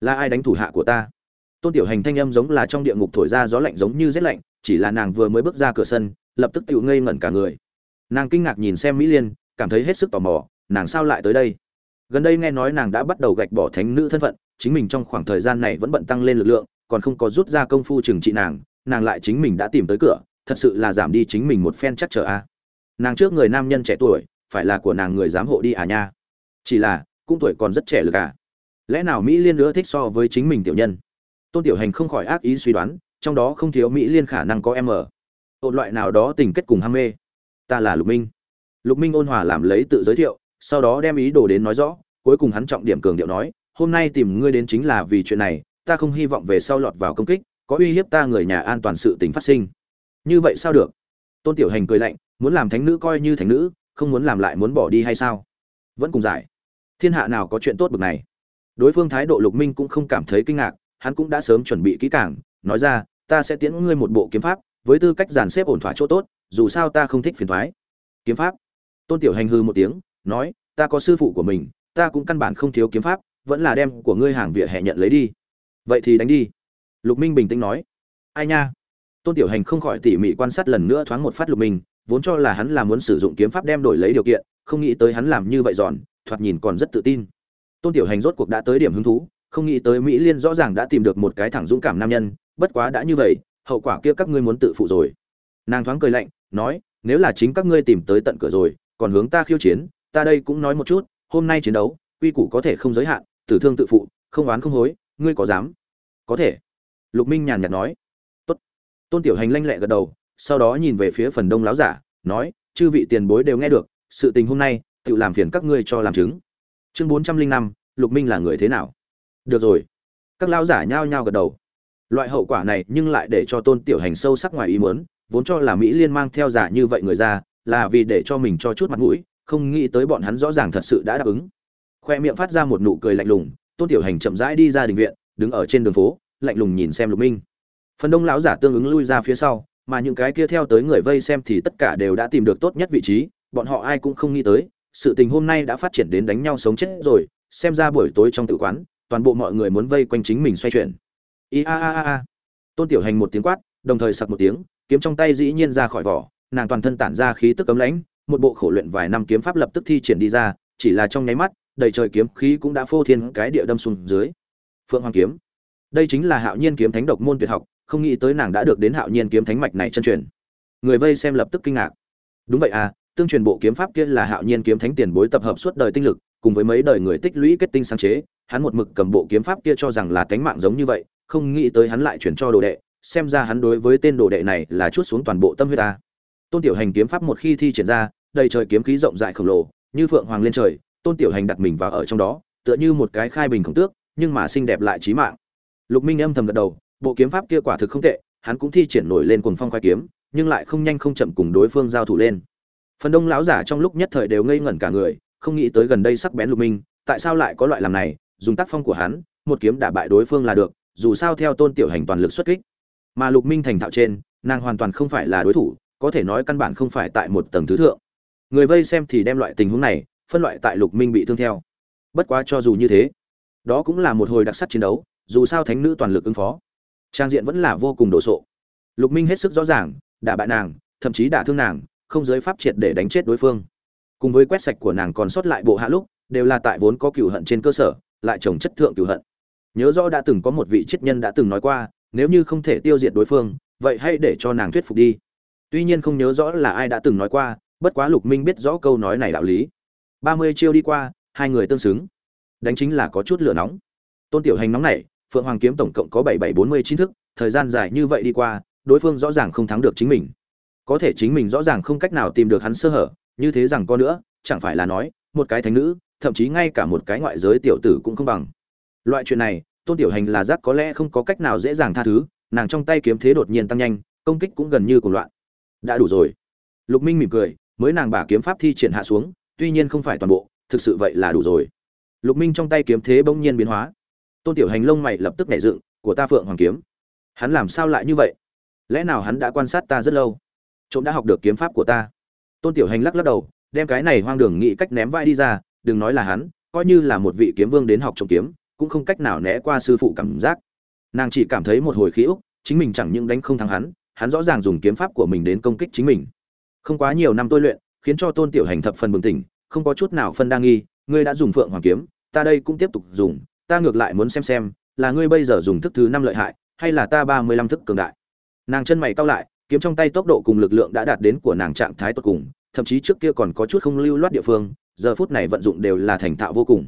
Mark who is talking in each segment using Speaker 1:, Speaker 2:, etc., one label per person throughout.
Speaker 1: là ai đánh thủ hạ của ta? Tôn tiểu hành thanh âm giống là trong địa ngục thổi ra gió lạnh giống như rét lạnh, chỉ là nàng vừa mới bước ra cửa sân, lập tức tự ngây ngẩn cả người. Nàng kinh ngạc nhìn xem mỹ liên, cảm thấy hết sức tò mò, nàng sao lại tới đây? Gần đây nghe nói nàng đã bắt đầu gạch bỏ thánh nữ thân phận, chính mình trong khoảng thời gian này vẫn bận tăng lên lực lượng, còn không có rút ra công phu trừng trị nàng nàng lại chính mình đã tìm tới cửa, thật sự là giảm đi chính mình một phen chắc trở a. Nàng trước người nam nhân trẻ tuổi, phải là của nàng người giám hộ đi à nha. Chỉ là, cũng tuổi còn rất trẻ lực à lẽ nào mỹ liên nữa thích so với chính mình tiểu nhân? Tôn tiểu hành không khỏi ác ý suy đoán, trong đó không thiếu mỹ liên khả năng có em ở ộn loại nào đó tình kết cùng ham mê. Ta là lục minh. Lục minh ôn hòa làm lấy tự giới thiệu, sau đó đem ý đồ đến nói rõ, cuối cùng hắn trọng điểm cường điệu nói, hôm nay tìm ngươi đến chính là vì chuyện này, ta không hy vọng về sau lọt vào công kích, có uy hiếp ta người nhà an toàn sự tình phát sinh. Như vậy sao được? Tôn tiểu hành cười lạnh, muốn làm thánh nữ coi như thánh nữ, không muốn làm lại muốn bỏ đi hay sao? Vẫn cùng giải. Thiên hạ nào có chuyện tốt bực này? Đối phương thái độ lục minh cũng không cảm thấy kinh ngạc, hắn cũng đã sớm chuẩn bị kỹ càng, nói ra, ta sẽ tiễn ngươi một bộ kiếm pháp, với tư cách dàn xếp ổn thỏa chỗ tốt, dù sao ta không thích phiền thoái. Kiếm pháp? Tôn tiểu hành hư một tiếng, nói, ta có sư phụ của mình, ta cũng căn bản không thiếu kiếm pháp, vẫn là đem của ngươi hàng vỉa hè nhận lấy đi. Vậy thì đánh đi. Lục minh bình tĩnh nói. Ai nha? Tôn tiểu hành không khỏi tỉ mỉ quan sát lần nữa thoáng một phát lục minh, vốn cho là hắn là muốn sử dụng kiếm pháp đem đổi lấy điều kiện, không nghĩ tới hắn làm như vậy giòn, thoạt nhìn còn rất tự tin tôn tiểu hành rốt cuộc đã tới điểm hứng thú, không nghĩ tới mỹ liên rõ ràng đã tìm được một cái thẳng dũng cảm nam nhân, bất quá đã như vậy, hậu quả kia các ngươi muốn tự phụ rồi. Nàng thoáng cười lạnh, nói, nếu là chính các ngươi tìm tới tận cửa rồi, còn hướng ta khiêu chiến, ta đây cũng nói một chút, hôm nay chiến đấu, quy củ có thể không giới hạn, tử thương tự phụ, không oán không hối, ngươi có dám? Có thể. Lục minh nhàn nhạt nói. Tốt. Tôn tiểu hành lanh lẹ gật đầu, sau đó nhìn về phía phần đông láo giả, nói, chư vị tiền bối đều nghe được, sự tình hôm nay, tự làm phiền các ngươi cho làm chứng chương bốn trăm linh năm, lục minh là người thế nào? Được rồi. Các lão giả nhao nhao gật đầu. Loại hậu quả này nhưng lại để cho tôn tiểu hành sâu sắc ngoài ý muốn, vốn cho là mỹ liên mang theo giả như vậy người ra, là vì để cho mình cho chút mặt mũi, không nghĩ tới bọn hắn rõ ràng thật sự đã đáp ứng. Khoe miệng phát ra một nụ cười lạnh lùng, tôn tiểu hành chậm rãi đi ra đình viện, đứng ở trên đường phố, lạnh lùng nhìn xem lục minh. Phần đông lão giả tương ứng lui ra phía sau, mà những cái kia theo tới người vây xem thì tất cả đều đã tìm được tốt nhất vị trí, bọn họ ai cũng không nghĩ tới sự tình hôm nay đã phát triển đến đánh nhau sống chết rồi, xem ra buổi tối trong tử quán, toàn bộ mọi người muốn vây quanh chính mình xoay chuyển. I a a a tôn tiểu hành một tiếng quát, đồng thời sặc một tiếng, kiếm trong tay dĩ nhiên ra khỏi vỏ, nàng toàn thân tản ra khí tức cấm lãnh, một bộ khổ luyện vài năm kiếm pháp lập tức thi triển đi ra, chỉ là trong nháy mắt, đầy trời kiếm khí cũng đã phô thiên cái địa đâm xuống dưới. Phượng hoàng kiếm. Đây chính là hạo nhiên kiếm thánh độc môn tuyệt học, không nghĩ tới nàng đã được đến hạo nhiên kiếm thánh mạch này chân truyền. Người vây xem lập tức kinh ngạc. Đúng vậy à tương truyền bộ kiếm pháp kia là hạo nhiên kiếm thánh tiền bối tập hợp suốt đời tinh lực, cùng với mấy đời người tích lũy kết tinh sáng chế, hắn một mực cầm bộ kiếm pháp kia cho rằng là tánh mạng giống như vậy, không nghĩ tới hắn lại chuyển cho đồ đệ, xem ra hắn đối với tên đồ đệ này là chút xuống toàn bộ tâm huyết ta. Tôn tiểu hành kiếm pháp một khi thi triển ra, đầy trời kiếm khí rộng rãi khổng lồ, như phượng hoàng lên trời, tôn tiểu hành đặt mình vào ở trong đó, tựa như một cái khai bình khổng tước, nhưng mà xinh đẹp lại trí mạng. Lục minh âm thầm gật đầu, bộ kiếm pháp kia quả thực không tệ, hắn cũng thi triển nổi lên cuồng phong khoai kiếm, nhưng lại không nhanh không chậm cùng đối phương giao thủ lên phần đông lão giả trong lúc nhất thời đều ngây ngẩn cả người, không nghĩ tới gần đây sắc bén lục minh, tại sao lại có loại làm này, dùng tác phong của hắn, một kiếm đả bại đối phương là được, dù sao theo tôn tiểu hành toàn lực xuất kích. Mà lục minh thành thạo trên, nàng hoàn toàn không phải là đối thủ, có thể nói căn bản không phải tại một tầng thứ thượng. Người vây xem thì đem loại tình huống này, phân loại tại lục minh bị thương theo. Bất quá cho dù như thế, đó cũng là một hồi đặc sắc chiến đấu, dù sao thánh nữ toàn lực ứng phó. Trang diện vẫn là vô cùng đồ sộ. Lục minh hết sức rõ ràng, đả bại nàng, thậm chí đả thương nàng không giới pháp triệt để đánh chết đối phương. Cùng với quét sạch của nàng còn sót lại bộ hạ lúc, đều là tại vốn có cửu hận trên cơ sở, lại trồng chất thượng cửu hận. Nhớ rõ đã từng có một vị triết nhân đã từng nói qua, nếu như không thể tiêu diệt đối phương, vậy hãy để cho nàng thuyết phục đi. Tuy nhiên không nhớ rõ là ai đã từng nói qua, bất quá lục minh biết rõ câu nói này đạo lý. Ba mươi chiêu đi qua, hai người tương xứng. Đánh chính là có chút lửa nóng. Tôn tiểu hành nóng này phượng hoàng kiếm tổng cộng có bảy bảy bốn mươi chín thức, thời gian dài như vậy đi qua, đối phương rõ ràng không thắng được chính mình có thể chính mình rõ ràng không cách nào tìm được hắn sơ hở, như thế rằng có nữa, chẳng phải là nói, một cái thánh nữ, thậm chí ngay cả một cái ngoại giới tiểu tử cũng không bằng. Loại chuyện này, tôn tiểu hành là giác có lẽ không có cách nào dễ dàng tha thứ, nàng trong tay kiếm thế đột nhiên tăng nhanh, công kích cũng gần như cùng loạn. Đã đủ rồi. Lục minh mỉm cười, mới nàng bả kiếm pháp thi triển hạ xuống, tuy nhiên không phải toàn bộ, thực sự vậy là đủ rồi. Lục minh trong tay kiếm thế bỗng nhiên biến hóa. Tôn tiểu hành lông mày lập tức nảy dựng, của ta phượng hoàng kiếm, hắn làm sao lại như vậy? Lẽ nào hắn đã quan sát ta rất lâu? Trộm đã học được kiếm pháp của ta. Tôn tiểu hành lắc lắc đầu, đem cái này hoang đường nghĩ cách ném vai đi ra, đừng nói là hắn, coi như là một vị kiếm vương đến học trộm kiếm, cũng không cách nào né qua sư phụ cảm giác. Nàng chỉ cảm thấy một hồi khí úc chính mình chẳng những đánh không thắng hắn hắn rõ ràng dùng kiếm pháp của mình đến công kích chính mình. Không quá nhiều năm tôi luyện, khiến cho tôn tiểu hành thập phần bừng tỉnh, không có chút nào phân đa nghi, ngươi đã dùng phượng hoàng kiếm, ta đây cũng tiếp tục dùng, ta ngược lại muốn xem xem, là ngươi bây giờ dùng thức thứ năm lợi hại, hay là ta ba mươi lăm thức cường đại. Nàng chân mày cau lại kiếm trong tay tốc độ cùng lực lượng đã đạt đến của nàng trạng thái tốt cùng, thậm chí trước kia còn có chút không lưu loát địa phương, giờ phút này vận dụng đều là thành thạo vô cùng.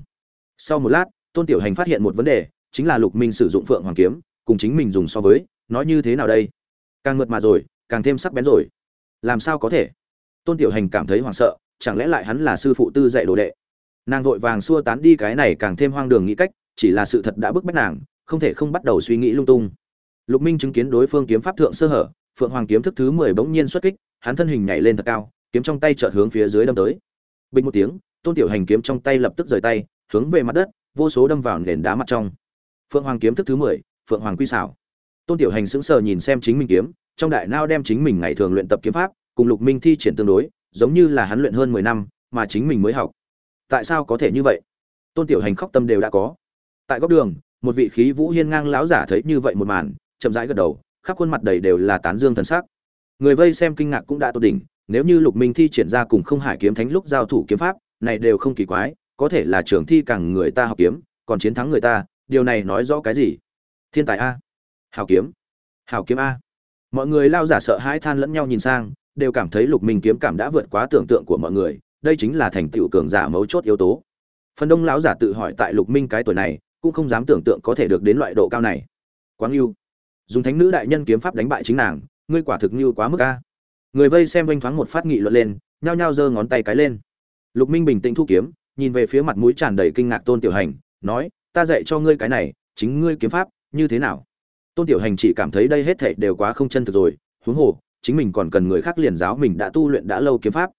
Speaker 1: Sau một lát, tôn tiểu hành phát hiện một vấn đề, chính là lục minh sử dụng phượng hoàng kiếm, cùng chính mình dùng so với, nói như thế nào đây? Càng mượt mà rồi, càng thêm sắc bén rồi. Làm sao có thể? Tôn tiểu hành cảm thấy hoảng sợ, chẳng lẽ lại hắn là sư phụ tư dạy đồ đệ? Nàng vội vàng xua tán đi cái này càng thêm hoang đường nghĩ cách, chỉ là sự thật đã bức bách nàng, không thể không bắt đầu suy nghĩ lung tung. Lục minh chứng kiến đối phương kiếm pháp thượng sơ hở phượng hoàng kiếm thức thứ mười bỗng nhiên xuất kích, hắn thân hình nhảy lên thật cao, kiếm trong tay chợt hướng phía dưới đâm tới. Bình một tiếng, tôn tiểu hành kiếm trong tay lập tức rời tay, hướng về mặt đất, vô số đâm vào nền đá mặt trong. Phượng hoàng kiếm thức thứ mười, phượng hoàng quy xảo. Tôn tiểu hành sững sờ nhìn xem chính mình kiếm, trong đại nao đem chính mình ngày thường luyện tập kiếm pháp, cùng lục minh thi triển tương đối, giống như là hắn luyện hơn mười năm, mà chính mình mới học. Tại sao có thể như vậy? Tôn tiểu hành khóc tâm đều đã có. Tại góc đường, một vị khí vũ hiên ngang lão giả thấy như vậy một màn, chậm rãi gật đầu khắp khuôn mặt đầy đều là tán dương thần sắc. Người vây xem kinh ngạc cũng đã tột đỉnh, nếu như lục minh thi triển ra cùng không hải kiếm thánh lúc giao thủ kiếm pháp, này đều không kỳ quái, có thể là trường thi càng người ta học kiếm, còn chiến thắng người ta, điều này nói rõ cái gì? Thiên tài a. Hào kiếm. Hào kiếm a. Mọi người lao giả sợ hãi than lẫn nhau nhìn sang, đều cảm thấy lục minh kiếm cảm đã vượt quá tưởng tượng của mọi người, đây chính là thành tựu cường giả mấu chốt yếu tố. Phần đông lão giả tự hỏi tại lục minh cái tuổi này, cũng không dám tưởng tượng có thể được đến loại độ cao này. Quáng ưu dùng thánh nữ đại nhân kiếm pháp đánh bại chính nàng, ngươi quả thực như quá mức a. Người vây xem vênh thoáng một phát nghị luận lên, nhao nhao giơ ngón tay cái lên. Lục minh bình tĩnh thu kiếm, nhìn về phía mặt mũi tràn đầy kinh ngạc tôn tiểu hành, nói, ta dạy cho ngươi cái này, chính ngươi kiếm pháp, như thế nào? Tôn tiểu hành chỉ cảm thấy đây hết thảy đều quá không chân thực rồi, huống hồ, chính mình còn cần người khác liền giáo mình đã tu luyện đã lâu kiếm pháp.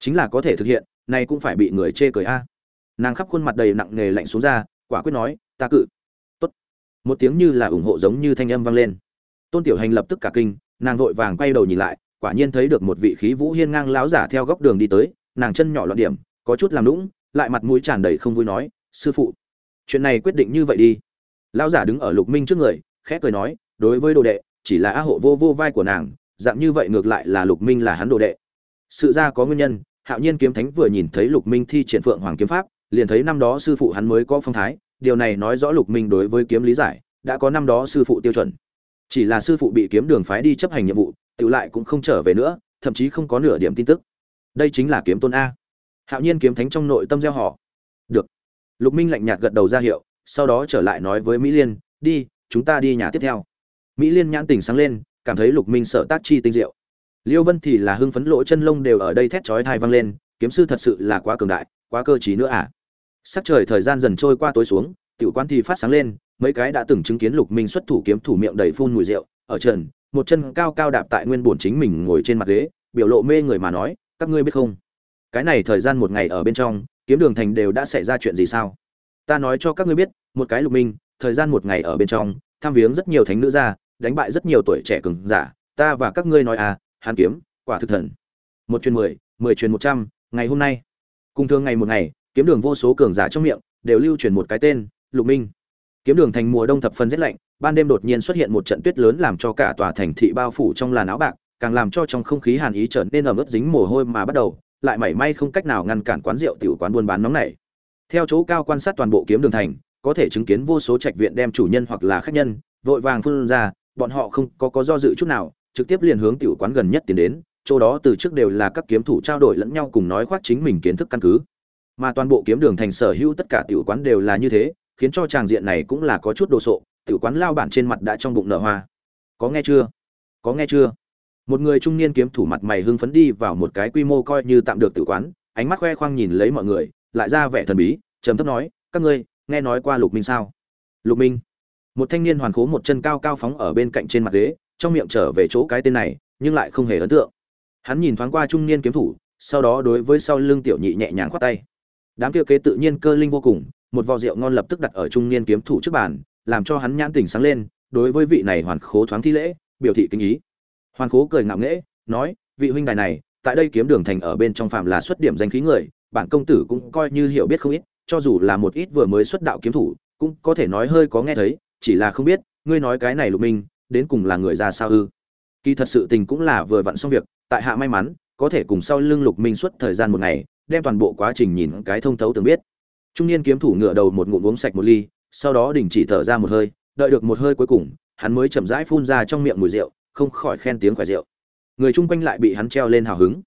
Speaker 1: Chính là có thể thực hiện nay cũng phải bị người chê cười a. Nàng khắp khuôn mặt đầy nặng nề lạnh xuống ra, quả quyết nói, ta cự một tiếng như là ủng hộ giống như thanh âm vang lên. Tôn tiểu hành lập tức cả kinh, nàng vội vàng quay đầu nhìn lại, quả nhiên thấy được một vị khí vũ hiên ngang láo giả theo góc đường đi tới, nàng chân nhỏ loạn điểm, có chút làm lũng lại mặt mũi tràn đầy không vui nói, sư phụ, chuyện này quyết định như vậy đi. Lão giả đứng ở lục minh trước người, khẽ cười nói, đối với đồ đệ, chỉ là á hộ vô vô vai của nàng, dạng như vậy ngược lại là lục minh là hắn đồ đệ. Sự ra có nguyên nhân, hạo nhiên kiếm thánh vừa nhìn thấy lục minh thi triển phượng hoàng kiếm pháp, liền thấy năm đó sư phụ hắn mới có phong thái điều này nói rõ lục minh đối với kiếm lý giải, đã có năm đó sư phụ tiêu chuẩn. Chỉ là sư phụ bị kiếm đường phái đi chấp hành nhiệm vụ tự lại cũng không trở về nữa, thậm chí không có nửa điểm tin tức. Đây chính là kiếm tôn a. Hạo nhiên kiếm thánh trong nội tâm gieo họ. Được. Lục minh lạnh nhạt gật đầu ra hiệu, sau đó trở lại nói với mỹ liên, đi, chúng ta đi nhà tiếp theo. Mỹ liên nhãn tình sáng lên, cảm thấy lục minh sợ tác chi tinh diệu. Liêu vân thì là hưng phấn lỗ chân lông đều ở đây thét chói thai vang lên, kiếm sư thật sự là quá cường đại, quá cơ trí nữa à? Sắc trời thời gian dần trôi qua tối xuống, tiểu quan thì phát sáng lên, mấy cái đã từng chứng kiến lục minh xuất thủ kiếm thủ miệng đầy phun mùi rượu, ở trần, một chân cao cao đạp tại nguyên bổn chính mình ngồi trên mặt ghế, biểu lộ mê người mà nói, các ngươi biết không? Cái này thời gian một ngày ở bên trong, kiếm đường thành đều đã xảy ra chuyện gì sao? Ta nói cho các ngươi biết, một cái lục minh, thời gian một ngày ở bên trong, tham viếng rất nhiều thánh nữ gia, đánh bại rất nhiều tuổi trẻ cường giả, ta và các ngươi nói à hàn kiếm, quả thực thần. Một truyền mười mười truyền một trăm, ngày hôm nay. Cùng thường ngày một ngày kiếm đường vô số cường giả trong miệng đều lưu truyền một cái tên, lục minh. Kiếm đường thành mùa đông thập phân rét lạnh, ban đêm đột nhiên xuất hiện một trận tuyết lớn làm cho cả tòa thành thị bao phủ trong làn áo bạc, càng làm cho trong không khí hàn ý trở nên ẩm ướt dính mồ hôi mà bắt đầu, lại mảy may không cách nào ngăn cản quán rượu tiểu quán buôn bán nóng này theo chỗ cao quan sát toàn bộ kiếm đường thành, có thể chứng kiến vô số trạch viện đem chủ nhân hoặc là khách nhân vội vàng phun ra, bọn họ không có có do dự chút nào, trực tiếp liền hướng tiểu quán gần nhất tiến đến, chỗ đó từ trước đều là các kiếm thủ trao đổi lẫn nhau cùng nói khoác chính mình kiến thức căn cứ mà toàn bộ kiếm đường thành sở hữu tất cả tiểu quán đều là như thế, khiến cho tràng diện này cũng là có chút đồ sộ, tiểu quán lao bản trên mặt đã trong bụng nở hoa. Có nghe chưa? Có nghe chưa? Một người trung niên kiếm thủ mặt mày hưng phấn đi vào một cái quy mô coi như tạm được tử quán, ánh mắt khoe khoang nhìn lấy mọi người, lại ra vẻ thần bí, trầm thấp nói, các ngươi, nghe nói qua lục minh sao? Lục minh. Một thanh niên hoàn khố một chân cao cao phóng ở bên cạnh trên mặt ghế, trong miệng trở về chỗ cái tên này, nhưng lại không hề ấn tượng. Hắn nhìn thoáng qua trung niên kiếm thủ, sau đó đối với sau lưng tiểu nhị nhẹ nhàng khoát tay đám kia kế tự nhiên cơ linh vô cùng, một vò rượu ngon lập tức đặt ở trung niên kiếm thủ trước bàn, làm cho hắn nhãn tỉnh sáng lên, đối với vị này hoàn khố thoáng thi lễ, biểu thị kinh ý. Hoàn khố cười ngạo nghễ, nói, vị huynh đài này, tại đây kiếm đường thành ở bên trong phạm là xuất điểm danh khí người, bản công tử cũng coi như hiểu biết không ít, cho dù là một ít vừa mới xuất đạo kiếm thủ, cũng có thể nói hơi có nghe thấy, chỉ là không biết, ngươi nói cái này lục minh, đến cùng là người ra sao ư? Kỳ thật sự tình cũng là vừa vặn xong việc, tại hạ may mắn, có thể cùng sau lưng lục minh suốt thời gian một ngày đem toàn bộ quá trình nhìn cái thông thấu từng biết. Trung niên kiếm thủ ngựa đầu một ngụm uống sạch một ly, sau đó đình chỉ thở ra một hơi, đợi được một hơi cuối cùng, hắn mới chậm rãi phun ra trong miệng mùi rượu, không khỏi khen tiếng khỏe rượu. Người chung quanh lại bị hắn treo lên hào hứng.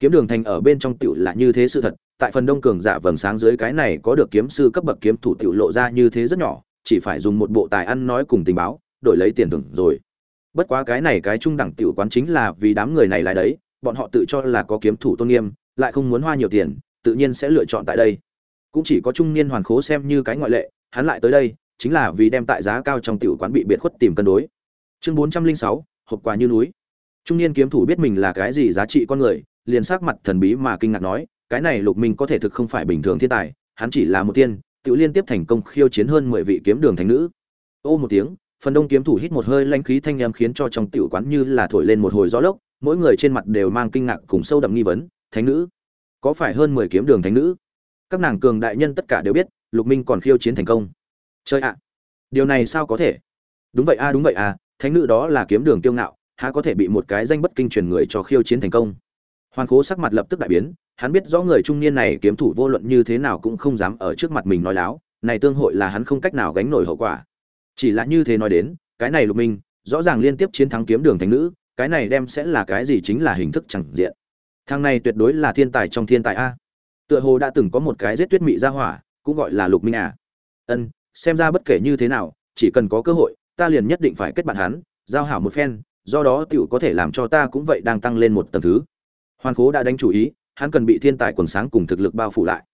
Speaker 1: Kiếm đường thành ở bên trong tiểu là như thế sự thật, tại phần đông cường giả vầng sáng dưới cái này có được kiếm sư cấp bậc kiếm thủ tiểu lộ ra như thế rất nhỏ, chỉ phải dùng một bộ tài ăn nói cùng tình báo, đổi lấy tiền thưởng rồi. Bất quá cái này cái trung đẳng tiểu quán chính là vì đám người này lại đấy, bọn họ tự cho là có kiếm thủ tôn nghiêm lại không muốn hoa nhiều tiền, tự nhiên sẽ lựa chọn tại đây. Cũng chỉ có trung niên hoàn khố xem như cái ngoại lệ, hắn lại tới đây, chính là vì đem tại giá cao trong tiểu quán bị biệt khuất tìm cân đối. Chương bốn trăm linh sáu, hộp quà như núi. Trung niên kiếm thủ biết mình là cái gì giá trị con người, liền sắc mặt thần bí mà kinh ngạc nói, cái này lục minh có thể thực không phải bình thường thiên tài, hắn chỉ là một tiên, tự liên tiếp thành công khiêu chiến hơn mười vị kiếm đường thánh nữ. Ô một tiếng, phần đông kiếm thủ hít một hơi lãnh khí thanh âm khiến cho trong tiểu quán như là thổi lên một hồi gió lốc, mỗi người trên mặt đều mang kinh ngạc cùng sâu đậm nghi vấn thánh nữ. Có phải hơn mười kiếm đường thánh nữ? Các nàng cường đại nhân tất cả đều biết, lục minh còn khiêu chiến thành công. Chơi ạ, điều này sao có thể? Đúng vậy a, đúng vậy a, thánh nữ đó là kiếm đường kiêu ngạo, há có thể bị một cái danh bất kinh truyền người cho khiêu chiến thành công? Hoàn cố sắc mặt lập tức đại biến, hắn biết rõ người trung niên này kiếm thủ vô luận như thế nào cũng không dám ở trước mặt mình nói láo, này tương hội là hắn không cách nào gánh nổi hậu quả. Chỉ là như thế nói đến, cái này lục minh, rõ ràng liên tiếp chiến thắng kiếm đường thánh nữ, cái này đem sẽ là cái gì chính là hình thức chẳng diện thằng này tuyệt đối là thiên tài trong thiên tài a. Tựa hồ đã từng có một cái giết tuyết mị ra hỏa, cũng gọi là lục minh à. Ân, xem ra bất kể như thế nào, chỉ cần có cơ hội, ta liền nhất định phải kết bạn hắn, giao hảo một phen, do đó tiểu có thể làm cho ta cũng vậy đang tăng lên một tầng thứ. Hoàn cố đã đánh chủ ý, hắn cần bị thiên tài quần sáng cùng thực lực bao phủ lại.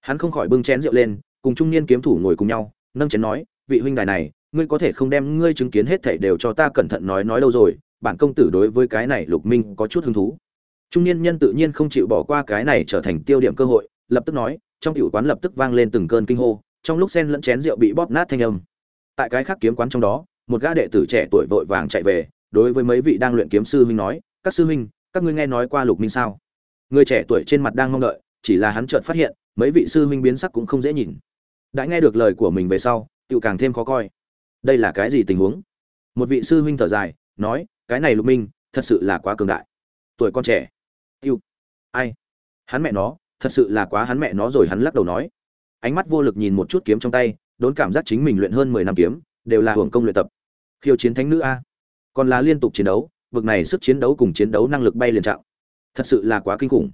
Speaker 1: Hắn không khỏi bưng chén rượu lên, cùng trung niên kiếm thủ ngồi cùng nhau, nâng chén nói, vị huynh đài này, ngươi có thể không đem ngươi chứng kiến hết thảy đều cho ta cẩn thận nói nói lâu rồi, bản công tử đối với cái này lục minh có chút hứng thú trung niên nhân tự nhiên không chịu bỏ qua cái này trở thành tiêu điểm cơ hội, lập tức nói, trong tiểu quán lập tức vang lên từng cơn kinh hô, trong lúc sen lẫn chén rượu bị bóp nát thanh âm. Tại cái khác kiếm quán trong đó, một gã đệ tử trẻ tuổi vội vàng chạy về, đối với mấy vị đang luyện kiếm sư huynh nói, các sư huynh, các ngươi nghe nói qua lục minh sao? Người trẻ tuổi trên mặt đang mong đợi, chỉ là hắn chợt phát hiện, mấy vị sư huynh biến sắc cũng không dễ nhìn. Đã nghe được lời của mình về sau tự càng thêm khó coi. Đây là cái gì tình huống? Một vị sư huynh thở dài, nói, cái này lục minh, thật sự là quá cường đại. Tuổi con trẻ tiêu ai? Hắn mẹ nó, thật sự là quá hắn mẹ nó rồi, hắn lắc đầu nói. Ánh mắt vô lực nhìn một chút kiếm trong tay, đốn cảm giác chính mình luyện hơn mười năm kiếm, đều là hưởng công luyện tập. Khiêu chiến thánh nữ a. Còn là liên tục chiến đấu, vực này sức chiến đấu cùng chiến đấu năng lực bay liền trạng. Thật sự là quá kinh khủng.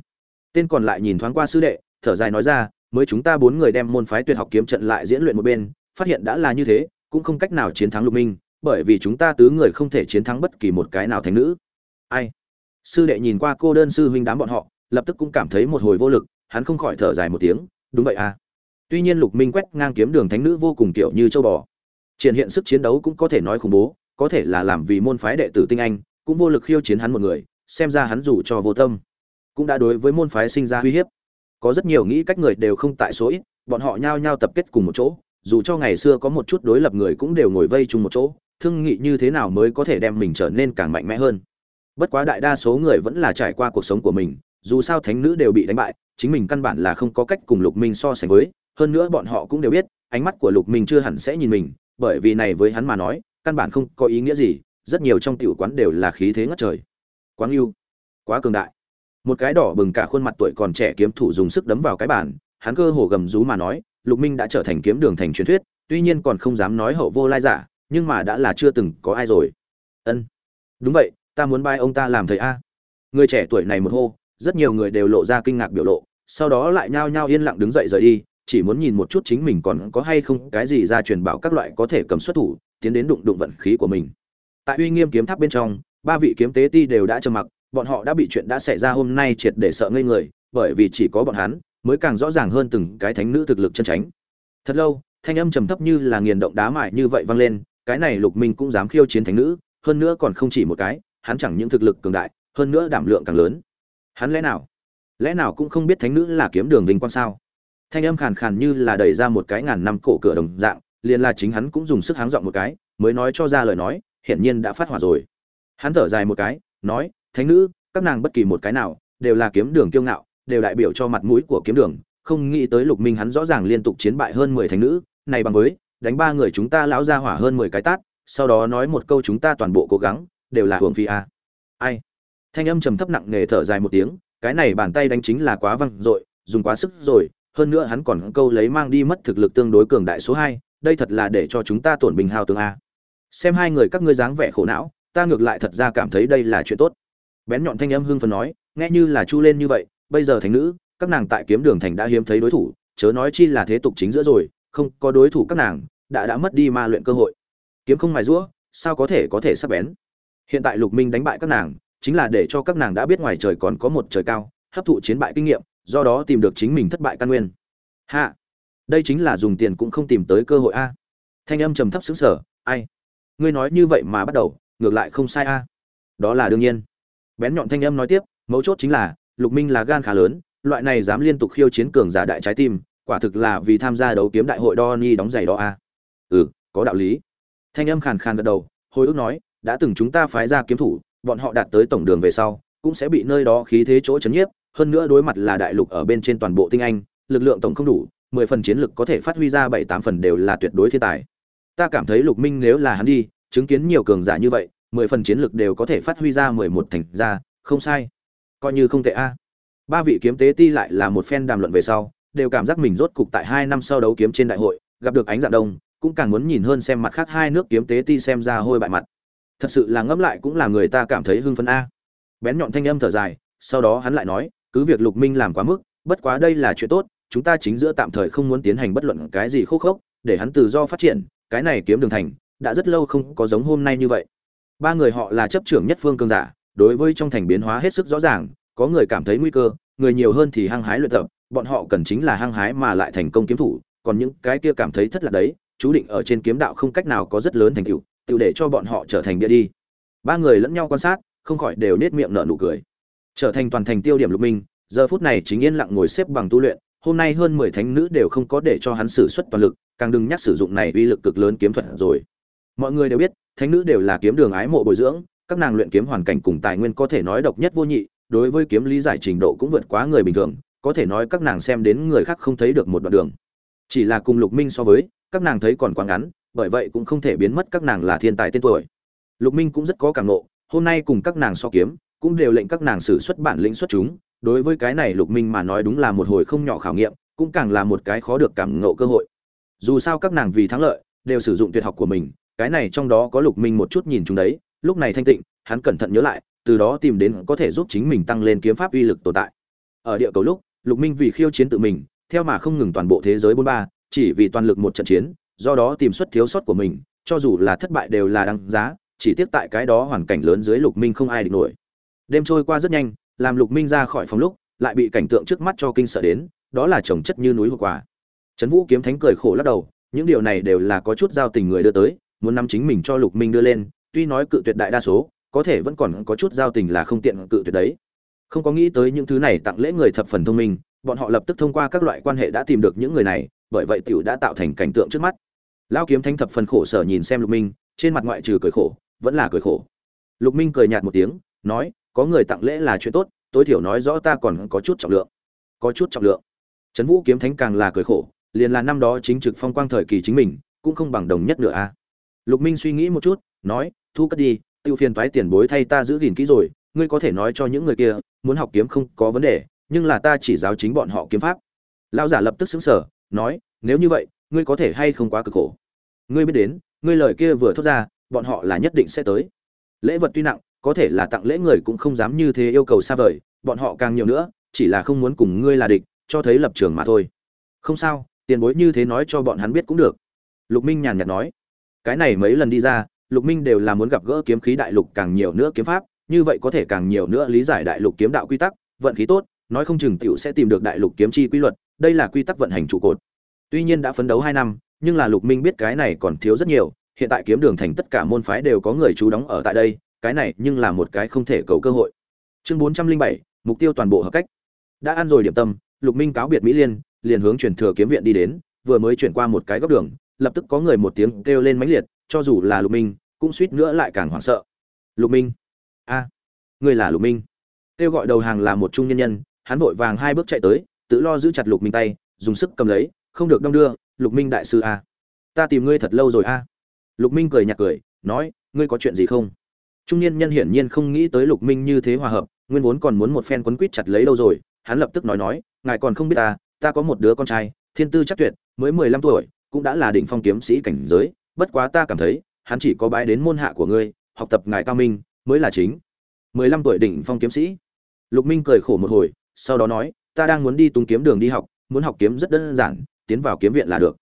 Speaker 1: Tên còn lại nhìn thoáng qua sư đệ, thở dài nói ra, mới chúng ta bốn người đem môn phái tuyệt học kiếm trận lại diễn luyện một bên, phát hiện đã là như thế, cũng không cách nào chiến thắng lục minh, bởi vì chúng ta tứ người không thể chiến thắng bất kỳ một cái nào thánh nữ. Ai? Sư đệ nhìn qua cô đơn sư huynh đám bọn họ, lập tức cũng cảm thấy một hồi vô lực, hắn không khỏi thở dài một tiếng, đúng vậy à. Tuy nhiên lục minh quét ngang kiếm đường thánh nữ vô cùng kiểu như châu bò. Triển hiện sức chiến đấu cũng có thể nói khủng bố, có thể là làm vì môn phái đệ tử tinh anh, cũng vô lực khiêu chiến hắn một người, xem ra hắn dù cho vô tâm, cũng đã đối với môn phái sinh ra uy hiếp. Có rất nhiều nghĩ cách người đều không tại số ít, bọn họ nhao nhao tập kết cùng một chỗ, dù cho ngày xưa có một chút đối lập người cũng đều ngồi vây chung một chỗ, thương nghị như thế nào mới có thể đem mình trở nên càng mạnh mẽ hơn bất quá đại đa số người vẫn là trải qua cuộc sống của mình, dù sao thánh nữ đều bị đánh bại, chính mình căn bản là không có cách cùng lục minh so sánh với, hơn nữa bọn họ cũng đều biết, ánh mắt của lục minh chưa hẳn sẽ nhìn mình, bởi vì này với hắn mà nói, căn bản không có ý nghĩa gì, rất nhiều trong tiểu quán đều là khí thế ngất trời. Quá yêu, quá cường đại. Một cái đỏ bừng cả khuôn mặt tuổi còn trẻ kiếm thủ dùng sức đấm vào cái bàn, hắn cơ hồ gầm rú mà nói, lục minh đã trở thành kiếm đường thành truyền thuyết, tuy nhiên còn không dám nói hậu vô lai giả, nhưng mà đã là chưa từng có ai rồi. Ân, đúng vậy ta muốn bai ông ta làm thầy a. Người trẻ tuổi này một hô, rất nhiều người đều lộ ra kinh ngạc biểu lộ, sau đó lại nhao nhao yên lặng đứng dậy rời đi, chỉ muốn nhìn một chút chính mình còn có hay không cái gì ra truyền bảo các loại có thể cầm xuất thủ, tiến đến đụng đụng vận khí của mình. Tại uy nghiêm kiếm tháp bên trong, ba vị kiếm tế ti đều đã trầm mặc, bọn họ đã bị chuyện đã xảy ra hôm nay triệt để sợ ngây người, bởi vì chỉ có bọn hắn mới càng rõ ràng hơn từng cái thánh nữ thực lực chân tránh thật lâu, thanh âm trầm thấp như là nghiền động đá mại như vậy vang lên, cái này lục minh cũng dám khiêu chiến thánh nữ, hơn nữa còn không chỉ một cái hắn chẳng những thực lực cường đại, hơn nữa đảm lượng càng lớn. Hắn lẽ nào? Lẽ nào cũng không biết thánh nữ là kiếm đường vinh quang sao? Thanh âm khàn khàn như là đẩy ra một cái ngàn năm cổ cửa đồng dạng, liền là chính hắn cũng dùng sức háng dọn một cái, mới nói cho ra lời nói, hiển nhiên đã phát hỏa rồi. Hắn thở dài một cái, nói, thánh nữ, các nàng bất kỳ một cái nào, đều là kiếm đường kiêu ngạo, đều đại biểu cho mặt mũi của kiếm đường, không nghĩ tới lục minh hắn rõ ràng liên tục chiến bại hơn mười thánh nữ, này bằng với, đánh ba người chúng ta lão ra hỏa hơn mười cái tát, sau đó nói một câu chúng ta toàn bộ cố gắng đều là hưởng phi a à. ai? Thanh âm trầm thấp nặng nề thở dài một tiếng, cái này bàn tay đánh chính là quá văng dội, dùng quá sức rồi, hơn nữa hắn còn câu lấy mang đi mất thực lực tương đối cường đại số hai, đây thật là để cho chúng ta tổn bình hao tương a. Xem hai người các ngươi dáng vẻ khổ não, ta ngược lại thật ra cảm thấy đây là chuyện tốt. Bén nhọn thanh âm hưng phấn nói, nghe như là chu lên như vậy, bây giờ thành nữ, các nàng tại kiếm đường thành đã hiếm thấy đối thủ, chớ nói chi là thế tục chính giữa rồi, không có đối thủ các nàng, đã đã mất đi ma luyện cơ hội. Kiếm không mài rũa sao có thể có thể sắp bén? Hiện tại lục minh đánh bại các nàng, chính là để cho các nàng đã biết ngoài trời còn có một trời cao, hấp thụ chiến bại kinh nghiệm, do đó tìm được chính mình thất bại căn nguyên. Hạ, đây chính là dùng tiền cũng không tìm tới cơ hội a. Thanh âm trầm thấp xứng sở ai? Ngươi nói như vậy mà bắt đầu, ngược lại không sai a. Đó là đương nhiên. Bén nhọn thanh âm nói tiếp, mấu chốt chính là, lục minh là gan khá lớn, loại này dám liên tục khiêu chiến cường giả đại trái tim, quả thực là vì tham gia đấu kiếm đại hội đo ni đóng giày đó a. Ừ có đạo lý. Thanh âm khàn khàn gật đầu, hồi ức nói đã từng chúng ta phái ra kiếm thủ, bọn họ đạt tới tổng đường về sau, cũng sẽ bị nơi đó khí thế chỗ chấn nhiếp, hơn nữa đối mặt là đại lục ở bên trên toàn bộ tinh anh, lực lượng tổng không đủ, mười phần chiến lực có thể phát huy ra bảy tám phần đều là tuyệt đối thiên tài. Ta cảm thấy lục minh nếu là hắn đi, chứng kiến nhiều cường giả như vậy, mười phần chiến lực đều có thể phát huy ra mười một thành ra, không sai. Coi như không tệ a. Ba vị kiếm tế ti lại là một phen đàm luận về sau, đều cảm giác mình rốt cục tại hai năm sau đấu kiếm trên đại hội, gặp được ánh dạng đông, cũng càng muốn nhìn hơn xem mặt khác hai nước kiếm tế ti xem ra hôi bại mặt thật sự là ngẫm lại cũng là người ta cảm thấy hưng phấn a. Bén nhọn thanh âm thở dài, sau đó hắn lại nói, cứ việc lục minh làm quá mức, bất quá đây là chuyện tốt, chúng ta chính giữa tạm thời không muốn tiến hành bất luận cái gì khúc khốc, để hắn tự do phát triển, cái này kiếm đường thành, đã rất lâu không có giống hôm nay như vậy. Ba người họ là chấp trưởng nhất phương cường giả, đối với trong thành biến hóa hết sức rõ ràng, có người cảm thấy nguy cơ, người nhiều hơn thì hăng hái luyện tập, bọn họ cần chính là hăng hái mà lại thành công kiếm thủ, còn những cái kia cảm thấy thất lạc đấy, chú định ở trên kiếm đạo không cách nào có rất lớn thành tựu tự để cho bọn họ trở thành địa đi. Ba người lẫn nhau quan sát, không khỏi đều nết miệng nở nụ cười. Trở thành toàn thành tiêu điểm lục minh, giờ phút này chính yên lặng ngồi xếp bằng tu luyện, hôm nay hơn mười thánh nữ đều không có để cho hắn sử xuất toàn lực, càng đừng nhắc sử dụng này uy lực cực lớn kiếm thuật rồi. Mọi người đều biết, thánh nữ đều là kiếm đường ái mộ bồi dưỡng, các nàng luyện kiếm hoàn cảnh cùng tài nguyên có thể nói độc nhất vô nhị, đối với kiếm lý giải trình độ cũng vượt quá người bình thường, có thể nói các nàng xem đến người khác không thấy được một đoạn đường. Chỉ là cùng lục minh so với, các nàng thấy còn quá ngắn bởi vậy cũng không thể biến mất các nàng là thiên tài tên tuổi. Lục minh cũng rất có cảm nộ, hôm nay cùng các nàng so kiếm, cũng đều lệnh các nàng sử xuất bản lĩnh xuất chúng. Đối với cái này lục minh mà nói đúng là một hồi không nhỏ khảo nghiệm, cũng càng là một cái khó được cảm ngộ cơ hội. Dù sao các nàng vì thắng lợi, đều sử dụng tuyệt học của mình, cái này trong đó có lục minh một chút nhìn chúng đấy, lúc này thanh tịnh, hắn cẩn thận nhớ lại, từ đó tìm đến có thể giúp chính mình tăng lên kiếm pháp uy lực tồn tại. Ở địa cầu lúc, lục minh vì khiêu chiến tự mình, theo mà không ngừng toàn bộ thế giới bốn ba, chỉ vì toàn lực một trận chiến do đó tìm xuất thiếu sót của mình, cho dù là thất bại đều là đáng giá, chỉ tiếc tại cái đó hoàn cảnh lớn dưới lục minh không ai địch nổi. Đêm trôi qua rất nhanh, làm lục minh ra khỏi phòng lúc, lại bị cảnh tượng trước mắt cho kinh sợ đến, đó là trồng chất như núi hộp quả. Trấn vũ kiếm thánh cười khổ lắc đầu, những điều này đều là có chút giao tình người đưa tới, muốn nắm chính mình cho lục minh đưa lên, tuy nói cự tuyệt đại đa số, có thể vẫn còn có chút giao tình là không tiện cự tuyệt đấy. Không có nghĩ tới những thứ này tặng lễ người thập phần thông minh, bọn họ lập tức thông qua các loại quan hệ đã tìm được những người này, bởi vậy tiểu đã tạo thành cảnh tượng trước mắt lão kiếm thánh thập phần khổ sở nhìn xem lục minh, trên mặt ngoại trừ cười khổ, vẫn là cười khổ. Lục minh cười nhạt một tiếng, nói, có người tặng lễ là chuyện tốt, tối thiểu nói rõ ta còn có chút trọng lượng. Có chút trọng lượng? Trấn vũ kiếm thánh càng là cười khổ, liền là năm đó chính trực phong quang thời kỳ chính mình, cũng không bằng đồng nhất nữa a. Lục minh suy nghĩ một chút, nói, thu cất đi, tiêu phiền toái tiền bối thay ta giữ gìn kỹ rồi, ngươi có thể nói cho những người kia, muốn học kiếm không có vấn đề, nhưng là ta chỉ giáo chính bọn họ kiếm pháp. Lão giả lập tức xứng sở nói, nếu như vậy ngươi có thể hay không quá cực khổ? Ngươi biết đến, ngươi lời kia vừa thốt ra, bọn họ là nhất định sẽ tới. Lễ vật tuy nặng, có thể là tặng lễ người cũng không dám như thế yêu cầu xa vời, bọn họ càng nhiều nữa, chỉ là không muốn cùng ngươi là địch, cho thấy lập trường mà thôi. Không sao, tiền bối như thế nói cho bọn hắn biết cũng được. Lục minh nhàn nhạt nói. Cái này mấy lần đi ra, lục minh đều là muốn gặp gỡ kiếm khí đại lục càng nhiều nữa kiếm pháp, như vậy có thể càng nhiều nữa lý giải đại lục kiếm đạo quy tắc, vận khí tốt, nói không chừng tiểu sẽ tìm được đại lục kiếm chi quy luật, đây là quy tắc vận hành trụ cột tuy nhiên đã phấn đấu hai năm nhưng là lục minh biết cái này còn thiếu rất nhiều hiện tại kiếm đường thành tất cả môn phái đều có người chú đóng ở tại đây cái này nhưng là một cái không thể cầu cơ hội. Chương bốn trăm linh bảy mục tiêu toàn bộ hợp cách. Đã ăn rồi điểm tâm lục minh cáo biệt mỹ liên liền hướng truyền thừa kiếm viện đi đến vừa mới chuyển qua một cái góc đường lập tức có người một tiếng kêu lên mãnh liệt cho dù là lục minh cũng suýt nữa lại càng hoảng sợ. Lục minh? A à, người là lục minh. Kêu gọi đầu hàng là một trung nhân nhân hắn vội vàng hai bước chạy tới tự lo giữ chặt lục minh tay dùng sức cầm lấy không được đong đưa, lục minh đại sư a. Ta tìm ngươi thật lâu rồi a. Lục minh cười nhạt cười, nói, ngươi có chuyện gì không? Trung niên nhân hiển nhiên không nghĩ tới lục minh như thế hòa hợp, nguyên vốn còn muốn một phen quấn quýt chặt lấy đâu rồi, hắn lập tức nói nói, ngài còn không biết ta ta có một đứa con trai, thiên tư chắc tuyệt, mới mười lăm tuổi, cũng đã là đỉnh phong kiếm sĩ cảnh giới, bất quá ta cảm thấy, hắn chỉ có bái đến môn hạ của ngươi, học tập ngài cao minh, mới là chính. mười lăm tuổi đỉnh phong kiếm sĩ. Lục minh cười khổ một hồi, sau đó nói, ta đang muốn đi tung kiếm đường đi học, muốn học kiếm rất đơn giản tiến vào kiếm viện là được.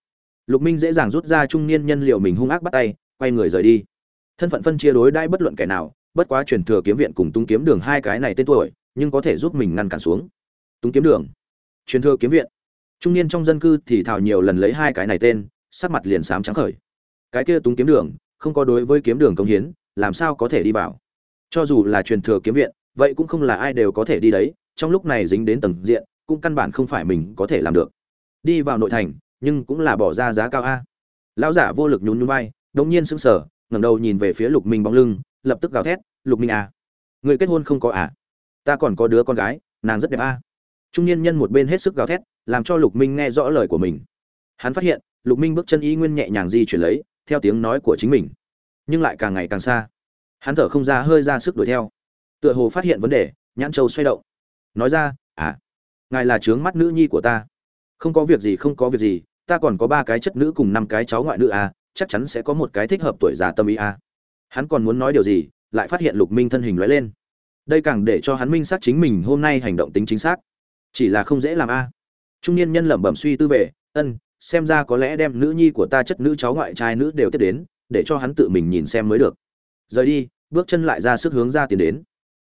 Speaker 1: Lục minh dễ dàng rút ra trung niên nhân liệu mình hung ác bắt tay, quay người rời đi. Thân phận phân chia đối đãi bất luận kẻ nào, bất quá truyền thừa kiếm viện cùng tung kiếm đường hai cái này tên tuổi, nhưng có thể giúp mình ngăn cản xuống. Tung kiếm đường. Truyền thừa kiếm viện. Trung niên trong dân cư thì thảo nhiều lần lấy hai cái này tên, sắc mặt liền xám trắng khởi. Cái kia tung kiếm đường, không có đối với kiếm đường công hiến, làm sao có thể đi vào? Cho dù là truyền thừa kiếm viện, vậy cũng không là ai đều có thể đi đấy, trong lúc này dính đến tầng diện, cũng căn bản không phải mình có thể làm được đi vào nội thành, nhưng cũng là bỏ ra giá cao a. Lão giả vô lực nhún nhún vai đống nhiên sững sờ, ngẩng đầu nhìn về phía lục minh bóng lưng, lập tức gào thét, lục minh à người kết hôn không có à? Ta còn có đứa con gái, nàng rất đẹp a. Trung niên nhân một bên hết sức gào thét, làm cho lục minh nghe rõ lời của mình. Hắn phát hiện, lục minh bước chân ý nguyên nhẹ nhàng di chuyển lấy, theo tiếng nói của chính mình. Nhưng lại càng ngày càng xa. Hắn thở không ra hơi ra sức đuổi theo. Tựa hồ phát hiện vấn đề, nhãn châu xoay động. Nói ra à ngài là trướng mắt nữ nhi của ta không có việc gì không có việc gì ta còn có ba cái chất nữ cùng năm cái cháu ngoại nữ à, chắc chắn sẽ có một cái thích hợp tuổi già tâm ý à. hắn còn muốn nói điều gì lại phát hiện lục minh thân hình lóe lên. Đây càng để cho hắn minh xác chính mình hôm nay hành động tính chính xác. Chỉ là không dễ làm a trung niên nhân lẩm bẩm suy tư về ân xem ra có lẽ đem nữ nhi của ta chất nữ cháu ngoại trai nữ đều tiếp đến để cho hắn tự mình nhìn xem mới được. Rời đi bước chân lại ra sức hướng ra tiến đến.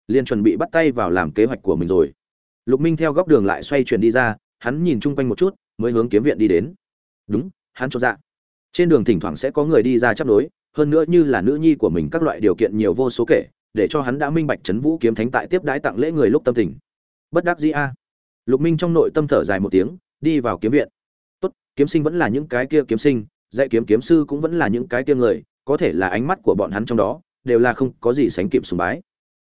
Speaker 1: Liền chuẩn bị bắt tay vào làm kế hoạch của mình rồi. Lục minh theo góc đường lại xoay chuyển đi ra hắn nhìn chung quanh một chút, mới hướng kiếm viện đi đến. Đúng, hắn cho dạ. Trên đường thỉnh thoảng sẽ có người đi ra chấp đối, hơn nữa như là nữ nhi của mình các loại điều kiện nhiều vô số kể, để cho hắn đã minh bạch chấn vũ kiếm thánh tại tiếp đái tặng lễ người lúc tâm tình. Bất đắc dĩ a. Lục minh trong nội tâm thở dài một tiếng, đi vào kiếm viện. Tốt, kiếm sinh vẫn là những cái kia kiếm sinh, dạy kiếm kiếm sư cũng vẫn là những cái kia người, có thể là ánh mắt của bọn hắn trong đó, đều là không có gì sánh kịp sùng bái.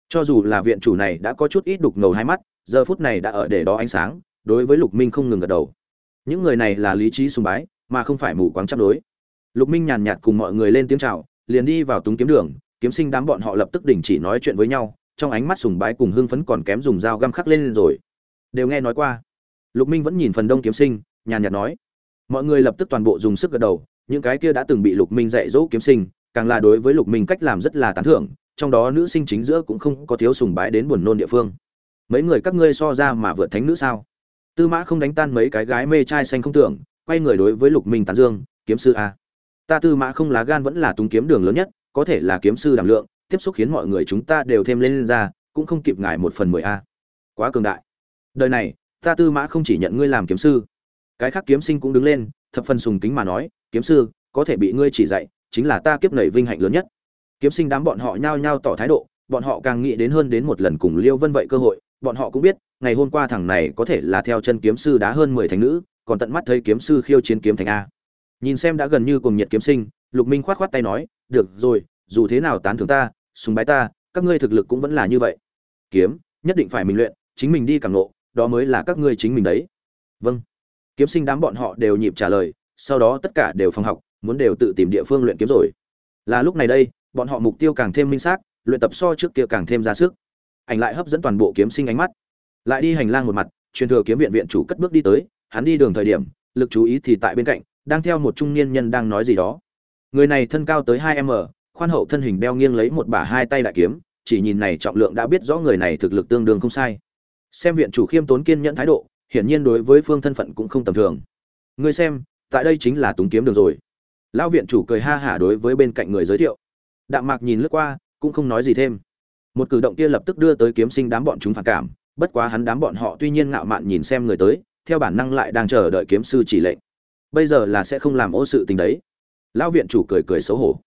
Speaker 1: Cho dù là viện chủ này đã có chút ít đục ngầu hai mắt, giờ phút này đã ở để đó ánh sáng đối với lục minh không ngừng gật đầu. Những người này là lý trí sùng bái, mà không phải mù quáng chấp đối. Lục minh nhàn nhạt cùng mọi người lên tiếng chào, liền đi vào túng kiếm đường, kiếm sinh đám bọn họ lập tức đình chỉ nói chuyện với nhau, trong ánh mắt sùng bái cùng hưng phấn còn kém dùng dao găm khắc lên rồi. Đều nghe nói qua. Lục minh vẫn nhìn phần đông kiếm sinh, nhàn nhạt nói. Mọi người lập tức toàn bộ dùng sức gật đầu, những cái kia đã từng bị lục minh dạy dỗ kiếm sinh, càng là đối với lục minh cách làm rất là tán thưởng, trong đó nữ sinh chính giữa cũng không có thiếu sùng bái đến buồn nôn địa phương. Mấy người các ngươi so ra mà vượt thánh nữ sao? Tư mã không đánh tan mấy cái gái mê trai xanh không tưởng quay người đối với lục minh tán dương kiếm sư a ta tư mã không lá gan vẫn là túng kiếm đường lớn nhất có thể là kiếm sư đảm lượng tiếp xúc khiến mọi người chúng ta đều thêm lên, lên ra cũng không kịp ngài một phần mười a. Quá cường đại. Đời này ta tư mã không chỉ nhận ngươi làm kiếm sư cái khác kiếm sinh cũng đứng lên thập phần sùng kính mà nói kiếm sư có thể bị ngươi chỉ dạy chính là ta kiếp nảy vinh hạnh lớn nhất. Kiếm sinh đám bọn họ nhao nhao tỏ thái độ bọn họ càng nghĩ đến hơn đến một lần cùng liêu vân vậy cơ hội bọn họ cũng biết ngày hôm qua thằng này có thể là theo chân kiếm sư đá hơn mười thành nữ, còn tận mắt thấy kiếm sư khiêu chiến kiếm thành a. Nhìn xem đã gần như cùng nhiệt kiếm sinh, lục minh khoát khoát tay nói, được rồi, dù thế nào tán thưởng ta, sùng bái ta, các ngươi thực lực cũng vẫn là như vậy. Kiếm, nhất định phải mình luyện, chính mình đi cảm nộ đó mới là các ngươi chính mình đấy. Vâng. Kiếm sinh đám bọn họ đều nhịp trả lời, sau đó tất cả đều phòng học, muốn đều tự tìm địa phương luyện kiếm rồi. Là lúc này đây, bọn họ mục tiêu càng thêm minh xác, luyện tập so trước kia càng thêm ra sức. Ảnh lại hấp dẫn toàn bộ kiếm sinh ánh mắt lại đi hành lang một mặt, truyền thừa kiếm viện viện chủ cất bước đi tới, hắn đi đường thời điểm, lực chú ý thì tại bên cạnh, đang theo một trung niên nhân đang nói gì đó. Người này thân cao tới hai m khoan hậu thân hình đeo nghiêng lấy một bả hai tay đại kiếm, chỉ nhìn này trọng lượng đã biết rõ người này thực lực tương đương không sai. Xem viện chủ khiêm tốn kiên nhẫn thái độ, hiển nhiên đối với phương thân phận cũng không tầm thường. Người xem, tại đây chính là túng kiếm đường rồi. Lão viện chủ cười ha hả đối với bên cạnh người giới thiệu. Đạm mạc nhìn lướt qua, cũng không nói gì thêm. Một cử động kia lập tức đưa tới kiếm sinh đám bọn chúng phản cảm bất quá hắn đám bọn họ tuy nhiên ngạo mạn nhìn xem người tới, theo bản năng lại đang chờ đợi kiếm sư chỉ lệnh. Bây giờ là sẽ không làm ô sự tình đấy. Lão viện chủ cười cười xấu hổ.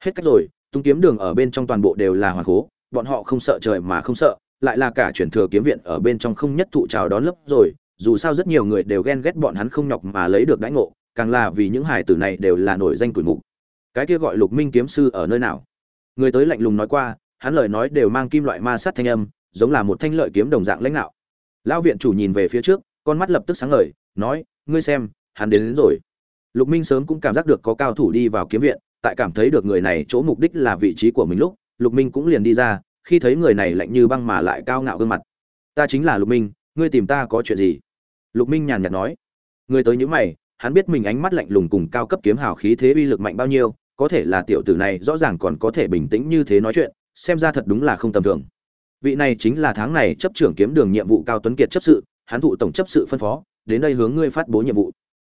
Speaker 1: Hết cách rồi, tung kiếm đường ở bên trong toàn bộ đều là hoàng cố, bọn họ không sợ trời mà không sợ, lại là cả truyền thừa kiếm viện ở bên trong không nhất thụ chào đón lớp rồi, dù sao rất nhiều người đều ghen ghét bọn hắn không nhọc mà lấy được đãi ngộ, càng là vì những hải tử này đều là nổi danh tuổi mục. Cái kia gọi lục minh kiếm sư ở nơi nào? Người tới lạnh lùng nói qua, hắn lời nói đều mang kim loại ma sát thanh âm giống là một thanh lợi kiếm đồng dạng lãnh đạo. Lão viện chủ nhìn về phía trước con mắt lập tức sáng ngời nói ngươi xem hắn đến, đến rồi. Lục minh sớm cũng cảm giác được có cao thủ đi vào kiếm viện tại cảm thấy được người này chỗ mục đích là vị trí của mình lúc lục minh cũng liền đi ra khi thấy người này lạnh như băng mà lại cao ngạo gương mặt. Ta chính là lục minh ngươi tìm ta có chuyện gì? Lục minh nhàn nhạt nói. Người tới những mày hắn biết mình ánh mắt lạnh lùng cùng cao cấp kiếm hào khí thế uy lực mạnh bao nhiêu có thể là tiểu tử này rõ ràng còn có thể bình tĩnh như thế nói chuyện xem ra thật đúng là không tầm thường vị này chính là tháng này chấp trưởng kiếm đường nhiệm vụ cao tuấn kiệt chấp sự, hắn thụ tổng chấp sự phân phó, đến đây hướng ngươi phát bố nhiệm vụ.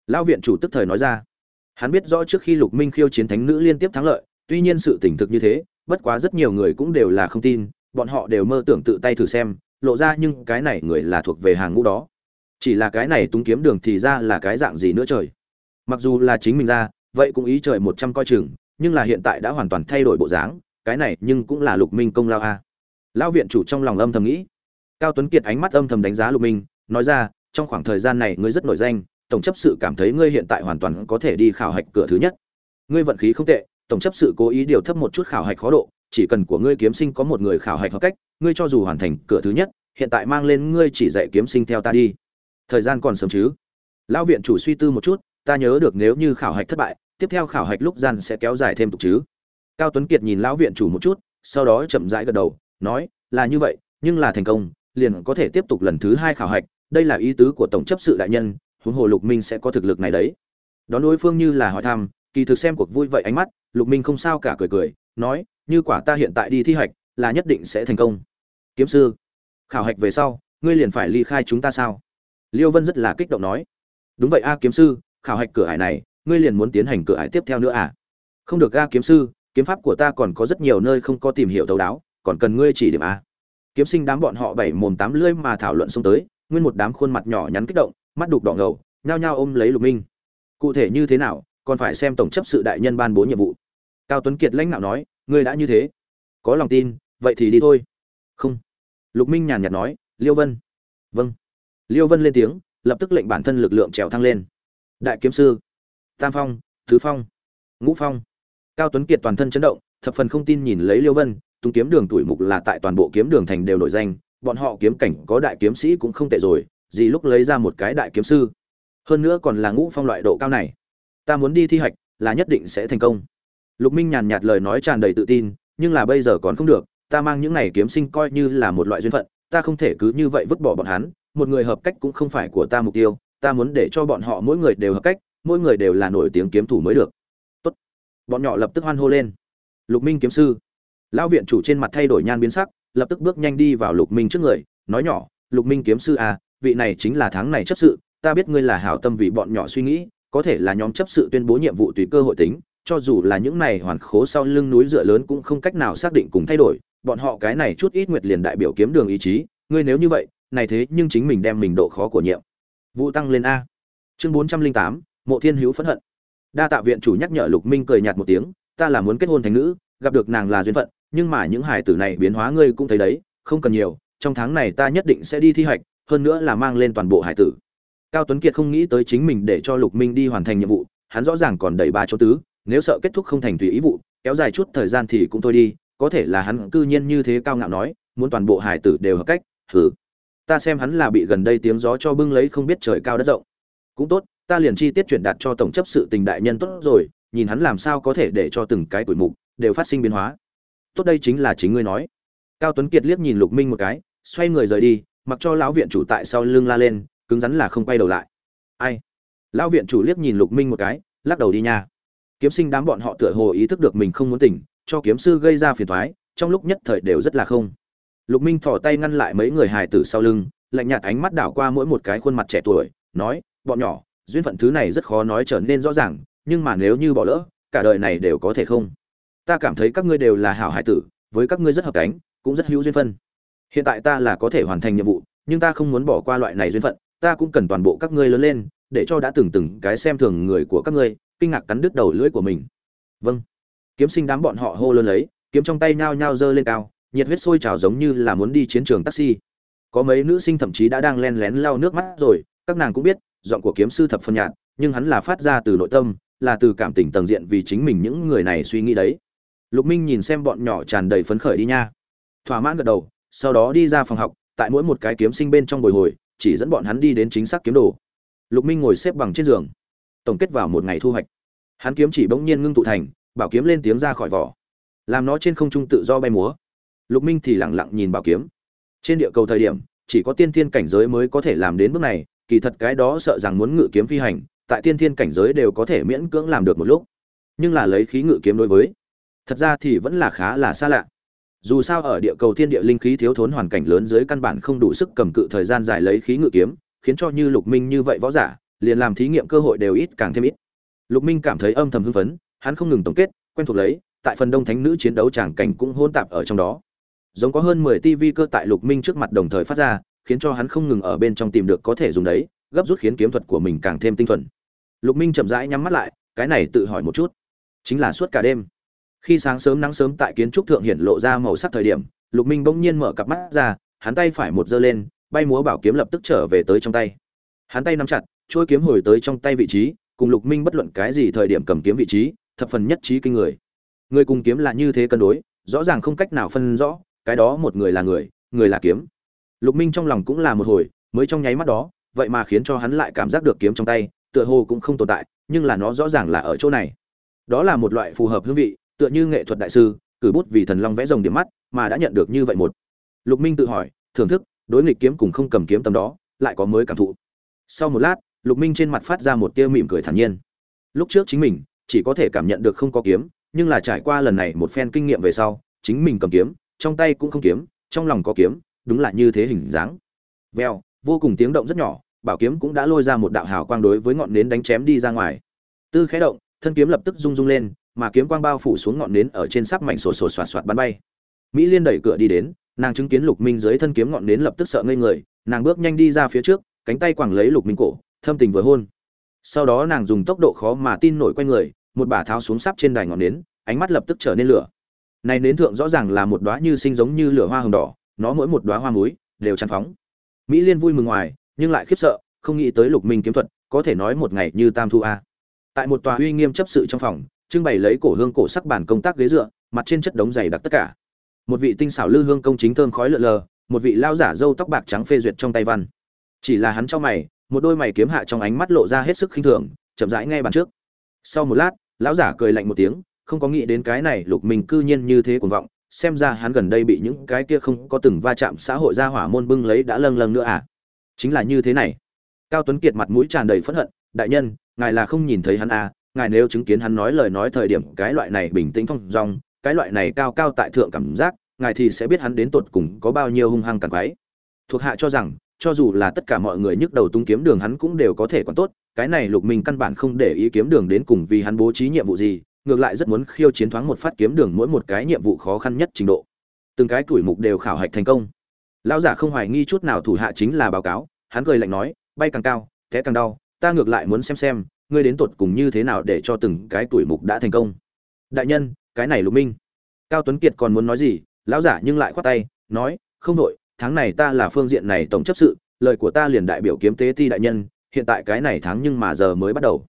Speaker 1: Lão viện chủ tức thời nói ra. Hắn biết rõ trước khi lục minh khiêu chiến thánh nữ liên tiếp thắng lợi, tuy nhiên sự tỉnh thực như thế, bất quá rất nhiều người cũng đều là không tin, bọn họ đều mơ tưởng tự tay thử xem, lộ ra nhưng cái này người là thuộc về hàng ngũ đó. Chỉ là cái này tung kiếm đường thì ra là cái dạng gì nữa trời? Mặc dù là chính mình ra, vậy cũng ý trời một trăm coi chừng, nhưng là hiện tại đã hoàn toàn thay đổi bộ dáng, cái này nhưng cũng là lục minh công lao a lão viện chủ trong lòng âm thầm nghĩ. Cao tuấn kiệt ánh mắt âm thầm đánh giá lục minh, nói ra, trong khoảng thời gian này ngươi rất nổi danh, tổng chấp sự cảm thấy ngươi hiện tại hoàn toàn có thể đi khảo hạch cửa thứ nhất. Ngươi vận khí không tệ, tổng chấp sự cố ý điều thấp một chút khảo hạch khó độ, chỉ cần của ngươi kiếm sinh có một người khảo hạch hợp cách, ngươi cho dù hoàn thành cửa thứ nhất, hiện tại mang lên ngươi chỉ dạy kiếm sinh theo ta đi. Thời gian còn sớm chứ? Lão viện chủ suy tư một chút, ta nhớ được nếu như khảo hạch thất bại, tiếp theo khảo hạch lúc gian sẽ kéo dài thêm tục chứ. Cao tuấn kiệt nhìn lão viện chủ một chút, sau đó chậm rãi gật đầu nói, là như vậy, nhưng là thành công, liền có thể tiếp tục lần thứ hai khảo hạch, đây là ý tứ của tổng chấp sự đại nhân, huống hồ lục minh sẽ có thực lực này đấy. Đón đối phương như là hỏi thăm, kỳ thực xem cuộc vui vậy ánh mắt, lục minh không sao cả cười cười, nói, như quả ta hiện tại đi thi hạch, là nhất định sẽ thành công. Kiếm sư, khảo hạch về sau, ngươi liền phải ly khai chúng ta sao? Liêu vân rất là kích động nói. Đúng vậy a, kiếm sư, khảo hạch cửa ải này, ngươi liền muốn tiến hành cửa ải tiếp theo nữa à? Không được a, kiếm sư, kiếm pháp của ta còn có rất nhiều nơi không có tìm hiểu thấu đáo còn cần ngươi chỉ điểm a. Kiếm sinh đám bọn họ bảy mồm tám lưỡi mà thảo luận xông tới, nguyên một đám khuôn mặt nhỏ nhắn kích động, mắt đục đỏ ngầu, nhao nhao ôm lấy lục minh. Cụ thể như thế nào, còn phải xem tổng chấp sự đại nhân ban bố nhiệm vụ. Cao tuấn kiệt lãnh đạo nói, ngươi đã như thế. Có lòng tin, vậy thì đi thôi. Không. Lục minh nhàn nhạt nói, liêu vân. Vâng. Liêu vân lên tiếng, lập tức lệnh bản thân lực lượng trèo thăng lên. Đại kiếm sư. Tam phong thứ phong, ngũ phong. Cao tuấn kiệt toàn thân chấn động, thập phần không tin nhìn lấy liêu vân tung kiếm đường tuổi mục là tại toàn bộ kiếm đường thành đều nổi danh, bọn họ kiếm cảnh có đại kiếm sĩ cũng không tệ rồi, gì lúc lấy ra một cái đại kiếm sư. Hơn nữa còn là ngũ phong loại độ cao này. Ta muốn đi thi hạch, là nhất định sẽ thành công. Lục minh nhàn nhạt lời nói tràn đầy tự tin, nhưng là bây giờ còn không được, ta mang những này kiếm sinh coi như là một loại duyên phận, ta không thể cứ như vậy vứt bỏ bọn hắn, một người hợp cách cũng không phải của ta mục tiêu, ta muốn để cho bọn họ mỗi người đều hợp cách, mỗi người đều là nổi tiếng kiếm thủ mới được. Tốt. bọn nhỏ lập tức hoan hô lên. Lục minh kiếm sư lão viện chủ trên mặt thay đổi nhan biến sắc, lập tức bước nhanh đi vào lục minh trước người, nói nhỏ, lục minh kiếm sư à vị này chính là tháng này chấp sự, ta biết ngươi là hảo tâm vì bọn nhỏ suy nghĩ, có thể là nhóm chấp sự tuyên bố nhiệm vụ tùy cơ hội tính, cho dù là những này hoàn khố sau lưng núi dựa lớn cũng không cách nào xác định cùng thay đổi, bọn họ cái này chút ít nguyệt liền đại biểu kiếm đường ý chí, ngươi nếu như vậy, này thế nhưng chính mình đem mình độ khó của nhiệm vụ tăng lên a. Chương bốn trăm linh tám, mộ thiên hữu phẫn hận. Đa tạ viện chủ nhắc nhở lục minh cười nhạt một tiếng, ta là muốn kết hôn thành nữ, gặp được nàng là duyên phận nhưng mà những hải tử này biến hóa ngươi cũng thấy đấy không cần nhiều trong tháng này ta nhất định sẽ đi thi hạch, hơn nữa là mang lên toàn bộ hải tử. Cao tuấn kiệt không nghĩ tới chính mình để cho lục minh đi hoàn thành nhiệm vụ hắn rõ ràng còn đầy ba chỗ tứ nếu sợ kết thúc không thành tùy ý vụ kéo dài chút thời gian thì cũng thôi đi có thể là hắn cư nhiên như thế cao ngạo nói muốn toàn bộ hải tử đều hợp cách hừ. Ta xem hắn là bị gần đây tiếng gió cho bưng lấy không biết trời cao đất rộng. Cũng tốt ta liền chi tiết chuyển đạt cho tổng chấp sự tình đại nhân tốt rồi nhìn hắn làm sao có thể để cho từng cái tuổi mục đều phát sinh biến hóa tốt đây chính là chính ngươi nói. Cao tuấn kiệt liếc nhìn lục minh một cái, xoay người rời đi, mặc cho lão viện chủ tại sau lưng la lên, cứng rắn là không quay đầu lại. Ai? Lão viện chủ liếc nhìn lục minh một cái, lắc đầu đi nha. Kiếm sinh đám bọn họ tựa hồ ý thức được mình không muốn tỉnh, cho kiếm sư gây ra phiền toái, trong lúc nhất thời đều rất là không. Lục minh thò tay ngăn lại mấy người hài tử sau lưng, lạnh nhạt ánh mắt đảo qua mỗi một cái khuôn mặt trẻ tuổi, nói, bọn nhỏ, duyên phận thứ này rất khó nói trở nên rõ ràng, nhưng mà nếu như bỏ lỡ, cả đời này đều có thể không? Ta cảm thấy các ngươi đều là hảo hải tử, với các ngươi rất hợp cánh, cũng rất hữu duyên phân. Hiện tại ta là có thể hoàn thành nhiệm vụ, nhưng ta không muốn bỏ qua loại này duyên phận, ta cũng cần toàn bộ các ngươi lớn lên, để cho đã từng từng cái xem thường người của các ngươi, kinh ngạc cắn đứt đầu lưỡi của mình. Vâng. Kiếm sinh đám bọn họ hô lớn lấy, kiếm trong tay nhao nhao giơ lên cao, nhiệt huyết sôi trào giống như là muốn đi chiến trường taxi. Có mấy nữ sinh thậm chí đã đang len lén lau nước mắt rồi, các nàng cũng biết, giọng của kiếm sư thập phân nhạt, nhưng hắn là phát ra từ nội tâm, là từ cảm tình tầng diện vì chính mình những người này suy nghĩ đấy lục minh nhìn xem bọn nhỏ tràn đầy phấn khởi đi nha. Thỏa mãn gật đầu, sau đó đi ra phòng học, tại mỗi một cái kiếm sinh bên trong bồi hồi, chỉ dẫn bọn hắn đi đến chính xác kiếm đồ. Lục minh ngồi xếp bằng trên giường, tổng kết vào một ngày thu hoạch. Hắn kiếm chỉ bỗng nhiên ngưng tụ thành, bảo kiếm lên tiếng ra khỏi vỏ. Làm nó trên không trung tự do bay múa. Lục minh thì lẳng lặng nhìn bảo kiếm. Trên địa cầu thời điểm, chỉ có tiên thiên cảnh giới mới có thể làm đến bước này, kỳ thật cái đó sợ rằng muốn ngự kiếm phi hành, tại tiên thiên cảnh giới đều có thể miễn cưỡng làm được một lúc. Nhưng là lấy khí ngự kiếm đối với thật ra thì vẫn là khá là xa lạ. Dù sao ở địa cầu thiên địa linh khí thiếu thốn hoàn cảnh lớn dưới căn bản không đủ sức cầm cự thời gian dài lấy khí ngự kiếm, khiến cho như lục minh như vậy võ giả, liền làm thí nghiệm cơ hội đều ít càng thêm ít. Lục minh cảm thấy âm thầm hưng phấn, hắn không ngừng tổng kết, quen thuộc lấy, tại phần đông thánh nữ chiến đấu tràng cảnh cũng hôn tạp ở trong đó. Giống có hơn mười tivi cơ tại lục minh trước mặt đồng thời phát ra, khiến cho hắn không ngừng ở bên trong tìm được có thể dùng đấy, gấp rút khiến kiếm thuật của mình càng thêm tinh thuần. Lục minh chậm rãi nhắm mắt lại, cái này tự hỏi một chút. Chính là suốt cả đêm khi sáng sớm nắng sớm tại kiến trúc thượng hiển lộ ra màu sắc thời điểm, lục minh bỗng nhiên mở cặp mắt ra, hắn tay phải một giơ lên, bay múa bảo kiếm lập tức trở về tới trong tay. Hắn tay nắm chặt, chuôi kiếm hồi tới trong tay vị trí, cùng lục minh bất luận cái gì thời điểm cầm kiếm vị trí, thập phần nhất trí kinh người. Người cùng kiếm là như thế cân đối, rõ ràng không cách nào phân rõ, cái đó một người là người người là kiếm. Lục minh trong lòng cũng là một hồi, mới trong nháy mắt đó, vậy mà khiến cho hắn lại cảm giác được kiếm trong tay, tựa hồ cũng không tồn tại, nhưng là nó rõ ràng là ở chỗ này. Đó là một loại phù hợp hương vị tựa như nghệ thuật đại sư, cử bút vì thần long vẽ rồng điểm mắt, mà đã nhận được như vậy một. Lục minh tự hỏi, thưởng thức, đối nghịch kiếm cùng không cầm kiếm tầm đó, lại có mới cảm thụ. Sau một lát, lục minh trên mặt phát ra một tia mỉm cười thản nhiên. Lúc trước chính mình, chỉ có thể cảm nhận được không có kiếm, nhưng là trải qua lần này một phen kinh nghiệm về sau, chính mình cầm kiếm, trong tay cũng không kiếm, trong lòng có kiếm, đúng là như thế hình dáng. Veo vô cùng tiếng động rất nhỏ, bảo kiếm cũng đã lôi ra một đạo hào quang đối với ngọn nến đánh chém đi ra ngoài. Tư khẽ động, thân kiếm lập tức rung rung lên mà kiếm quang bao phủ xuống ngọn nến ở trên sắp mảnh sổ sổ soạt soạt bắn bay. Mỹ liên đẩy cửa đi đến, nàng chứng kiến lục minh dưới thân kiếm ngọn nến lập tức sợ ngây người, nàng bước nhanh đi ra phía trước, cánh tay quàng lấy lục minh cổ, thâm tình vừa hôn. Sau đó nàng dùng tốc độ khó mà tin nổi quanh người, một bả tháo xuống sắp trên đài ngọn nến, ánh mắt lập tức trở nên lửa. Này nến thượng rõ ràng là một đóa như sinh giống như lửa hoa hồng đỏ, nó mỗi một đóa hoa muối đều tràn phóng. Mỹ liên vui mừng ngoài, nhưng lại khiếp sợ, không nghĩ tới lục minh kiếm thuật có thể nói một ngày như tam thu a. Tại một tòa uy nghiêm chấp sự trong phòng trưng bày lấy cổ hương cổ sắc bản công tác ghế dựa, mặt trên chất đống dày đặc tất cả. Một vị tinh xảo lư hương công chính thơm khói lượn lờ, một vị lao giả râu tóc bạc trắng phê duyệt trong tay văn. Chỉ là hắn cho mày, một đôi mày kiếm hạ trong ánh mắt lộ ra hết sức khinh thường, chậm rãi ngay bàn trước. Sau một lát, lão giả cười lạnh một tiếng, không có nghĩ đến cái này lục minh cư nhiên như thế cuồng vọng, xem ra hắn gần đây bị những cái kia không có từng va chạm xã hội ra hỏa môn bưng lấy đã lâng lâng nữa à. Chính là như thế này. Cao tuấn kiệt mặt mũi tràn đầy phẫn hận, đại nhân, ngài là không nhìn thấy hắn à ngài nếu chứng kiến hắn nói lời nói thời điểm cái loại này bình tĩnh thong dong, cái loại này cao cao tại thượng cảm giác, ngài thì sẽ biết hắn đến tột cùng có bao nhiêu hung hăng càng quái. Thuộc hạ cho rằng, cho dù là tất cả mọi người nhức đầu tung kiếm đường hắn cũng đều có thể còn tốt, cái này lục minh căn bản không để ý kiếm đường đến cùng vì hắn bố trí nhiệm vụ gì, ngược lại rất muốn khiêu chiến thoáng một phát kiếm đường mỗi một cái nhiệm vụ khó khăn nhất trình độ. Từng cái tuổi mục đều khảo hạch thành công. Lão giả không hoài nghi chút nào thủ hạ chính là báo cáo, hắn cười lạnh nói, bay càng cao, té càng đau, ta ngược lại muốn xem xem ngươi đến tột cùng như thế nào để cho từng cái tuổi mục đã thành công? Đại nhân, cái này lục minh. Cao tuấn kiệt còn muốn nói gì? Lão giả nhưng lại khoát tay, nói, không đội tháng này ta là phương diện này tổng chấp sự, lời của ta liền đại biểu kiếm tế ti đại nhân, hiện tại cái này tháng nhưng mà giờ mới bắt đầu.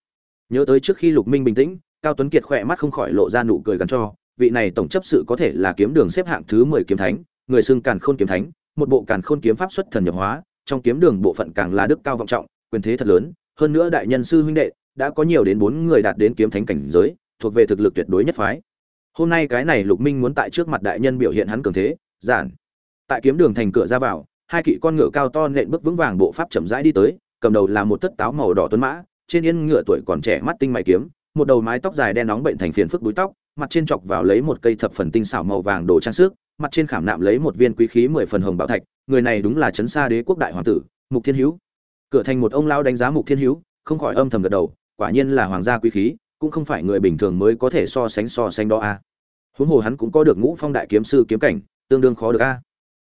Speaker 1: Nhớ tới trước khi lục minh bình tĩnh, cao tuấn kiệt khỏe mắt không khỏi lộ ra nụ cười gắn cho, vị này tổng chấp sự có thể là kiếm đường xếp hạng thứ mười kiếm thánh, người xưng càn khôn kiếm thánh, một bộ càn khôn kiếm pháp xuất thần nhập hóa, trong kiếm đường bộ phận càng là đức cao vọng trọng, quyền thế thật lớn, hơn nữa đại nhân sư huynh đệ đã có nhiều đến bốn người đạt đến kiếm thánh cảnh giới, thuộc về thực lực tuyệt đối nhất phái. Hôm nay cái này lục minh muốn tại trước mặt đại nhân biểu hiện hắn cường thế, giản. Tại kiếm đường thành cửa ra vào, hai kỵ con ngựa cao to nện bước vững vàng bộ pháp chậm rãi đi tới, cầm đầu là một tất táo màu đỏ tuấn mã, trên yên ngựa tuổi còn trẻ mắt tinh mày kiếm, một đầu mái tóc dài đen nóng bệnh thành phiền phức búi tóc, mặt trên chọc vào lấy một cây thập phần tinh xảo màu vàng đồ trang sức, mặt trên khảm nạm lấy một viên quý khí mười phần hồng bảo thạch, người này đúng là trấn xa đế quốc đại hoàng tử, mục thiên hữu. Cửa thành một ông lao đánh giá mục thiên hữu, không khỏi âm thầm gật đầu quả nhiên là hoàng gia quý khí, cũng không phải người bình thường mới có thể so sánh so sánh đó a huống hồ hắn cũng có được ngũ phong đại kiếm sư kiếm cảnh, tương đương khó được a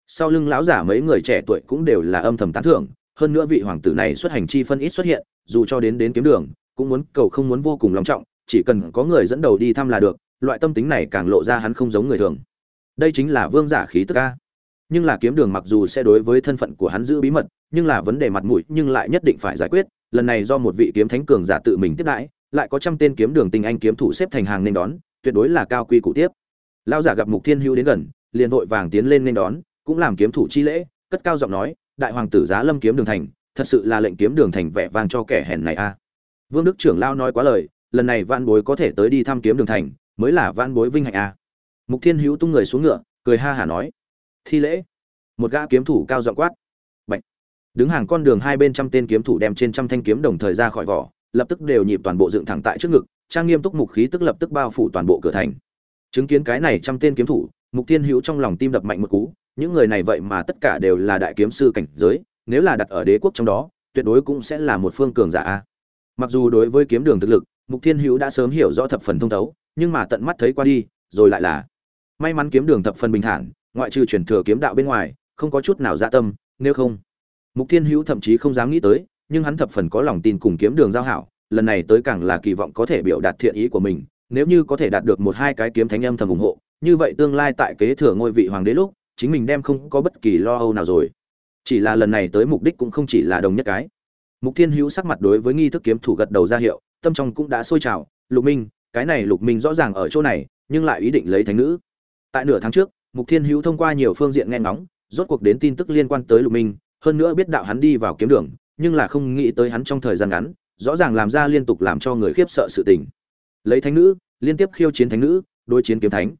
Speaker 1: sau lưng lão giả mấy người trẻ tuổi cũng đều là âm thầm tán thưởng, hơn nữa vị hoàng tử này xuất hành chi phân ít xuất hiện, dù cho đến đến kiếm đường, cũng muốn cầu không muốn vô cùng long trọng, chỉ cần có người dẫn đầu đi thăm là được, loại tâm tính này càng lộ ra hắn không giống người thường. Đây chính là vương giả khí tức a. Nhưng là kiếm đường mặc dù sẽ đối với thân phận của hắn giữ bí mật, nhưng là vấn đề mặt mũi nhưng lại nhất định phải giải quyết lần này do một vị kiếm thánh cường giả tự mình tiếp đãi, lại có trăm tên kiếm đường tinh anh kiếm thủ xếp thành hàng nên đón, tuyệt đối là cao quy cụ tiếp. Lão giả gặp mục thiên hưu đến gần, liền vội vàng tiến lên nên đón, cũng làm kiếm thủ chi lễ, cất cao giọng nói, đại hoàng tử giá lâm kiếm đường thành, thật sự là lệnh kiếm đường thành vẻ vang cho kẻ hèn này a. Vương đức trưởng lão nói quá lời, lần này vạn bối có thể tới đi thăm kiếm đường thành, mới là vạn bối vinh hạnh a. Mục thiên hữu tung người xuống ngựa, cười ha hả nói, thi lễ. Một gã kiếm thủ cao giọng quát đứng hàng con đường hai bên trăm tên kiếm thủ đem trên trăm thanh kiếm đồng thời ra khỏi vỏ, lập tức đều nhịp toàn bộ dựng thẳng tại trước ngực, trang nghiêm túc mục khí tức lập tức bao phủ toàn bộ cửa thành. Chứng kiến cái này trăm tên kiếm thủ, mục thiên hữu trong lòng tim đập mạnh một cú, những người này vậy mà tất cả đều là đại kiếm sư cảnh giới, nếu là đặt ở đế quốc trong đó, tuyệt đối cũng sẽ là một phương cường giả mặc dù đối với kiếm đường thực lực, mục thiên hữu đã sớm hiểu rõ thập phần thông thấu, nhưng mà tận mắt thấy qua đi, rồi lại là may mắn kiếm đường thập phần bình thản, ngoại trừ truyền thừa kiếm đạo bên ngoài, không có chút nào dạ tâm, nếu không mục thiên hữu thậm chí không dám nghĩ tới, nhưng hắn thập phần có lòng tin cùng kiếm đường giao hảo, lần này tới càng là kỳ vọng có thể biểu đạt thiện ý của mình, nếu như có thể đạt được một hai cái kiếm thánh âm thầm ủng hộ, như vậy tương lai tại kế thừa ngôi vị hoàng đế lúc, chính mình đem không có bất kỳ lo âu nào rồi. Chỉ là lần này tới mục đích cũng không chỉ là đồng nhất cái. Mục thiên hữu sắc mặt đối với nghi thức kiếm thủ gật đầu ra hiệu, tâm trong cũng đã sôi trào, lục minh, cái này lục minh rõ ràng ở chỗ này, nhưng lại ý định lấy thánh nữ. Tại nửa tháng trước, mục thiên hữu thông qua nhiều phương diện nghe ngóng, rốt cuộc đến tin tức liên quan tới lục minh hơn nữa biết đạo hắn đi vào kiếm đường, nhưng là không nghĩ tới hắn trong thời gian ngắn, rõ ràng làm ra liên tục làm cho người khiếp sợ sự tình. Lấy thánh nữ, liên tiếp khiêu chiến thánh nữ, đối chiến kiếm thánh.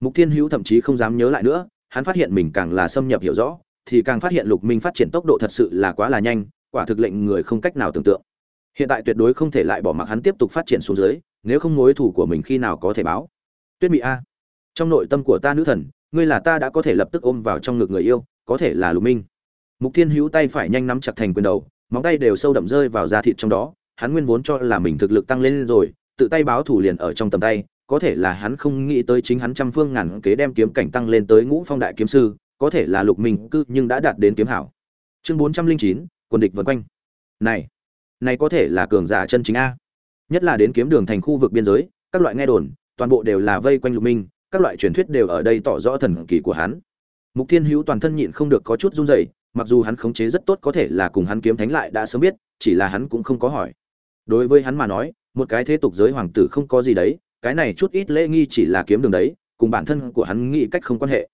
Speaker 1: Mục thiên hữu thậm chí không dám nhớ lại nữa, hắn phát hiện mình càng là xâm nhập hiểu rõ, thì càng phát hiện lục minh phát triển tốc độ thật sự là quá là nhanh, quả thực lệnh người không cách nào tưởng tượng. Hiện tại tuyệt đối không thể lại bỏ mặc hắn tiếp tục phát triển xuống dưới, nếu không mối thủ của mình khi nào có thể báo. Tuyết Mị a, trong nội tâm của ta nữ thần, ngươi là ta đã có thể lập tức ôm vào trong ngực người yêu, có thể là lục minh mục thiên hữu tay phải nhanh nắm chặt thành quyền đầu, móng tay đều sâu đậm rơi vào da thịt trong đó, hắn nguyên vốn cho là mình thực lực tăng lên rồi, tự tay báo thủ liền ở trong tầm tay, có thể là hắn không nghĩ tới chính hắn trăm phương ngàn kế đem kiếm cảnh tăng lên tới ngũ phong đại kiếm sư, có thể là lục minh cư nhưng đã đạt đến kiếm hảo. Chương bốn trăm linh chín, quân địch vân quanh. Này này có thể là cường giả chân chính a. Nhất là đến kiếm đường thành khu vực biên giới, các loại nghe đồn, toàn bộ đều là vây quanh lục minh, các loại truyền thuyết đều ở đây tỏ rõ thần kỳ của hắn. Mục thiên hữu toàn thân nhịn không được có chút run rẩy mặc dù hắn khống chế rất tốt có thể là cùng hắn kiếm thánh lại đã sớm biết, chỉ là hắn cũng không có hỏi. Đối với hắn mà nói, một cái thế tục giới hoàng tử không có gì đấy, cái này chút ít lễ nghi chỉ là kiếm đường đấy, cùng bản thân của hắn nghĩ cách không quan hệ.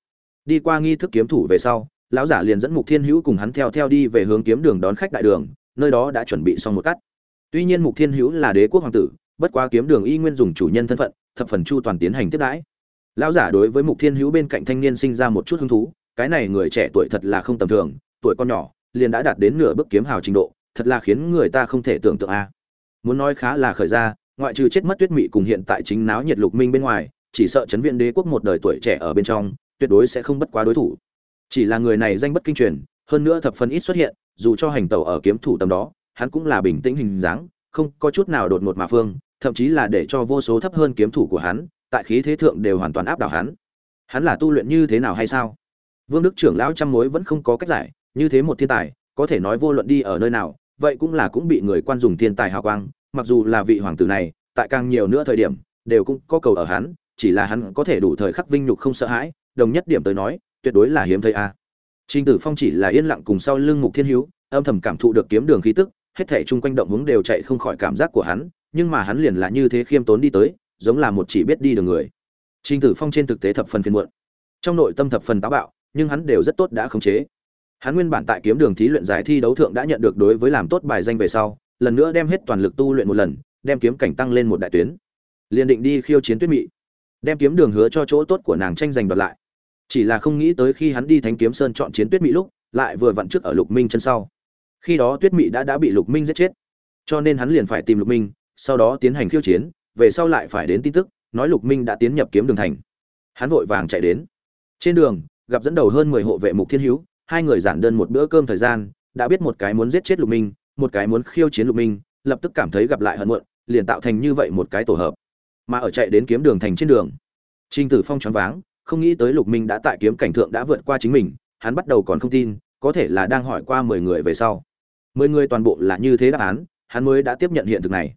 Speaker 1: Đi qua nghi thức kiếm thủ về sau, lão giả liền dẫn mục thiên hữu cùng hắn theo theo đi về hướng kiếm đường đón khách đại đường, nơi đó đã chuẩn bị xong một cắt. Tuy nhiên mục thiên hữu là đế quốc hoàng tử, bất quá kiếm đường y nguyên dùng chủ nhân thân phận, thập phần chu toàn tiến hành tiếp đãi. Lão giả đối với mục thiên hữu bên cạnh thanh niên sinh ra một chút hứng thú, cái này người trẻ tuổi thật là không tầm thường tuổi con nhỏ, liền đã đạt đến nửa bước kiếm hào trình độ, thật là khiến người ta không thể tưởng tượng a. Muốn nói khá là khởi ra, ngoại trừ chết mất tuyết mị cùng hiện tại chính náo nhiệt lục minh bên ngoài, chỉ sợ chấn viện đế quốc một đời tuổi trẻ ở bên trong, tuyệt đối sẽ không bất quá đối thủ. Chỉ là người này danh bất kinh truyền, hơn nữa thập phần ít xuất hiện, dù cho hành tẩu ở kiếm thủ tầm đó, hắn cũng là bình tĩnh hình dáng, không có chút nào đột ngột mà phương, thậm chí là để cho vô số thấp hơn kiếm thủ của hắn, tại khí thế thượng đều hoàn toàn áp đảo hắn. Hắn là tu luyện như thế nào hay sao? Vương đức trưởng lão trăm mối vẫn không có cách giải như thế một thiên tài có thể nói vô luận đi ở nơi nào vậy cũng là cũng bị người quan dùng thiên tài hào quang mặc dù là vị hoàng tử này tại càng nhiều nữa thời điểm đều cũng có cầu ở hắn chỉ là hắn có thể đủ thời khắc vinh nhục không sợ hãi đồng nhất điểm tới nói tuyệt đối là hiếm thấy a Trình Tử Phong chỉ là yên lặng cùng sau lưng Mục Thiên Hiếu, âm thầm cảm thụ được kiếm đường khí tức, hết thảy chung quanh động hướng đều chạy không khỏi cảm giác của hắn, nhưng mà hắn liền là như thế khiêm tốn đi tới, giống là một chỉ biết đi đường người. Trình Tử Phong trên thực tế thập phần phiền muộn. Trong nội tâm thập phần táo bạo, nhưng hắn đều rất tốt đã khống chế. Hắn nguyên bản tại kiếm đường thí luyện giải thi đấu thượng đã nhận được đối với làm tốt bài danh về sau, lần nữa đem hết toàn lực tu luyện một lần, đem kiếm cảnh tăng lên một đại tuyến. Liên định đi khiêu chiến Tuyết Mị, đem kiếm đường hứa cho chỗ tốt của nàng tranh giành đoạt lại. Chỉ là không nghĩ tới khi hắn đi Thánh Kiếm Sơn chọn chiến Tuyết Mị lúc, lại vừa vặn trước ở Lục Minh chân sau. Khi đó Tuyết Mị đã đã bị Lục Minh giết chết, cho nên hắn liền phải tìm Lục Minh, sau đó tiến hành khiêu chiến, về sau lại phải đến tin tức, nói Lục Minh đã tiến nhập kiếm đường thành. Hắn vội vàng chạy đến. Trên đường, gặp dẫn đầu hơn mười hộ vệ Mục Thiên hữu hai người giản đơn một bữa cơm thời gian, đã biết một cái muốn giết chết Lục Minh, một cái muốn khiêu chiến Lục Minh, lập tức cảm thấy gặp lại hận muộn, liền tạo thành như vậy một cái tổ hợp. Mà ở chạy đến kiếm đường thành trên đường, Trình Tử Phong choáng váng, không nghĩ tới Lục Minh đã tại kiếm cảnh thượng đã vượt qua chính mình, hắn bắt đầu còn không tin, có thể là đang hỏi qua mười người về sau. mười người toàn bộ là như thế đáp án, hắn mới đã tiếp nhận hiện thực này.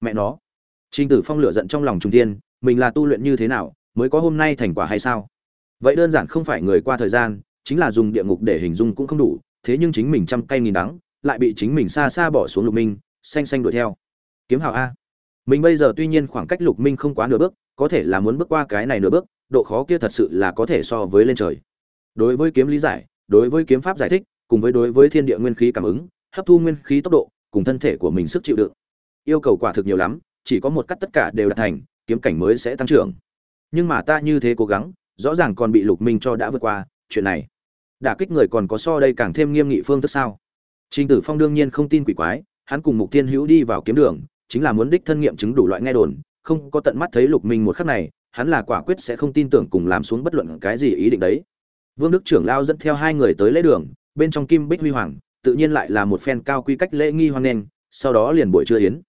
Speaker 1: Mẹ nó. Trình Tử Phong lửa giận trong lòng trung thiên, mình là tu luyện như thế nào, mới có hôm nay thành quả hay sao? Vậy đơn giản không phải người qua thời gian, chính là dùng địa ngục để hình dung cũng không đủ, thế nhưng chính mình trăm cây nghìn đắng, lại bị chính mình xa xa bỏ xuống Lục Minh, xanh xanh đuổi theo. Kiếm hào a. Mình bây giờ tuy nhiên khoảng cách Lục Minh không quá nửa bước, có thể là muốn bước qua cái này nửa bước, độ khó kia thật sự là có thể so với lên trời đối với kiếm lý giải đối với kiếm pháp giải thích cùng với đối với thiên địa nguyên khí cảm ứng hấp thu nguyên khí tốc độ cùng thân thể của mình sức chịu đựng yêu cầu quả thực nhiều lắm chỉ có một cắt tất cả đều đạt thành kiếm cảnh mới sẽ tăng trưởng nhưng mà ta như thế cố gắng rõ ràng còn bị lục minh cho đã vượt qua chuyện này. Đả kích người còn có so đây càng thêm nghiêm nghị phương thức sao? Trình tử phong đương nhiên không tin quỷ quái, hắn cùng mục tiên hữu đi vào kiếm đường, chính là muốn đích thân nghiệm chứng đủ loại nghe đồn, không có tận mắt thấy lục minh một khắc này, hắn là quả quyết sẽ không tin tưởng cùng làm xuống bất luận cái gì ý định đấy. Vương đức trưởng lao dẫn theo hai người tới lễ đường, bên trong kim bích huy hoàng, tự nhiên lại là một phen cao quy cách lễ nghi hoan nghênh, sau đó liền buổi trưa yến.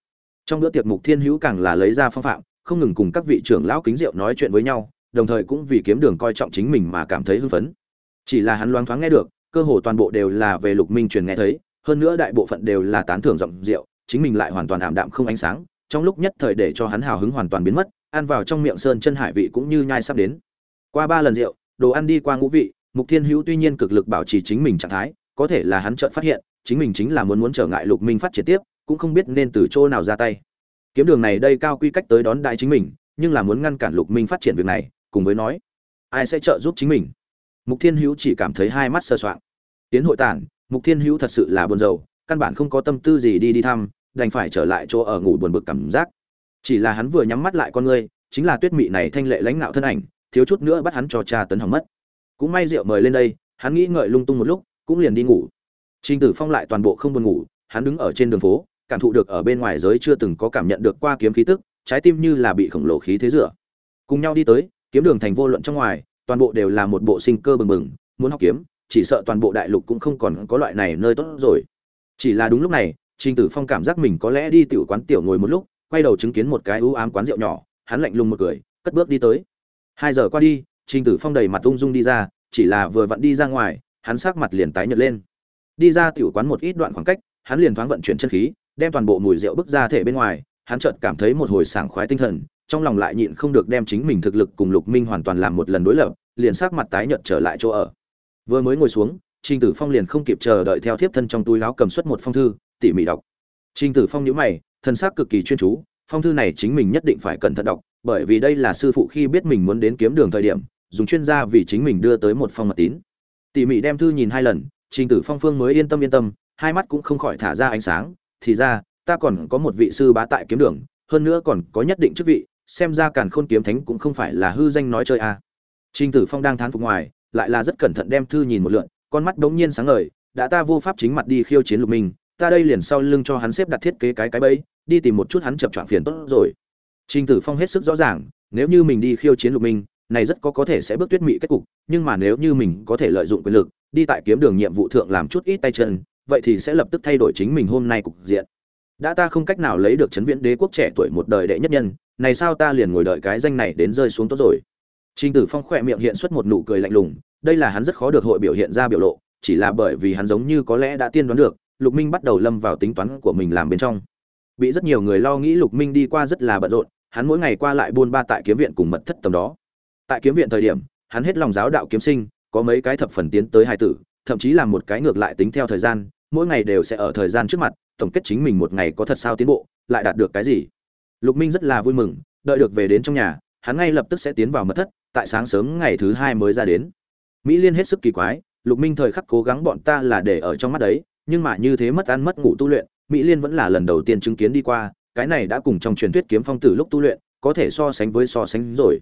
Speaker 1: Trong bữa tiệc mục thiên hữu càng là lấy ra phong phạm, không ngừng cùng các vị trưởng lão kính rượu nói chuyện với nhau, đồng thời cũng vì kiếm đường coi trọng chính mình mà cảm thấy hưng phấn chỉ là hắn loáng thoáng nghe được, cơ hồ toàn bộ đều là về lục minh truyền nghe thấy, hơn nữa đại bộ phận đều là tán thưởng giọng rượu, chính mình lại hoàn toàn ảm đạm không ánh sáng, trong lúc nhất thời để cho hắn hào hứng hoàn toàn biến mất, ăn vào trong miệng sơn chân hải vị cũng như nhai sắp đến. Qua ba lần rượu, đồ ăn đi qua ngũ vị, mục thiên hữu tuy nhiên cực lực bảo trì chính mình trạng thái, có thể là hắn chợt phát hiện, chính mình chính là muốn muốn trở ngại lục minh phát triển tiếp, cũng không biết nên từ chỗ nào ra tay. Kiếm đường này đây cao quy cách tới đón đại chính mình, nhưng là muốn ngăn cản lục minh phát triển việc này, cùng với nói, ai sẽ trợ giúp chính mình? Mục thiên hữu chỉ cảm thấy hai mắt sơ soạn tiến hội tản, mục thiên hữu thật sự là buồn rầu, căn bản không có tâm tư gì đi đi thăm, đành phải trở lại chỗ ở ngủ buồn bực cảm giác. Chỉ là hắn vừa nhắm mắt lại con ngươi chính là tuyết mị này thanh lệ lãnh nạo thân ảnh, thiếu chút nữa bắt hắn cho cha tấn hỏng mất. Cũng may rượu mời lên đây, hắn nghĩ ngợi lung tung một lúc, cũng liền đi ngủ. Trình tử phong lại toàn bộ không buồn ngủ, hắn đứng ở trên đường phố, cảm thụ được ở bên ngoài giới chưa từng có cảm nhận được qua kiếm khí tức, trái tim như là bị khổng lồ khí thế rửa. Cùng nhau đi tới, kiếm đường thành vô luận trong ngoài toàn bộ đều là một bộ sinh cơ bừng bừng, muốn học kiếm, chỉ sợ toàn bộ đại lục cũng không còn có loại này nơi tốt rồi. Chỉ là đúng lúc này, trình tử phong cảm giác mình có lẽ đi tiểu quán tiểu ngồi một lúc, quay đầu chứng kiến một cái ưu ám quán rượu nhỏ, hắn lạnh lùng một cười, cất bước đi tới. Hai giờ qua đi, trình tử phong đầy mặt ung dung đi ra, chỉ là vừa vặn đi ra ngoài, hắn sắc mặt liền tái nhợt lên. Đi ra tiểu quán một ít đoạn khoảng cách, hắn liền thoáng vận chuyển chân khí, đem toàn bộ mùi rượu bức ra thể bên ngoài, hắn chợt cảm thấy một hồi sảng khoái tinh thần trong lòng lại nhịn không được đem chính mình thực lực cùng lục minh hoàn toàn làm một lần đối lập, liền sắc mặt tái nhợt trở lại chỗ ở. Vừa mới ngồi xuống, trình tử phong liền không kịp chờ đợi theo thiếp thân trong túi áo cầm xuất một phong thư, tỉ mỉ đọc. Trình tử phong nhíu mày, thân xác cực kỳ chuyên chú, phong thư này chính mình nhất định phải cẩn thận đọc, bởi vì đây là sư phụ khi biết mình muốn đến kiếm đường thời điểm, dùng chuyên gia vì chính mình đưa tới một phong mật tín. Tỉ mỉ đem thư nhìn hai lần, trình tử phong phương mới yên tâm yên tâm, hai mắt cũng không khỏi thả ra ánh sáng, thì ra, ta còn có một vị sư bá tại kiếm đường, hơn nữa còn có nhất định chức vị xem ra càn khôn kiếm thánh cũng không phải là hư danh nói chơi à. trình tử phong đang thán phục ngoài, lại là rất cẩn thận đem thư nhìn một lượn, con mắt đống nhiên sáng ngời, đã ta vô pháp chính mặt đi khiêu chiến lục minh, ta đây liền sau lưng cho hắn xếp đặt thiết kế cái cái bẫy, đi tìm một chút hắn chập choạng phiền tốt rồi trình tử phong hết sức rõ ràng, nếu như mình đi khiêu chiến lục minh, này rất có có thể sẽ bước tuyết mị kết cục, nhưng mà nếu như mình có thể lợi dụng quyền lực, đi tại kiếm đường nhiệm vụ thượng làm chút ít tay chân, vậy thì sẽ lập tức thay đổi chính mình hôm nay cục diện đã ta không cách nào lấy được chấn viễn đế quốc trẻ tuổi một đời đệ nhất nhân này sao ta liền ngồi đợi cái danh này đến rơi xuống tốt rồi. Trình tử phong khỏe miệng hiện xuất một nụ cười lạnh lùng, đây là hắn rất khó được hội biểu hiện ra biểu lộ, chỉ là bởi vì hắn giống như có lẽ đã tiên đoán được, lục minh bắt đầu lâm vào tính toán của mình làm bên trong. Bị rất nhiều người lo nghĩ lục minh đi qua rất là bận rộn, hắn mỗi ngày qua lại buôn ba tại kiếm viện cùng mật thất tầm đó. Tại kiếm viện thời điểm, hắn hết lòng giáo đạo kiếm sinh, có mấy cái thập phần tiến tới hai tử, thậm chí là một cái ngược lại tính theo thời gian, mỗi ngày đều sẽ ở thời gian trước mặt, tổng kết chính mình một ngày có thật sao tiến bộ, lại đạt được cái gì lục minh rất là vui mừng, đợi được về đến trong nhà, hắn ngay lập tức sẽ tiến vào mật thất, tại sáng sớm ngày thứ hai mới ra đến. Mỹ liên hết sức kỳ quái, lục minh thời khắc cố gắng bọn ta là để ở trong mắt đấy, nhưng mà như thế mất ăn mất ngủ tu luyện, mỹ liên vẫn là lần đầu tiên chứng kiến đi qua, cái này đã cùng trong truyền thuyết kiếm phong tử lúc tu luyện, có thể so sánh với so sánh rồi.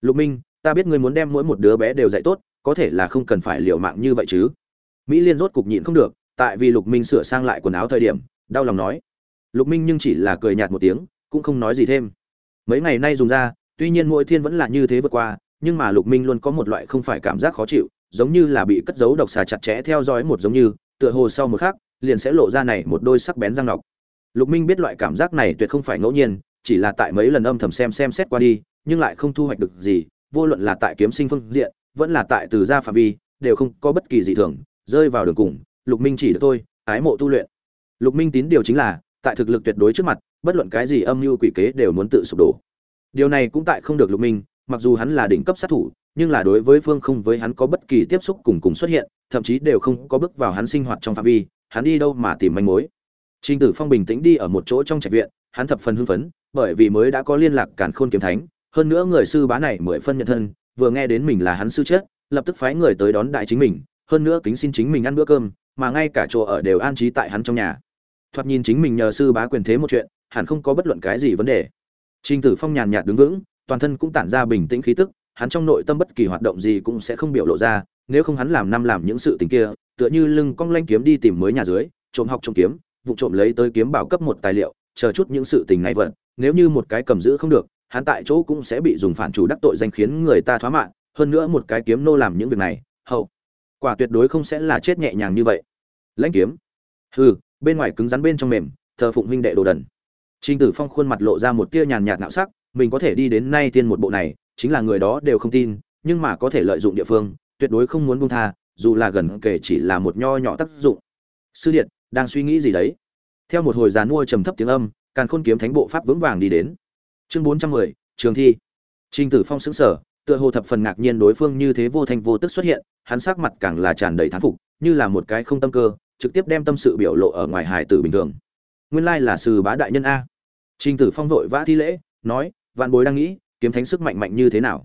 Speaker 1: Lục minh, ta biết ngươi muốn đem mỗi một đứa bé đều dạy tốt, có thể là không cần phải liều mạng như vậy chứ. Mỹ liên rốt cục nhịn không được, tại vì lục minh sửa sang lại quần áo thời điểm, đau lòng nói. Lục minh nhưng chỉ là cười nhạt một tiếng cũng không nói gì thêm. Mấy ngày nay dùng ra, tuy nhiên mỗi thiên vẫn là như thế vượt qua, nhưng mà lục minh luôn có một loại không phải cảm giác khó chịu, giống như là bị cất giấu độc xà chặt chẽ theo dõi một giống như, tựa hồ sau một khắc, liền sẽ lộ ra này một đôi sắc bén răng nọc. Lục minh biết loại cảm giác này tuyệt không phải ngẫu nhiên, chỉ là tại mấy lần âm thầm xem xem xét qua đi, nhưng lại không thu hoạch được gì, vô luận là tại kiếm sinh phương diện, vẫn là tại từ gia phạm vi, đều không có bất kỳ gì thường, rơi vào đường cùng, lục minh chỉ được tôi ái mộ tu luyện. Lục minh tín điều chính là, tại thực lực tuyệt đối trước mặt bất luận cái gì âm mưu quỷ kế đều muốn tự sụp đổ điều này cũng tại không được lục minh mặc dù hắn là đỉnh cấp sát thủ nhưng là đối với phương không với hắn có bất kỳ tiếp xúc cùng cùng xuất hiện thậm chí đều không có bước vào hắn sinh hoạt trong phạm vi hắn đi đâu mà tìm manh mối Trình Tử Phong bình tĩnh đi ở một chỗ trong trạch viện, hắn thập phần hưng phấn, bởi vì mới đã có liên lạc Càn Khôn kiếm thánh, hơn nữa người sư bá này mười phân nhận thân, vừa nghe đến mình là hắn sư chết, lập tức phái người tới đón đại chính mình, hơn nữa kính xin chính mình ăn bữa cơm, mà ngay cả chỗ ở đều an trí tại hắn trong nhà. Thoạt nhìn chính mình nhờ sư bá quyền thế một chuyện, hẳn không có bất luận cái gì vấn đề. Trình tử phong nhàn nhạt đứng vững, toàn thân cũng tản ra bình tĩnh khí tức, hắn trong nội tâm bất kỳ hoạt động gì cũng sẽ không biểu lộ ra, nếu không hắn làm năm làm những sự tình kia, tựa như lưng cong lanh kiếm đi tìm mới nhà dưới, trộm học trộm kiếm, vụ trộm lấy tới kiếm bảo cấp một tài liệu, chờ chút những sự tình này vận, nếu như một cái cầm giữ không được, hắn tại chỗ cũng sẽ bị dùng phản chủ đắc tội danh khiến người ta thoá mạng, hơn nữa một cái kiếm nô làm những việc này, hậu, quả tuyệt đối không sẽ là chết nhẹ nhàng như vậy. Lãnh kiếm. Hừ, bên ngoài cứng rắn bên trong mềm, thờ phụng huynh đệ đồ đần. Trình Tử Phong khuôn mặt lộ ra một tia nhàn nhạt nạo sắc, mình có thể đi đến nay tiên một bộ này, chính là người đó đều không tin, nhưng mà có thể lợi dụng địa phương, tuyệt đối không muốn buông tha, dù là gần kể chỉ là một nho nhỏ tác dụng. Sư điện đang suy nghĩ gì đấy? Theo một hồi giàn mua trầm thấp tiếng âm, Càn Khôn kiếm thánh bộ pháp vững vàng đi đến. Chương 410, Trường thi. Trình Tử Phong sững sờ, tựa hồ thập phần ngạc nhiên đối phương như thế vô thành vô tức xuất hiện, hắn sắc mặt càng là tràn đầy thán phục, như là một cái không tâm cơ, trực tiếp đem tâm sự biểu lộ ở ngoài hài tử bình thường nguyên lai là sư bá đại nhân a. Trình tử phong vội vã thi lễ, nói, vạn bối đang nghĩ, kiếm thánh sức mạnh mạnh như thế nào?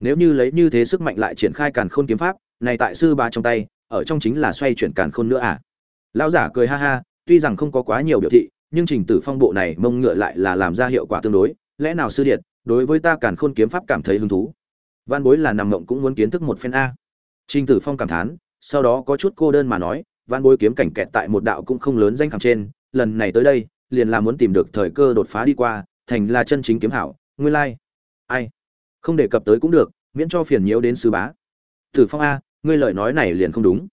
Speaker 1: Nếu như lấy như thế sức mạnh lại triển khai càn khôn kiếm pháp, này tại sư bá trong tay, ở trong chính là xoay chuyển càn khôn nữa à? Lão giả cười ha ha, tuy rằng không có quá nhiều biểu thị, nhưng trình tử phong bộ này mông ngựa lại là làm ra hiệu quả tương đối, lẽ nào sư điện, đối với ta càn khôn kiếm pháp cảm thấy hứng thú? Văn bối là nằm ngộng cũng muốn kiến thức một phen a. Trình tử phong cảm thán, sau đó có chút cô đơn mà nói văn bối kiếm cảnh kẹt tại một đạo cũng không lớn danh khảm trên lần này tới đây, liền là muốn tìm được thời cơ đột phá đi qua, thành là chân chính kiếm hảo, nguyên lai. Ai? Không đề cập tới cũng được, miễn cho phiền nhiễu đến sư bá. Tử phong a, ngươi lời nói này liền không đúng.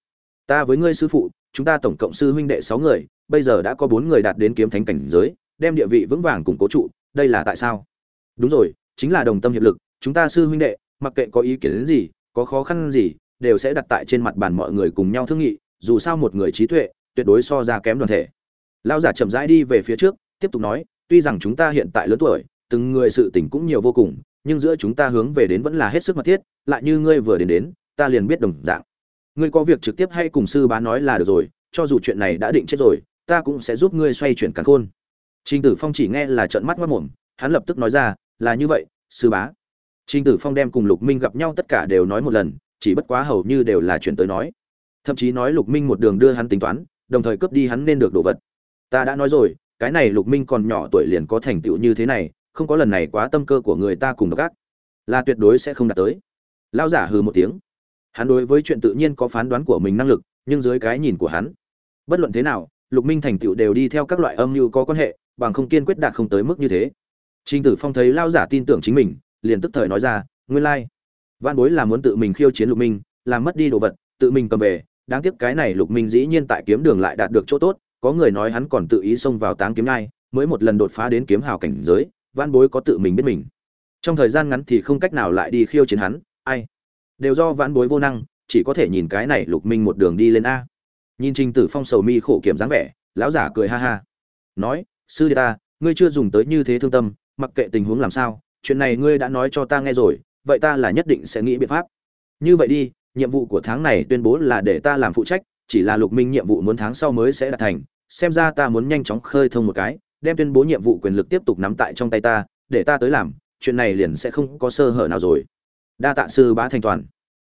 Speaker 1: Ta với ngươi sư phụ, chúng ta tổng cộng sư huynh đệ sáu người, bây giờ đã có bốn người đạt đến kiếm thánh cảnh giới, đem địa vị vững vàng củng cố trụ, đây là tại sao? Đúng rồi, chính là đồng tâm hiệp lực, chúng ta sư huynh đệ, mặc kệ có ý kiến đến gì, có khó khăn gì, đều sẽ đặt tại trên mặt bàn mọi người cùng nhau thương nghị, dù sao một người trí tuệ, tuyệt đối so ra kém đoàn thể lão giả chậm rãi đi về phía trước, tiếp tục nói, tuy rằng chúng ta hiện tại lớn tuổi, từng người sự tình cũng nhiều vô cùng, nhưng giữa chúng ta hướng về đến vẫn là hết sức mật thiết, lại như ngươi vừa đến đến, ta liền biết đồng dạng. Ngươi có việc trực tiếp hay cùng sư bá nói là được rồi, cho dù chuyện này đã định chết rồi, ta cũng sẽ giúp ngươi xoay chuyển cắn khôn. Trình tử phong chỉ nghe là trợn mắt mất mồm, hắn lập tức nói ra, là như vậy, sư bá. Trình tử phong đem cùng lục minh gặp nhau tất cả đều nói một lần, chỉ bất quá hầu như đều là chuyện tới nói. Thậm chí nói lục minh một đường đưa hắn tính toán, đồng thời cướp đi hắn nên được đồ vật ta đã nói rồi, cái này lục minh còn nhỏ tuổi liền có thành tựu như thế này, không có lần này quá tâm cơ của người ta cùng độc ác. Là tuyệt đối sẽ không đạt tới. Lao giả hừ một tiếng. Hắn đối với chuyện tự nhiên có phán đoán của mình năng lực, nhưng dưới cái nhìn của hắn, bất luận thế nào, lục minh thành tựu đều đi theo các loại âm mưu có quan hệ, bằng không kiên quyết đạt không tới mức như thế. Trinh tử phong thấy lao giả tin tưởng chính mình, liền tức thời nói ra, nguyên lai、like. văn bối là muốn tự mình khiêu chiến lục minh, làm mất đi đồ vật, tự mình cầm về. Đáng tiếc cái này lục minh dĩ nhiên tại kiếm đường lại đạt được chỗ tốt có người nói hắn còn tự ý xông vào táng kiếm nhai, mới một lần đột phá đến kiếm hào cảnh giới văn bối có tự mình biết mình. Trong thời gian ngắn thì không cách nào lại đi khiêu chiến hắn, ai? Đều do vãn bối vô năng, chỉ có thể nhìn cái này lục minh một đường đi lên a. Nhìn trình tử phong sầu mi khổ kiểm dáng vẻ, lão giả cười ha ha. Nói, sư đệ ta, ngươi chưa dùng tới như thế thương tâm, mặc kệ tình huống làm sao, chuyện này ngươi đã nói cho ta nghe rồi, vậy ta là nhất định sẽ nghĩ biện pháp. Như vậy đi, nhiệm vụ của tháng này tuyên bố là để ta làm phụ trách chỉ là lục minh nhiệm vụ muốn tháng sau mới sẽ đạt thành, xem ra ta muốn nhanh chóng khơi thông một cái, đem tuyên bố nhiệm vụ quyền lực tiếp tục nắm tại trong tay ta, để ta tới làm, chuyện này liền sẽ không có sơ hở nào rồi. Đa tạ sư bá thành toàn.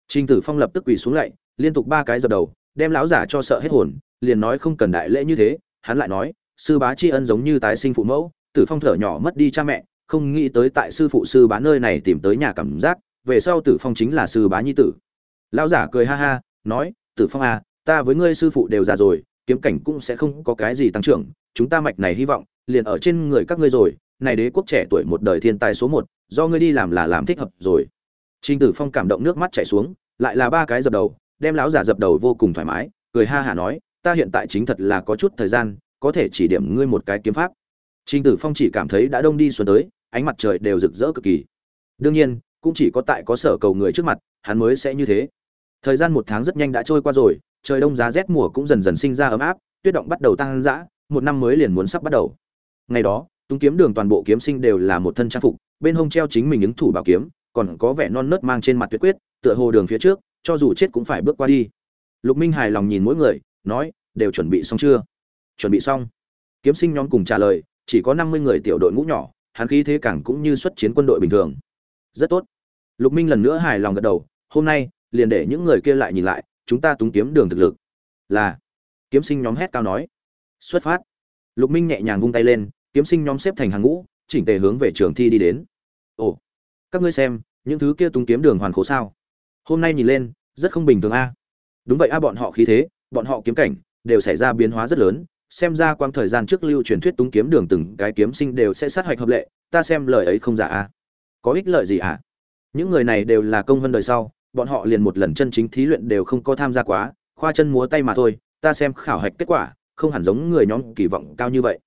Speaker 1: Trình tử phong lập tức quỳ xuống lạy liên tục ba cái dập đầu, đem lão giả cho sợ hết hồn, liền nói không cần đại lễ như thế, hắn lại nói, sư bá tri ân giống như tái sinh phụ mẫu, tử phong thở nhỏ mất đi cha mẹ, không nghĩ tới tại sư phụ sư bá nơi này tìm tới nhà cảm giác, về sau tử phong chính là sư bá nhi tử. Lão giả cười ha ha, nói, tử phong à ta với ngươi sư phụ đều già rồi kiếm cảnh cũng sẽ không có cái gì tăng trưởng chúng ta mạch này hy vọng liền ở trên người các ngươi rồi này đế quốc trẻ tuổi một đời thiên tài số một do ngươi đi làm là làm thích hợp rồi Trình Tử Phong cảm động nước mắt chảy xuống, lại là ba cái dập đầu, đem lão giả dập đầu vô cùng thoải mái, cười ha hả nói, ta hiện tại chính thật là có chút thời gian, có thể chỉ điểm ngươi một cái kiếm pháp. Trình Tử Phong chỉ cảm thấy đã đông đi xuân tới, ánh mặt trời đều rực rỡ cực kỳ. Đương nhiên, cũng chỉ có tại có sở cầu người trước mặt, hắn mới sẽ như thế. Thời gian một tháng rất nhanh đã trôi qua rồi, trời đông giá rét mùa cũng dần dần sinh ra ấm áp, tuyết động bắt đầu tăng dã, một năm mới liền muốn sắp bắt đầu. Ngày đó, tung kiếm đường toàn bộ kiếm sinh đều là một thân trang phục, bên hông treo chính mình những thủ bảo kiếm, còn có vẻ non nớt mang trên mặt tuyệt quyết, tựa hồ đường phía trước, cho dù chết cũng phải bước qua đi. Lục Minh hài lòng nhìn mỗi người, nói, đều chuẩn bị xong chưa? Chuẩn bị xong. Kiếm sinh nhóm cùng trả lời, chỉ có 50 người tiểu đội ngũ nhỏ, hắn khí thế càng cũng như xuất chiến quân đội bình thường. Rất tốt. Lục Minh lần nữa hài lòng gật đầu, hôm nay, liền để những người kia lại nhìn lại, chúng ta túng kiếm đường thực lực. Là, kiếm sinh nhóm hét cao nói. Xuất phát. Lục minh nhẹ nhàng vung tay lên, kiếm sinh nhóm xếp thành hàng ngũ, chỉnh tề hướng về trường thi đi đến. Ồ, các ngươi xem, những thứ kia tung kiếm đường hoàn khố sao? Hôm nay nhìn lên, rất không bình thường a. Đúng vậy a, bọn họ khí thế, bọn họ kiếm cảnh, đều xảy ra biến hóa rất lớn. Xem ra quang thời gian trước lưu truyền thuyết tung kiếm đường từng cái kiếm sinh đều sẽ sát hoạch hợp lệ, ta xem lời ấy không giả a. Có ích lợi gì ạ những người này đều là công vân đời sau bọn họ liền một lần chân chính thí luyện đều không có tham gia quá, khoa chân múa tay mà thôi, ta xem khảo hạch kết quả, không hẳn giống người nhóm kỳ vọng cao như vậy.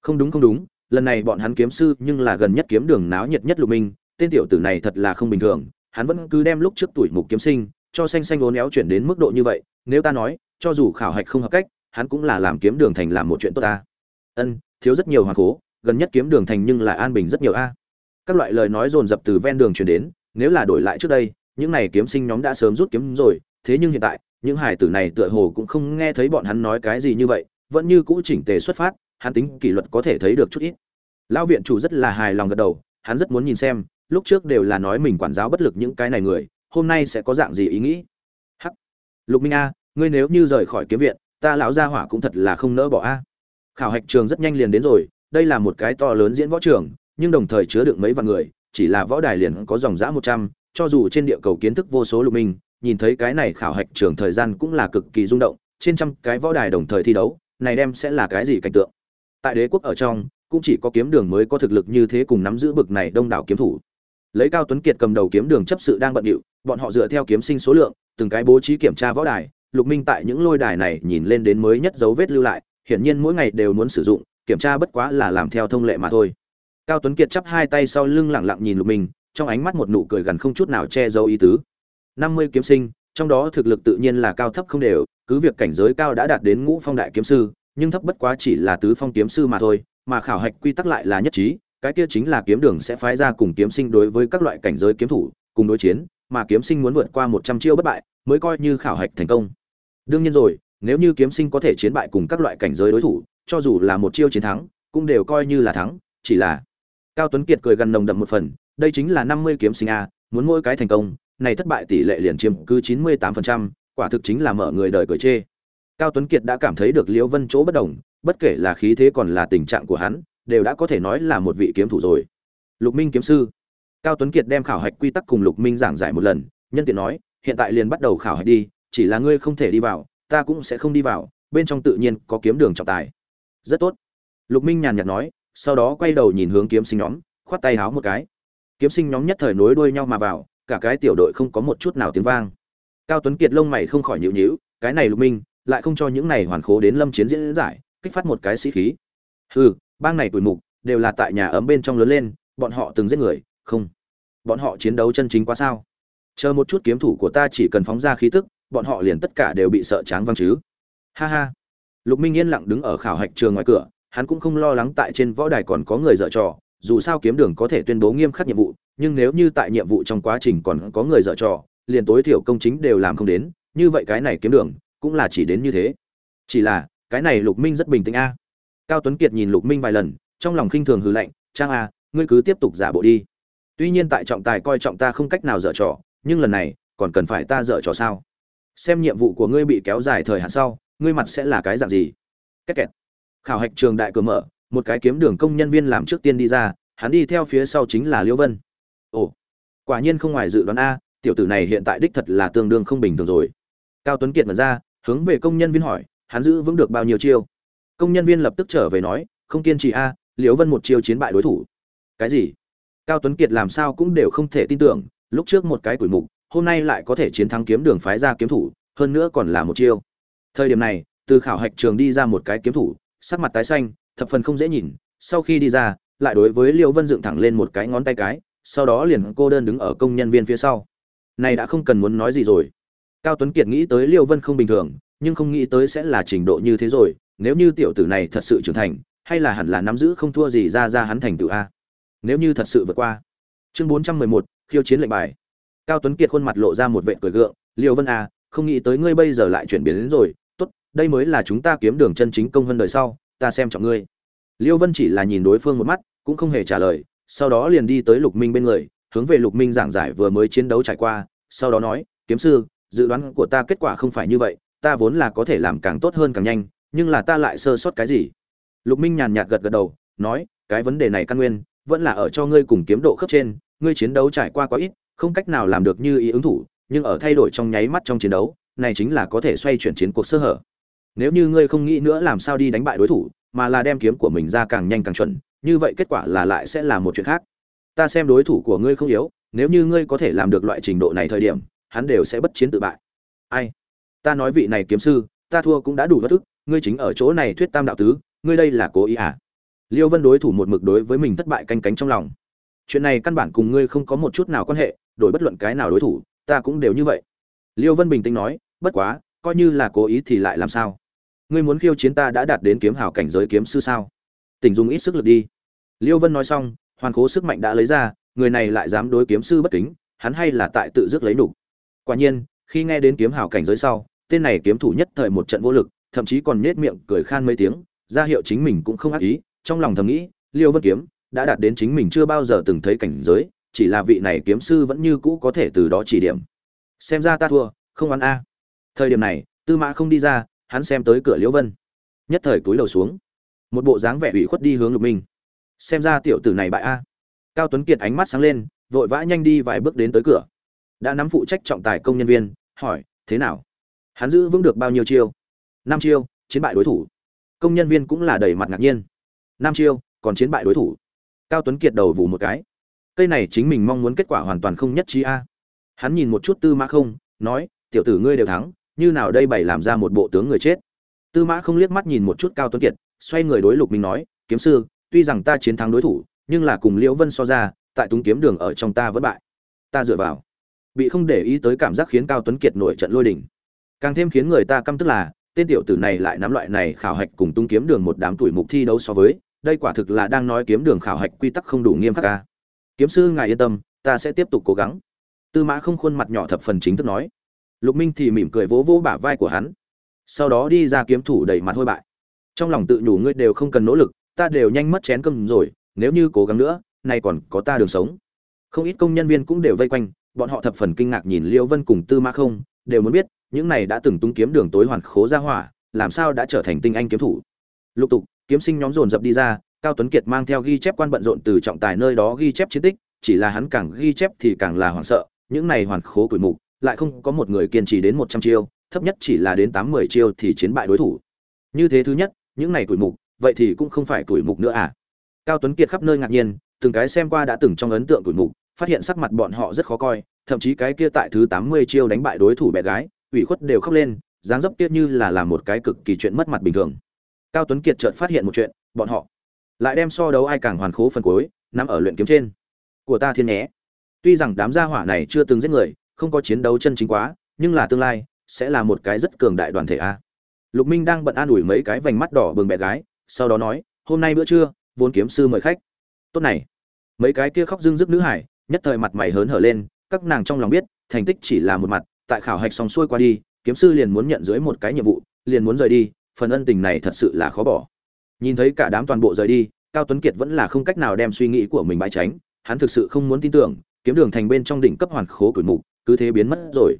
Speaker 1: Không đúng không đúng, lần này bọn hắn kiếm sư nhưng là gần nhất kiếm đường náo nhiệt nhất lục minh, tên tiểu tử này thật là không bình thường, hắn vẫn cứ đem lúc trước tuổi mục kiếm sinh, cho xanh xanh ốn éo chuyển đến mức độ như vậy, nếu ta nói, cho dù khảo hạch không hợp cách, hắn cũng là làm kiếm đường thành làm một chuyện tốt ta. Ân, thiếu rất nhiều hoàng cố, gần nhất kiếm đường thành nhưng lại an bình rất nhiều a. Các loại lời nói dồn dập từ ven đường chuyển đến, nếu là đổi lại trước đây những này kiếm sinh nhóm đã sớm rút kiếm rồi, thế nhưng hiện tại, những hải tử này tựa hồ cũng không nghe thấy bọn hắn nói cái gì như vậy, vẫn như cũ chỉnh tề xuất phát, hắn tính kỷ luật có thể thấy được chút ít. Lão viện chủ rất là hài lòng gật đầu, hắn rất muốn nhìn xem, lúc trước đều là nói mình quản giáo bất lực những cái này người, hôm nay sẽ có dạng gì ý nghĩ. Hắc. Lục minh a, ngươi nếu như rời khỏi kiếm viện, ta lão gia hỏa cũng thật là không nỡ bỏ a. Khảo hạch trường rất nhanh liền đến rồi, đây là một cái to lớn diễn võ trường, nhưng đồng thời chứa được mấy vạn người, chỉ là võ đài liền có dòng dã một trăm cho dù trên địa cầu kiến thức vô số lục minh, nhìn thấy cái này khảo hạch trường thời gian cũng là cực kỳ rung động, trên trăm cái võ đài đồng thời thi đấu, này đem sẽ là cái gì cảnh tượng? Tại đế quốc ở trong, cũng chỉ có kiếm đường mới có thực lực như thế cùng nắm giữ bực này đông đảo kiếm thủ. Lấy cao tuấn kiệt cầm đầu kiếm đường chấp sự đang bận điệu, bọn họ dựa theo kiếm sinh số lượng, từng cái bố trí kiểm tra võ đài, lục minh tại những lôi đài này nhìn lên đến mới nhất dấu vết lưu lại, hiển nhiên mỗi ngày đều muốn sử dụng, kiểm tra bất quá là làm theo thông lệ mà thôi. Cao tuấn kiệt chắp hai tay sau lưng lặng lặng nhìn lục minh trong ánh mắt một nụ cười gần không chút nào che giấu ý tứ. Năm mươi kiếm sinh, trong đó thực lực tự nhiên là cao thấp không đều, cứ việc cảnh giới cao đã đạt đến ngũ phong đại kiếm sư, nhưng thấp bất quá chỉ là tứ phong kiếm sư mà thôi, mà khảo hạch quy tắc lại là nhất trí, cái kia chính là kiếm đường sẽ phái ra cùng kiếm sinh đối với các loại cảnh giới kiếm thủ, cùng đối chiến, mà kiếm sinh muốn vượt qua một trăm chiêu bất bại, mới coi như khảo hạch thành công. Đương nhiên rồi, nếu như kiếm sinh có thể chiến bại cùng các loại cảnh giới đối thủ, cho dù là một chiêu chiến thắng, cũng đều coi như là thắng, chỉ là cao tuấn kiệt cười gần nồng đậm một phần đây chính là năm mươi kiếm sinh a, muốn mỗi cái thành công, này thất bại tỷ lệ liền chiếm cứ chín mươi tám phần trăm, quả thực chính là mở người đời cười chê. Cao tuấn kiệt đã cảm thấy được liễu vân chỗ bất đồng, bất kể là khí thế còn là tình trạng của hắn, đều đã có thể nói là một vị kiếm thủ rồi. Lục minh kiếm sư. Cao tuấn kiệt đem khảo hạch quy tắc cùng lục minh giảng giải một lần, nhân tiện nói, hiện tại liền bắt đầu khảo hạch đi, chỉ là ngươi không thể đi vào, ta cũng sẽ không đi vào, bên trong tự nhiên có kiếm đường trọng tài. Rất tốt. Lục minh nhàn nhạt nói, sau đó quay đầu nhìn hướng kiếm sinh nhóm, khoát tay háo một cái kiếm sinh nhóm nhất thời nối đuôi nhau mà vào, cả cái tiểu đội không có một chút nào tiếng vang. Cao tuấn kiệt lông mày không khỏi nhịu nhịu cái này lục minh, lại không cho những này hoàn khố đến lâm chiến diễn giải, kích phát một cái sĩ khí. Hừ, bang này tuổi mục, đều là tại nhà ấm bên trong lớn lên, bọn họ từng giết người, không. Bọn họ chiến đấu chân chính quá sao? Chờ một chút kiếm thủ của ta chỉ cần phóng ra khí tức, bọn họ liền tất cả đều bị sợ tráng văng chứ. Ha ha. Lục minh yên lặng đứng ở khảo hạch trường ngoài cửa, hắn cũng không lo lắng tại trên võ đài còn có người dở trò dù sao kiếm đường có thể tuyên bố nghiêm khắc nhiệm vụ, nhưng nếu như tại nhiệm vụ trong quá trình còn có người dở trò, liền tối thiểu công chính đều làm không đến, như vậy cái này kiếm đường cũng là chỉ đến như thế. Chỉ là, cái này lục minh rất bình tĩnh a. Cao tuấn kiệt nhìn lục minh vài lần, trong lòng khinh thường hừ lạnh, trang a, ngươi cứ tiếp tục giả bộ đi. Tuy nhiên tại trọng tài coi trọng ta không cách nào dở trò, nhưng lần này còn cần phải ta dở trò sao? Xem nhiệm vụ của ngươi bị kéo dài thời hạn sau, ngươi mặt sẽ là cái dạng gì? Kết kẹt khảo hạch trường đại cửa mở một cái kiếm đường công nhân viên làm trước tiên đi ra, hắn đi theo phía sau chính là liễu vân. Ồ, quả nhiên không ngoài dự đoán a, tiểu tử này hiện tại đích thật là tương đương không bình thường rồi. Cao tuấn kiệt mở ra, hướng về công nhân viên hỏi, hắn giữ vững được bao nhiêu chiêu? Công nhân viên lập tức trở về nói, không kiên trì a, liễu vân một chiêu chiến bại đối thủ. Cái gì? Cao tuấn kiệt làm sao cũng đều không thể tin tưởng, lúc trước một cái tuổi mục, hôm nay lại có thể chiến thắng kiếm đường phái ra kiếm thủ, hơn nữa còn là một chiêu. Thời điểm này, từ khảo hạch trường đi ra một cái kiếm thủ, sắc mặt tái xanh thập phần không dễ nhìn, sau khi đi ra, lại đối với liễu vân dựng thẳng lên một cái ngón tay cái, sau đó liền cô đơn đứng ở công nhân viên phía sau. Này đã không cần muốn nói gì rồi. Cao tuấn kiệt nghĩ tới liễu vân không bình thường, nhưng không nghĩ tới sẽ là trình độ như thế rồi, nếu như tiểu tử này thật sự trưởng thành, hay là hẳn là nắm giữ không thua gì ra ra hắn thành tựu a. Nếu như thật sự vượt qua. Chương bốn trăm mười một, khiêu chiến lệnh bài. Cao tuấn kiệt khuôn mặt lộ ra một vệ cười gượng liêu vân a không nghĩ tới ngươi bây giờ lại chuyển biến đến rồi. Tốt, đây mới là chúng ta kiếm đường chân chính công hơn đời sau ta xem trọng ngươi. Liêu vân chỉ là nhìn đối phương một mắt, cũng không hề trả lời, sau đó liền đi tới lục minh bên người, hướng về lục minh giảng giải vừa mới chiến đấu trải qua, sau đó nói, kiếm sư, dự đoán của ta kết quả không phải như vậy, ta vốn là có thể làm càng tốt hơn càng nhanh, nhưng là ta lại sơ sót cái gì? Lục minh nhàn nhạt gật gật đầu, nói, cái vấn đề này căn nguyên, vẫn là ở cho ngươi cùng kiếm độ khớp trên, ngươi chiến đấu trải qua quá ít, không cách nào làm được như ý ứng thủ, nhưng ở thay đổi trong nháy mắt trong chiến đấu, này chính là có thể xoay chuyển chiến cuộc sơ hở nếu như ngươi không nghĩ nữa làm sao đi đánh bại đối thủ, mà là đem kiếm của mình ra càng nhanh càng chuẩn, như vậy kết quả là lại sẽ là một chuyện khác. Ta xem đối thủ của ngươi không yếu, nếu như ngươi có thể làm được loại trình độ này thời điểm, hắn đều sẽ bất chiến tự bại. Ai? Ta nói vị này kiếm sư, ta thua cũng đã đủ bất thức, ngươi chính ở chỗ này thuyết tam đạo tứ, ngươi đây là cố ý à? Liêu vân đối thủ một mực đối với mình thất bại canh cánh trong lòng. Chuyện này căn bản cùng ngươi không có một chút nào quan hệ, đổi bất luận cái nào đối thủ, ta cũng đều như vậy. Liêu vân bình tĩnh nói, bất quá, coi như là cố ý thì lại làm sao? Ngươi muốn khiêu chiến ta đã đạt đến kiếm hào cảnh giới kiếm sư sao? Tỉnh dùng ít sức lực đi. Liêu vân nói xong, hoàn cố sức mạnh đã lấy ra, người này lại dám đối kiếm sư bất kính, hắn hay là tại tự dứt lấy đủ. quả nhiên, khi nghe đến kiếm hào cảnh giới sau, tên này kiếm thủ nhất thời một trận vô lực, thậm chí còn nhếch miệng cười khan mấy tiếng, ra hiệu chính mình cũng không ác ý, trong lòng thầm nghĩ, liêu vân kiếm đã đạt đến chính mình chưa bao giờ từng thấy cảnh giới, chỉ là vị này kiếm sư vẫn như cũ có thể từ đó chỉ điểm. Xem ra ta thua, không ăn a. Thời điểm này, tư mã không đi ra hắn xem tới cửa liễu vân. Nhất thời túi đầu xuống. Một bộ dáng vẻ ủy khuất đi hướng lục minh. Xem ra tiểu tử này bại a. Cao tuấn kiệt ánh mắt sáng lên, vội vã nhanh đi vài bước đến tới cửa. Đã nắm phụ trách trọng tài công nhân viên, hỏi, thế nào? Hắn giữ vững được bao nhiêu chiêu? Năm chiêu, chiến bại đối thủ. Công nhân viên cũng là đầy mặt ngạc nhiên. Năm chiêu, còn chiến bại đối thủ? Cao tuấn kiệt đầu vù một cái. Cây này chính mình mong muốn kết quả hoàn toàn không nhất trí a. Hắn nhìn một chút tư mã không, nói, tiểu tử ngươi đều thắng như nào đây bày làm ra một bộ tướng người chết. Tư mã không liếc mắt nhìn một chút cao tuấn kiệt xoay người đối lục minh nói kiếm sư tuy rằng ta chiến thắng đối thủ nhưng là cùng liễu vân so ra tại túng kiếm đường ở trong ta vẫn bại. Ta dựa vào. Bị không để ý tới cảm giác khiến cao tuấn kiệt nổi trận lôi đình, càng thêm khiến người ta căm tức là tên tiểu tử này lại nắm loại này khảo hạch cùng tung kiếm đường một đám tuổi mục thi đấu so với đây quả thực là đang nói kiếm đường khảo hạch quy tắc không đủ nghiêm khắc ca kiếm sư ngài yên tâm ta sẽ tiếp tục cố gắng. Tư mã không khuôn mặt nhỏ thập phần chính thức nói lục minh thì mỉm cười vỗ vỗ bả vai của hắn. Sau đó đi ra kiếm thủ đẩy mặt hôi bại. Trong lòng tự nhủ ngươi đều không cần nỗ lực, ta đều nhanh mất chén cơm rồi, nếu như cố gắng nữa, nay còn có ta đường sống. Không ít công nhân viên cũng đều vây quanh, bọn họ thập phần kinh ngạc nhìn liễu vân cùng tư mã không, đều muốn biết, những này đã từng tung kiếm đường tối hoàn khố ra hỏa, làm sao đã trở thành tinh anh kiếm thủ. Lục tục, kiếm sinh nhóm dồn dập đi ra, cao tuấn kiệt mang theo ghi chép quan bận rộn từ trọng tài nơi đó ghi chép chiến tích, chỉ là hắn càng ghi chép thì càng là hoảng sợ, những này hoàn khố tuổi mục lại không có một người kiên trì đến một trăm chiêu, thấp nhất chỉ là đến tám mươi chiêu thì chiến bại đối thủ. Như thế thứ nhất, những này tuổi mục, vậy thì cũng không phải tuổi mục nữa à? Cao tuấn kiệt khắp nơi ngạc nhiên, từng cái xem qua đã từng trong ấn tượng tuổi mục, phát hiện sắc mặt bọn họ rất khó coi, thậm chí cái kia tại thứ tám mươi chiêu đánh bại đối thủ bé gái, ủy khuất đều khóc lên, dáng dấp kia như là làm một cái cực kỳ chuyện mất mặt bình thường. Cao tuấn kiệt chợt phát hiện một chuyện, bọn họ lại đem so đấu ai càng hoàn khố phần cuối nằm ở luyện kiếm trên. Của ta thiên nhé. Tuy rằng đám gia hỏa này chưa từng giết người không có chiến đấu chân chính quá, nhưng là tương lai sẽ là một cái rất cường đại đoàn thể a. Lục minh đang bận an ủi mấy cái vành mắt đỏ bừng bé gái, sau đó nói, hôm nay bữa trưa, vốn kiếm sư mời khách. Tốt này. Mấy cái kia khóc dưng dứt nữ hải, nhất thời mặt mày hớn hở lên, các nàng trong lòng biết, thành tích chỉ là một mặt, tại khảo hạch xong xuôi qua đi, kiếm sư liền muốn nhận dưới một cái nhiệm vụ, liền muốn rời đi, phần ân tình này thật sự là khó bỏ. Nhìn thấy cả đám toàn bộ rời đi, cao tuấn kiệt vẫn là không cách nào đem suy nghĩ của mình bãi tránh, hắn thực sự không muốn tin tưởng, kiếm đường thành bên trong đỉnh cấp hoàn khố cửi mục cứ thế biến mất rồi.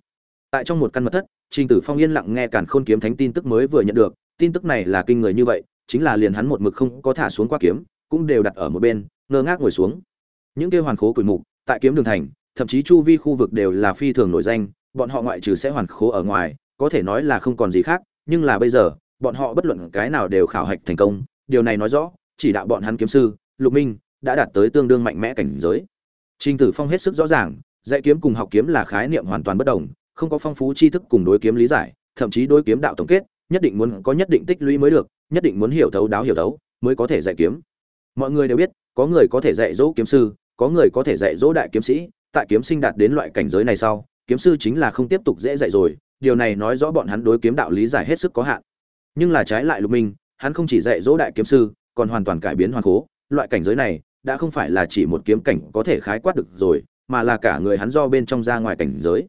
Speaker 1: Tại trong một căn mật thất, trình tử phong yên lặng nghe càn khôn kiếm thánh tin tức mới vừa nhận được. Tin tức này là kinh người như vậy, chính là liền hắn một mực không có thả xuống qua kiếm, cũng đều đặt ở một bên, ngơ ngác ngồi xuống. Những kêu hoàn khố cửi mục, tại kiếm đường thành, thậm chí chu vi khu vực đều là phi thường nổi danh, bọn họ ngoại trừ sẽ hoàn khố ở ngoài, có thể nói là không còn gì khác, nhưng là bây giờ, bọn họ bất luận cái nào đều khảo hạch thành công. Điều này nói rõ, chỉ đạo bọn hắn kiếm sư, lục minh, đã đạt tới tương đương mạnh mẽ cảnh giới. Trình tử phong hết sức rõ ràng dạy kiếm cùng học kiếm là khái niệm hoàn toàn bất đồng, không có phong phú tri thức cùng đối kiếm lý giải, thậm chí đối kiếm đạo tổng kết, nhất định muốn có nhất định tích lũy mới được, nhất định muốn hiểu thấu đáo hiểu thấu, mới có thể dạy kiếm. Mọi người đều biết, có người có thể dạy dỗ kiếm sư, có người có thể dạy dỗ đại kiếm sĩ, tại kiếm sinh đạt đến loại cảnh giới này sau, kiếm sư chính là không tiếp tục dễ dạy rồi, điều này nói rõ bọn hắn đối kiếm đạo lý giải hết sức có hạn. Nhưng là trái lại lục minh, hắn không chỉ dạy dỗ đại kiếm sư, còn hoàn toàn cải biến hoàn cố, loại cảnh giới này, đã không phải là chỉ một kiếm cảnh có thể khái quát được rồi mà là cả người hắn do bên trong ra ngoài cảnh giới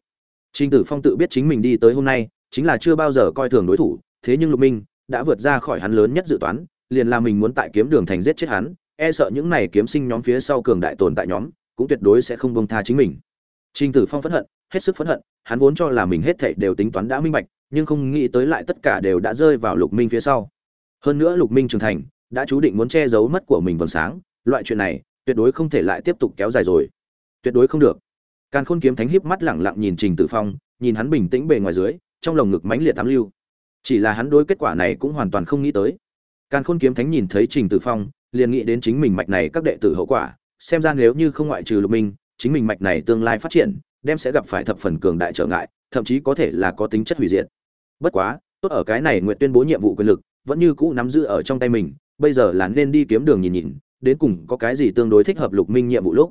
Speaker 1: Trình Tử Phong tự biết chính mình đi tới hôm nay, chính là chưa bao giờ coi thường đối thủ, thế nhưng Lục Minh đã vượt ra khỏi hắn lớn nhất dự toán, liền là mình muốn tại kiếm đường thành giết chết hắn, e sợ những này kiếm sinh nhóm phía sau cường đại tồn tại nhóm, cũng tuyệt đối sẽ không buông tha chính mình. Trình Tử Phong phẫn hận, hết sức phẫn hận, hắn vốn cho là mình hết thảy đều tính toán đã minh bạch, nhưng không nghĩ tới lại tất cả đều đã rơi vào Lục Minh phía sau. Hơn nữa Lục Minh trưởng thành, đã chú định muốn che giấu mất của mình vầng sáng loại chuyện này tuyệt đối không thể lại tiếp tục kéo dài rồi tuyệt đối không được. Càn khôn kiếm thánh híp mắt lẳng lặng nhìn trình tử phong, nhìn hắn bình tĩnh bề ngoài dưới, trong lồng ngực mãnh liệt tám lưu. Chỉ là hắn đối kết quả này cũng hoàn toàn không nghĩ tới. Càn khôn kiếm thánh nhìn thấy trình tử phong, liền nghĩ đến chính mình mạch này các đệ tử hậu quả, xem ra nếu như không ngoại trừ lục minh, chính mình mạch này tương lai phát triển, đem sẽ gặp phải thập phần cường đại trở ngại, thậm chí có thể là có tính chất hủy diệt. Bất quá, tốt ở cái này nguyện tuyên bố nhiệm vụ quyền lực, vẫn như cũ nắm giữ ở trong tay mình, bây giờ là nên đi kiếm đường nhìn nhìn, đến cùng có cái gì tương đối thích hợp lục minh nhiệm vụ lúc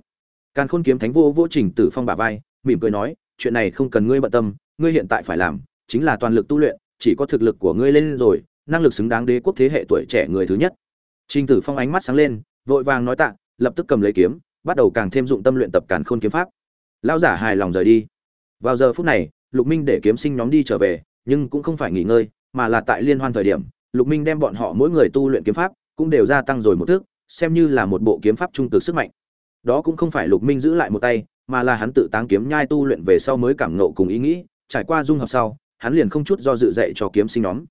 Speaker 1: càn khôn kiếm thánh vô vô trình tử phong bả vai, mỉm cười nói, chuyện này không cần ngươi bận tâm, ngươi hiện tại phải làm chính là toàn lực tu luyện, chỉ có thực lực của ngươi lên rồi, năng lực xứng đáng đế quốc thế hệ tuổi trẻ người thứ nhất. Trình tử phong ánh mắt sáng lên, vội vàng nói tạ, lập tức cầm lấy kiếm, bắt đầu càng thêm dụng tâm luyện tập càn khôn kiếm pháp. Lão giả hài lòng rời đi. Vào giờ phút này, lục minh để kiếm sinh nhóm đi trở về, nhưng cũng không phải nghỉ ngơi, mà là tại liên hoan thời điểm, lục minh đem bọn họ mỗi người tu luyện kiếm pháp cũng đều gia tăng rồi một thước xem như là một bộ kiếm pháp trung cực sức mạnh đó cũng không phải lục minh giữ lại một tay, mà là hắn tự táng kiếm nhai tu luyện về sau mới cảm nộ cùng ý nghĩ, trải qua dung hợp sau, hắn liền không chút do dự dạy cho kiếm sinh nhóm.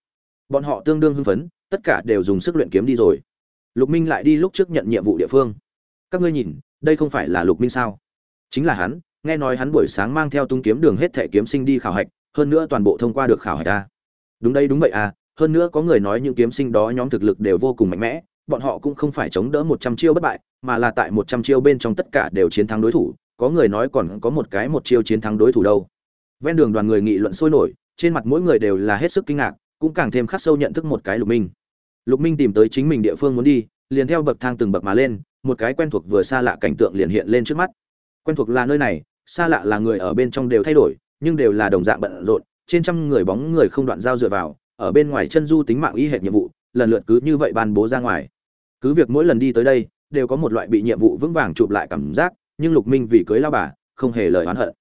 Speaker 1: Bọn họ tương đương hưng phấn, tất cả đều dùng sức luyện kiếm đi rồi. Lục minh lại đi lúc trước nhận nhiệm vụ địa phương. Các ngươi nhìn, đây không phải là lục minh sao? Chính là hắn, nghe nói hắn buổi sáng mang theo tung kiếm đường hết thẻ kiếm sinh đi khảo hạch, hơn nữa toàn bộ thông qua được khảo hạch ta đúng đây, đúng vậy à hơn nữa có người nói những kiếm sinh đó nhóm thực lực đều vô cùng mạnh mẽ bọn họ cũng không phải chống đỡ một trăm chiêu bất bại, mà là tại một trăm chiêu bên trong tất cả đều chiến thắng đối thủ, có người nói còn có một cái một chiêu chiến thắng đối thủ đâu. Ven đường đoàn người nghị luận sôi nổi, trên mặt mỗi người đều là hết sức kinh ngạc, cũng càng thêm khắc sâu nhận thức một cái lục minh. Lục minh tìm tới chính mình địa phương muốn đi, liền theo bậc thang từng bậc mà lên, một cái quen thuộc vừa xa lạ cảnh tượng liền hiện lên trước mắt. Quen thuộc là nơi này, xa lạ là người ở bên trong đều thay đổi, nhưng đều là đồng dạng bận rộn, trên trăm người bóng người không đoạn giao dựa vào, ở bên ngoài chân du tính mạng y hệt nhiệm vụ lần lượt cứ như vậy ban bố ra ngoài. Cứ việc mỗi lần đi tới đây, đều có một loại bị nhiệm vụ vững vàng chụp lại cảm giác, nhưng lục minh vì cưới lao bà, không hề lời oán hận.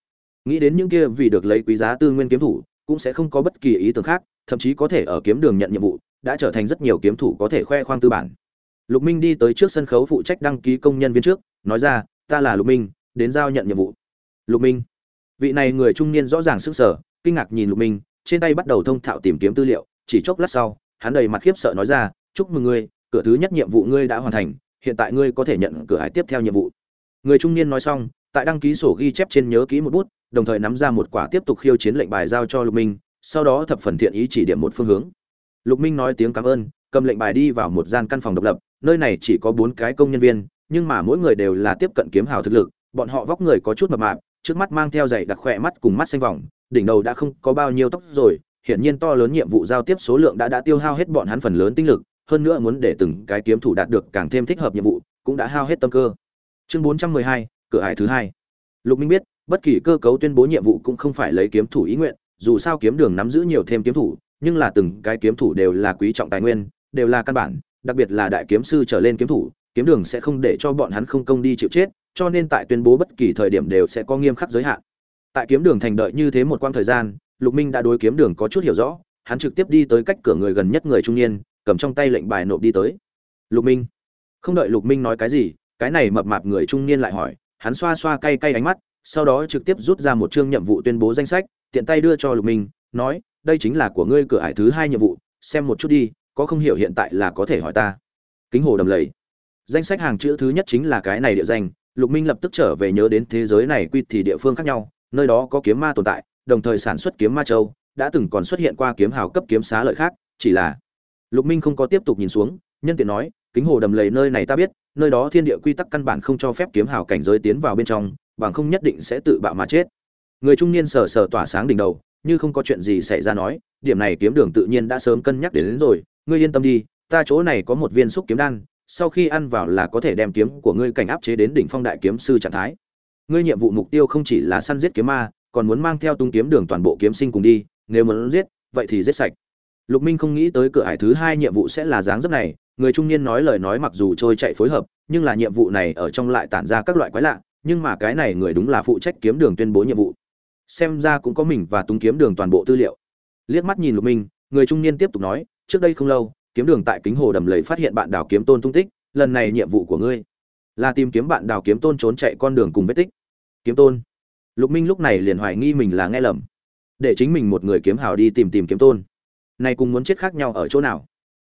Speaker 1: Nghĩ đến những kia vì được lấy quý giá tư nguyên kiếm thủ, cũng sẽ không có bất kỳ ý tưởng khác, thậm chí có thể ở kiếm đường nhận nhiệm vụ, đã trở thành rất nhiều kiếm thủ có thể khoe khoang tư bản. Lục minh đi tới trước sân khấu phụ trách đăng ký công nhân viên trước, nói ra, ta là lục minh, đến giao nhận nhiệm vụ. Lục minh? Vị này người trung niên rõ ràng sức sở kinh ngạc nhìn lục minh, trên tay bắt đầu thông thạo tìm kiếm tư liệu, chỉ chốc lát sau hắn đầy mặt khiếp sợ nói ra, chúc mừng ngươi, cửa thứ nhất nhiệm vụ ngươi đã hoàn thành, hiện tại ngươi có thể nhận cửa hải tiếp theo nhiệm vụ. Người trung niên nói xong, tại đăng ký sổ ghi chép trên nhớ kỹ một bút, đồng thời nắm ra một quả tiếp tục khiêu chiến lệnh bài giao cho lục minh, sau đó thập phần thiện ý chỉ điểm một phương hướng. Lục minh nói tiếng cảm ơn, cầm lệnh bài đi vào một gian căn phòng độc lập, nơi này chỉ có bốn cái công nhân viên, nhưng mà mỗi người đều là tiếp cận kiếm hào thực lực, bọn họ vóc người có chút mập mạp, trước mắt mang theo giày đặc khỏe mắt cùng mắt xanh vòng, đỉnh đầu đã không có bao nhiêu tóc rồi hiển nhiên to lớn nhiệm vụ giao tiếp số lượng đã đã tiêu hao hết bọn hắn phần lớn tinh lực hơn nữa muốn để từng cái kiếm thủ đạt được càng thêm thích hợp nhiệm vụ cũng đã hao hết tâm cơ. Chương 412, cửa hải thứ hai. Lục minh biết bất kỳ cơ cấu tuyên bố nhiệm vụ cũng không phải lấy kiếm thủ ý nguyện dù sao kiếm đường nắm giữ nhiều thêm kiếm thủ nhưng là từng cái kiếm thủ đều là quý trọng tài nguyên đều là căn bản đặc biệt là đại kiếm sư trở lên kiếm thủ kiếm đường sẽ không để cho bọn hắn không công đi chịu chết cho nên tại tuyên bố bất kỳ thời điểm đều sẽ có nghiêm khắc giới hạn. Tại kiếm đường thành đợi như thế một quãng thời gian lục minh đã đối kiếm đường có chút hiểu rõ, hắn trực tiếp đi tới cách cửa người gần nhất người trung niên, cầm trong tay lệnh bài nộp đi tới. Lục minh. Không đợi lục minh nói cái gì, cái này mập mạp người trung niên lại hỏi, hắn xoa xoa cay cay ánh mắt, sau đó trực tiếp rút ra một chương nhiệm vụ tuyên bố danh sách, tiện tay đưa cho lục minh, nói, đây chính là của ngươi cửa ải thứ hai nhiệm vụ, xem một chút đi, có không hiểu hiện tại là có thể hỏi ta. Kính hồ đầm lầy. Danh sách hàng chữ thứ nhất chính là cái này địa danh, lục minh lập tức trở về nhớ đến thế giới này quy thì địa phương khác nhau, nơi đó có kiếm ma tồn tại đồng thời sản xuất kiếm ma châu đã từng còn xuất hiện qua kiếm hào cấp kiếm xá lợi khác chỉ là lục minh không có tiếp tục nhìn xuống nhân tiện nói kính hồ đầm lầy nơi này ta biết nơi đó thiên địa quy tắc căn bản không cho phép kiếm hào cảnh giới tiến vào bên trong bằng không nhất định sẽ tự bạo mà chết. Người trung niên sờ sờ tỏa sáng đỉnh đầu như không có chuyện gì xảy ra nói điểm này kiếm đường tự nhiên đã sớm cân nhắc đến, đến rồi ngươi yên tâm đi ta chỗ này có một viên xúc kiếm đan sau khi ăn vào là có thể đem kiếm của ngươi cảnh áp chế đến đỉnh phong đại kiếm sư trạng thái. Ngươi nhiệm vụ mục tiêu không chỉ là săn giết kiếm ma còn muốn mang theo tung kiếm đường toàn bộ kiếm sinh cùng đi, nếu muốn giết, vậy thì giết sạch. Lục minh không nghĩ tới cửa hải thứ hai nhiệm vụ sẽ là dáng dấp này, người trung niên nói lời nói mặc dù trôi chạy phối hợp, nhưng là nhiệm vụ này ở trong lại tản ra các loại quái lạ, nhưng mà cái này người đúng là phụ trách kiếm đường tuyên bố nhiệm vụ. Xem ra cũng có mình và tung kiếm đường toàn bộ tư liệu. Liếc mắt nhìn lục minh, người trung niên tiếp tục nói, trước đây không lâu, kiếm đường tại kính hồ đầm lầy phát hiện bạn đào kiếm tôn tung tích, lần này nhiệm vụ của ngươi là tìm kiếm bạn đào kiếm tôn trốn chạy con đường cùng vết tích. Kiếm tôn? Lục minh lúc này liền hoài nghi mình là nghe lầm. Để chính mình một người kiếm hào đi tìm tìm kiếm tôn. Này cùng muốn chết khác nhau ở chỗ nào?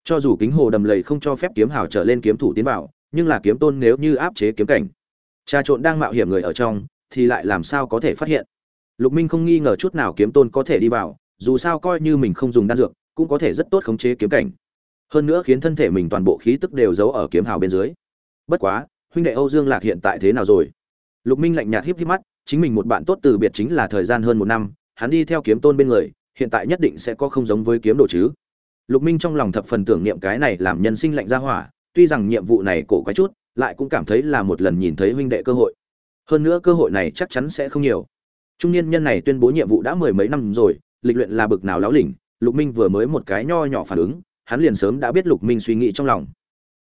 Speaker 1: Cho dù kính hồ đầm lầy không cho phép kiếm hào trở lên kiếm thủ tiến vào, nhưng là kiếm tôn nếu như áp chế kiếm cảnh trà trộn đang mạo hiểm người ở trong, thì lại làm sao có thể phát hiện? Lục minh không nghi ngờ chút nào kiếm tôn có thể đi vào, dù sao coi như mình không dùng đan dược, cũng có thể rất tốt khống chế kiếm cảnh. Hơn nữa khiến thân thể mình toàn bộ khí tức đều giấu ở kiếm hào bên dưới. Bất quá, huynh đệ âu dương lạc hiện tại thế nào rồi? Lục minh lạnh nhạt híp híp mắt chính mình một bạn tốt từ biệt chính là thời gian hơn một năm hắn đi theo kiếm tôn bên người hiện tại nhất định sẽ có không giống với kiếm đồ chứ. Lục minh trong lòng thập phần tưởng niệm cái này làm nhân sinh lạnh ra hỏa tuy rằng nhiệm vụ này cổ quá chút lại cũng cảm thấy là một lần nhìn thấy huynh đệ cơ hội. Hơn nữa cơ hội này chắc chắn sẽ không nhiều. Trung niên nhân này tuyên bố nhiệm vụ đã mười mấy năm rồi lịch luyện là bực nào láo lỉnh lục minh vừa mới một cái nho nhỏ phản ứng hắn liền sớm đã biết lục minh suy nghĩ trong lòng.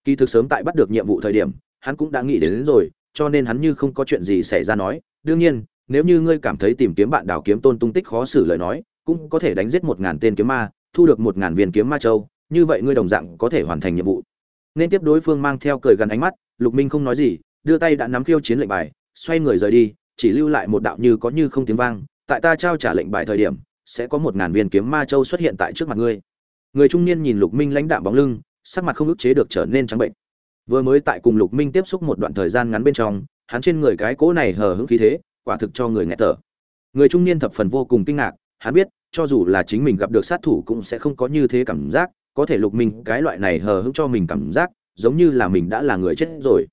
Speaker 1: Kỳ thực sớm tại bắt được nhiệm vụ thời điểm hắn cũng đã nghĩ đến, đến rồi cho nên hắn như không có chuyện gì xảy ra nói đương nhiên, nếu như ngươi cảm thấy tìm kiếm bạn đào kiếm tôn tung tích khó xử lời nói, cũng có thể đánh giết một ngàn tên kiếm ma, thu được một ngàn viên kiếm ma châu, như vậy ngươi đồng dạng có thể hoàn thành nhiệm vụ. Nên tiếp đối phương mang theo cười gần ánh mắt, lục minh không nói gì, đưa tay đã nắm khiêu chiến lệnh bài, xoay người rời đi, chỉ lưu lại một đạo như có như không tiếng vang, tại ta trao trả lệnh bài thời điểm, sẽ có một ngàn viên kiếm ma châu xuất hiện tại trước mặt ngươi. Người trung niên nhìn lục minh lãnh đạm bóng lưng, sắc mặt không ức chế được trở nên trắng bệnh. Vừa mới tại cùng lục minh tiếp xúc một đoạn thời gian ngắn bên trong hắn trên người cái cỗ này hờ hững khí thế, quả thực cho người nghe thở. Người trung niên thập phần vô cùng kinh ngạc, hắn biết, cho dù là chính mình gặp được sát thủ cũng sẽ không có như thế cảm giác, có thể lục minh cái loại này hờ hững cho mình cảm giác, giống như là mình đã là người chết rồi.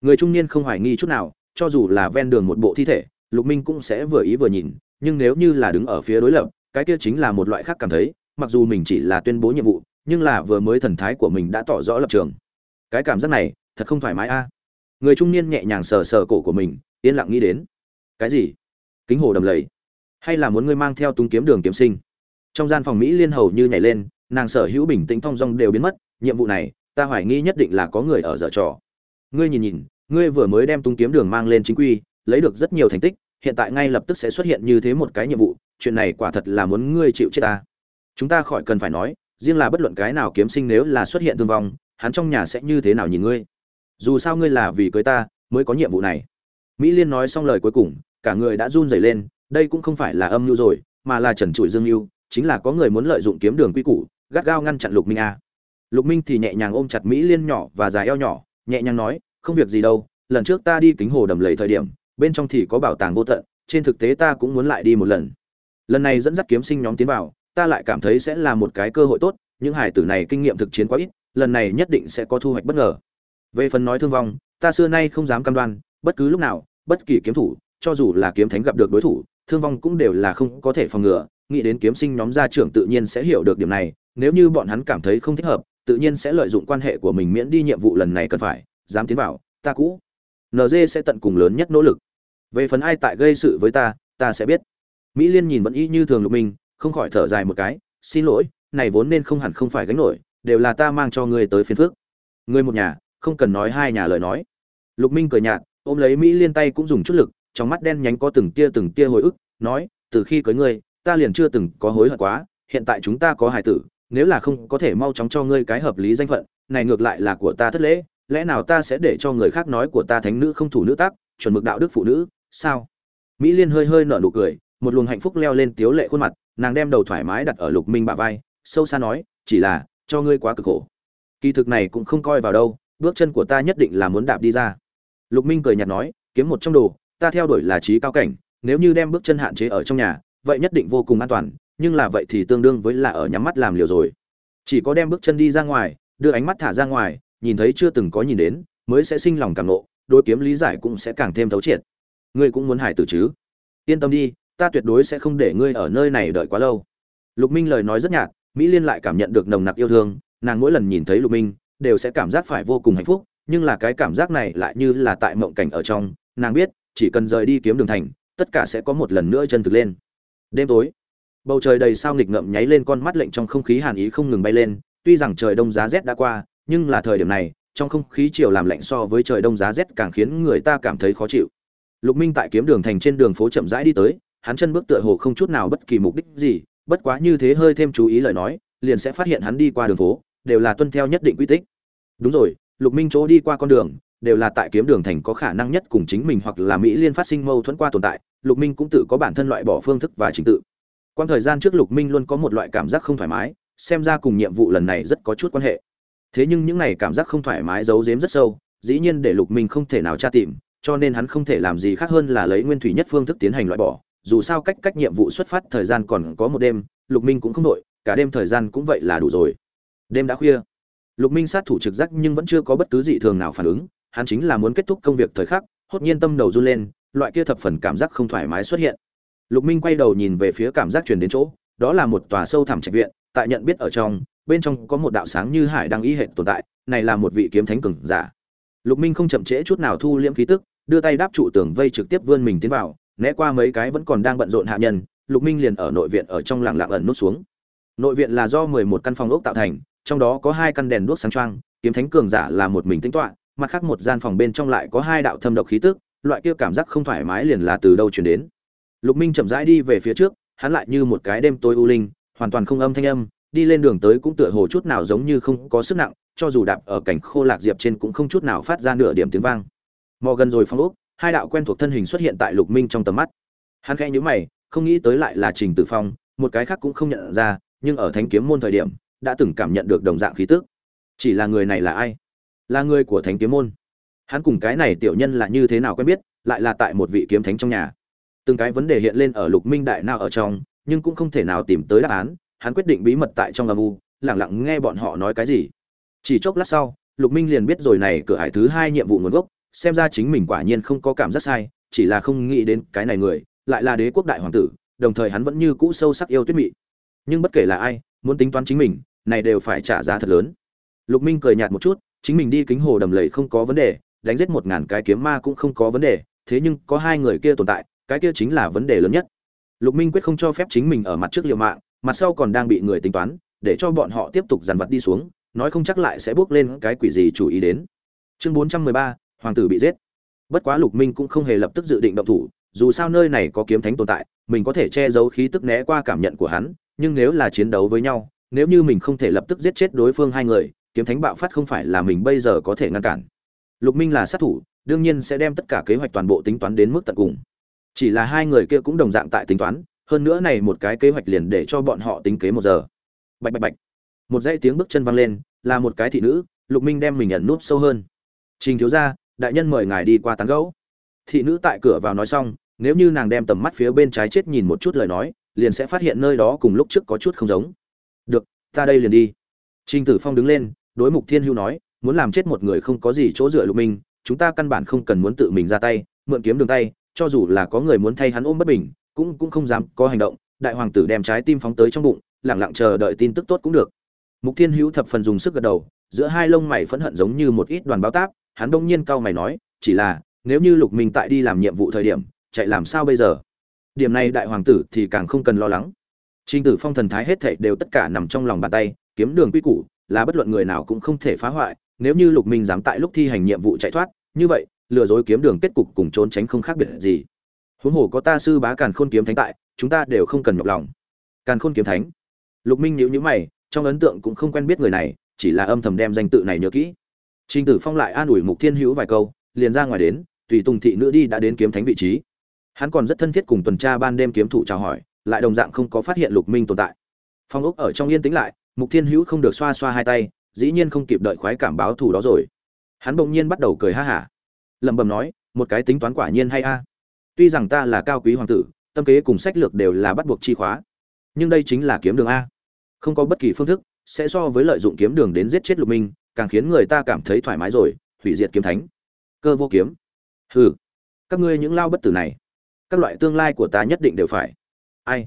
Speaker 1: Người trung niên không hoài nghi chút nào, cho dù là ven đường một bộ thi thể, lục minh cũng sẽ vừa ý vừa nhìn, nhưng nếu như là đứng ở phía đối lập, cái kia chính là một loại khác cảm thấy, mặc dù mình chỉ là tuyên bố nhiệm vụ, nhưng là vừa mới thần thái của mình đã tỏ rõ lập trường. Cái cảm giác này, thật không thoải mái a người trung niên nhẹ nhàng sờ sờ cổ của mình, yên lặng nghĩ đến. Cái gì? Kính hồ đầm lầy. Hay là muốn ngươi mang theo tung kiếm đường kiếm sinh? Trong gian phòng mỹ liên hầu như nhảy lên, nàng sở hữu bình tĩnh thong dong đều biến mất, nhiệm vụ này, ta hoài nghi nhất định là có người ở dở trò. Ngươi nhìn nhìn, ngươi vừa mới đem tung kiếm đường mang lên chính quy, lấy được rất nhiều thành tích, hiện tại ngay lập tức sẽ xuất hiện như thế một cái nhiệm vụ, chuyện này quả thật là muốn ngươi chịu chết ta. Chúng ta khỏi cần phải nói, riêng là bất luận cái nào kiếm sinh nếu là xuất hiện thương vong, hắn trong nhà sẽ như thế nào nhìn ngươi? Dù sao ngươi là vì cưới ta, mới có nhiệm vụ này. Mỹ liên nói xong lời cuối cùng, cả người đã run rẩy lên, đây cũng không phải là âm mưu rồi, mà là trần trụi dương mưu, chính là có người muốn lợi dụng kiếm đường quy củ, gắt gao ngăn chặn lục minh a. Lục minh thì nhẹ nhàng ôm chặt mỹ liên nhỏ và dài eo nhỏ, nhẹ nhàng nói, không việc gì đâu, lần trước ta đi kính hồ đầm lầy thời điểm, bên trong thì có bảo tàng vô tận, trên thực tế ta cũng muốn lại đi một lần. Lần này dẫn dắt kiếm sinh nhóm tiến vào, ta lại cảm thấy sẽ là một cái cơ hội tốt, những hải tử này kinh nghiệm thực chiến quá ít, lần này nhất định sẽ có thu hoạch bất ngờ về phần nói thương vong, ta xưa nay không dám cam đoan, bất cứ lúc nào, bất kỳ kiếm thủ, cho dù là kiếm thánh gặp được đối thủ, thương vong cũng đều là không có thể phòng ngừa. Nghĩ đến kiếm sinh nhóm gia trưởng tự nhiên sẽ hiểu được điểm này, nếu như bọn hắn cảm thấy không thích hợp, tự nhiên sẽ lợi dụng quan hệ của mình miễn đi nhiệm vụ lần này cần phải, dám tiến vào, ta cũ. Nd sẽ tận cùng lớn nhất nỗ lực. Về phần ai tại gây sự với ta ta sẽ biết. Mỹ liên nhìn vẫn y như thường lục minh, không khỏi thở dài một cái, xin lỗi, này vốn nên không hẳn không phải gánh nổi, đều là ta mang cho ngươi tới phiền phước ngươi một nhà không cần nói hai nhà lời nói. Lục minh cười nhạt, ôm lấy mỹ liên tay cũng dùng chút lực, trong mắt đen nhánh có từng tia từng tia hồi ức, nói, từ khi cưới ngươi, ta liền chưa từng có hối hận quá, hiện tại chúng ta có hài tử, nếu là không có thể mau chóng cho ngươi cái hợp lý danh phận, này ngược lại là của ta thất lễ, lẽ nào ta sẽ để cho người khác nói của ta thánh nữ không thủ nữ tác, chuẩn mực đạo đức phụ nữ, sao? Mỹ liên hơi hơi nở nụ cười, một luồng hạnh phúc leo lên tiếu lệ khuôn mặt, nàng đem đầu thoải mái đặt ở lục minh bả vai, sâu xa nói, chỉ là, cho ngươi quá cực khổ. Kỳ thực này cũng không coi vào đâu bước chân của ta nhất định là muốn đạp đi ra. Lục minh cười nhạt nói, kiếm một trong đồ, ta theo đuổi là trí cao cảnh, nếu như đem bước chân hạn chế ở trong nhà, vậy nhất định vô cùng an toàn, nhưng là vậy thì tương đương với là ở nhắm mắt làm liều rồi. Chỉ có đem bước chân đi ra ngoài, đưa ánh mắt thả ra ngoài, nhìn thấy chưa từng có nhìn đến, mới sẽ sinh lòng cảm nộ, đối kiếm lý giải cũng sẽ càng thêm thấu triệt. Ngươi cũng muốn hải tử chứ? Yên tâm đi, ta tuyệt đối sẽ không để ngươi ở nơi này đợi quá lâu. Lục minh lời nói rất nhạt, mỹ liên lại cảm nhận được nồng nặc yêu thương, nàng mỗi lần nhìn thấy lục minh đều sẽ cảm giác phải vô cùng hạnh phúc, nhưng là cái cảm giác này lại như là tại mộng cảnh ở trong, nàng biết, chỉ cần rời đi kiếm đường thành, tất cả sẽ có một lần nữa chân thực lên. Đêm tối, bầu trời đầy sao nghịch ngậm nháy lên con mắt lệnh trong không khí hàn ý không ngừng bay lên, tuy rằng trời đông giá rét đã qua, nhưng là thời điểm này, trong không khí chiều làm lạnh so với trời đông giá rét càng khiến người ta cảm thấy khó chịu. Lục minh tại kiếm đường thành trên đường phố chậm rãi đi tới, hắn chân bước tựa hồ không chút nào bất kỳ mục đích gì, bất quá như thế hơi thêm chú ý lời nói, liền sẽ phát hiện hắn đi qua đường phố đều là tuân theo nhất định quy tích. Đúng rồi, lục minh chỗ đi qua con đường, đều là tại kiếm đường thành có khả năng nhất cùng chính mình hoặc là mỹ liên phát sinh mâu thuẫn qua tồn tại, lục minh cũng tự có bản thân loại bỏ phương thức và trình tự. Quan thời gian trước lục minh luôn có một loại cảm giác không thoải mái, xem ra cùng nhiệm vụ lần này rất có chút quan hệ. Thế nhưng những này cảm giác không thoải mái giấu giếm rất sâu, dĩ nhiên để lục minh không thể nào tra tìm, cho nên hắn không thể làm gì khác hơn là lấy nguyên thủy nhất phương thức tiến hành loại bỏ. Dù sao cách cách nhiệm vụ xuất phát thời gian còn có một đêm, lục minh cũng không đội cả đêm thời gian cũng vậy là đủ rồi đêm đã khuya. Lục minh sát thủ trực giác nhưng vẫn chưa có bất cứ dị thường nào phản ứng, hắn chính là muốn kết thúc công việc thời khắc, hốt nhiên tâm đầu run lên, loại kia thập phần cảm giác không thoải mái xuất hiện. Lục minh quay đầu nhìn về phía cảm giác truyền đến chỗ, đó là một tòa sâu thẳm trạch viện, tại nhận biết ở trong, bên trong có một đạo sáng như hải đang y hệ tồn tại, này là một vị kiếm thánh cường giả. Lục minh không chậm trễ chút nào thu liễm khí tức, đưa tay đáp trụ tường vây trực tiếp vươn mình tiến vào, né qua mấy cái vẫn còn đang bận rộn hạ nhân, lục minh liền ở nội viện ở trong lặng lặng ẩn nút xuống. Nội viện là do mười một căn phòng ốc tạo thành trong đó có hai căn đèn đuốc sáng choang, kiếm thánh cường giả là một mình tính toán mặt khác một gian phòng bên trong lại có hai đạo thâm độc khí tức, loại kia cảm giác không thoải mái liền là từ đâu truyền đến. Lục minh chậm rãi đi về phía trước, hắn lại như một cái đêm tối u linh, hoàn toàn không âm thanh âm, đi lên đường tới cũng tựa hồ chút nào giống như không có sức nặng, cho dù đạp ở cảnh khô lạc diệp trên cũng không chút nào phát ra nửa điểm tiếng vang. Mò gần rồi phong ốc, hai đạo quen thuộc thân hình xuất hiện tại lục minh trong tầm mắt. Hắn khẽ nhíu mày, không nghĩ tới lại là trình tử phong, một cái khác cũng không nhận ra, nhưng ở thánh kiếm môn thời điểm đã từng cảm nhận được đồng dạng khí tức. Chỉ là người này là ai? Là người của thánh kiếm môn. Hắn cùng cái này tiểu nhân là như thế nào quen biết, lại là tại một vị kiếm thánh trong nhà. Từng cái vấn đề hiện lên ở lục minh đại nào ở trong, nhưng cũng không thể nào tìm tới đáp án. Hắn quyết định bí mật tại trong âm u lẳng lặng nghe bọn họ nói cái gì. Chỉ chốc lát sau, lục minh liền biết rồi này cửa hải thứ hai nhiệm vụ nguồn gốc, xem ra chính mình quả nhiên không có cảm giác sai, chỉ là không nghĩ đến cái này người, lại là đế quốc đại hoàng tử, đồng thời hắn vẫn như cũ sâu sắc yêu tuyết mị. Nhưng bất kể là ai, muốn tính toán chính mình này đều phải trả giá thật lớn. Lục minh cười nhạt một chút, chính mình đi kính hồ đầm lầy không có vấn đề, đánh giết một ngàn cái kiếm ma cũng không có vấn đề, thế nhưng có hai người kia tồn tại, cái kia chính là vấn đề lớn nhất. Lục minh quyết không cho phép chính mình ở mặt trước liều mạng, mặt sau còn đang bị người tính toán, để cho bọn họ tiếp tục dàn vật đi xuống, nói không chắc lại sẽ bước lên cái quỷ gì chủ ý đến. Chương bốn trăm mười ba, hoàng tử bị giết. Bất quá lục minh cũng không hề lập tức dự định động thủ, dù sao nơi này có kiếm thánh tồn tại, mình có thể che giấu khí tức né qua cảm nhận của hắn, nhưng nếu là chiến đấu với nhau nếu như mình không thể lập tức giết chết đối phương hai người, kiếm thánh bạo phát không phải là mình bây giờ có thể ngăn cản. Lục minh là sát thủ, đương nhiên sẽ đem tất cả kế hoạch toàn bộ tính toán đến mức tận cùng. Chỉ là hai người kia cũng đồng dạng tại tính toán, hơn nữa này một cái kế hoạch liền để cho bọn họ tính kế một giờ. Bạch bạch bạch. Một dãy tiếng bước chân vang lên, là một cái thị nữ, lục minh đem mình ẩn núp sâu hơn. Trình thiếu gia, đại nhân mời ngài đi qua tán gẫu. Thị nữ tại cửa vào nói xong, nếu như nàng đem tầm mắt phía bên trái chết nhìn một chút lời nói, liền sẽ phát hiện nơi đó cùng lúc trước có chút không giống được, ta đây liền đi. Trình tử phong đứng lên, đối mục thiên hưu nói, muốn làm chết một người không có gì chỗ dựa lục minh, chúng ta căn bản không cần muốn tự mình ra tay, mượn kiếm đường tay, cho dù là có người muốn thay hắn ôm bất bình, cũng cũng không dám có hành động. Đại hoàng tử đem trái tim phóng tới trong bụng lẳng lặng chờ đợi tin tức tốt cũng được. Mục thiên hữu thập phần dùng sức gật đầu, giữa hai lông mày phẫn hận giống như một ít đoàn báo táp, hắn đông nhiên cau mày nói, chỉ là, nếu như lục minh tại đi làm nhiệm vụ thời điểm, chạy làm sao bây giờ? Điểm này đại hoàng tử thì càng không cần lo lắng. Trình Tử Phong thần thái hết thảy đều tất cả nằm trong lòng bàn tay, kiếm đường quy củ, là bất luận người nào cũng không thể phá hoại, nếu như Lục Minh dám tại lúc thi hành nhiệm vụ chạy thoát, như vậy, lừa dối kiếm đường kết cục cùng trốn tránh không khác biệt gì. Huống hồ có ta sư bá Càn Khôn kiếm thánh tại, chúng ta đều không cần nhọc lòng. Càn Khôn kiếm thánh. Lục Minh nhíu nhíu mày, trong ấn tượng cũng không quen biết người này, chỉ là âm thầm đem danh tự này nhớ kỹ. Trình Tử Phong lại an ủi Mục Thiên Hữu vài câu, liền ra ngoài đến, tùy Tùng thị nữ đi đã đến kiếm thánh vị trí. Hắn còn rất thân thiết cùng tuần tra ban đêm kiếm thủ chào hỏi, lại đồng dạng không có phát hiện Lục Minh tồn tại. Phong ốc ở trong yên tĩnh lại, Mục Thiên Hữu không được xoa xoa hai tay, dĩ nhiên không kịp đợi khoái cảm báo thù đó rồi. Hắn bỗng nhiên bắt đầu cười ha hả. Lẩm bẩm nói, một cái tính toán quả nhiên hay a. Tuy rằng ta là cao quý hoàng tử, tâm kế cùng sách lược đều là bắt buộc chi khóa, nhưng đây chính là kiếm đường a. Không có bất kỳ phương thức sẽ so với lợi dụng kiếm đường đến giết chết Lục Minh, càng khiến người ta cảm thấy thoải mái rồi, hủy diệt kiếm thánh. Cơ vô kiếm. Hừ, các ngươi những lao bất tử này, các loại tương lai của ta nhất định đều phải ai?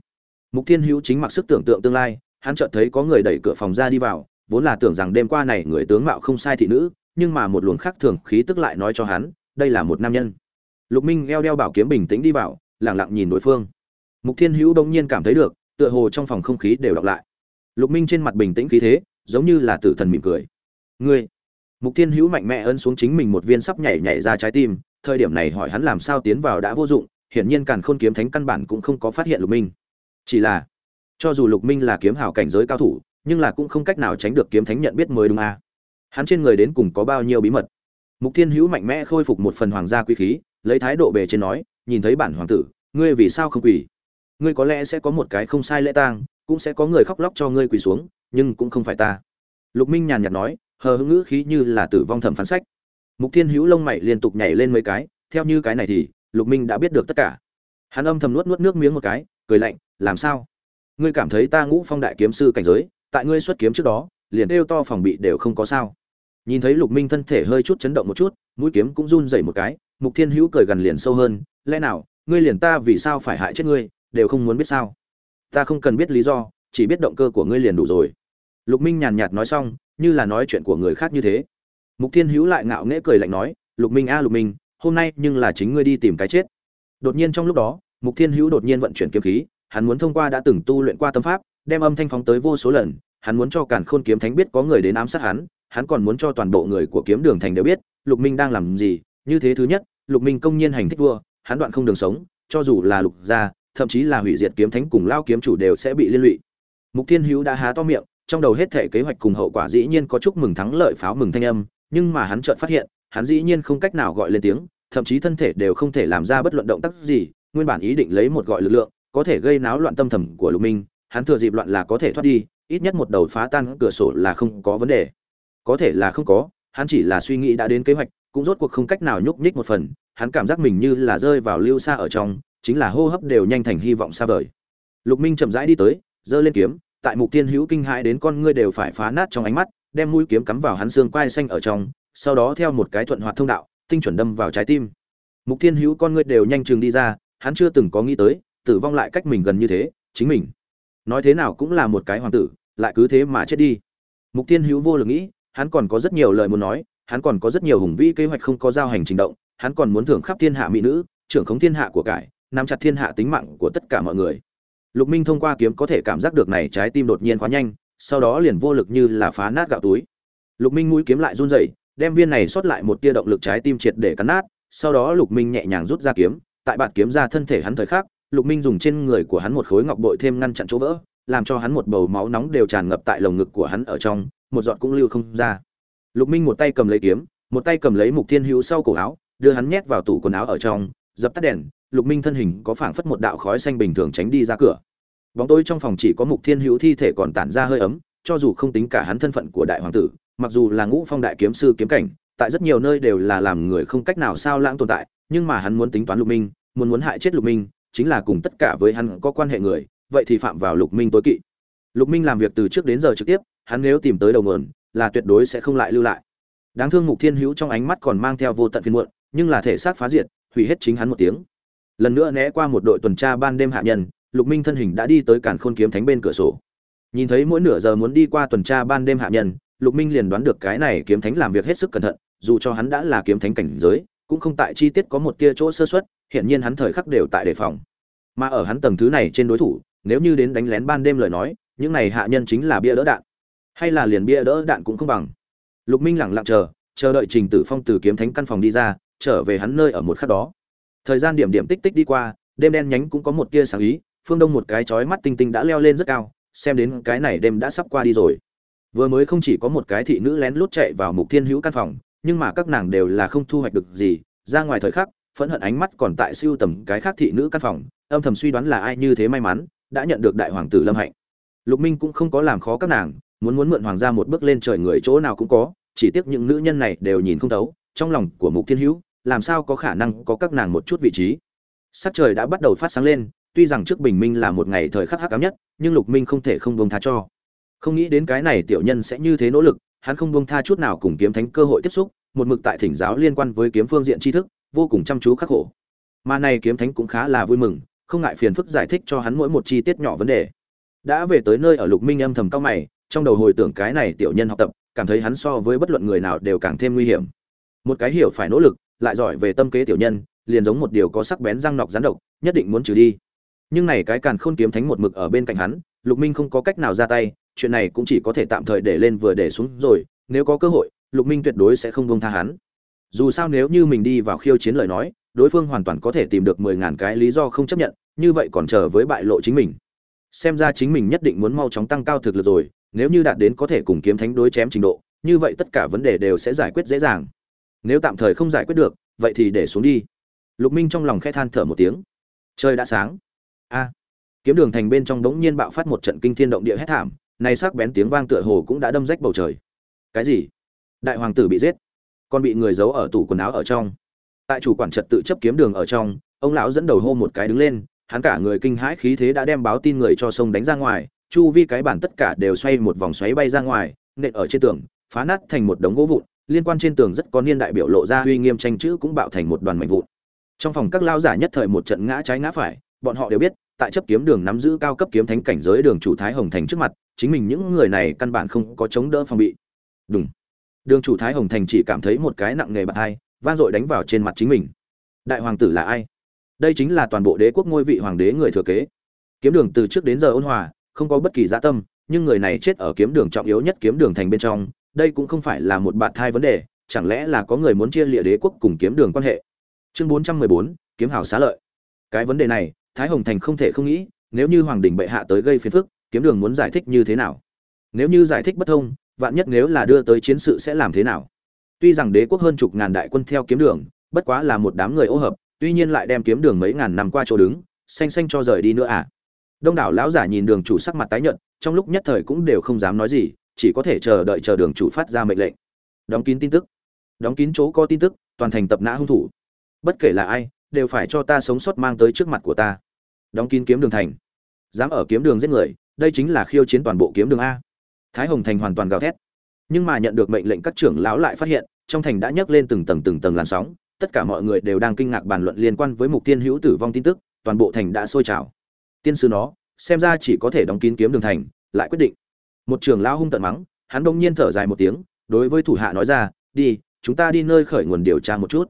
Speaker 1: Mục thiên hữu chính mặc sức tưởng tượng tương lai, hắn chợt thấy có người đẩy cửa phòng ra đi vào, vốn là tưởng rằng đêm qua này người tướng mạo không sai thị nữ, nhưng mà một luồng khác thường khí tức lại nói cho hắn, đây là một nam nhân. Lục minh eo đeo bảo kiếm bình tĩnh đi vào, lặng lặng nhìn đối phương. Mục thiên hữu đông nhiên cảm thấy được, tựa hồ trong phòng không khí đều đọc lại. Lục minh trên mặt bình tĩnh khí thế, giống như là tử thần mỉm cười. Ngươi? Mục thiên hữu mạnh mẽ ấn xuống chính mình một viên sắp nhảy nhảy ra trái tim, thời điểm này hỏi hắn làm sao tiến vào đã vô dụng hiển nhiên Càn Khôn kiếm thánh căn bản cũng không có phát hiện Lục Minh. Chỉ là, cho dù Lục Minh là kiếm hảo cảnh giới cao thủ, nhưng là cũng không cách nào tránh được kiếm thánh nhận biết mới đúng a. À. Hắn trên người đến cùng có bao nhiêu bí mật. Mục Thiên Hữu mạnh mẽ khôi phục một phần hoàng gia quý khí, lấy thái độ bề trên nói, nhìn thấy bản hoàng tử, ngươi vì sao không quỳ? Ngươi có lẽ sẽ có một cái không sai lễ tang, cũng sẽ có người khóc lóc cho ngươi quỳ xuống, nhưng cũng không phải ta. Lục Minh nhàn nhạt nói, hờ hững ngữ khí như là tử vong thẩm phán sách mục thiên hữu lông mày liên tục nhảy lên mấy cái theo như cái này thì lục minh đã biết được tất cả. Hắn âm thầm nuốt nuốt nước miếng một cái, cười lạnh, làm sao? Ngươi cảm thấy ta ngũ phong đại kiếm sư cảnh giới, tại ngươi xuất kiếm trước đó, liền đeo to phòng bị đều không có sao? Nhìn thấy lục minh thân thể hơi chút chấn động một chút, mũi kiếm cũng run rẩy một cái, mục thiên hữu cười gần liền sâu hơn, lẽ nào, ngươi liền ta vì sao phải hại chết ngươi, đều không muốn biết sao? Ta không cần biết lý do, chỉ biết động cơ của ngươi liền đủ rồi. Lục minh nhàn nhạt nói xong, như là nói chuyện của người khác như thế. Mục thiên hữu lại ngạo nghễ cười lạnh nói, lục minh a, lục minh hôm nay nhưng là chính ngươi đi tìm cái chết. Đột nhiên trong lúc đó, mục thiên hữu đột nhiên vận chuyển kiếm khí, hắn muốn thông qua đã từng tu luyện qua tâm pháp, đem âm thanh phóng tới vô số lần, hắn muốn cho càn khôn kiếm thánh biết có người đến ám sát hắn hắn còn muốn cho toàn bộ người của kiếm đường thành đều biết, lục minh đang làm gì, như thế thứ nhất, lục minh công nhiên hành thích vua, hắn đoạn không đường sống, cho dù là lục gia, thậm chí là hủy diệt kiếm thánh cùng lao kiếm chủ đều sẽ bị liên lụy. Mục thiên hữu đã há to miệng, trong đầu hết thể kế hoạch cùng hậu quả dĩ nhiên có chúc mừng thắng lợi pháo mừng thanh âm, nhưng mà hắn chợt phát hiện hắn dĩ nhiên không cách nào gọi lên tiếng, thậm chí thân thể đều không thể làm ra bất luận động tác gì, nguyên bản ý định lấy một gọi lực lượng, có thể gây náo loạn tâm thầm của lục minh, hắn thừa dịp loạn là có thể thoát đi, ít nhất một đầu phá tan cửa sổ là không có vấn đề. Có thể là không có, hắn chỉ là suy nghĩ đã đến kế hoạch, cũng rốt cuộc không cách nào nhúc nhích một phần, hắn cảm giác mình như là rơi vào lưu xa ở trong, chính là hô hấp đều nhanh thành hy vọng xa vời. Lục minh chậm rãi đi tới, giơ lên kiếm, tại mục tiên hữu kinh hãi đến con ngươi đều phải phá nát trong ánh mắt, đem mũi kiếm cắm vào hắn xương quai xanh ở trong sau đó theo một cái thuận hoạt thông đạo, tinh chuẩn đâm vào trái tim. Mục thiên hữu con ngươi đều nhanh chừng đi ra, hắn chưa từng có nghĩ tới, tử vong lại cách mình gần như thế, chính mình. Nói thế nào cũng là một cái hoàng tử, lại cứ thế mà chết đi. Mục thiên hữu vô lực nghĩ, hắn còn có rất nhiều lời muốn nói, hắn còn có rất nhiều hùng vĩ kế hoạch không có giao hành trình động, hắn còn muốn thưởng khắp thiên hạ mỹ nữ, trưởng khống thiên hạ của cải, nắm chặt thiên hạ tính mạng của tất cả mọi người. Lục minh thông qua kiếm có thể cảm giác được này trái tim đột nhiên quá nhanh, sau đó liền vô lực như là phá nát gạo túi. Lục minh mũi kiếm lại run rẩy đem viên này sót lại một tia động lực trái tim triệt để cắn nát, sau đó lục minh nhẹ nhàng rút ra kiếm, tại bạn kiếm ra thân thể hắn thời khắc, lục minh dùng trên người của hắn một khối ngọc bội thêm ngăn chặn chỗ vỡ, làm cho hắn một bầu máu nóng đều tràn ngập tại lồng ngực của hắn ở trong, một giọt cũng lưu không ra. Lục minh một tay cầm lấy kiếm, một tay cầm lấy mục thiên hữu sau cổ áo, đưa hắn nhét vào tủ quần áo ở trong, dập tắt đèn, lục minh thân hình có phảng phất một đạo khói xanh bình thường tránh đi ra cửa. Bóng tối trong phòng chỉ có mục thiên hữu thi thể còn tản ra hơi ấm, cho dù không tính cả hắn thân phận của đại hoàng tử mặc dù là ngũ phong đại kiếm sư kiếm cảnh, tại rất nhiều nơi đều là làm người không cách nào sao lãng tồn tại, nhưng mà hắn muốn tính toán lục minh, muốn muốn hại chết lục minh, chính là cùng tất cả với hắn có quan hệ người, vậy thì phạm vào lục minh tối kỵ. Lục minh làm việc từ trước đến giờ trực tiếp, hắn nếu tìm tới đầu nguồn, là tuyệt đối sẽ không lại lưu lại. Đáng thương mục thiên hữu trong ánh mắt còn mang theo vô tận phiền muộn, nhưng là thể xác phá diệt, hủy hết chính hắn một tiếng. Lần nữa né qua một đội tuần tra ban đêm hạ nhân, lục minh thân hình đã đi tới cản khôn kiếm thánh bên cửa sổ. Nhìn thấy mỗi nửa giờ muốn đi qua tuần tra ban đêm hạ nhân lục minh liền đoán được cái này kiếm thánh làm việc hết sức cẩn thận, dù cho hắn đã là kiếm thánh cảnh giới, cũng không tại chi tiết có một tia chỗ sơ suất hiện nhiên hắn thời khắc đều tại đề phòng. Mà ở hắn tầng thứ này trên đối thủ, nếu như đến đánh lén ban đêm lời nói, những này hạ nhân chính là bia đỡ đạn. Hay là liền bia đỡ đạn cũng không bằng. Lục minh lặng lặng chờ chờ đợi trình tử phong từ kiếm thánh căn phòng đi ra, trở về hắn nơi ở một khắc đó. Thời gian điểm điểm tích tích đi qua, đêm đen nhánh cũng có một tia sáng ý, phương đông một cái chói mắt tinh tinh đã leo lên rất cao, xem đến cái này đêm đã sắp qua đi rồi vừa mới không chỉ có một cái thị nữ lén lút chạy vào mục thiên hữu căn phòng, nhưng mà các nàng đều là không thu hoạch được gì, ra ngoài thời khắc, phẫn hận ánh mắt còn tại siêu tầm cái khác thị nữ căn phòng, âm thầm suy đoán là ai như thế may mắn, đã nhận được đại hoàng tử lâm hạnh. Lục minh cũng không có làm khó các nàng, muốn muốn mượn hoàng gia một bước lên trời người chỗ nào cũng có, chỉ tiếc những nữ nhân này đều nhìn không thấu, trong lòng của mục thiên hữu, làm sao có khả năng có các nàng một chút vị trí. Sắc trời đã bắt đầu phát sáng lên, tuy rằng trước bình minh là một ngày thời khắc hắc ám nhất, nhưng lục minh không thể không bông tha cho không nghĩ đến cái này tiểu nhân sẽ như thế nỗ lực, hắn không buông tha chút nào cùng kiếm thánh cơ hội tiếp xúc, một mực tại thỉnh giáo liên quan với kiếm phương diện tri thức, vô cùng chăm chú khắc khổ. Mà này kiếm thánh cũng khá là vui mừng, không ngại phiền phức giải thích cho hắn mỗi một chi tiết nhỏ vấn đề. Đã về tới nơi ở lục minh âm thầm cao mày, trong đầu hồi tưởng cái này tiểu nhân học tập, cảm thấy hắn so với bất luận người nào đều càng thêm nguy hiểm. Một cái hiểu phải nỗ lực, lại giỏi về tâm kế tiểu nhân, liền giống một điều có sắc bén răng nọc rắn độc, nhất định muốn trừ đi. Nhưng này cái càn khôn kiếm thánh một mực ở bên cạnh hắn, lục minh không có cách nào ra tay chuyện này cũng chỉ có thể tạm thời để lên vừa để xuống rồi, nếu có cơ hội, lục minh tuyệt đối sẽ không buông tha hắn. Dù sao nếu như mình đi vào khiêu chiến lời nói, đối phương hoàn toàn có thể tìm được mười ngàn cái lý do không chấp nhận, như vậy còn chờ với bại lộ chính mình. Xem ra chính mình nhất định muốn mau chóng tăng cao thực lực rồi, nếu như đạt đến có thể cùng kiếm thánh đối chém trình độ, như vậy tất cả vấn đề đều sẽ giải quyết dễ dàng. Nếu tạm thời không giải quyết được, vậy thì để xuống đi. Lục minh trong lòng khẽ than thở một tiếng. Trời đã sáng. A. Kiếm đường thành bên trong đống nhiên bạo phát một trận kinh thiên động địa hét thảm này sắc bén tiếng vang tựa hồ cũng đã đâm rách bầu trời. Cái gì? Đại hoàng tử bị giết. Còn bị người giấu ở tủ quần áo ở trong. Tại chủ quản trật tự chấp kiếm đường ở trong, ông lão dẫn đầu hô một cái đứng lên, hắn cả người kinh hãi khí thế đã đem báo tin người cho sông đánh ra ngoài, chu vi cái bản tất cả đều xoay một vòng xoáy bay ra ngoài, nện ở trên tường, phá nát thành một đống gỗ vụn, liên quan trên tường rất có niên đại biểu lộ ra uy nghiêm tranh chữ cũng bạo thành một đoàn mảnh vụn. Trong phòng các lao giả nhất thời một trận ngã trái ngã phải, bọn họ đều biết tại chấp kiếm đường nắm giữ cao cấp kiếm thánh cảnh giới đường chủ thái hồng thành trước mặt, chính mình những người này căn bản không có chống đỡ phòng bị. Đúng đường chủ thái hồng thành chỉ cảm thấy một cái nặng nề bạc ai vang dội đánh vào trên mặt chính mình. Đại hoàng tử là ai? Đây chính là toàn bộ đế quốc ngôi vị hoàng đế người thừa kế. Kiếm đường từ trước đến giờ ôn hòa, không có bất kỳ dạ tâm, nhưng người này chết ở kiếm đường trọng yếu nhất kiếm đường thành bên trong, đây cũng không phải là một bạn thai vấn đề, chẳng lẽ là có người muốn chia lịa đế quốc cùng kiếm đường quan hệ? Chương bốn trăm mười bốn, kiếm hảo xá lợi. Cái vấn đề này thái hồng thành không thể không nghĩ, nếu như hoàng đình bệ hạ tới gây phiền phức, kiếm đường muốn giải thích như thế nào? Nếu như giải thích bất thông, vạn nhất nếu là đưa tới chiến sự sẽ làm thế nào? Tuy rằng đế quốc hơn chục ngàn đại quân theo kiếm đường, bất quá là một đám người ô hợp, tuy nhiên lại đem kiếm đường mấy ngàn năm qua chỗ đứng, xanh xanh cho rời đi nữa à? Đông đảo lão giả nhìn đường chủ sắc mặt tái nhợt, trong lúc nhất thời cũng đều không dám nói gì, chỉ có thể chờ đợi chờ đường chủ phát ra mệnh lệnh. Đóng kín tin tức. Đóng kín chỗ có tin tức, toàn thành tập nã hung thủ. Bất kể là ai đều phải cho ta sống sót mang tới trước mặt của ta. Đóng kín kiếm đường thành. Dám ở kiếm đường giết người, đây chính là khiêu chiến toàn bộ kiếm đường a. Thái hồng thành hoàn toàn gào thét. Nhưng mà nhận được mệnh lệnh các trưởng lão lại phát hiện, trong thành đã nhấc lên từng tầng từng tầng làn sóng, tất cả mọi người đều đang kinh ngạc bàn luận liên quan với mục tiên hữu tử vong tin tức, toàn bộ thành đã sôi trào. Tiên sư nó, xem ra chỉ có thể đóng kín kiếm đường thành, lại quyết định. Một trưởng lão hung tận mắng, hắn đông nhiên thở dài một tiếng, đối với thủ hạ nói ra, đi, chúng ta đi nơi khởi nguồn điều tra một chút.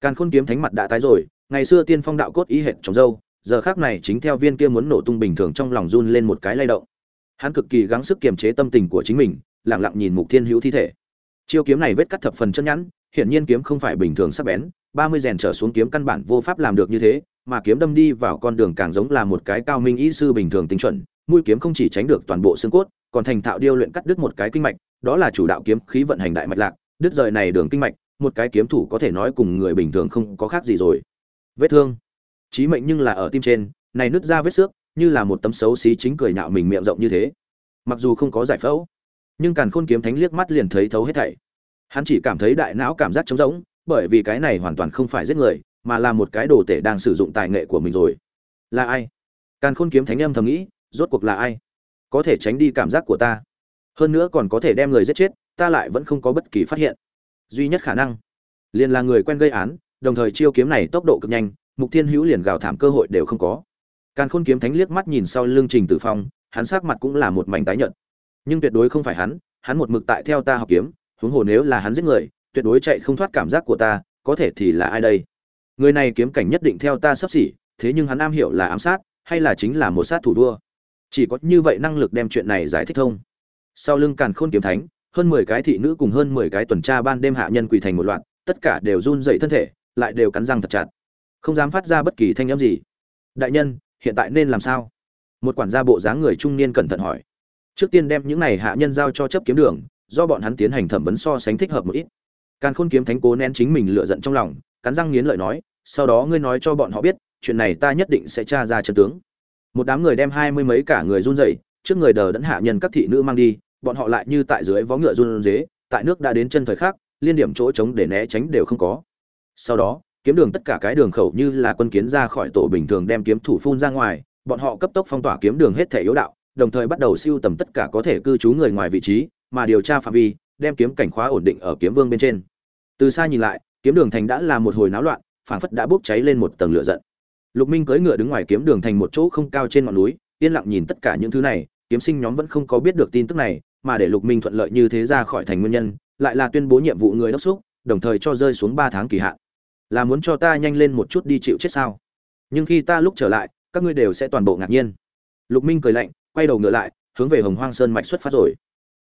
Speaker 1: Càn khôn kiếm thánh mặt đã tái rồi ngày xưa tiên phong đạo cốt ý hệt trong dâu, giờ khác này chính theo viên kia muốn nổ tung bình thường trong lòng run lên một cái lay động. Hắn cực kỳ gắng sức kiềm chế tâm tình của chính mình lẳng lặng nhìn mục thiên hữu thi thể. Chiêu kiếm này vết cắt thập phần chân nhẵn, hiển nhiên kiếm không phải bình thường sắc bén, ba mươi rèn trở xuống kiếm căn bản vô pháp làm được như thế, mà kiếm đâm đi vào con đường càng giống là một cái cao minh ý sư bình thường tinh chuẩn, mũi kiếm không chỉ tránh được toàn bộ xương cốt, còn thành thạo điêu luyện cắt đứt một cái kinh mạch, đó là chủ đạo kiếm khí vận hành đại mạch lạc, đứt rời này đường kinh mạch, một cái kiếm thủ có thể nói cùng người bình thường không có khác gì rồi vết thương. Chí mệnh nhưng là ở tim trên, này nứt ra vết xước, như là một tấm xấu xí chính cười nhạo mình miệng rộng như thế. Mặc dù không có giải phẫu, nhưng càn khôn kiếm thánh liếc mắt liền thấy thấu hết thảy. Hắn chỉ cảm thấy đại não cảm giác trống rỗng, bởi vì cái này hoàn toàn không phải giết người, mà là một cái đồ tể đang sử dụng tài nghệ của mình rồi. Là ai? Càn khôn kiếm thánh âm thầm nghĩ, rốt cuộc là ai? Có thể tránh đi cảm giác của ta. Hơn nữa còn có thể đem người giết chết, ta lại vẫn không có bất kỳ phát hiện. Duy nhất khả năng, liền là người quen gây án đồng thời chiêu kiếm này tốc độ cực nhanh, mục thiên hữu liền gào thảm cơ hội đều không có. Càn khôn kiếm thánh liếc mắt nhìn sau lưng trình tử phong, hắn sắc mặt cũng là một mảnh tái nhợt. Nhưng tuyệt đối không phải hắn hắn một mực tại theo ta học kiếm, huống hồ nếu là hắn giết người, tuyệt đối chạy không thoát cảm giác của ta, có thể thì là ai đây? Người này kiếm cảnh nhất định theo ta sắp xỉ, thế nhưng hắn am hiểu là ám sát, hay là chính là một sát thủ vua? Chỉ có như vậy năng lực đem chuyện này giải thích thông. Sau lưng càn khôn kiếm thánh, hơn mười cái thị nữ cùng hơn mười cái tuần tra ban đêm hạ nhân quỳ thành một loạt, tất cả đều run rẩy thân thể lại đều cắn răng thật chặt. Không dám phát ra bất kỳ thanh âm gì. Đại nhân, hiện tại nên làm sao? Một quản gia bộ dáng người trung niên cẩn thận hỏi. Trước tiên đem những này hạ nhân giao cho chấp kiếm đường, do bọn hắn tiến hành thẩm vấn so sánh thích hợp một ít. Càn khôn kiếm thánh cố nén chính mình lựa giận trong lòng, cắn răng nghiến lợi nói, sau đó ngươi nói cho bọn họ biết, chuyện này ta nhất định sẽ tra ra chân tướng. Một đám người đem hai mươi mấy cả người run rẩy, trước người đờ đẫn hạ nhân các thị nữ mang đi, bọn họ lại như tại dưới vó ngựa run rế, tại nước đã đến chân thời khắc, liên điểm chỗ trống để né tránh đều không có sau đó, kiếm đường tất cả cái đường khẩu như là quân kiến ra khỏi tổ bình thường đem kiếm thủ phun ra ngoài, bọn họ cấp tốc phong tỏa kiếm đường hết thể yếu đạo, đồng thời bắt đầu siêu tầm tất cả có thể cư trú người ngoài vị trí, mà điều tra phạm vi, đem kiếm cảnh khóa ổn định ở kiếm vương bên trên. Từ xa nhìn lại, kiếm đường thành đã là một hồi náo loạn, phảng phất đã bốc cháy lên một tầng lửa giận. Lục minh cưỡi ngựa đứng ngoài kiếm đường thành một chỗ không cao trên ngọn núi, yên lặng nhìn tất cả những thứ này, kiếm sinh nhóm vẫn không có biết được tin tức này, mà để lục minh thuận lợi như thế ra khỏi thành nguyên nhân, lại là tuyên bố nhiệm vụ người đốc xúc đồng thời cho rơi xuống ba tháng kỳ hạn. Là muốn cho ta nhanh lên một chút đi chịu chết sao? Nhưng khi ta lúc trở lại, các ngươi đều sẽ toàn bộ ngạc nhiên. Lục minh cười lạnh, quay đầu ngựa lại, hướng về hồng hoang sơn mạch xuất phát rồi.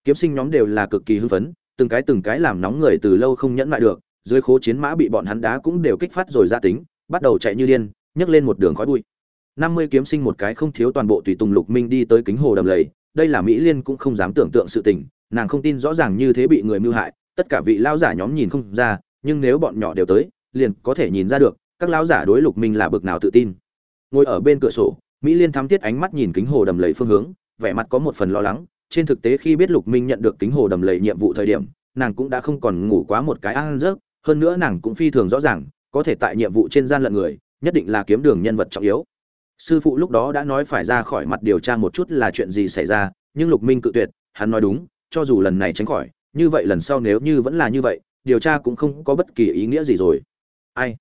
Speaker 1: Kiếm sinh nhóm đều là cực kỳ hưng phấn, từng cái từng cái làm nóng người từ lâu không nhẫn lại được, dưới khố chiến mã bị bọn hắn đá cũng đều kích phát rồi ra tính, bắt đầu chạy như điên, nhấc lên một đường khói bụi. Năm mươi kiếm sinh một cái không thiếu toàn bộ tùy tùng lục minh đi tới kính hồ đầm lầy, đây là mỹ liên cũng không dám tưởng tượng sự tình, nàng không tin rõ ràng như thế bị người mưu hại tất cả vị lao giả nhóm nhìn không ra, nhưng nếu bọn nhỏ đều tới, liền có thể nhìn ra được, các lao giả đối lục minh là bực nào tự tin. Ngồi ở bên cửa sổ, mỹ liên thám tiết ánh mắt nhìn kính hồ đầm lầy phương hướng, vẻ mặt có một phần lo lắng. Trên thực tế khi biết lục minh nhận được kính hồ đầm lầy nhiệm vụ thời điểm, nàng cũng đã không còn ngủ quá một cái ăn rớt hơn nữa nàng cũng phi thường rõ ràng, có thể tại nhiệm vụ trên gian lận người, nhất định là kiếm đường nhân vật trọng yếu. Sư phụ lúc đó đã nói phải ra khỏi mặt điều tra một chút là chuyện gì xảy ra, nhưng lục minh cự tuyệt, hắn nói đúng, cho dù lần này tránh khỏi như vậy lần sau nếu như vẫn là như vậy, điều tra cũng không có bất kỳ ý nghĩa gì rồi. Ai?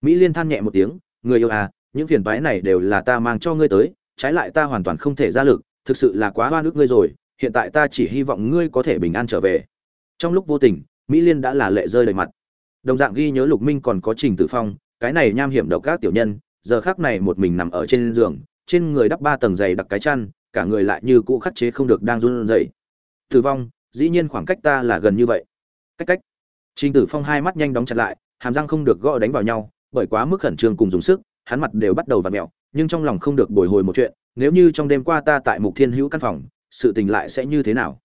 Speaker 1: Mỹ liên than nhẹ một tiếng, người yêu à những phiền toái này đều là ta mang cho ngươi tới, trái lại ta hoàn toàn không thể ra lực, thực sự là quá hoa nước ngươi rồi, hiện tại ta chỉ hy vọng ngươi có thể bình an trở về. Trong lúc vô tình, mỹ liên đã là lệ rơi đầy mặt. Đồng dạng ghi nhớ lục minh còn có trình tử phong, cái này nham hiểm độc các tiểu nhân, giờ khác này một mình nằm ở trên giường, trên người đắp ba tầng dày đặc cái chăn, cả người lại như cũ khắc chế không được đang run rẩy. Tử vong dĩ nhiên khoảng cách ta là gần như vậy. Cách cách. Trình tử phong hai mắt nhanh đóng chặt lại, hàm răng không được gõ đánh vào nhau, bởi quá mức khẩn trương cùng dùng sức, hắn mặt đều bắt đầu vặn mẹo, nhưng trong lòng không được bồi hồi một chuyện, nếu như trong đêm qua ta tại mục thiên hữu căn phòng, sự tình lại sẽ như thế nào?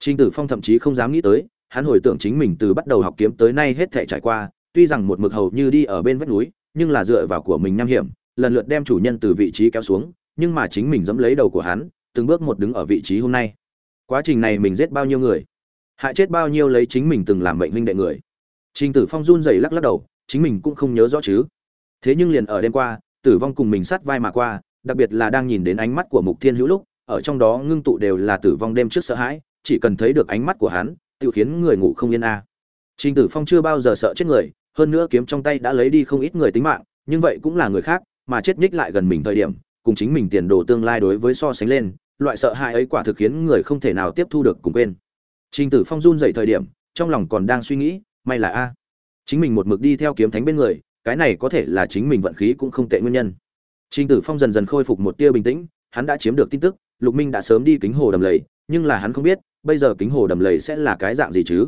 Speaker 1: Trình tử phong thậm chí không dám nghĩ tới, hắn hồi tưởng chính mình từ bắt đầu học kiếm tới nay hết thể trải qua, tuy rằng một mực hầu như đi ở bên vách núi, nhưng là dựa vào của mình nham hiểm, lần lượt đem chủ nhân từ vị trí kéo xuống, nhưng mà chính mình dẫm lấy đầu của hắn, từng bước một đứng ở vị trí hôm nay quá trình này mình giết bao nhiêu người? Hại chết bao nhiêu lấy chính mình từng làm mệnh huynh đệ người? Trình tử phong run rẩy lắc lắc đầu, chính mình cũng không nhớ rõ chứ. Thế nhưng liền ở đêm qua, tử vong cùng mình sát vai mà qua, đặc biệt là đang nhìn đến ánh mắt của mục thiên hữu lúc, ở trong đó ngưng tụ đều là tử vong đêm trước sợ hãi, chỉ cần thấy được ánh mắt của hắn tự khiến người ngủ không yên a. Trình tử phong chưa bao giờ sợ chết người, hơn nữa kiếm trong tay đã lấy đi không ít người tính mạng, nhưng vậy cũng là người khác, mà chết nhích lại gần mình thời điểm, cùng chính mình tiền đồ tương lai đối với so sánh lên loại sợ hãi ấy quả thực khiến người không thể nào tiếp thu được cùng quên. Trình tử phong run dậy thời điểm, trong lòng còn đang suy nghĩ, may là a. Chính mình một mực đi theo kiếm thánh bên người, cái này có thể là chính mình vận khí cũng không tệ nguyên nhân. Trình tử phong dần dần khôi phục một tia bình tĩnh, hắn đã chiếm được tin tức, lục minh đã sớm đi kính hồ đầm lầy, nhưng là hắn không biết, bây giờ kính hồ đầm lầy sẽ là cái dạng gì chứ?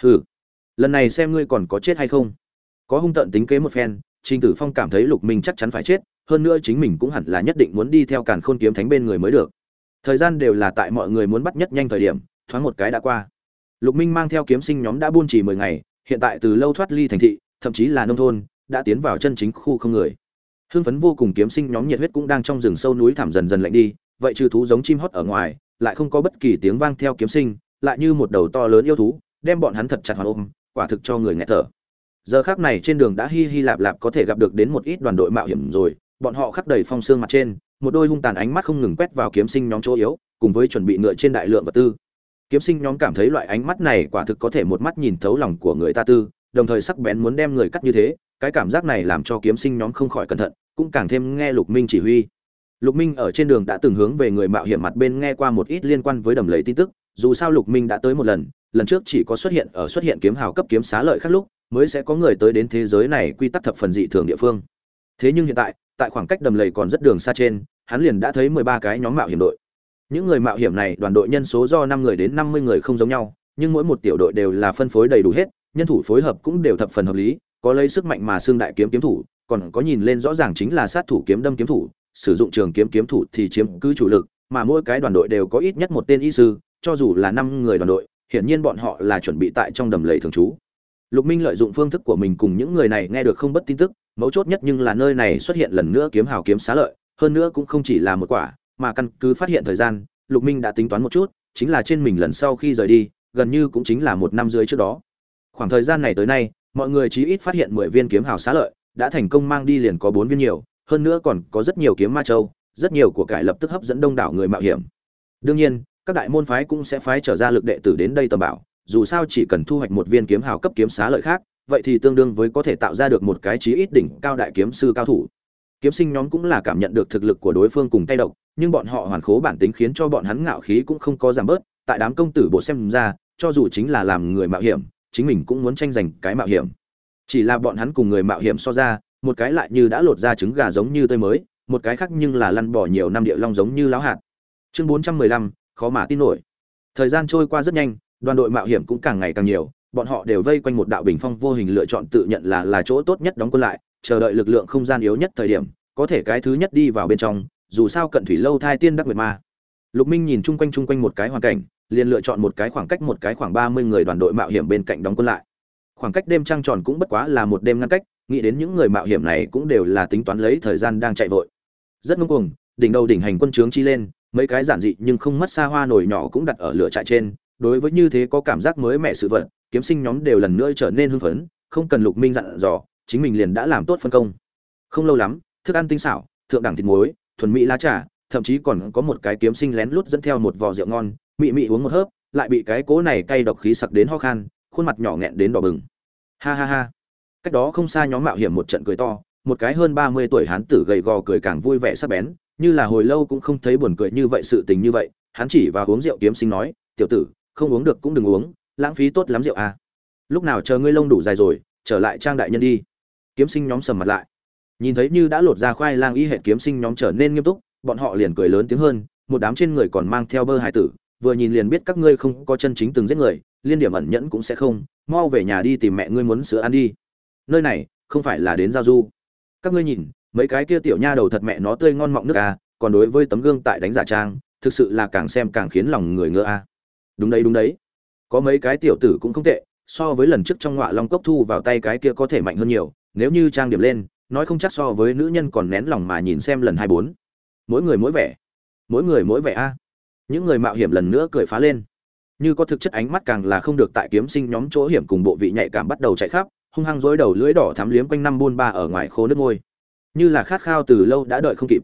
Speaker 1: Hừ, lần này xem ngươi còn có chết hay không. Có hung tận tính kế một phen, trình tử phong cảm thấy lục minh chắc chắn phải chết, hơn nữa chính mình cũng hẳn là nhất định muốn đi theo càn khôn kiếm thánh bên người mới được thời gian đều là tại mọi người muốn bắt nhất nhanh thời điểm, thoáng một cái đã qua. Lục minh mang theo kiếm sinh nhóm đã buôn chỉ mười ngày, hiện tại từ lâu thoát ly thành thị, thậm chí là nông thôn, đã tiến vào chân chính khu không người. Hưng phấn vô cùng kiếm sinh nhóm nhiệt huyết cũng đang trong rừng sâu núi thảm dần dần lạnh đi, vậy trừ thú giống chim hót ở ngoài, lại không có bất kỳ tiếng vang theo kiếm sinh, lại như một đầu to lớn yêu thú, đem bọn hắn thật chặt hoàn ôm, quả thực cho người nghe thở. Giờ khác này trên đường đã hi hi lạp lạp có thể gặp được đến một ít đoàn đội mạo hiểm rồi, bọn họ khắc đầy phong xương mặt trên một đôi hung tàn ánh mắt không ngừng quét vào kiếm sinh nhóm chỗ yếu, cùng với chuẩn bị ngựa trên đại lượng vật tư. Kiếm sinh nhóm cảm thấy loại ánh mắt này quả thực có thể một mắt nhìn thấu lòng của người ta tư, đồng thời sắc bén muốn đem người cắt như thế, cái cảm giác này làm cho kiếm sinh nhóm không khỏi cẩn thận, cũng càng thêm nghe lục minh chỉ huy. Lục minh ở trên đường đã từng hướng về người mạo hiểm mặt bên nghe qua một ít liên quan với đầm lầy tin tức, dù sao lục minh đã tới một lần lần trước chỉ có xuất hiện ở xuất hiện kiếm hào cấp kiếm xá lợi khác lúc, mới sẽ có người tới đến thế giới này quy tắc thập phần dị thường địa phương. Thế nhưng hiện tại tại khoảng cách đầm lầy còn rất đường xa trên, hắn liền đã thấy mười ba cái nhóm mạo hiểm đội. Những người mạo hiểm này, đoàn đội nhân số do năm người đến năm mươi người không giống nhau, nhưng mỗi một tiểu đội đều là phân phối đầy đủ hết, nhân thủ phối hợp cũng đều thập phần hợp lý, có lấy sức mạnh mà xương đại kiếm kiếm thủ, còn có nhìn lên rõ ràng chính là sát thủ kiếm đâm kiếm thủ, sử dụng trường kiếm kiếm thủ thì chiếm cứ chủ lực, mà mỗi cái đoàn đội đều có ít nhất một tên y sư, cho dù là năm người đoàn đội, hiển nhiên bọn họ là chuẩn bị tại trong đầm lầy thường trú. Lục minh lợi dụng phương thức của mình cùng những người này nghe được không bất tin tức mấu chốt nhất nhưng là nơi này xuất hiện lần nữa kiếm hào kiếm xá lợi, hơn nữa cũng không chỉ là một quả, mà căn cứ phát hiện thời gian, lục minh đã tính toán một chút, chính là trên mình lần sau khi rời đi, gần như cũng chính là một năm dưới trước đó. Khoảng thời gian này tới nay, mọi người chí ít phát hiện mười viên kiếm hào xá lợi, đã thành công mang đi liền có bốn viên nhiều, hơn nữa còn có rất nhiều kiếm ma châu, rất nhiều của cải lập tức hấp dẫn đông đảo người mạo hiểm. Đương nhiên, các đại môn phái cũng sẽ phái trở ra lực đệ tử đến đây tầm bảo, dù sao chỉ cần thu hoạch một viên kiếm hào cấp kiếm xá lợi khác vậy thì tương đương với có thể tạo ra được một cái chí ít đỉnh cao đại kiếm sư cao thủ. Kiếm sinh nhóm cũng là cảm nhận được thực lực của đối phương cùng tay độc, nhưng bọn họ hoàn khố bản tính khiến cho bọn hắn ngạo khí cũng không có giảm bớt, tại đám công tử bộ xem ra, cho dù chính là làm người mạo hiểm, chính mình cũng muốn tranh giành cái mạo hiểm. Chỉ là bọn hắn cùng người mạo hiểm so ra, một cái lại như đã lột ra trứng gà giống như tươi mới, một cái khác nhưng là lăn bỏ nhiều năm địa long giống như láo hạt. Chương bốn trăm mười lăm, khó mà tin nổi. Thời gian trôi qua rất nhanh, đoàn đội mạo hiểm cũng càng ngày càng nhiều bọn họ đều vây quanh một đạo bình phong vô hình lựa chọn tự nhận là là chỗ tốt nhất đóng quân lại, chờ đợi lực lượng không gian yếu nhất thời điểm, có thể cái thứ nhất đi vào bên trong, dù sao cận thủy lâu thai tiên đắc nguyệt ma. Lục minh nhìn chung quanh chung quanh một cái hoàn cảnh, liền lựa chọn một cái khoảng cách một cái khoảng ba mươi người đoàn đội mạo hiểm bên cạnh đóng quân lại. Khoảng cách đêm trăng tròn cũng bất quá là một đêm ngăn cách, nghĩ đến những người mạo hiểm này cũng đều là tính toán lấy thời gian đang chạy vội. Rất ngông cuồng, đỉnh đầu đỉnh hành quân trướng chi lên, mấy cái giản dị nhưng không mất xa hoa nổi nhỏ cũng đặt ở lửa trại trên, đối với như thế có cảm giác mới mẻ sự vật kiếm sinh nhóm đều lần nữa trở nên hưng phấn, không cần lục minh dặn dò, chính mình liền đã làm tốt phân công. Không lâu lắm, thức ăn tinh xảo, thượng đẳng thịt muối, thuần mỹ lá trà, thậm chí còn có một cái kiếm sinh lén lút dẫn theo một vò rượu ngon, mị mị uống một hớp, lại bị cái cố này cay độc khí sặc đến ho khan, khuôn mặt nhỏ nghẹn đến đỏ bừng. Ha ha ha. Cách đó không xa nhóm mạo hiểm một trận cười to, một cái hơn ba mươi tuổi hán tử gầy gò cười càng vui vẻ sắc bén, như là hồi lâu cũng không thấy buồn cười như vậy, sự tình như vậy, hắn chỉ vào uống rượu kiếm sinh nói, tiểu tử, không uống được cũng đừng uống lãng phí tốt lắm rượu à. lúc nào chờ ngươi lông đủ dài rồi, trở lại trang đại nhân đi. Kiếm sinh nhóm sầm mặt lại. Nhìn thấy như đã lột ra khoai lang y hệ kiếm sinh nhóm trở nên nghiêm túc, bọn họ liền cười lớn tiếng hơn, một đám trên người còn mang theo bơ hải tử, vừa nhìn liền biết các ngươi không có chân chính từng giết người, liên điểm ẩn nhẫn cũng sẽ không, mau về nhà đi tìm mẹ ngươi muốn sữa ăn đi. Nơi này, không phải là đến giao du. Các ngươi nhìn, mấy cái kia tiểu nha đầu thật mẹ nó tươi ngon mọng nước à còn đối với tấm gương tại đánh giả trang, thực sự là càng xem càng khiến lòng người ngơ a đúng đấy đúng đấy có mấy cái tiểu tử cũng không tệ, so với lần trước trong ngọa long cốc thu vào tay cái kia có thể mạnh hơn nhiều, nếu như trang điểm lên, nói không chắc so với nữ nhân còn nén lòng mà nhìn xem lần hai bốn. Mỗi người mỗi vẻ. Mỗi người mỗi vẻ a. Những người mạo hiểm lần nữa cười phá lên. Như có thực chất ánh mắt càng là không được tại kiếm sinh nhóm chỗ hiểm cùng bộ vị nhạy cảm bắt đầu chạy khắp, hung hăng dối đầu lưỡi đỏ thắm liếm quanh năm buôn ba ở ngoài khô nước ngôi. Như là khát khao từ lâu đã đợi không kịp.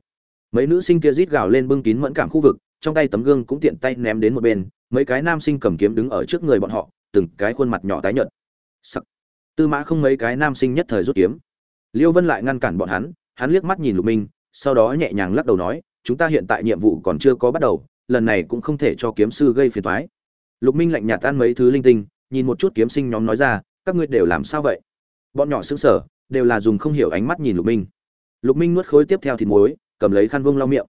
Speaker 1: Mấy nữ sinh kia rít gào lên bưng kín mẫn cảm khu vực trong tay tấm gương cũng tiện tay ném đến một bên, mấy cái nam sinh cầm kiếm đứng ở trước người bọn họ, từng cái khuôn mặt nhỏ tái nhợt. Sắc. tư mã không mấy cái nam sinh nhất thời rút kiếm. Liêu vân lại ngăn cản bọn hắn hắn liếc mắt nhìn lục minh, sau đó nhẹ nhàng lắc đầu nói, chúng ta hiện tại nhiệm vụ còn chưa có bắt đầu, lần này cũng không thể cho kiếm sư gây phiền toái. Lục minh lạnh nhạt tan mấy thứ linh tinh, nhìn một chút kiếm sinh nhóm nói ra, các ngươi đều làm sao vậy? Bọn nhỏ sững sờ, đều là dùng không hiểu ánh mắt nhìn lục minh. Lục minh nuốt khối tiếp theo thịt muối, cầm lấy khăn vung lau miệng.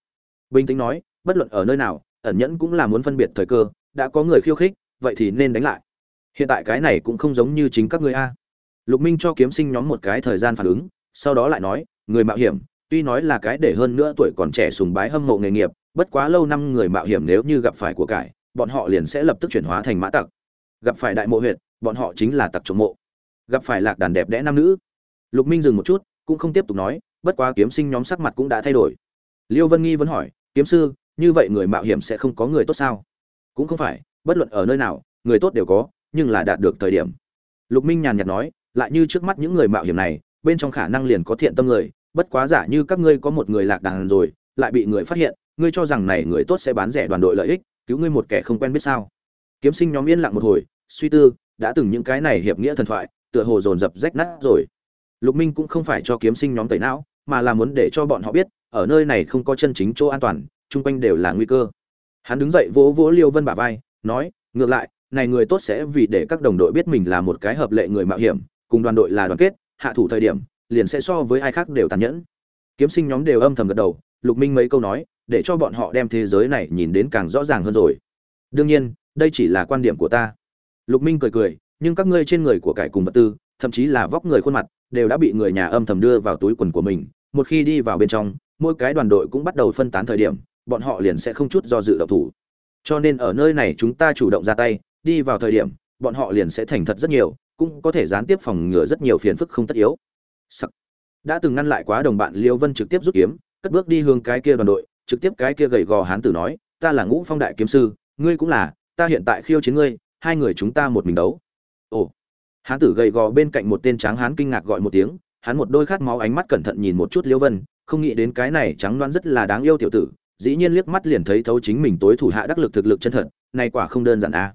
Speaker 1: Bình tĩnh nói bất luận ở nơi nào, ẩn nhẫn cũng là muốn phân biệt thời cơ, đã có người khiêu khích, vậy thì nên đánh lại. Hiện tại cái này cũng không giống như chính các người a. Lục minh cho kiếm sinh nhóm một cái thời gian phản ứng, sau đó lại nói, người mạo hiểm, tuy nói là cái để hơn nữa tuổi còn trẻ sùng bái hâm mộ nghề nghiệp, bất quá lâu năm người mạo hiểm nếu như gặp phải của cải, bọn họ liền sẽ lập tức chuyển hóa thành mã tặc. Gặp phải đại mộ huyệt, bọn họ chính là tặc trộm mộ. Gặp phải lạc đàn đẹp đẽ nam nữ. Lục minh dừng một chút, cũng không tiếp tục nói, bất quá kiếm sinh nhóm sắc mặt cũng đã thay đổi. Liêu vân nghi vẫn hỏi, kiếm sư như vậy người mạo hiểm sẽ không có người tốt sao? Cũng không phải, bất luận ở nơi nào, người tốt đều có, nhưng là đạt được thời điểm. Lục minh nhàn nhạt nói, lại như trước mắt những người mạo hiểm này, bên trong khả năng liền có thiện tâm người, bất quá giả như các ngươi có một người lạc đàn rồi, lại bị người phát hiện, ngươi cho rằng này người tốt sẽ bán rẻ đoàn đội lợi ích, cứu ngươi một kẻ không quen biết sao? Kiếm sinh nhóm yên lặng một hồi, suy tư, đã từng những cái này hiệp nghĩa thần thoại, tựa hồ dồn dập rách nát rồi. Lục minh cũng không phải cho kiếm sinh nhóm tẩy não, mà là muốn để cho bọn họ biết, ở nơi này không có chân chính chỗ an toàn chung quanh đều là nguy cơ. Hắn đứng dậy vỗ vỗ liêu vân bả vai, nói, ngược lại, này người tốt sẽ vì để các đồng đội biết mình là một cái hợp lệ người mạo hiểm, cùng đoàn đội là đoàn kết, hạ thủ thời điểm, liền sẽ so với ai khác đều tàn nhẫn. Kiếm sinh nhóm đều âm thầm gật đầu, lục minh mấy câu nói, để cho bọn họ đem thế giới này nhìn đến càng rõ ràng hơn rồi. Đương nhiên, đây chỉ là quan điểm của ta. Lục minh cười cười, nhưng các ngươi trên người của cải cùng vật tư, thậm chí là vóc người khuôn mặt, đều đã bị người nhà âm thầm đưa vào túi quần của mình. Một khi đi vào bên trong, mỗi cái đoàn đội cũng bắt đầu phân tán thời điểm bọn họ liền sẽ không chút do dự động thủ. Cho nên ở nơi này chúng ta chủ động ra tay, đi vào thời điểm, bọn họ liền sẽ thành thật rất nhiều, cũng có thể gián tiếp phòng ngừa rất nhiều phiền phức không tất yếu. Sắc. đã từng ngăn lại quá đồng bạn liêu vân trực tiếp rút kiếm, cất bước đi hướng cái kia đoàn đội, trực tiếp cái kia gầy gò hán tử nói, ta là ngũ phong đại kiếm sư, ngươi cũng là, ta hiện tại khiêu chiến ngươi, hai người chúng ta một mình đấu. Ồ. Hán tử gầy gò bên cạnh một tên tráng hán kinh ngạc gọi một tiếng, hắn một đôi khát máu ánh mắt cẩn thận nhìn một chút liêu vân, không nghĩ đến cái này trắng đoán rất là đáng yêu tiểu tử dĩ nhiên liếc mắt liền thấy thấu chính mình tối thủ hạ đắc lực thực lực chân thật, này quả không đơn giản a à.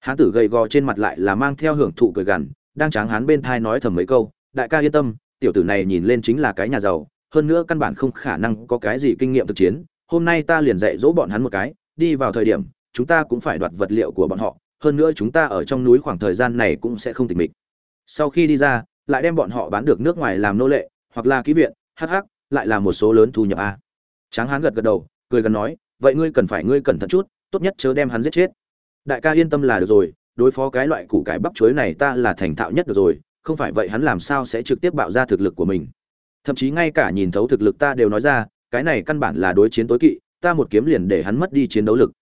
Speaker 1: hán tử gầy gò trên mặt lại là mang theo hưởng thụ cười gằn, đang tráng hán bên thai nói thầm mấy câu, đại ca yên tâm, tiểu tử này nhìn lên chính là cái nhà giàu, hơn nữa căn bản không khả năng có cái gì kinh nghiệm thực chiến, hôm nay ta liền dạy dỗ bọn hắn một cái, đi vào thời điểm, chúng ta cũng phải đoạt vật liệu của bọn họ, hơn nữa chúng ta ở trong núi khoảng thời gian này cũng sẽ không tịch mịch sau khi đi ra, lại đem bọn họ bán được nước ngoài làm nô lệ, hoặc là ký viện hh lại là một số lớn thu nhập a tráng hán gật gật đầu cười gần nói, vậy ngươi cần phải ngươi cẩn thận chút, tốt nhất chớ đem hắn giết chết. Đại ca yên tâm là được rồi, đối phó cái loại củ cải bắp chuối này ta là thành thạo nhất được rồi, không phải vậy hắn làm sao sẽ trực tiếp bạo ra thực lực của mình. Thậm chí ngay cả nhìn thấu thực lực ta đều nói ra, cái này căn bản là đối chiến tối kỵ, ta một kiếm liền để hắn mất đi chiến đấu lực.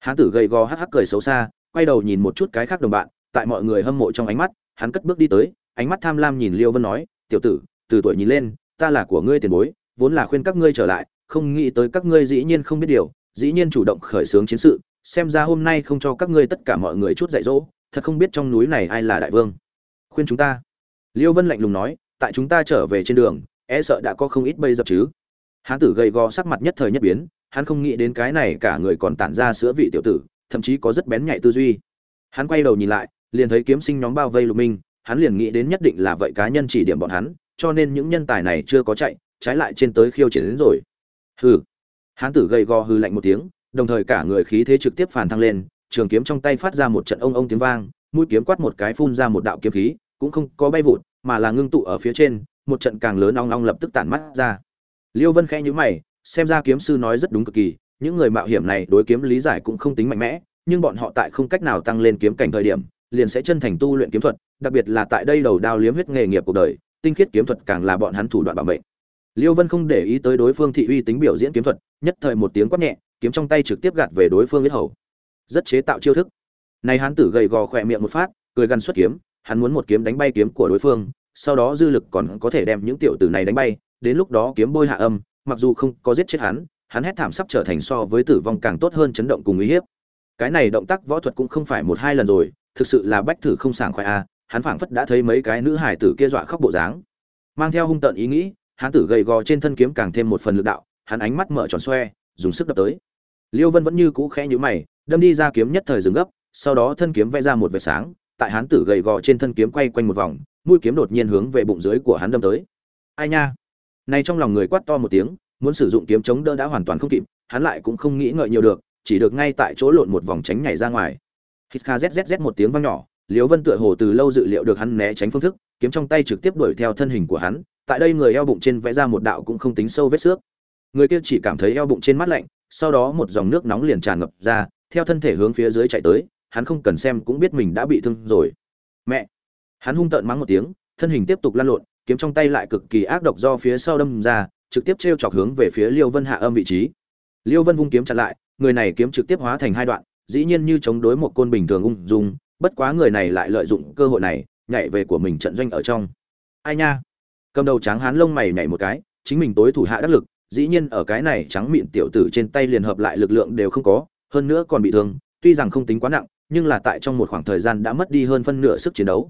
Speaker 1: Hán tử gầy gò hắc hắc cười xấu xa, quay đầu nhìn một chút cái khác đồng bạn, tại mọi người hâm mộ trong ánh mắt, hắn cất bước đi tới, ánh mắt tham lam nhìn liêu vân nói, tiểu tử, từ tuổi nhìn lên, ta là của ngươi tiền bối, vốn là khuyên các ngươi trở lại không nghĩ tới các ngươi dĩ nhiên không biết điều, dĩ nhiên chủ động khởi xướng chiến sự, xem ra hôm nay không cho các ngươi tất cả mọi người chút dạy dỗ, thật không biết trong núi này ai là đại vương. Khuyên chúng ta. Liêu vân lạnh lùng nói, tại chúng ta trở về trên đường e sợ đã có không ít bây dập chứ. Hán tử gầy gò sắc mặt nhất thời nhất biến, hắn không nghĩ đến cái này cả người còn tản ra sữa vị tiểu tử, thậm chí có rất bén nhạy tư duy. Hắn quay đầu nhìn lại, liền thấy kiếm sinh nhóm bao vây lục minh, hắn liền nghĩ đến nhất định là vậy cá nhân chỉ điểm bọn hắn, cho nên những nhân tài này chưa có chạy, trái lại trên tới khiêu chiến đến rồi hừ. Hán tử gầy gò hư lạnh một tiếng, đồng thời cả người khí thế trực tiếp phản thăng lên, trường kiếm trong tay phát ra một trận ông ông tiếng vang, mũi kiếm quát một cái phun ra một đạo kiếm khí, cũng không có bay vụt, mà là ngưng tụ ở phía trên, một trận càng lớn ong ong lập tức tản mắt ra. Liêu vân khẽ nhíu mày, xem ra kiếm sư nói rất đúng cực kỳ, những người mạo hiểm này đối kiếm lý giải cũng không tính mạnh mẽ, nhưng bọn họ tại không cách nào tăng lên kiếm cảnh thời điểm, liền sẽ chân thành tu luyện kiếm thuật, đặc biệt là tại đây đầu đao liếm huyết nghề nghiệp cuộc đời, tinh khiết kiếm thuật càng là bọn hắn thủ đoạn bảo mệnh liêu vân không để ý tới đối phương thị uy tính biểu diễn kiếm thuật, nhất thời một tiếng quát nhẹ, kiếm trong tay trực tiếp gạt về đối phương huyết hầu. Rất chế tạo chiêu thức. Này hắn tử gầy gò khỏe miệng một phát, cười gằn xuất kiếm, hắn muốn một kiếm đánh bay kiếm của đối phương, sau đó dư lực còn có thể đem những tiểu tử này đánh bay, đến lúc đó kiếm bôi hạ âm, mặc dù không có giết chết hắn hắn hét thảm sắp trở thành so với tử vong càng tốt hơn chấn động cùng uy hiếp. Cái này động tác võ thuật cũng không phải một hai lần rồi, thực sự là bách thử không sảng khoái a hắn phảng phất đã thấy mấy cái nữ hải tử kia dọa khóc bộ dáng. Mang theo hung tợn ý nghĩ Hán tử gầy gò trên thân kiếm càng thêm một phần lực đạo, hắn ánh mắt mở tròn xoe, dùng sức đập tới. Liêu vân vẫn như cũ khẽ nhíu mày, đâm đi ra kiếm nhất thời dừng gấp, sau đó thân kiếm vẽ ra một vệt sáng, tại Hán tử gầy gò trên thân kiếm quay quanh một vòng, mũi kiếm đột nhiên hướng về bụng dưới của hắn đâm tới. Ai nha? Này trong lòng người quát to một tiếng, muốn sử dụng kiếm chống đỡ đã hoàn toàn không kịp, hắn lại cũng không nghĩ ngợi nhiều được, chỉ được ngay tại chỗ lộn một vòng tránh nhảy ra ngoài. Hít kha zzz một tiếng vang nhỏ, Liêu vân tựa hồ từ lâu dự liệu được hắn né tránh phương thức, kiếm trong tay trực tiếp đuổi theo thân hình của hắn tại đây người eo bụng trên vẽ ra một đạo cũng không tính sâu vết xước. Người kia chỉ cảm thấy eo bụng trên mắt lạnh, sau đó một dòng nước nóng liền tràn ngập ra, theo thân thể hướng phía dưới chạy tới, hắn không cần xem cũng biết mình đã bị thương rồi. Mẹ! Hắn hung tợn mắng một tiếng, thân hình tiếp tục lăn lộn, kiếm trong tay lại cực kỳ ác độc do phía sau đâm ra, trực tiếp t r e o chọc hướng về phía liêu vân hạ âm vị trí. Liêu vân vung kiếm chặn lại, người này kiếm trực tiếp hóa thành hai đoạn, dĩ nhiên như chống đối một côn bình thường ung dung, bất quá người này lại lợi dụng cơ hội này, nhảy về của mình trận doanh ở trong. Ai nha! Cầm đầu tráng hán lông mày nhảy một cái, chính mình tối thủ hạ đắc lực, dĩ nhiên ở cái này trắng miệng tiểu tử trên tay liền hợp lại lực lượng đều không có, hơn nữa còn bị thương, tuy rằng không tính quá nặng, nhưng là tại trong một khoảng thời gian đã mất đi hơn phân nửa sức chiến đấu.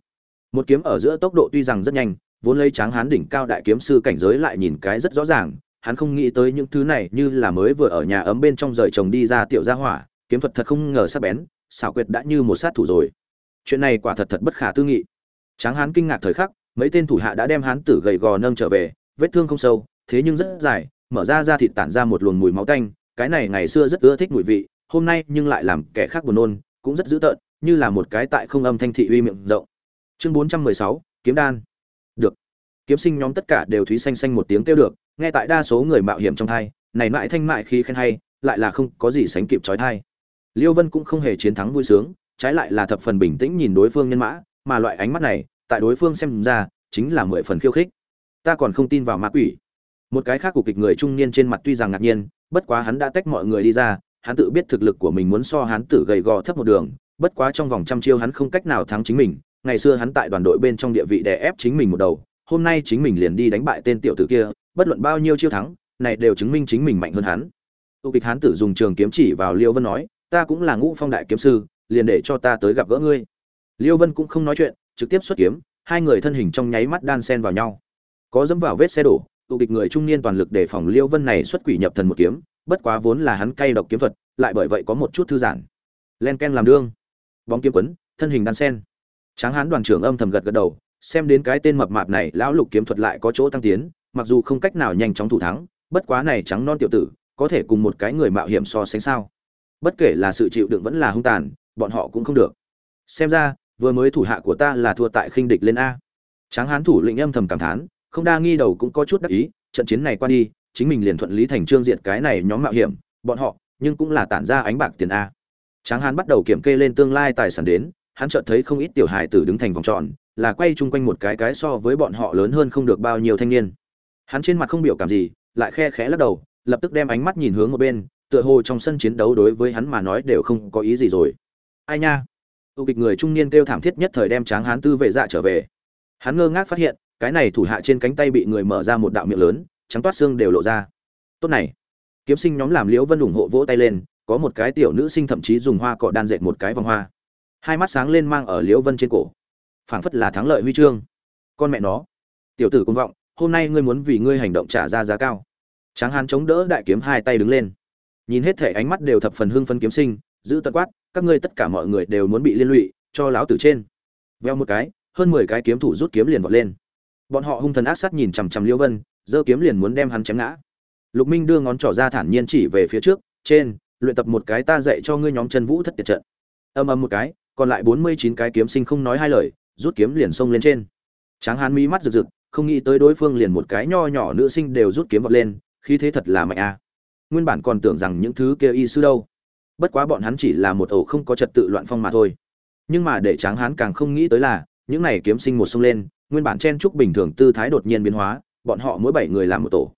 Speaker 1: Một kiếm ở giữa tốc độ tuy rằng rất nhanh, vốn lấy tráng hán đỉnh cao đại kiếm sư cảnh giới lại nhìn cái rất rõ ràng, hắn không nghĩ tới những thứ này như là mới vừa ở nhà ấm bên trong rời chồng đi ra tiểu gia hỏa, kiếm thuật thật không ngờ sắc bén, xảo quyệt đã như một sát thủ rồi. Chuyện này quả thật thật bất khả tư nghị. Tráng hán kinh ngạc thời khắc mấy tên thủ hạ đã đem hán tử gầy gò nâng trở về, vết thương không sâu, thế nhưng rất dài, mở ra ra thịt tản ra một luồng mùi máu tanh, cái này ngày xưa rất ưa thích mùi vị, hôm nay nhưng lại làm kẻ khác buồn nôn, cũng rất dữ tợn, như là một cái tại không âm thanh thị uy miệng rộng. Chương bốn trăm mười sáu, kiếm đan. Được. Kiếm sinh nhóm tất cả đều thúy xanh xanh một tiếng kêu được, nghe tại đa số người mạo hiểm trong thai, này mãi thanh mại khi khen hay, lại là không có gì sánh kịp trói thai. Liêu vân cũng không hề chiến thắng vui sướng, trái lại là thập phần bình tĩnh nhìn đối phương nhân mã, mà loại ánh mắt này tại đối phương xem ra, chính là mười phần khiêu khích. Ta còn không tin vào ma quỷ. Một cái khác của kịch người trung niên trên mặt tuy rằng ngạc nhiên, bất quá hắn đã tách mọi người đi ra, hắn tự biết thực lực của mình muốn so hắn tử gầy gò thấp một đường, bất quá trong vòng trăm chiêu hắn không cách nào thắng chính mình. Ngày xưa hắn tại đoàn đội bên trong địa vị đè ép chính mình một đầu, hôm nay chính mình liền đi đánh bại tên tiểu tử kia, bất luận bao nhiêu chiêu thắng, này đều chứng minh chính mình mạnh hơn hắn. Tu kịch hắn tử dùng trường kiếm chỉ vào liêu vân nói, ta cũng là ngũ phong đại kiếm sư, liền để cho ta tới gặp gỡ ngươi. Liêu vân cũng không nói chuyện trực tiếp xuất kiếm, hai người thân hình trong nháy mắt đan sen vào nhau. Có dẫm vào vết xe đổ, tụ kịch người trung niên toàn lực để phòng liêu vân này xuất quỷ nhập thần một kiếm, bất quá vốn là hắn cay độc kiếm thuật, lại bởi vậy có một chút thư giãn. Len ken làm đương. Bóng kiếm quấn, thân hình đan sen tráng hán đoàn trưởng âm thầm gật gật đầu, xem đến cái tên mập mạp này, lão lục kiếm thuật lại có chỗ tăng tiến, mặc dù không cách nào nhanh chóng thủ thắng, bất quá này trắng non tiểu tử, có thể cùng một cái người mạo hiểm so sánh sao? Bất kể là sự chịu đựng vẫn là hung tàn, bọn họ cũng không được. Xem ra vừa mới thủ hạ của ta là thua tại khinh địch lên a. Tráng hán thủ lĩnh âm thầm cảm thán, không đa nghi đầu cũng có chút đắc ý, trận chiến này qua đi, chính mình liền thuận lý thành trương diệt cái này nhóm mạo hiểm, bọn họ, nhưng cũng là tản ra ánh bạc tiền a. Tráng hán bắt đầu kiểm kê lên tương lai tài sản đến, hắn chợt thấy không ít tiểu hài tử đứng thành vòng tròn, là quay chung quanh một cái cái so với bọn họ lớn hơn không được bao nhiêu thanh niên. Hắn trên mặt không biểu cảm gì, lại khe khẽ lắc đầu, lập tức đem ánh mắt nhìn hướng một bên, tựa hồ trong sân chiến đấu đối với hắn mà nói đều không có ý gì rồi. Ai nha? Tu kịch người trung niên kêu thảm thiết nhất thời đem tráng hán tư vệ dạ trở về. Hắn ngơ ngác phát hiện, cái này thủ hạ trên cánh tay bị người mở ra một đạo miệng lớn, trắng toát xương đều lộ ra. Tốt này. Kiếm sinh nhóm làm liễu vân ủng hộ vỗ tay lên, có một cái tiểu nữ sinh thậm chí dùng hoa cọ đan dệt một cái vòng hoa. Hai mắt sáng lên mang ở liễu vân trên cổ. Phảng phất là thắng lợi huy chương. Con mẹ nó. Tiểu tử công vọng, hôm nay ngươi muốn vì ngươi hành động trả ra giá cao. Tráng hán chống đỡ đại kiếm hai tay đứng lên. Nhìn hết thể ánh mắt đều thập phần hưng phân kiếm sinh, giữ tật quát các ngươi tất cả mọi người đều muốn bị liên lụy, cho lão tử trên. Veo một cái, hơn mười cái kiếm thủ rút kiếm liền vọt lên. Bọn họ hung thần ác sát nhìn chằm chằm liễu vân, giơ kiếm liền muốn đem hắn chém ngã. Lục minh đưa ngón trỏ ra thản nhiên chỉ về phía trước, trên, luyện tập một cái ta dạy cho ngươi nhóm chân vũ thất tiệt trận. Âm âm một cái, còn lại bốn mươi chín cái kiếm sinh không nói hai lời, rút kiếm liền xông lên trên. Tráng hán mỹ mắt rực rực, không nghĩ tới đối phương liền một cái nho nhỏ nữ sinh đều rút kiếm vọt lên, khí thế thật là mạnh a. Nguyên bản còn tưởng rằng những thứ kia y sư đâu bất quá bọn hắn chỉ là một ổ không có trật tự loạn phong mà thôi. Nhưng mà để tráng hán càng không nghĩ tới là, những này kiếm sinh một xung lên, nguyên bản chen trúc bình thường tư thái đột nhiên biến hóa, bọn họ mỗi bảy người làm một tổ.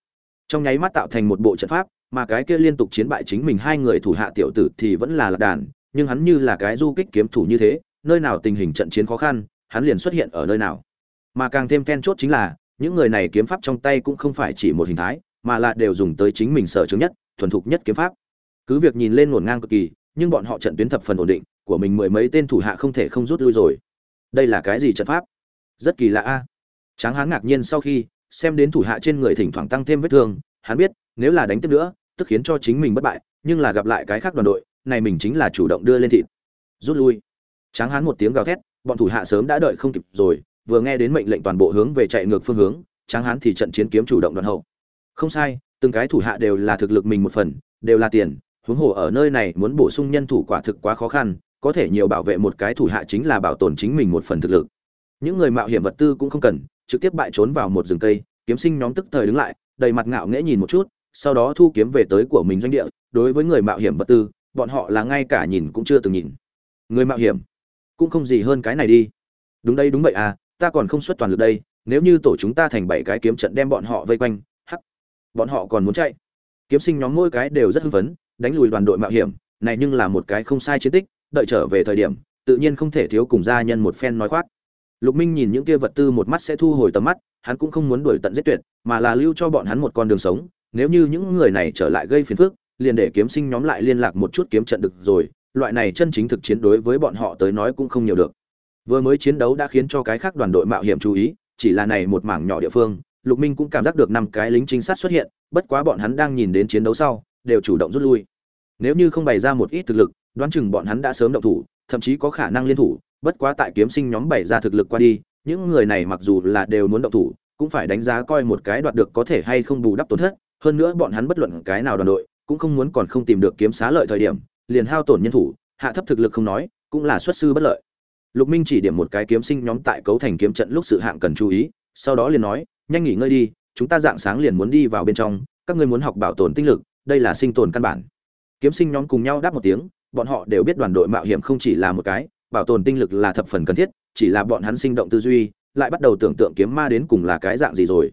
Speaker 1: Trong nháy mắt tạo thành một bộ trận pháp, mà cái kia liên tục chiến bại chính mình hai người thủ hạ tiểu tử thì vẫn là lạc đàn, nhưng hắn như là cái du kích kiếm thủ như thế, nơi nào tình hình trận chiến khó khăn, hắn liền xuất hiện ở nơi nào. Mà càng thêm then chốt chính là, những người này kiếm pháp trong tay cũng không phải chỉ một hình thái, mà là đều dùng tới chính mình sở trường nhất, thuần thục nhất kiếm pháp cứ việc nhìn lên ngổn ngang cực kỳ, nhưng bọn họ trận tuyến thập phần ổn định, của mình mười mấy tên thủ hạ không thể không rút lui rồi. Đây là cái gì trận pháp? Rất kỳ lạ a. Tráng hán ngạc nhiên sau khi xem đến thủ hạ trên người thỉnh thoảng tăng thêm vết thương, hắn biết, nếu là đánh tiếp nữa, tức khiến cho chính mình bất bại, nhưng là gặp lại cái khác đoàn đội, này mình chính là chủ động đưa lên thịt. Rút lui. Tráng hán một tiếng gào thét, bọn thủ hạ sớm đã đợi không kịp rồi, vừa nghe đến mệnh lệnh toàn bộ hướng về chạy ngược phương hướng, tráng hán thì trận chiến kiếm chủ động đoàn hậu. Không sai, từng cái thủ hạ đều là thực lực mình một phần, đều là tiền huống hồ ở nơi này muốn bổ sung nhân thủ quả thực quá khó khăn, có thể nhiều bảo vệ một cái thủ hạ chính là bảo tồn chính mình một phần thực lực. Những người mạo hiểm vật tư cũng không cần, trực tiếp bại trốn vào một rừng cây, kiếm sinh nhóm tức thời đứng lại, đầy mặt ngạo nghễ nhìn một chút, sau đó thu kiếm về tới của mình doanh địa. Đối với người mạo hiểm vật tư, bọn họ là ngay cả nhìn cũng chưa từng nhìn. Người mạo hiểm cũng không gì hơn cái này đi. Đúng đây đúng vậy à ta còn không xuất toàn lực đây, nếu như tổ chúng ta thành bảy cái kiếm trận đem bọn họ vây quanh, hắc, bọn họ còn muốn chạy. Kiếm sinh nhóm mỗi cái đều rất hưng phấn đánh lùi đoàn đội mạo hiểm, này nhưng là một cái không sai chiến tích, đợi trở về thời điểm, tự nhiên không thể thiếu cùng gia nhân một phen nói khoác. Lục minh nhìn những kia vật tư một mắt sẽ thu hồi tầm mắt, hắn cũng không muốn đuổi tận giết tuyệt, mà là lưu cho bọn hắn một con đường sống, nếu như những người này trở lại gây phiền phức, liền để kiếm sinh nhóm lại liên lạc một chút kiếm trận được rồi, loại này chân chính thực chiến đối với bọn họ tới nói cũng không nhiều được. Vừa mới chiến đấu đã khiến cho cái khác đoàn đội mạo hiểm chú ý, chỉ là này một mảng nhỏ địa phương, lục minh cũng cảm giác được năm cái lính trinh sát xuất hiện, bất quá bọn hắn đang nhìn đến chiến đấu sau đều chủ động rút lui. Nếu như không bày ra một ít thực lực, đoán chừng bọn hắn đã sớm động thủ, thậm chí có khả năng liên thủ. Bất quá tại kiếm sinh nhóm bày ra thực lực qua đi, những người này mặc dù là đều muốn động thủ, cũng phải đánh giá coi một cái đoạt được có thể hay không bù đắp tổn thất. Hơn nữa bọn hắn bất luận cái nào đoàn đội, cũng không muốn còn không tìm được kiếm xá lợi thời điểm, liền hao tổn nhân thủ, hạ thấp thực lực không nói, cũng là xuất sư bất lợi. Lục minh chỉ điểm một cái kiếm sinh nhóm tại cấu thành kiếm trận lúc sự hạng cần chú ý, sau đó liền nói, nhanh nghỉ ngơi đi, chúng ta dạng sáng liền muốn đi vào bên trong, các ngươi muốn học bảo tồn tinh lực đây là sinh tồn căn bản. Kiếm sinh nhóm cùng nhau đáp một tiếng, bọn họ đều biết đoàn đội mạo hiểm không chỉ là một cái, bảo tồn tinh lực là thập phần cần thiết, chỉ là bọn hắn sinh động tư duy, lại bắt đầu tưởng tượng kiếm ma đến cùng là cái dạng gì rồi.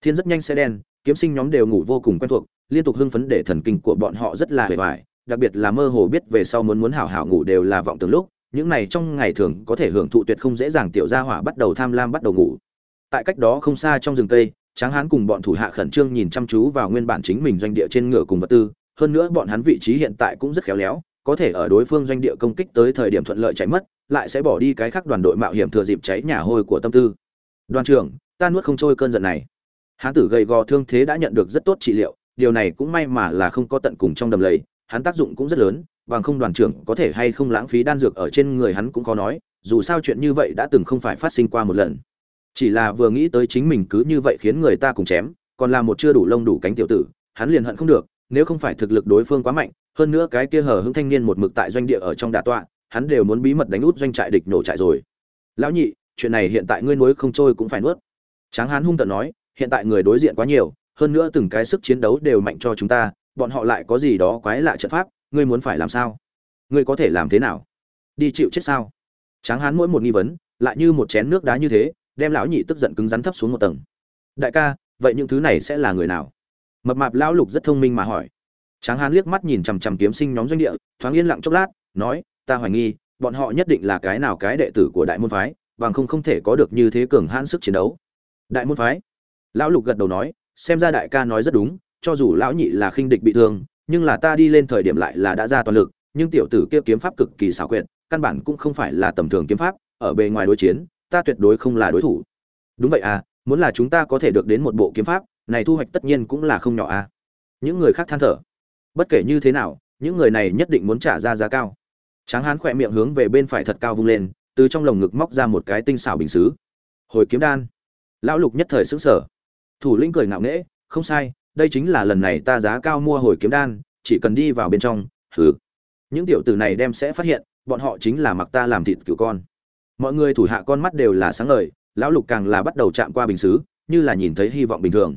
Speaker 1: Thiên rất nhanh sẽ đen, kiếm sinh nhóm đều ngủ vô cùng quen thuộc, liên tục hưng phấn để thần kinh của bọn họ rất là hề vải đặc biệt là mơ hồ biết về sau muốn muốn hảo hảo ngủ đều là vọng tưởng lúc, những này trong ngày thường có thể hưởng thụ tuyệt không dễ dàng tiểu gia hỏa bắt đầu tham lam bắt đầu ngủ. Tại cách đó không xa trong rừng cây tráng hán cùng bọn thủ hạ khẩn trương nhìn chăm chú vào nguyên bản chính mình doanh địa trên ngựa cùng vật tư, hơn nữa bọn hắn vị trí hiện tại cũng rất khéo léo, có thể ở đối phương doanh địa công kích tới thời điểm thuận lợi cháy mất, lại sẽ bỏ đi cái khác đoàn đội mạo hiểm thừa dịp cháy nhà hôi của tâm tư. Đoàn trưởng, ta nuốt không trôi cơn giận này. Hán tử gầy gò thương thế đã nhận được rất tốt trị liệu, điều này cũng may mà là không có tận cùng trong đầm lầy, hắn tác dụng cũng rất lớn, bằng không đoàn trưởng có thể hay không lãng phí đan dược ở trên người hắn cũng có nói, dù sao chuyện như vậy đã từng không phải phát sinh qua một lần chỉ là vừa nghĩ tới chính mình cứ như vậy khiến người ta cùng chém, còn là một chưa đủ lông đủ cánh tiểu tử, hắn liền hận không được, nếu không phải thực lực đối phương quá mạnh, hơn nữa cái kia hở hững thanh niên một mực tại doanh địa ở trong đà tọa, hắn đều muốn bí mật đánh út doanh trại địch nổ trại rồi. Lão nhị, chuyện này hiện tại ngươi nuối không trôi cũng phải nuốt. Tráng hán hung tận nói, hiện tại người đối diện quá nhiều, hơn nữa từng cái sức chiến đấu đều mạnh cho chúng ta, bọn họ lại có gì đó quái lạ trận pháp, ngươi muốn phải làm sao? Ngươi có thể làm thế nào? Đi chịu chết sao? Tráng hán mỗi một nghi vấn, lại như một chén nước đá như thế đem lão nhị tức giận cứng rắn thấp xuống một tầng. Đại ca, vậy những thứ này sẽ là người nào? Mập mạp lão lục rất thông minh mà hỏi. Tráng hán liếc mắt nhìn chằm chằm kiếm sinh nhóm doanh địa, thoáng yên lặng chốc lát, nói, ta hoài nghi, bọn họ nhất định là cái nào cái đệ tử của đại môn phái, bằng không không thể có được như thế cường hãn sức chiến đấu. Đại môn phái? Lão lục gật đầu nói, xem ra đại ca nói rất đúng, cho dù lão nhị là khinh địch bị thương, nhưng là ta đi lên thời điểm lại là đã ra toàn lực, nhưng tiểu tử kia kiếm pháp cực kỳ xảo quyệt, căn bản cũng không phải là tầm thường kiếm pháp, ở bề ngoài đối chiến ta tuyệt đối không là đối thủ. Đúng vậy à muốn là chúng ta có thể được đến một bộ kiếm pháp, này thu hoạch tất nhiên cũng là không nhỏ à. Những người khác than thở. Bất kể như thế nào, những người này nhất định muốn trả ra giá cao. Tráng hán khỏe miệng hướng về bên phải thật cao vung lên, từ trong lồng ngực móc ra một cái tinh xảo bình xứ. Hồi kiếm đan. Lão lục nhất thời sững sờ. thủ lĩnh cười ngạo nghễ, không sai, đây chính là lần này ta giá cao mua hồi kiếm đan, chỉ cần đi vào bên trong, hừ. Những tiểu tử này đem sẽ phát hiện, bọn họ chính là mặc ta làm thịt cừu con mọi người thủ hạ con mắt đều là sáng ngời, lão lục càng là bắt đầu chạm qua bình xứ, như là nhìn thấy hy vọng bình thường.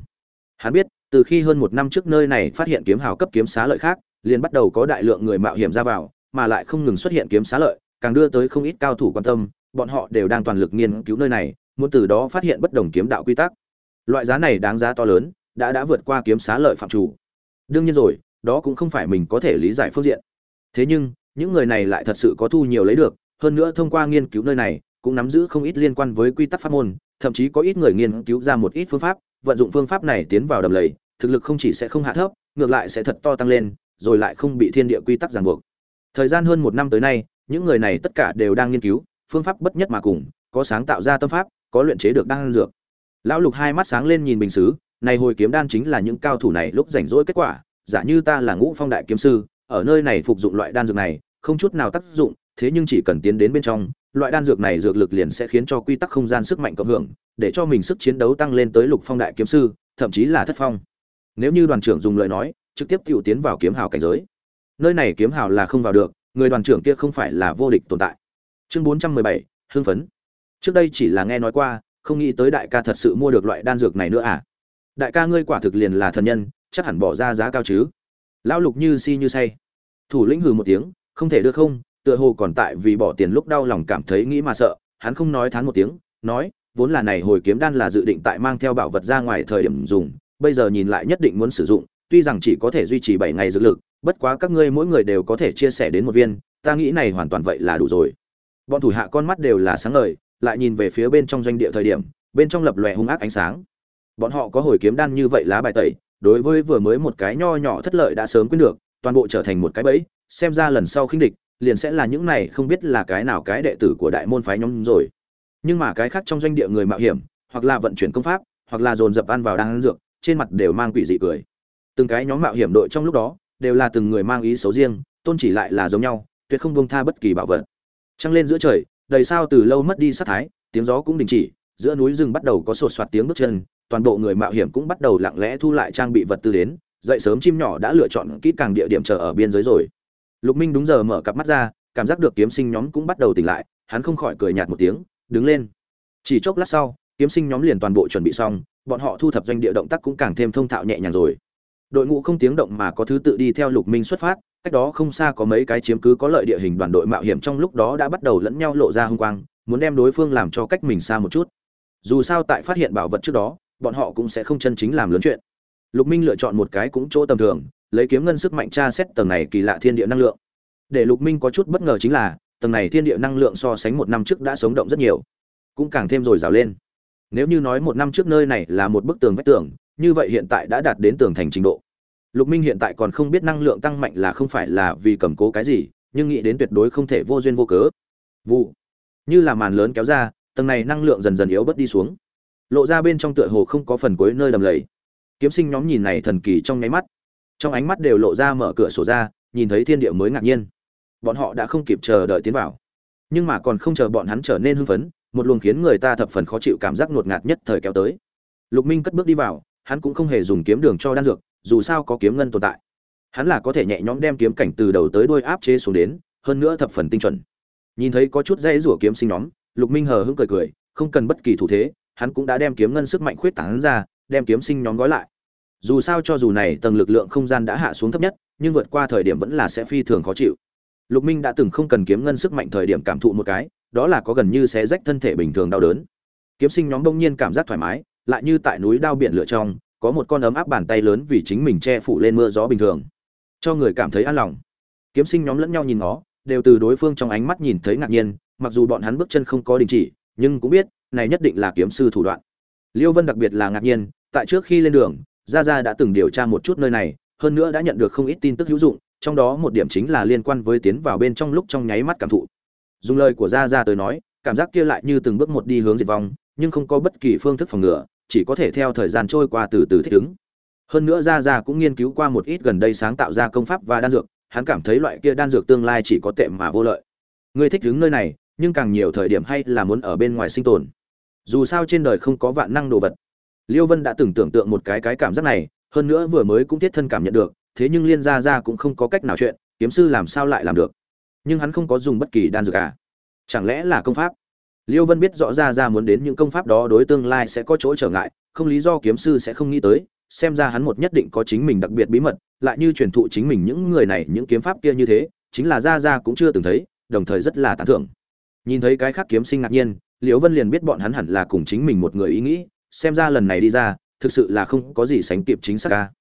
Speaker 1: Hắn biết, từ khi hơn một năm trước nơi này phát hiện kiếm hào cấp kiếm xá lợi khác, liền bắt đầu có đại lượng người mạo hiểm ra vào, mà lại không ngừng xuất hiện kiếm xá lợi, càng đưa tới không ít cao thủ quan tâm, bọn họ đều đang toàn lực nghiên cứu nơi này, muốn từ đó phát hiện bất đồng kiếm đạo quy tắc. Loại giá này đáng giá to lớn, đã đã vượt qua kiếm xá lợi phạm chủ. Đương nhiên rồi, đó cũng không phải mình có thể lý giải phương diện. Thế nhưng, những người này lại thật sự có thu nhiều lấy được hơn nữa thông qua nghiên cứu nơi này, cũng nắm giữ không ít liên quan với quy tắc pháp môn, thậm chí có ít người nghiên cứu ra một ít phương pháp, vận dụng phương pháp này tiến vào đầm lầy, thực lực không chỉ sẽ không hạ thấp, ngược lại sẽ thật to tăng lên, rồi lại không bị thiên địa quy tắc ràng buộc. Thời gian hơn một năm tới nay, những người này tất cả đều đang nghiên cứu, phương pháp bất nhất mà cùng, có sáng tạo ra tâm pháp, có luyện chế được đan dược. Lão lục hai mắt sáng lên nhìn bình xứ, này hồi kiếm đan chính là những cao thủ này lúc rảnh rỗi kết quả, giả như ta là ngũ phong đại kiếm sư, ở nơi này phục dụng loại đan dược này, không chút nào tác dụng thế nhưng chỉ cần tiến đến bên trong, loại đan dược này dược lực liền sẽ khiến cho quy tắc không gian sức mạnh cộng hưởng, để cho mình sức chiến đấu tăng lên tới lục phong đại kiếm sư, thậm chí là thất phong. Nếu như đoàn trưởng dùng lời nói, trực tiếp tự tiến vào kiếm hào cảnh giới. Nơi này kiếm hào là không vào được, người đoàn trưởng kia không phải là vô địch tồn tại. Chương bốn trăm mười bảy, hưng phấn. Trước đây chỉ là nghe nói qua, không nghĩ tới đại ca thật sự mua được loại đan dược này nữa à? Đại ca ngươi quả thực liền là thần nhân, chắc hẳn bỏ ra giá cao chứ. Lão lục như si như say. Thủ lĩnh hừ một tiếng, không thể được không tựa hồ còn tại vì bỏ tiền lúc đau lòng cảm thấy nghĩ mà sợ, hắn không nói thán một tiếng, nói, vốn là này hồi kiếm đan là dự định tại mang theo bảo vật ra ngoài thời điểm dùng, bây giờ nhìn lại nhất định muốn sử dụng, tuy rằng chỉ có thể duy trì bảy ngày dược lực, bất quá các ngươi mỗi người đều có thể chia sẻ đến một viên, ta nghĩ này hoàn toàn vậy là đủ rồi. Bọn thủ hạ con mắt đều là sáng ngời, lại nhìn về phía bên trong doanh địa thời điểm, bên trong lập lòe hung ác ánh sáng. Bọn họ có hồi kiếm đan như vậy lá bài tẩy, đối với vừa mới một cái nho nhỏ thất lợi đã sớm quên được, toàn bộ trở thành một cái bẫy, xem ra lần sau khinh địch liền sẽ là những này không biết là cái nào cái đệ tử của đại môn phái nhóm rồi. Nhưng mà cái khác trong doanh địa người mạo hiểm, hoặc là vận chuyển công pháp, hoặc là dồn dập ăn vào đang ăn dược, trên mặt đều mang quỷ dị cười. Từng cái nhóm mạo hiểm đội trong lúc đó, đều là từng người mang ý xấu riêng, tôn chỉ lại là giống nhau, tuyệt không buông tha bất kỳ bảo vật. Trăng lên giữa trời, đầy sao từ lâu mất đi sát thái, tiếng gió cũng đình chỉ, giữa núi rừng bắt đầu có sột soạt tiếng bước chân, toàn bộ người mạo hiểm cũng bắt đầu lặng lẽ thu lại trang bị vật tư đến, dậy sớm chim nhỏ đã lựa chọn kỹ càng địa điểm chờ ở biên giới rồi lục minh đúng giờ mở cặp mắt ra, cảm giác được kiếm sinh nhóm cũng bắt đầu tỉnh lại, hắn không khỏi cười nhạt một tiếng, đứng lên. Chỉ chốc lát sau, kiếm sinh nhóm liền toàn bộ chuẩn bị xong, bọn họ thu thập doanh địa động tác cũng càng thêm thông thạo nhẹ nhàng rồi. Đội ngũ không tiếng động mà có thứ tự đi theo lục minh xuất phát, cách đó không xa có mấy cái chiếm cứ có lợi địa hình đoàn đội mạo hiểm trong lúc đó đã bắt đầu lẫn nhau lộ ra hung quang, muốn đem đối phương làm cho cách mình xa một chút. Dù sao tại phát hiện bảo vật trước đó, bọn họ cũng sẽ không chân chính làm lớn chuyện. Lục minh lựa chọn một cái cũng chỗ tầm thường lấy kiếm ngân sức mạnh tra xét tầng này kỳ lạ thiên địa năng lượng. Để lục minh có chút bất ngờ chính là, tầng này thiên địa năng lượng so sánh một năm trước đã sống động rất nhiều. Cũng càng thêm rồi rào lên. Nếu như nói một năm trước nơi này là một bức tường vách tường, như vậy hiện tại đã đạt đến tường thành trình độ. Lục minh hiện tại còn không biết năng lượng tăng mạnh là không phải là vì cầm cố cái gì, nhưng nghĩ đến tuyệt đối không thể vô duyên vô cớ. Vụ. Như là màn lớn kéo ra, tầng này năng lượng dần dần yếu bớt đi xuống. Lộ ra bên trong tựa hồ không có phần cuối nơi đầm lầy. Kiếm sinh nhóm nhìn này thần kỳ trong nháy mắt trong ánh mắt đều lộ ra mở cửa sổ ra, nhìn thấy thiên địa mới ngạc nhiên. Bọn họ đã không kịp chờ đợi tiến vào. Nhưng mà còn không chờ bọn hắn trở nên hưng phấn, một luồng khiến người ta thập phần khó chịu cảm giác ngột ngạt nhất thời kéo tới. Lục minh cất bước đi vào, hắn cũng không hề dùng kiếm đường cho đan dược, dù sao có kiếm ngân tồn tại. Hắn là có thể nhẹ nhõm đem kiếm cảnh từ đầu tới đuôi áp chế xuống đến, hơn nữa thập phần tinh chuẩn. Nhìn thấy có chút dây rủa kiếm sinh nhóm, lục minh hờ hững cười cười, không cần bất kỳ thủ thế, hắn cũng đã đem kiếm ngân sức mạnh khuyết tán ra, đem kiếm sinh nhóm gói lại dù sao cho dù này tầng lực lượng không gian đã hạ xuống thấp nhất, nhưng vượt qua thời điểm vẫn là sẽ phi thường khó chịu. Lục minh đã từng không cần kiếm ngân sức mạnh thời điểm cảm thụ một cái, đó là có gần như sẽ rách thân thể bình thường đau đớn. Kiếm sinh nhóm đông nhiên cảm giác thoải mái, lại như tại núi đao biển lửa trong, có một con ấm áp bàn tay lớn vì chính mình che phủ lên mưa gió bình thường. Cho người cảm thấy an lòng. Kiếm sinh nhóm lẫn nhau nhìn nó đều từ đối phương trong ánh mắt nhìn thấy ngạc nhiên, mặc dù bọn hắn bước chân không có đình chỉ, nhưng cũng biết, này nhất định là kiếm sư thủ đoạn. Liêu vân đặc biệt là ngạc nhiên, tại trước khi lên đường gia gia đã từng điều tra một chút nơi này, hơn nữa đã nhận được không ít tin tức hữu dụng, trong đó một điểm chính là liên quan với tiến vào bên trong lúc trong nháy mắt cảm thụ. Dùng lời của gia gia tới nói, cảm giác kia lại như từng bước một đi hướng diệt vong, nhưng không có bất kỳ phương thức phòng ngừa, chỉ có thể theo thời gian trôi qua từ từ thích ứng. Hơn nữa gia gia cũng nghiên cứu qua một ít gần đây sáng tạo ra công pháp và đan dược, hắn cảm thấy loại kia đan dược tương lai chỉ có tệ mà vô lợi. Ngươi thích đứng nơi này, nhưng càng nhiều thời điểm hay là muốn ở bên ngoài sinh tồn. Dù sao trên đời không có vạn năng đồ vật liêu vân đã từng tưởng tượng một cái cái cảm giác này, hơn nữa vừa mới cũng thiết thân cảm nhận được, thế nhưng liên gia gia cũng không có cách nào chuyện, kiếm sư làm sao lại làm được? Nhưng hắn không có dùng bất kỳ đan dược à? Chẳng lẽ là công pháp? Liêu vân biết rõ ra ra muốn đến những công pháp đó đối tương lai sẽ có chỗ trở ngại, không lý do kiếm sư sẽ không nghĩ tới, xem ra hắn một nhất định có chính mình đặc biệt bí mật, lại như truyền thụ chính mình những người này những kiếm pháp kia như thế, chính là ra ra cũng chưa từng thấy, đồng thời rất là tán thưởng. Nhìn thấy cái khác kiếm sinh ngạc nhiên, Liêu vân liền biết bọn hắn hẳn là cùng chính mình một người ý nghĩ xem ra lần này đi ra, thực sự là không có gì sánh kịp chính xác ca.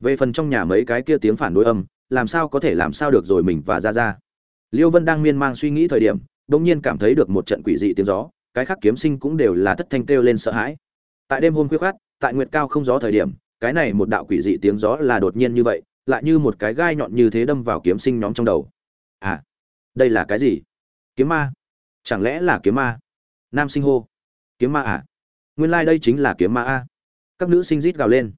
Speaker 1: Về phần trong nhà mấy cái kia tiếng phản đối âm, làm sao có thể làm sao được rồi mình và ra ra liêu vân đang miên man suy nghĩ thời điểm bỗng nhiên cảm thấy được một trận quỷ dị tiếng gió, cái khác kiếm sinh cũng đều là thất thanh kêu lên sợ hãi. Tại đêm hôm khuya khoát tại nguyệt cao không gió thời điểm, cái này một đạo quỷ dị tiếng gió là đột nhiên như vậy, lại như một cái gai nhọn như thế đâm vào kiếm sinh nhóm trong đầu. À đây là cái gì? Kiếm ma. Chẳng lẽ là kiếm ma? Nam sinh hô. Kiếm ma à? Nguyên lai、like、đây chính là kiếm ma a. Các nữ sinh rít gào lên.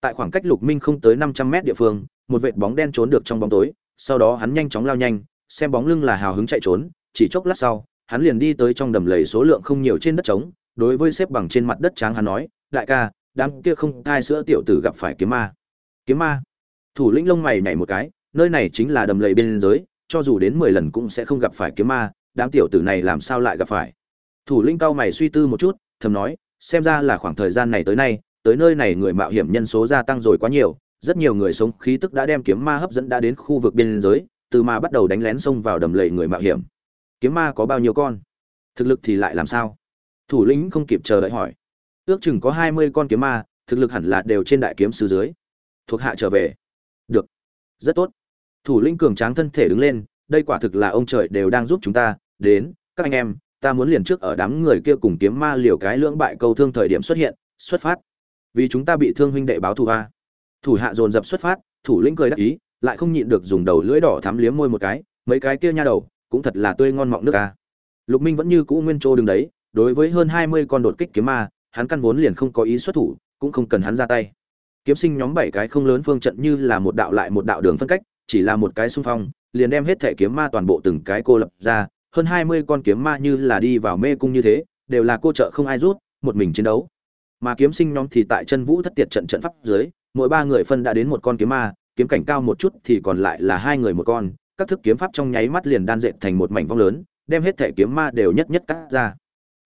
Speaker 1: Tại khoảng cách lục minh không tới năm trăm mét địa phương, một vệt bóng đen trốn được trong bóng tối, sau đó hắn nhanh chóng lao nhanh, xem bóng lưng là hào hứng chạy trốn, chỉ chốc lát sau, hắn liền đi tới trong đầm lầy số lượng không nhiều trên đất trống, đối với xếp bằng trên mặt đất tráng hắn nói, đại ca, đám kia không thai sữa tiểu tử gặp phải kiếm ma. Kiếm ma? Thủ lĩnh lông mày nhảy một cái, nơi này chính là đầm lầy bên giới cho dù đến mười lần cũng sẽ không gặp phải kiếm ma, đám tiểu tử này làm sao lại gặp phải? Thủ lĩnh cao mày suy tư một chút, thầm nói xem ra là khoảng thời gian này tới nay, tới nơi này người mạo hiểm nhân số gia tăng rồi quá nhiều, rất nhiều người sống khí tức đã đem kiếm ma hấp dẫn đã đến khu vực biên giới, từ mà bắt đầu đánh lén xông vào đầm lầy người mạo hiểm. Kiếm ma có bao nhiêu con? Thực lực thì lại làm sao? Thủ lĩnh không kịp chờ đợi hỏi. Ước chừng có hai mươi con kiếm ma, thực lực hẳn là đều trên đại kiếm sư dưới. Thuộc hạ trở về. Được. Rất tốt. Thủ lĩnh cường tráng thân thể đứng lên, đây quả thực là ông trời đều đang giúp chúng ta, đến, các anh em ta muốn liền trước ở đám người kia cùng kiếm ma liều cái lưỡng bại câu thương thời điểm xuất hiện, xuất phát. Vì chúng ta bị thương huynh đệ báo thù a. Thủ hạ dồn dập xuất phát, thủ lĩnh cười đắc ý, lại không nhịn được dùng đầu lưỡi đỏ thắm liếm môi một cái, mấy cái kia nha đầu, cũng thật là tươi ngon mọng nước a. Lục minh vẫn như cũ nguyên trô đứng đấy, đối với hơn hai mươi con đột kích kiếm ma, hắn căn vốn liền không có ý xuất thủ, cũng không cần hắn ra tay. Kiếm sinh nhóm bảy cái không lớn phương trận như là một đạo lại một đạo đường phân cách, chỉ là một cái xung phong, liền đem hết thể kiếm ma toàn bộ từng cái cô lập ra hơn hai mươi con kiếm ma như là đi vào mê cung như thế, đều là cô trợ không ai rút, một mình chiến đấu. Mà kiếm sinh nhóm thì tại chân vũ thất tiệt trận trận pháp dưới, mỗi ba người phân đã đến một con kiếm ma, kiếm cảnh cao một chút thì còn lại là hai người một con. Các thức kiếm pháp trong nháy mắt liền đan dệt thành một mảnh vong lớn, đem hết thể kiếm ma đều nhất nhất cắt ra.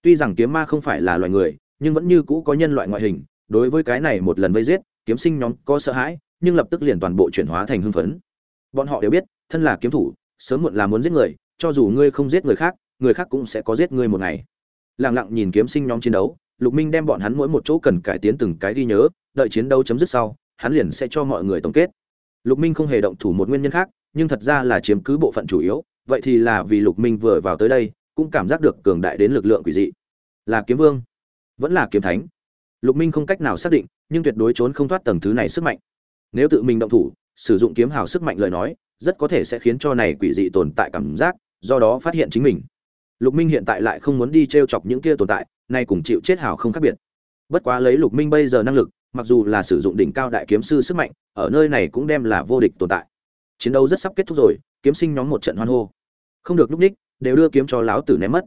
Speaker 1: Tuy rằng kiếm ma không phải là loài người, nhưng vẫn như cũ có nhân loại ngoại hình, đối với cái này một lần vây giết, kiếm sinh nhóm có sợ hãi, nhưng lập tức liền toàn bộ chuyển hóa thành hưng phấn. Bọn họ đều biết, thân là kiếm thủ, sớm muộn là muốn giết người cho dù ngươi không giết người khác người khác cũng sẽ có giết ngươi một ngày. Lặng lặng nhìn kiếm sinh nhóm chiến đấu, lục minh đem bọn hắn mỗi một chỗ cần cải tiến từng cái ghi nhớ, đợi chiến đấu chấm dứt sau, hắn liền sẽ cho mọi người tổng kết. Lục minh không hề động thủ một nguyên nhân khác, nhưng thật ra là chiếm cứ bộ phận chủ yếu, vậy thì là vì lục minh vừa vào tới đây, cũng cảm giác được cường đại đến lực lượng quỷ dị. Là kiếm vương, vẫn là kiếm thánh. Lục minh không cách nào xác định, nhưng tuyệt đối trốn không thoát tầng thứ này sức mạnh. Nếu tự mình động thủ, sử dụng kiếm hào sức mạnh lời nói, rất có thể sẽ khiến cho này quỷ dị tồn tại cảm giác do đó phát hiện chính mình. Lục minh hiện tại lại không muốn đi t chọc những kia tồn tại, nay cùng chịu chết hào không khác biệt. Bất quá lấy lục minh bây giờ năng lực, mặc dù là sử dụng đỉnh cao đại kiếm sư sức mạnh, ở nơi này cũng đem là vô địch tồn tại. Chiến đấu rất sắp kết thúc rồi, kiếm sinh nhóm một trận hoan hô. Không được lúc ních, đều đưa kiếm cho láo tử ném mất.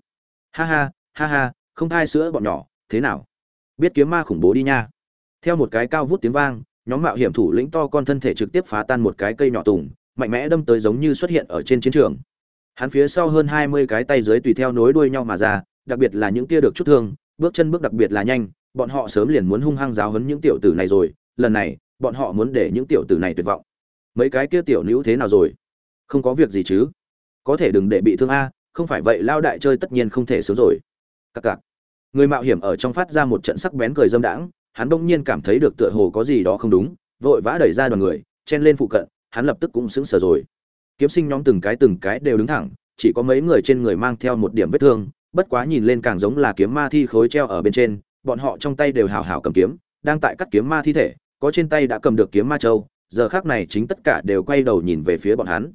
Speaker 1: Ha ha ha ha, không thai sữa bọn nhỏ, thế nào? Biết kiếm ma khủng bố đi nha. Theo một cái cao vút tiếng vang, nhóm mạo hiểm thủ lĩnh to con thân thể trực tiếp phá tan một cái cây nhỏ tùng, mạnh mẽ đâm tới giống như xuất hiện ở trên chiến trường hắn phía sau hơn hai mươi cái tay dưới tùy theo nối đuôi nhau mà ra, đặc biệt là những kia được chút thương, bước chân bước đặc biệt là nhanh, bọn họ sớm liền muốn hung hăng giáo hấn những tiểu tử này rồi, lần này, bọn họ muốn để những tiểu tử này tuyệt vọng. Mấy cái kia tiểu nữ thế nào rồi? Không có việc gì chứ? Có thể đừng để bị thương a, không phải vậy lao đại chơi tất nhiên không thể sớm rồi. Cặc cặc người mạo hiểm ở trong phát ra một trận sắc bén cười dâm đãng, hắn bỗng nhiên cảm thấy được tựa hồ có gì đó không đúng, vội vã đẩy ra đoàn người, chen lên phụ cận, hắn lập tức cũng sững sờ rồi kiếm sinh nhóm từng cái từng cái đều đứng thẳng, chỉ có mấy người trên người mang theo một điểm vết thương, bất quá nhìn lên càng giống là kiếm ma thi khối treo ở bên trên, bọn họ trong tay đều hào hào cầm kiếm, đang tại cắt kiếm ma thi thể, có trên tay đã cầm được kiếm ma châu, giờ khác này chính tất cả đều quay đầu nhìn về phía bọn hắn.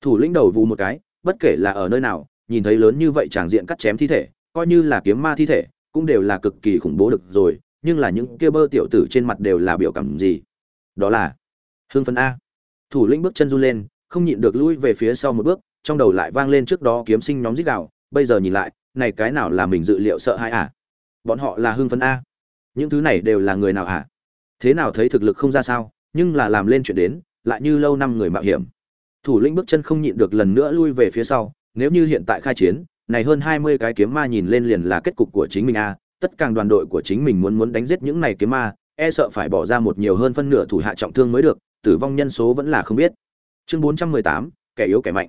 Speaker 1: Thủ lĩnh đầu vù một cái, bất kể là ở nơi nào, nhìn thấy lớn như vậy tràng diện cắt chém thi thể, coi như là kiếm ma thi thể, cũng đều là cực kỳ khủng bố được rồi, nhưng là những kia bơ tiểu tử trên mặt đều là biểu cảm gì? Đó là hưng phấn a. Thủ lĩnh bước chân run lên không nhịn được lui về phía sau một bước, trong đầu lại vang lên trước đó kiếm sinh nhóm dích đạo bây giờ nhìn lại, này cái nào là mình dự liệu sợ hãi à? Bọn họ là hưng phấn a những thứ này đều là người nào à? Thế nào thấy thực lực không ra sao, nhưng là làm lên chuyện đến, lại như lâu năm người mạo hiểm. Thủ lĩnh bước chân không nhịn được lần nữa lui về phía sau, nếu như hiện tại khai chiến, này hơn hai mươi cái kiếm ma nhìn lên liền là kết cục của chính mình a tất cả đoàn đội của chính mình muốn muốn đánh giết những này kiếm ma e sợ phải bỏ ra một nhiều hơn phân nửa thủ hạ trọng thương mới được, tử vong nhân số vẫn là không biết chương bốn trăm mười tám, kẻ yếu kẻ mạnh.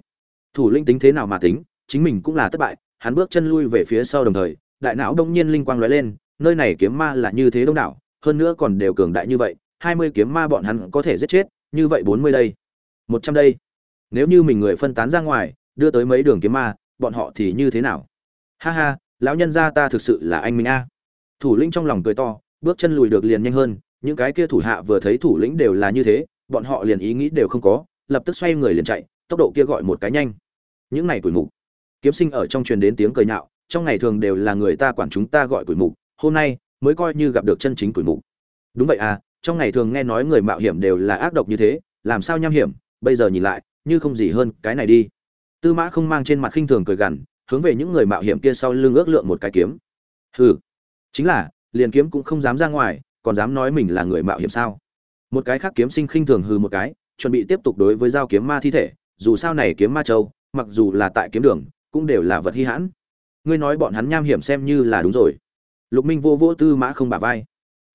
Speaker 1: Thủ lĩnh tính thế nào mà tính, chính mình cũng là thất bại, hắn bước chân lui về phía sau đồng thời, đại não đông nhiên linh quang lóe lên, nơi này kiếm ma là như thế đông đảo, hơn nữa còn đều cường đại như vậy, hai mươi kiếm ma bọn hắn có thể giết chết, như vậy bốn mươi đây, một trăm đây. Nếu như mình người phân tán ra ngoài, đưa tới mấy đường kiếm ma, bọn họ thì như thế nào? Ha ha, lão nhân gia ta thực sự là anh minh a. Thủ lĩnh trong lòng cười to, bước chân lùi được liền nhanh hơn, những cái kia thủ hạ vừa thấy thủ lĩnh đều là như thế, bọn họ liền ý nghĩ đều không có lập tức xoay người liền chạy, tốc độ kia gọi một cái nhanh. Những này tuổi mục, kiếm sinh ở trong truyền đến tiếng cười nhạo, trong ngày thường đều là người ta quản chúng ta gọi tuổi mục, hôm nay mới coi như gặp được chân chính tuổi mục. Đúng vậy à trong ngày thường nghe nói người mạo hiểm đều là ác độc như thế, làm sao nham hiểm, bây giờ nhìn lại, như không gì hơn cái này đi. Tư mã không mang trên mặt khinh thường cười gằn, hướng về những người mạo hiểm kia sau lưng ước lượng một cái kiếm. Hừ, chính là, liền kiếm cũng không dám ra ngoài, còn dám nói mình là người mạo hiểm sao? Một cái khác kiếm sinh khinh thường hừ một cái chuẩn bị tiếp tục đối với dao kiếm ma thi thể, dù sao này kiếm ma châu, mặc dù là tại kiếm đường, cũng đều là vật hy hãn. Ngươi nói bọn hắn nham hiểm xem như là đúng rồi. Lục minh vô vô tư mã không bả vai.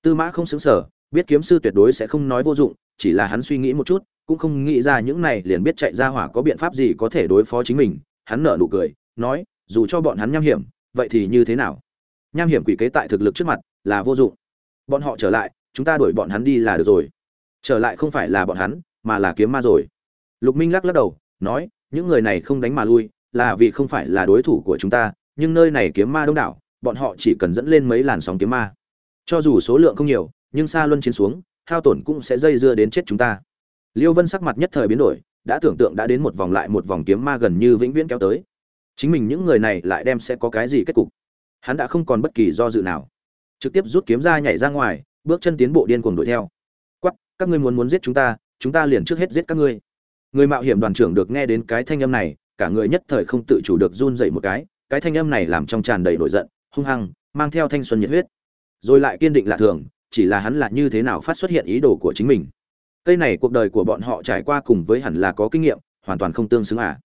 Speaker 1: Tư mã không xứng sở biết kiếm sư tuyệt đối sẽ không nói vô dụng, chỉ là hắn suy nghĩ một chút, cũng không nghĩ ra những này liền biết chạy ra hỏa có biện pháp gì có thể đối phó chính mình. Hắn nở nụ cười, nói, dù cho bọn hắn nham hiểm, vậy thì như thế nào? Nham hiểm quỷ kế tại thực lực trước mặt là vô dụng. Bọn họ trở lại, chúng ta đuổi bọn hắn đi là được rồi. Trở lại không phải là bọn hắn mà là kiếm ma rồi. Lục minh lắc lắc đầu, nói, những người này không đánh mà lui, là vì không phải là đối thủ của chúng ta, nhưng nơi này kiếm ma đông đảo, bọn họ chỉ cần dẫn lên mấy làn sóng kiếm ma. Cho dù số lượng không nhiều, nhưng xa luân chiến xuống, hao tổn cũng sẽ dây dưa đến chết chúng ta. Liêu vân sắc mặt nhất thời biến đổi, đã tưởng tượng đã đến một vòng lại một vòng kiếm ma gần như vĩnh viễn kéo tới. Chính mình những người này lại đem sẽ có cái gì kết cục? Hắn đã không còn bất kỳ do dự nào. Trực tiếp rút kiếm ra nhảy ra ngoài, bước chân tiến bộ điên cuồng đuổi theo. Quắp các ngươi muốn muốn giết chúng ta chúng ta liền trước hết giết các ngươi. Người mạo hiểm đoàn trưởng được nghe đến cái thanh âm này, cả người nhất thời không tự chủ được run dậy một cái cái thanh âm này làm trong tràn đầy nổi giận, hung hăng, mang theo thanh xuân nhiệt huyết. Rồi lại kiên định lạ thường, chỉ là hắn là như thế nào phát xuất hiện ý đồ của chính mình. Cây này cuộc đời của bọn họ trải qua cùng với hẳn là có kinh nghiệm, hoàn toàn không tương xứng à.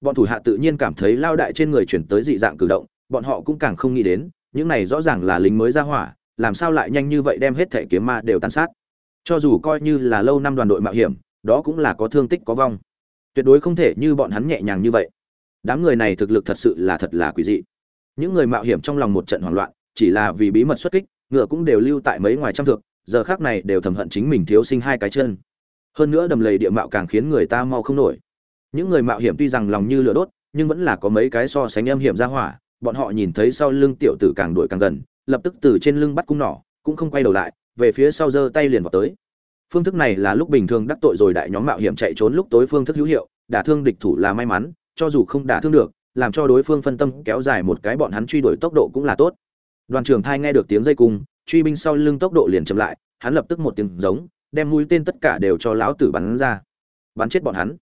Speaker 1: Bọn thủ hạ tự nhiên cảm thấy lao đại trên người chuyển tới dị dạng cử động, bọn họ cũng càng không nghĩ đến, những này rõ ràng là lính mới ra hỏa, làm sao lại nhanh như vậy đem hết thể kiếm ma đều tàn sát cho dù coi như là lâu năm đoàn đội mạo hiểm, đó cũng là có thương tích có vong. Tuyệt đối không thể như bọn hắn nhẹ nhàng như vậy. Đám người này thực lực thật sự là thật là quý dị. Những người mạo hiểm trong lòng một trận hoảng loạn, chỉ là vì bí mật xuất kích, ngựa cũng đều lưu tại mấy ngoài trăm thượng giờ khác này đều thầm hận chính mình thiếu sinh hai cái chân. Hơn nữa đầm lầy địa mạo càng khiến người ta mau không nổi. Những người mạo hiểm tuy rằng lòng như lửa đốt, nhưng vẫn là có mấy cái so sánh âm hiểm ra hỏa, bọn họ nhìn thấy sau lưng tiểu tử càng đuổi càng gần, lập tức từ trên lưng bắt cung nỏ, cũng không quay đầu lại về phía sau giơ tay liền vào tới. Phương thức này là lúc bình thường đắc tội rồi đại nhóm mạo hiểm chạy trốn lúc tối phương thức hữu hiệu, đả thương địch thủ là may mắn, cho dù không đả thương được, làm cho đối phương phân tâm kéo dài một cái bọn hắn truy đuổi tốc độ cũng là tốt. Đoàn trưởng thai nghe được tiếng dây cung, truy binh sau lưng tốc độ liền chậm lại, hắn lập tức một tiếng giống, đem mũi tên tất cả đều cho lão tử bắn ra. Bắn chết bọn hắn.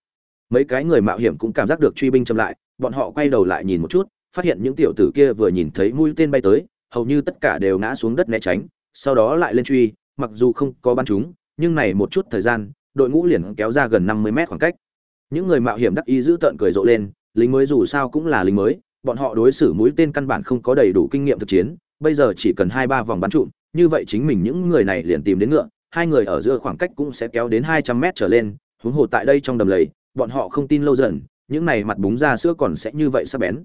Speaker 1: Mấy cái người mạo hiểm cũng cảm giác được truy binh chậm lại, bọn họ quay đầu lại nhìn một chút, phát hiện những tiểu tử kia vừa nhìn thấy mũi tên bay tới, hầu như tất cả đều ngã xuống đất né tránh sau đó lại lên truy, mặc dù không có bắn chúng, nhưng này một chút thời gian, đội ngũ liền kéo ra gần năm mươi mét khoảng cách. Những người mạo hiểm đắc ý giữ tợn cười rộ lên, lính mới dù sao cũng là lính mới, bọn họ đối xử mũi tên căn bản không có đầy đủ kinh nghiệm thực chiến, bây giờ chỉ cần hai ba vòng bắn trụm, như vậy chính mình những người này liền tìm đến ngựa, hai người ở giữa khoảng cách cũng sẽ kéo đến hai trăm mét trở lên, huống hồ tại đây trong đầm lầy, bọn họ không tin lâu dần, những này mặt búng ra sữa còn sẽ như vậy sắc bén.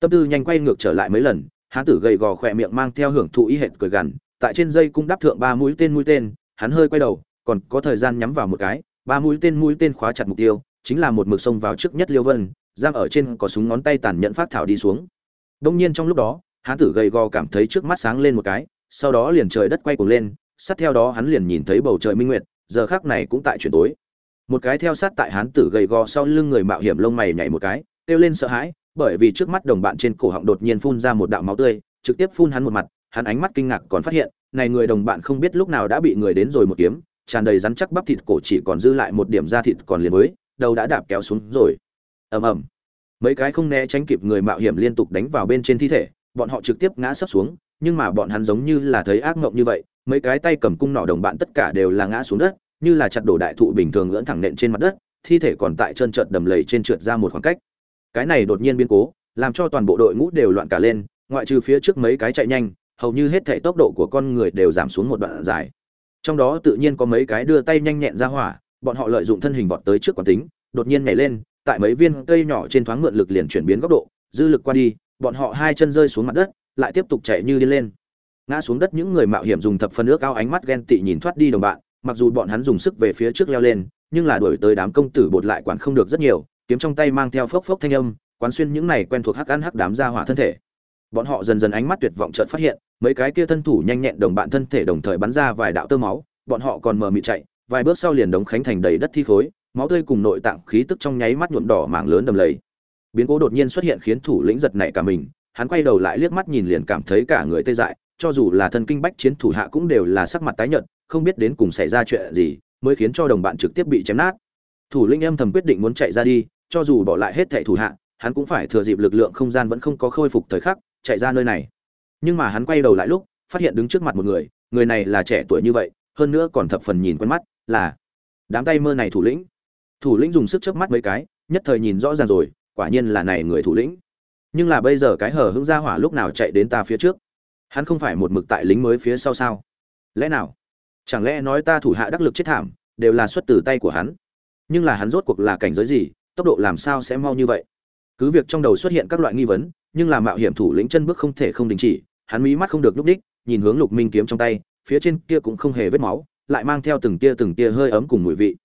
Speaker 1: Tâm tư nhanh quay ngược trở lại mấy lần, hán tử gầy gò khỏe miệng mang theo hưởng thụ ý hệt cười gằn tại trên dây cung đắp thượng ba mũi tên mũi tên, hắn hơi quay đầu, còn có thời gian nhắm vào một cái, ba mũi tên mũi tên khóa chặt mục tiêu, chính là một mực sông vào trước nhất liêu vân, giam ở trên có súng ngón tay tàn nhẫn phát thảo đi xuống. Đông nhiên trong lúc đó hán tử gầy gò cảm thấy trước mắt sáng lên một cái, sau đó liền trời đất quay cuồng lên, sát theo đó hắn liền nhìn thấy bầu trời minh nguyệt, giờ khác này cũng tại chuyển tối. Một cái theo sát tại hán tử gầy gò sau lưng người mạo hiểm lông mày nhảy một cái, kêu lên sợ hãi, bởi vì trước mắt đồng bạn trên cổ họng đột nhiên phun ra một đạo máu tươi, trực tiếp phun hắn một mặt hắn ánh mắt kinh ngạc còn phát hiện, này người đồng bạn không biết lúc nào đã bị người đến rồi một kiếm, tràn đầy rắn chắc bắp thịt cổ chỉ còn dư lại một điểm da thịt còn liền với, đầu đã đạp kéo xuống rồi. Ầm ầm. Mấy cái không né tránh kịp người mạo hiểm liên tục đánh vào bên trên thi thể, bọn họ trực tiếp ngã sấp xuống, nhưng mà bọn hắn giống như là thấy ác mộng như vậy, mấy cái tay cầm cung nỏ đồng bạn tất cả đều là ngã xuống đất, như là chặt đổ đại thụ bình thường lẫn thẳng nện trên mặt đất, thi thể còn tại chân trượt đầm lầy trên trượt ra một khoảng cách. Cái này đột nhiên biến cố, làm cho toàn bộ đội ngũ đều loạn cả lên, ngoại trừ phía trước mấy cái chạy nhanh hầu như hết thể tốc độ của con người đều giảm xuống một đoạn dài. Trong đó tự nhiên có mấy cái đưa tay nhanh nhẹn ra hỏa, bọn họ lợi dụng thân hình vọt tới trước quán tính, đột nhiên nhảy lên, tại mấy viên cây nhỏ trên thoáng mượn lực liền chuyển biến góc độ, dư lực qua đi, bọn họ hai chân rơi xuống mặt đất, lại tiếp tục chạy như đi lên. Ngã xuống đất những người mạo hiểm dùng thập phân ước ao ánh mắt ghen tị nhìn thoát đi đồng bạn, mặc dù bọn hắn dùng sức về phía trước leo lên, nhưng là đuổi tới đám công tử bột lại quản không được rất nhiều, kiếm trong tay mang theo phốc phốc thanh âm, quán xuyên những này quen thuộc hắc ăn hắc đám ra hỏa thân thể bọn họ dần dần ánh mắt tuyệt vọng chợt phát hiện, mấy cái kia thân thủ nhanh nhẹn đồng bạn thân thể đồng thời bắn ra vài đạo tơ máu, bọn họ còn mờ mịt chạy, vài bước sau liền đống khánh thành đầy đất thi khối, máu tươi cùng nội tạng khí tức trong nháy mắt nhuộm đỏ mảng lớn đầm lầy. Biến cố đột nhiên xuất hiện khiến thủ lĩnh giật nảy cả mình, hắn quay đầu lại liếc mắt nhìn liền cảm thấy cả người tê dại, cho dù là thân kinh bách chiến thủ hạ cũng đều là sắc mặt tái nhợt, không biết đến cùng xảy ra chuyện gì, mới khiến cho đồng bạn trực tiếp bị chém nát. Thủ lĩnh âm thầm quyết định muốn chạy ra đi, cho dù bỏ lại hết thảy thủ hạ, hắn cũng phải thừa dịp lực lượng không gian vẫn không có khôi phục thời khắc chạy ra nơi này. Nhưng mà hắn quay đầu lại lúc, phát hiện đứng trước mặt một người người này là trẻ tuổi như vậy, hơn nữa còn thập phần nhìn quen mắt, là đám tay mơ này thủ lĩnh. Thủ lĩnh dùng sức chớp mắt mấy cái, nhất thời nhìn rõ ràng rồi, quả nhiên là này người thủ lĩnh. Nhưng là bây giờ cái hở hững ra hỏa lúc nào chạy đến ta phía trước? Hắn không phải một mực tại lính mới phía sau sao? Lẽ nào? Chẳng lẽ nói ta thủ hạ đắc lực chết thảm, đều là xuất từ tay của hắn? Nhưng là hắn rốt cuộc là cảnh giới gì, tốc độ làm sao sẽ mau như vậy? Cứ việc trong đầu xuất hiện các loại nghi vấn nhưng là mạo hiểm thủ lĩnh chân bước không thể không đình chỉ, hắn mí mắt không được lúc đích nhìn hướng lục minh kiếm trong tay, phía trên kia cũng không hề vết máu, lại mang theo từng tia từng tia hơi ấm cùng mùi vị.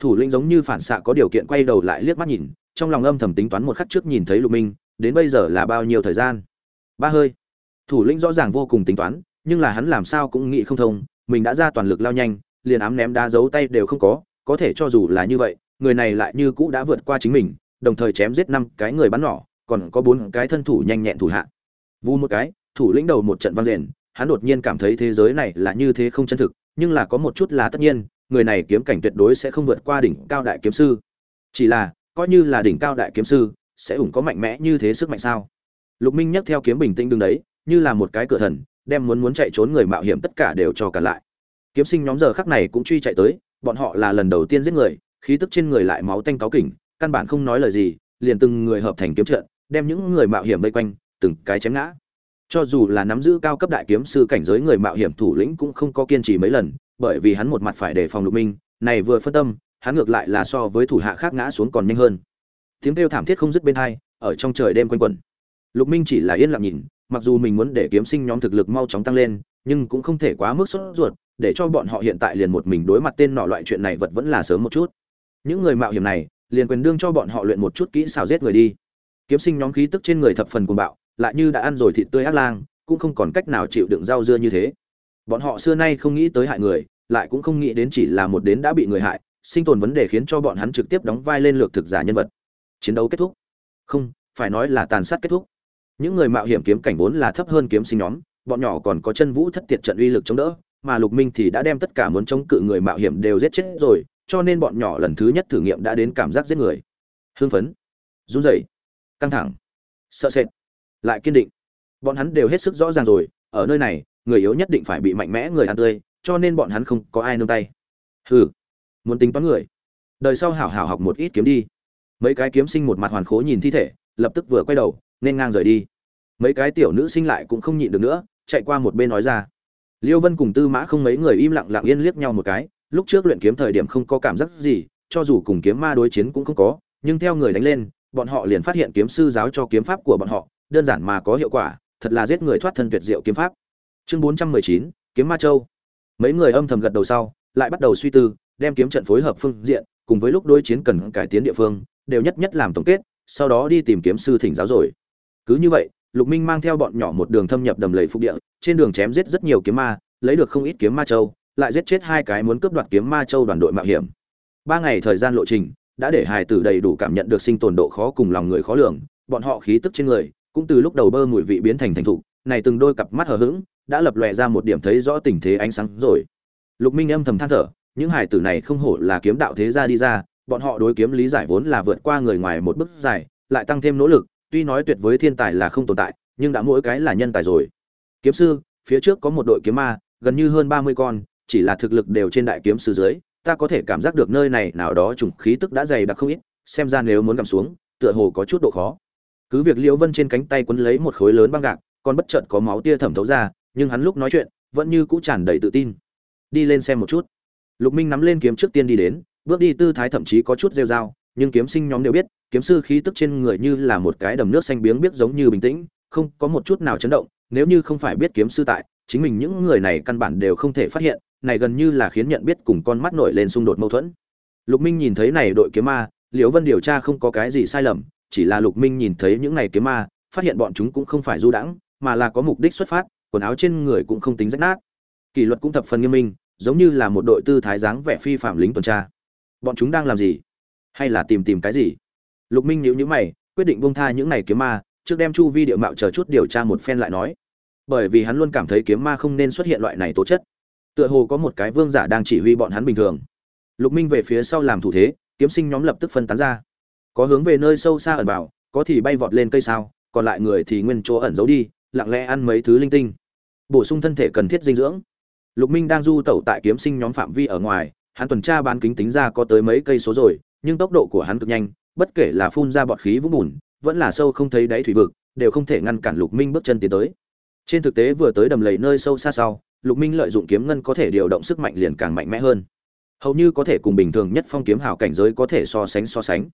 Speaker 1: Thủ lĩnh giống như phản xạ có điều kiện quay đầu lại liếc mắt nhìn, trong lòng âm thầm tính toán một khắc trước nhìn thấy lục minh, đến bây giờ là bao nhiêu thời gian? Ba hơi. Thủ lĩnh rõ ràng vô cùng tính toán, nhưng là hắn làm sao cũng nghĩ không thông, mình đã ra toàn lực lao nhanh, liền ám ném đá giấu tay đều không có có thể cho dù là như vậy, người này lại như cũ đã vượt qua chính mình, đồng thời chém giết năm cái người bắn nỏ còn có bốn cái thân thủ nhanh nhẹn thủ hạ. Vu một cái, thủ lĩnh đầu một trận vang rền hắn đột nhiên cảm thấy thế giới này là như thế không chân thực, nhưng là có một chút là tất nhiên, người này kiếm cảnh tuyệt đối sẽ không vượt qua đỉnh cao đại kiếm sư. Chỉ là, coi như là đỉnh cao đại kiếm sư, sẽ ủng có mạnh mẽ như thế sức mạnh sao? Lục minh nhấc theo kiếm bình tĩnh đứng đấy, như là một cái cửa thần, đem muốn muốn chạy trốn người mạo hiểm tất cả đều cho cả lại. Kiếm sinh nhóm giờ khắc này cũng truy chạy tới, bọn họ là lần đầu tiên giết người, khí tức trên người lại máu tanh cáo kỉnh, căn bản không nói lời gì, liền từng người hợp thành kiếm trận đem những người mạo hiểm vây quanh, từng cái chém ngã. Cho dù là nắm giữ cao cấp đại kiếm sư cảnh giới người mạo hiểm thủ lĩnh cũng không có kiên trì mấy lần, bởi vì hắn một mặt phải đề phòng lục minh, này vừa phân tâm, hắn ngược lại là so với thủ hạ khác ngã xuống còn nhanh hơn. Tiếng kêu thảm thiết không dứt bên hai, ở trong trời đêm quanh quẩn. Lục minh chỉ là yên lặng nhìn, mặc dù mình muốn để kiếm sinh nhóm thực lực mau chóng tăng lên, nhưng cũng không thể quá mức sốt ruột, để cho bọn họ hiện tại liền một mình đối mặt tên nọ loại chuyện này vật vẫn là sớm một chút. Những người mạo hiểm này, liền quyền đương cho bọn họ luyện một chút kỹ xảo giết người đi kiếm sinh nhóm khí tức trên người thập phần cuồng bạo, lại như đã ăn rồi thịt tươi ác lang, cũng không còn cách nào chịu đựng rau dưa như thế. Bọn họ xưa nay không nghĩ tới hại người, lại cũng không nghĩ đến chỉ là một đến đã bị người hại, sinh tồn vấn đề khiến cho bọn hắn trực tiếp đóng vai lên lược thực giả nhân vật. Chiến đấu kết thúc. Không, phải nói là tàn sát kết thúc. Những người mạo hiểm kiếm cảnh vốn là thấp hơn kiếm sinh nhóm, bọn nhỏ còn có chân vũ thất tiệt trận uy lực chống đỡ, mà lục minh thì đã đem tất cả muốn chống cự người mạo hiểm đều giết chết rồi, cho nên bọn nhỏ lần thứ nhất thử nghiệm đã đến cảm giác giết người. Hưng phấn. Run rẩy căng thẳng, sợ sệt, lại kiên định. Bọn hắn đều hết sức rõ ràng rồi, ở nơi này, người yếu nhất định phải bị mạnh mẽ người ăn tươi, cho nên bọn hắn không có ai nương tay. Hừ, muốn tính toán người. Đời sau hảo hảo học một ít kiếm đi. Mấy cái kiếm sinh một mặt hoàn khố nhìn thi thể, lập tức vừa quay đầu, nên ngang rời đi. Mấy cái tiểu nữ sinh lại cũng không nhịn được nữa, chạy qua một bên nói ra. Liêu vân cùng tư mã không mấy người im lặng lặng yên liếc nhau một cái, lúc trước luyện kiếm thời điểm không có cảm giác gì, cho dù cùng kiếm ma đối chiến cũng không có, nhưng theo người đánh lên bọn họ liền phát hiện kiếm sư giáo cho kiếm pháp của bọn họ, đơn giản mà có hiệu quả, thật là giết người thoát thân tuyệt diệu kiếm pháp. Chương bốn trăm mười chín, kiếm ma châu. Mấy người âm thầm gật đầu sau, lại bắt đầu suy tư, đem kiếm trận phối hợp phương diện, cùng với lúc đối chiến cần cải tiến địa phương, đều nhất nhất làm tổng kết, sau đó đi tìm kiếm sư thỉnh giáo rồi. Cứ như vậy, lục minh mang theo bọn nhỏ một đường thâm nhập đầm lầy phục địa, trên đường chém giết rất nhiều kiếm ma, lấy được không ít kiếm ma châu, lại giết chết hai cái muốn cướp đoạt kiếm ma châu đoàn đội mạo hiểm. Ba ngày thời gian lộ trình đã để hài tử đầy đủ cảm nhận được sinh tồn độ khó cùng lòng người khó lường, bọn họ khí tức trên người cũng từ lúc đầu bơ mùi vị biến thành thành thục, này từng đôi cặp mắt hờ hững đã lập lòe ra một điểm thấy rõ tình thế ánh sáng rồi. Lục minh âm thầm than thở, những hải tử này không hổ là kiếm đạo thế gia đi ra, bọn họ đối kiếm lý giải vốn là vượt qua người ngoài một bước dài, lại tăng thêm nỗ lực, tuy nói tuyệt với thiên tài là không tồn tại, nhưng đã mỗi cái là nhân tài rồi. Kiếm sư, phía trước có một đội kiếm ma, gần như hơn ba mươi con, chỉ là thực lực đều trên đại kiếm sư dưới ta có thể cảm giác được nơi này nào đó trùng khí tức đã dày đặc không ít, xem ra nếu muốn gặm xuống, tựa hồ có chút độ khó. Cứ việc liễu vân trên cánh tay quấn lấy một khối lớn băng gạc, còn bất chợt có máu tia thẩm thấu ra, nhưng hắn lúc nói chuyện, vẫn như cũ tràn đầy tự tin. Đi lên xem một chút. Lục minh nắm lên kiếm trước tiên đi đến, bước đi tư thái thậm chí có chút rêu dao nhưng kiếm sinh nhóm đều biết, kiếm sư khí tức trên người như là một cái đầm nước xanh biếng biết giống như bình tĩnh, không có một chút nào chấn động, nếu như không phải biết kiếm sư tại, chính mình những người này căn bản đều không thể phát hiện này gần như là khiến nhận biết cùng con mắt nổi lên xung đột mâu thuẫn. Lục minh nhìn thấy này đội kiếm ma, liễu vân điều tra không có cái gì sai lầm, chỉ là lục minh nhìn thấy những này kiếm ma, phát hiện bọn chúng cũng không phải du đãng, mà là có mục đích xuất phát, quần áo trên người cũng không tính rách nát. Kỷ luật cũng thập phần nghiêm minh, giống như là một đội tư thái dáng vẻ phi phạm lính tuần tra. Bọn chúng đang làm gì? Hay là tìm tìm cái gì? Lục minh nhíu nhíu mày, quyết định buông tha những này kiếm ma, trước đem chu vi địa mạo chờ chút điều tra một phen lại nói. Bởi vì hắn luôn cảm thấy kiếm ma không nên xuất hiện loại này tố chất tựa hồ có một cái vương giả đang chỉ huy bọn hắn bình thường. Lục minh về phía sau làm thủ thế, kiếm sinh nhóm lập tức phân tán ra. Có hướng về nơi sâu xa ẩn bảo, có thì bay vọt lên cây sao, còn lại người thì nguyên chỗ ẩn giấu đi, lặng lẽ ăn mấy thứ linh tinh. Bổ sung thân thể cần thiết dinh dưỡng. Lục minh đang du tẩu tại kiếm sinh nhóm phạm vi ở ngoài, hắn tuần tra bán kính tính ra có tới mấy cây số rồi, nhưng tốc độ của hắn cực nhanh, bất kể là phun ra bọt khí vũng bùn, vẫn là sâu không thấy đáy thủy vực, đều không thể ngăn cản lục minh bước chân tiến tới. Trên thực tế vừa tới đầm lầy nơi sâu xa sau lục minh lợi dụng kiếm ngân có thể điều động sức mạnh liền càng mạnh mẽ hơn. Hầu như có thể cùng bình thường nhất phong kiếm hào cảnh giới có thể so sánh so sánh.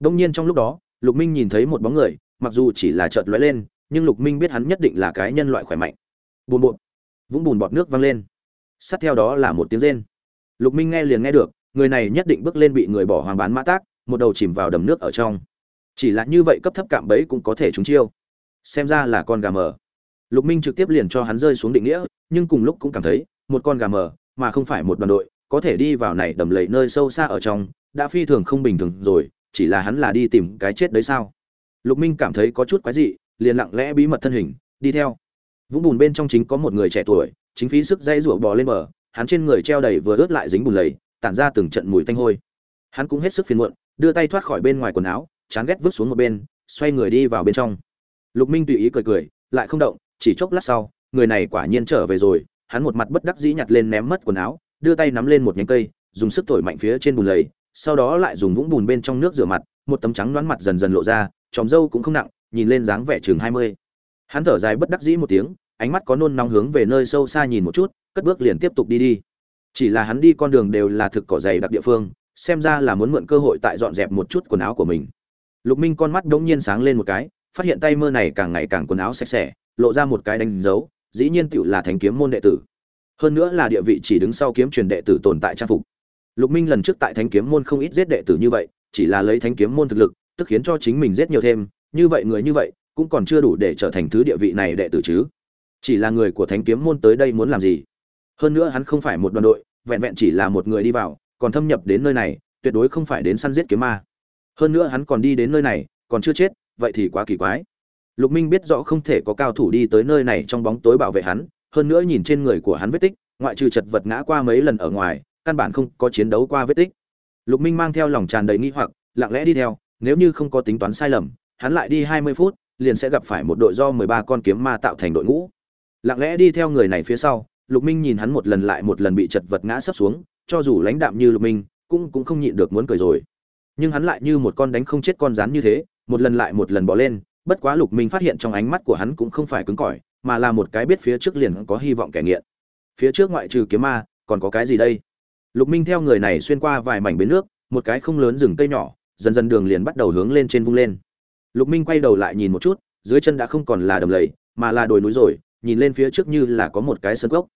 Speaker 1: Đông nhiên trong lúc đó, lục minh nhìn thấy một bóng người, mặc dù chỉ là chợt lóe lên, nhưng lục minh biết hắn nhất định là cái nhân loại khỏe mạnh. Bùn bột vũng bùn bọt nước văng lên. Sát theo đó là một tiếng rên. Lục minh nghe liền nghe được, người này nhất định bước lên bị người bỏ hoàng bán mã tác một đầu chìm vào đầm nước ở trong. Chỉ là như vậy cấp thấp cạm bẫy cũng có thể trúng chiêu. Xem ra là con gà mờ lục minh trực tiếp liền cho hắn rơi xuống định nghĩa, nhưng cùng lúc cũng cảm thấy, một con gà mờ, mà không phải một đoàn đội, có thể đi vào này đầm lầy nơi sâu xa ở trong, đã phi thường không bình thường rồi, chỉ là hắn là đi tìm cái chết đấy sao? Lục minh cảm thấy có chút quái dị, liền lặng lẽ bí mật thân hình, đi theo. Vũng bùn bên trong chính có một người trẻ tuổi, chính phí sức dây rủa bò lên bờ, hắn trên người treo đầy vừa ướt lại dính bùn lầy, tản ra từng trận mùi tanh hôi. Hắn cũng hết sức phiền muộn, đưa tay thoát khỏi bên ngoài quần áo, chán ghét vứt xuống một bên, xoay người đi vào bên trong. Lục minh tùy ý cười cười, lại không động chỉ chốc lát sau, người này quả nhiên trở về rồi, hắn một mặt bất đắc dĩ nhặt lên ném mất quần áo, đưa tay nắm lên một nhánh cây, dùng sức thổi mạnh phía trên bùn lầy, sau đó lại dùng vũng bùn bên trong nước rửa mặt, một tấm trắng đoán mặt dần dần lộ ra, tròm râu cũng không nặng, nhìn lên dáng vẻ chừng hai mươi. Hắn thở dài bất đắc dĩ một tiếng, ánh mắt có nôn nóng hướng về nơi sâu xa nhìn một chút, cất bước liền tiếp tục đi đi. Chỉ là hắn đi con đường đều là thực cỏ dày đặc địa phương, xem ra là muốn mượn cơ hội tại dọn dẹp một chút quần áo của mình. Lục minh con mắt đống nhiên sáng lên một cái phát hiện tay mơ này càng ngày càng quần áo sạch sẽ, lộ ra một cái đánh dấu, dĩ nhiên tiểu là thánh kiếm môn đệ tử. Hơn nữa là địa vị chỉ đứng sau kiếm truyền đệ tử tồn tại trang phục. Lục minh lần trước tại thánh kiếm môn không ít giết đệ tử như vậy, chỉ là lấy thánh kiếm môn thực lực, tức khiến cho chính mình giết nhiều thêm, như vậy người như vậy, cũng còn chưa đủ để trở thành thứ địa vị này đệ tử chứ. Chỉ là người của thánh kiếm môn tới đây muốn làm gì? Hơn nữa hắn không phải một đoàn đội, vẹn vẹn chỉ là một người đi vào, còn thâm nhập đến nơi này, tuyệt đối không phải đến săn giết kiếm ma. Hơn nữa hắn còn đi đến nơi này, còn chưa chết vậy thì quá kỳ quái. Lục minh biết rõ không thể có cao thủ đi tới nơi này trong bóng tối bảo vệ hắn, hơn nữa nhìn trên người của hắn vết tích, ngoại trừ chật vật ngã qua mấy lần ở ngoài, căn bản không có chiến đấu qua vết tích. Lục minh mang theo lòng tràn đầy nghi hoặc, lặng lẽ đi theo, nếu như không có tính toán sai lầm, hắn lại đi hai mươi phút, liền sẽ gặp phải một đội do mười ba con kiếm ma tạo thành đội ngũ. Lặng lẽ đi theo người này phía sau, lục minh nhìn hắn một lần lại một lần bị chật vật ngã sấp xuống, cho dù lãnh đạm như lục minh, cũng cũng không nhịn được muốn cười rồi. Nhưng hắn lại như một con đánh không chết con rắn như thế một lần lại một lần bỏ lên, bất quá lục minh phát hiện trong ánh mắt của hắn cũng không phải cứng cỏi, mà là một cái biết phía trước liền có hy vọng kẻ nghiện. Phía trước ngoại trừ kiếm ma, còn có cái gì đây? Lục minh theo người này xuyên qua vài mảnh bến nước, một cái không lớn rừng cây nhỏ, dần dần đường liền bắt đầu hướng lên trên vung lên. Lục minh quay đầu lại nhìn một chút, dưới chân đã không còn là đầm lầy, mà là đồi núi rồi, nhìn lên phía trước như là có một cái sân gốc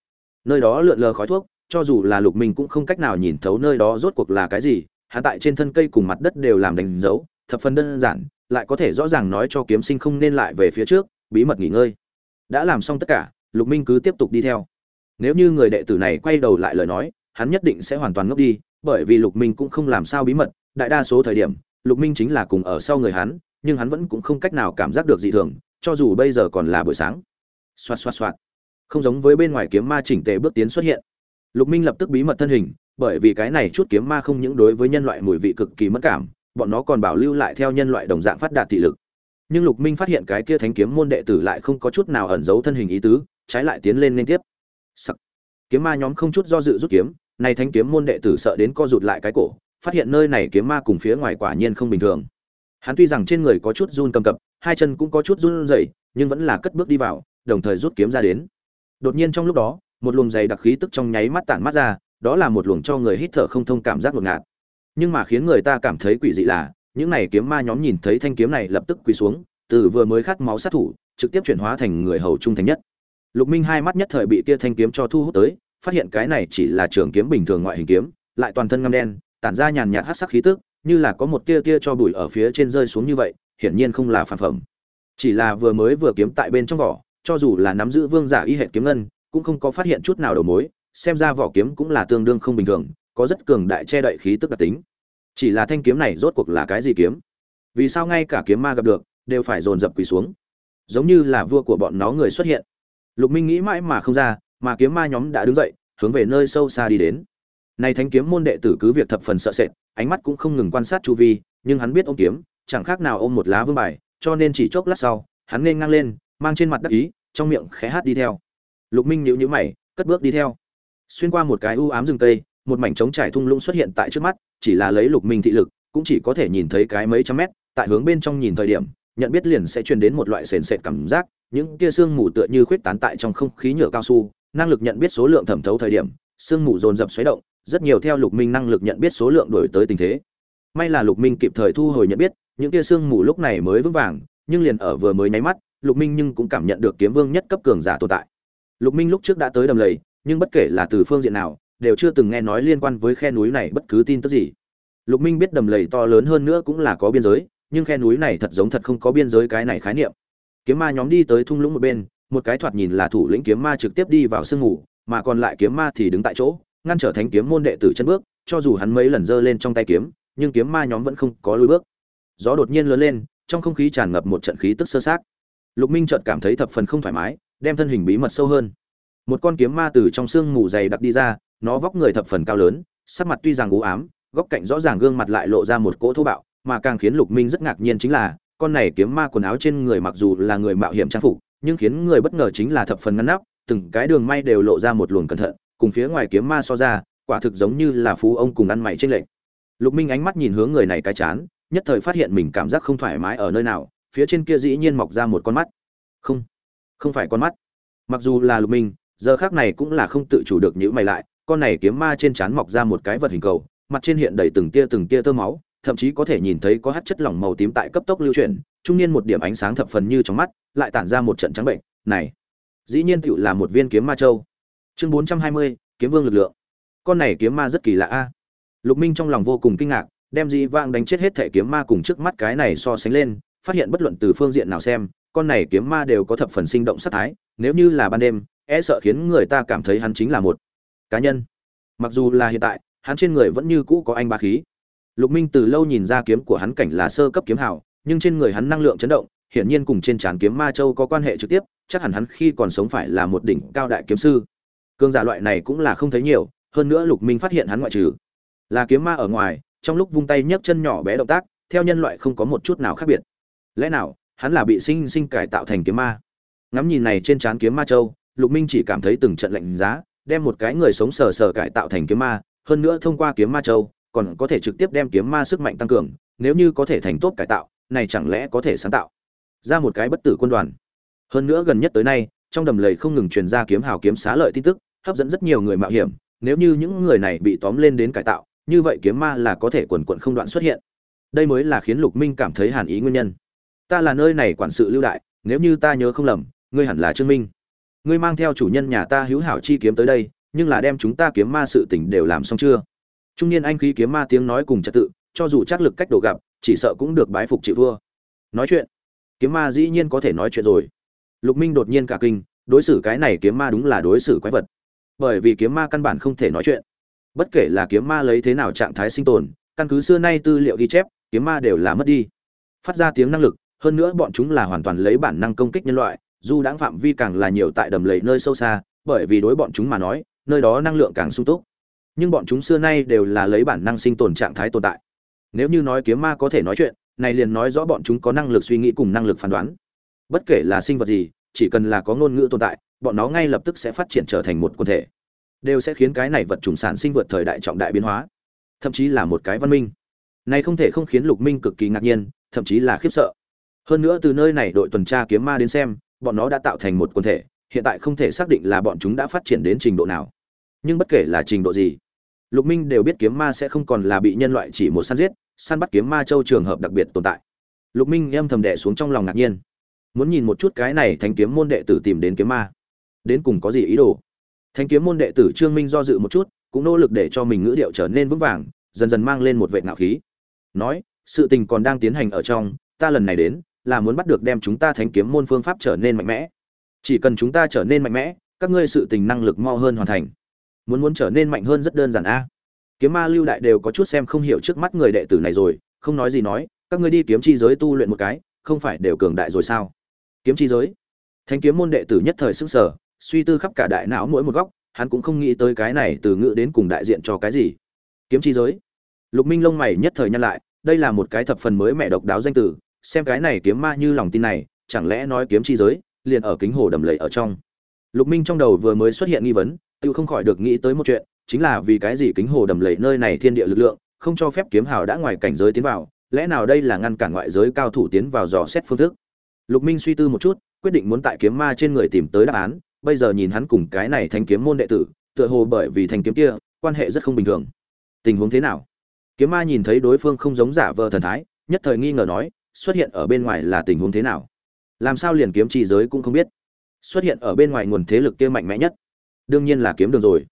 Speaker 1: nơi đó lượn lờ khói thuốc, cho dù là lục minh cũng không cách nào nhìn thấu nơi đó rốt cuộc là cái gì hạ tại trên thân cây cùng mặt đất đều làm đánh dấu, thập phần đơn giản lại có thể rõ ràng nói cho kiếm sinh không nên lại về phía trước, bí mật nghỉ ngơi. Đã làm xong tất cả, lục minh cứ tiếp tục đi theo. Nếu như người đệ tử này quay đầu lại lời nói, hắn nhất định sẽ hoàn toàn ngốc đi, bởi vì lục minh cũng không làm sao bí mật. Đại đa số thời điểm, lục minh chính là cùng ở sau người hắn, nhưng hắn vẫn cũng không cách nào cảm giác được dị thường, cho dù bây giờ còn là buổi sáng. Xoạt xoạt xoạt. Không giống với bên ngoài kiếm ma chỉnh tề bước tiến xuất hiện. Lục minh lập tức bí mật thân hình, bởi vì cái này chút kiếm ma không những đối với nhân loại mùi vị cực kỳ mất cảm bọn nó còn bảo lưu lại theo nhân loại đồng dạng phát đạt thị lực. Nhưng lục minh phát hiện cái kia thánh kiếm môn đệ tử lại không có chút nào ẩn giấu thân hình ý tứ, trái lại tiến lên liên tiếp. Sắc. kiếm ma nhóm không chút do dự rút kiếm, này thánh kiếm môn đệ tử sợ đến co rụt lại cái cổ, phát hiện nơi này kiếm ma cùng phía ngoài quả nhiên không bình thường. Hắn tuy rằng trên người có chút run cầm cập, hai chân cũng có chút run rẩy, nhưng vẫn là cất bước đi vào, đồng thời rút kiếm ra đến. Đột nhiên trong lúc đó, một luồng dày đặc khí tức trong nháy mắt tản mắt ra, đó là một luồng cho người hít thở không thông cảm giác ngột ngạt nhưng mà khiến người ta cảm thấy quỷ dị là, những này kiếm ma nhóm nhìn thấy thanh kiếm này lập tức quỳ xuống, từ vừa mới khát máu sát thủ, trực tiếp chuyển hóa thành người hầu trung thành nhất. Lục minh hai mắt nhất thời bị tia thanh kiếm cho thu hút tới, phát hiện cái này chỉ là trường kiếm bình thường ngoại hình kiếm, lại toàn thân ngăm đen, tản ra nhàn nhạt hắc sắc khí tức, như là có một tia tia cho bụi ở phía trên rơi xuống như vậy, hiển nhiên không là phản phẩm. Chỉ là vừa mới vừa kiếm tại bên trong vỏ, cho dù là nắm giữ vương giả y hệ kiếm ngân, cũng không có phát hiện chút nào đầu mối, xem ra vỏ kiếm cũng là tương đương không bình thường, có rất cường đại che đậy khí tức đặc tính chỉ là thanh kiếm này rốt cuộc là cái gì kiếm? Vì sao ngay cả kiếm ma gặp được, đều phải dồn dập quỳ xuống? Giống như là vua của bọn nó người xuất hiện. Lục minh nghĩ mãi mà không ra, mà kiếm ma nhóm đã đứng dậy, hướng về nơi sâu xa đi đến. Này thanh kiếm môn đệ tử cứ việc thập phần sợ sệt, ánh mắt cũng không ngừng quan sát chu vi, nhưng hắn biết ôm kiếm, chẳng khác nào ôm một lá vương bài, cho nên chỉ chốc lát sau, hắn nên ngang lên, mang trên mặt đắc ý, trong miệng khẽ hát đi theo. Lục minh nhíu nhíu mày, cất bước đi theo. Xuyên qua một cái u ám rừng tây, một mảnh trống trải thung lũng xuất hiện tại trước mắt chỉ là lấy lục minh thị lực, cũng chỉ có thể nhìn thấy cái mấy trăm mét, tại hướng bên trong nhìn thời điểm, nhận biết liền sẽ truyền đến một loại sền sệt cảm giác, những kia sương mù tựa như khuyết tán tại trong không khí nhựa cao su, năng lực nhận biết số lượng thẩm thấu thời điểm, sương mù dồn dập xoáy động, rất nhiều theo lục minh năng lực nhận biết số lượng đổi tới tình thế. May là lục minh kịp thời thu hồi nhận biết, những kia sương mù lúc này mới vững vàng, nhưng liền ở vừa mới nháy mắt, lục minh nhưng cũng cảm nhận được kiếm vương nhất cấp cường giả tồn tại. Lục minh lúc trước đã tới đầm lầy, nhưng bất kể là từ phương diện nào đều chưa từng nghe nói liên quan với khe núi này bất cứ tin tức gì. Lục minh biết đầm lầy to lớn hơn nữa cũng là có biên giới, nhưng khe núi này thật giống thật không có biên giới cái này khái niệm. Kiếm ma nhóm đi tới thung lũng một bên, một cái thoạt nhìn là thủ lĩnh kiếm ma trực tiếp đi vào sương ngủ mà còn lại kiếm ma thì đứng tại chỗ, ngăn trở thánh kiếm môn đệ tử chân bước, cho dù hắn mấy lần giơ lên trong tay kiếm, nhưng kiếm ma nhóm vẫn không có lùi bước. Gió đột nhiên lớn lên, trong không khí tràn ngập một trận khí tức sơ sát lục minh chợt cảm thấy thập phần không thoải mái, đem thân hình bí mật sâu hơn. Một con kiếm ma từ trong xương mù dày đặc đi ra nó vóc người thập phần cao lớn, sắc mặt tuy rằng u ám, góc cạnh rõ ràng gương mặt lại lộ ra một cỗ thô bạo, mà càng khiến lục minh rất ngạc nhiên chính là, con này kiếm ma quần áo trên người mặc dù là người mạo hiểm trang phục, nhưng khiến người bất ngờ chính là thập phần ngăn nắp, từng cái đường may đều lộ ra một luồng cẩn thận, cùng phía ngoài kiếm ma so ra, quả thực giống như là phú ông cùng ăn mày trên lệnh lục minh ánh mắt nhìn hướng người này cái chán, nhất thời phát hiện mình cảm giác không thoải mái ở nơi nào, phía trên kia dĩ nhiên mọc ra một con mắt. Không không phải con mắt. Mặc dù là lục minh, giờ khác này cũng là không tự chủ được nhữ mày lại con này kiếm ma trên trán mọc ra một cái vật hình cầu, mặt trên hiện đầy từng tia từng tia tơ máu, thậm chí có thể nhìn thấy có hạt chất lỏng màu tím tại cấp tốc lưu chuyển, trung niên một điểm ánh sáng thập phần như trong mắt, lại tản ra một trận trắng bệnh. Này, dĩ nhiên tựu là một viên kiếm ma châu. Chương bốn trăm hai mươi, kiếm vương lực lượng. Con này kiếm ma rất kỳ lạ a. Lục minh trong lòng vô cùng kinh ngạc, đem dĩ vang đánh chết hết thể kiếm ma cùng trước mắt cái này so sánh lên, phát hiện bất luận từ phương diện nào xem, con này kiếm ma đều có thập phần sinh động sát thái, nếu như là ban đêm e sợ khiến người ta cảm thấy hắn chính là một cá nhân. Mặc dù là hiện tại, hắn trên người vẫn như cũ có anh ba khí. Lục minh từ lâu nhìn ra kiếm của hắn cảnh là sơ cấp kiếm hảo nhưng trên người hắn năng lượng chấn động, hiển nhiên cùng trên trán kiếm ma châu có quan hệ trực tiếp, chắc hẳn hắn khi còn sống phải là một đỉnh cao đại kiếm sư. Cương giả loại này cũng là không thấy nhiều, hơn nữa lục minh phát hiện hắn ngoại trừ là kiếm ma ở ngoài, trong lúc vung tay nhấc chân nhỏ bé động tác, theo nhân loại không có một chút nào khác biệt. Lẽ nào, hắn là bị sinh sinh cải tạo thành kiếm ma? Ngắm nhìn này trên trán kiếm ma châu, lục minh chỉ cảm thấy từng trận lạnh giá đem một cái người sống sờ sờ cải tạo thành kiếm ma, hơn nữa thông qua kiếm ma châu, còn có thể trực tiếp đem kiếm ma sức mạnh tăng cường, nếu như có thể thành tốt cải tạo, này chẳng lẽ có thể sáng tạo? Ra một cái bất tử quân đoàn. Hơn nữa gần nhất tới nay, trong đầm lầy không ngừng truyền ra kiếm hào kiếm xá lợi tin tức, hấp dẫn rất nhiều người mạo hiểm, nếu như những người này bị tóm lên đến cải tạo, như vậy kiếm ma là có thể quần quận không đoạn xuất hiện. Đây mới là khiến lục minh cảm thấy hàn ý nguyên nhân. Ta là nơi này quản sự lưu đại, nếu như ta nhớ không lầm, ngươi hẳn là trương minh ngươi mang theo chủ nhân nhà ta hữu hảo chi kiếm tới đây, nhưng là đem chúng ta kiếm ma sự tình đều làm xong chưa? Trung niên anh khí kiếm ma tiếng nói cùng trật tự, cho dù chắc lực cách độ gặp, chỉ sợ cũng được bái phục chịu thua. Nói chuyện. Kiếm ma dĩ nhiên có thể nói chuyện rồi. Lục minh đột nhiên cả kinh, đối xử cái này kiếm ma đúng là đối xử quái vật. Bởi vì kiếm ma căn bản không thể nói chuyện. Bất kể là kiếm ma lấy thế nào trạng thái sinh tồn, căn cứ xưa nay tư liệu ghi chép, kiếm ma đều là mất đi. Phát ra tiếng năng lực, hơn nữa bọn chúng là hoàn toàn lấy bản năng công kích nhân loại dù đãng phạm vi càng là nhiều tại đầm lầy nơi sâu xa, bởi vì đối bọn chúng mà nói, nơi đó năng lượng càng sung túc. Nhưng bọn chúng xưa nay đều là lấy bản năng sinh tồn trạng thái tồn tại. Nếu như nói kiếm ma có thể nói chuyện, này liền nói rõ bọn chúng có năng lực suy nghĩ cùng năng lực phán đoán. Bất kể là sinh vật gì, chỉ cần là có ngôn ngữ tồn tại, bọn nó ngay lập tức sẽ phát triển trở thành một quần thể. Đều sẽ khiến cái này vật chủng sản sinh vượt thời đại trọng đại biến hóa. Thậm chí là một cái văn minh. Này không thể không khiến lục minh cực kỳ ngạc nhiên, thậm chí là khiếp sợ. Hơn nữa từ nơi này đội tuần tra kiếm ma đến xem bọn nó đã tạo thành một quần thể, hiện tại không thể xác định là bọn chúng đã phát triển đến trình độ nào. Nhưng bất kể là trình độ gì, lục minh đều biết kiếm ma sẽ không còn là bị nhân loại chỉ một săn giết, săn bắt kiếm ma châu trường hợp đặc biệt tồn tại. Lục minh âm thầm đẻ xuống trong lòng ngạc nhiên. Muốn nhìn một chút cái này thanh kiếm môn đệ tử tìm đến kiếm ma. Đến cùng có gì ý đồ? Thanh kiếm môn đệ tử trương minh do dự một chút, cũng nỗ lực để cho mình ngữ điệu trở nên vững vàng, dần dần mang lên một vệ ngạo khí. Nói, sự tình còn đang tiến hành ở trong, ta lần này đến là muốn bắt được đem chúng ta thánh kiếm môn phương pháp trở nên mạnh mẽ. Chỉ cần chúng ta trở nên mạnh mẽ, các ngươi sự tình năng lực mau hơn hoàn thành. Muốn muốn trở nên mạnh hơn rất đơn giản a. Kiếm ma lưu đại đều có chút xem không hiểu trước mắt người đệ tử này rồi, không nói gì nói, các ngươi đi kiếm chi giới tu luyện một cái, không phải đều cường đại rồi sao? Kiếm chi giới? Thánh kiếm môn đệ tử nhất thời sức sở suy tư khắp cả đại não mỗi một góc, hắn cũng không nghĩ tới cái này từ ngữ đến cùng đại diện cho cái gì. Kiếm chi giới? Lục minh lông mày nhất thời nhăn lại, đây là một cái thập phần mới mẹ độc đáo danh từ xem cái này kiếm ma như lòng tin này, chẳng lẽ nói kiếm chi giới, liền ở kính hồ đầm lầy ở trong. Lục minh trong đầu vừa mới xuất hiện nghi vấn tự không khỏi được nghĩ tới một chuyện, chính là vì cái gì kính hồ đầm lầy nơi này thiên địa lực lượng, không cho phép kiếm hào đã ngoài cảnh giới tiến vào, lẽ nào đây là ngăn cản ngoại giới cao thủ tiến vào dò xét phương thức? Lục minh suy tư một chút, quyết định muốn tại kiếm ma trên người tìm tới đáp án, bây giờ nhìn hắn cùng cái này thanh kiếm môn đệ tử, tựa hồ bởi vì thanh kiếm kia, quan hệ rất không bình thường. Tình huống thế nào? Kiếm ma nhìn thấy đối phương không giống giả vờ thần thái, nhất thời nghi ngờ nói xuất hiện ở bên ngoài là tình huống thế nào? Làm sao liền kiếm chi giới cũng không biết? Xuất hiện ở bên ngoài nguồn thế lực kia mạnh mẽ nhất? Đương nhiên là kiếm đường rồi.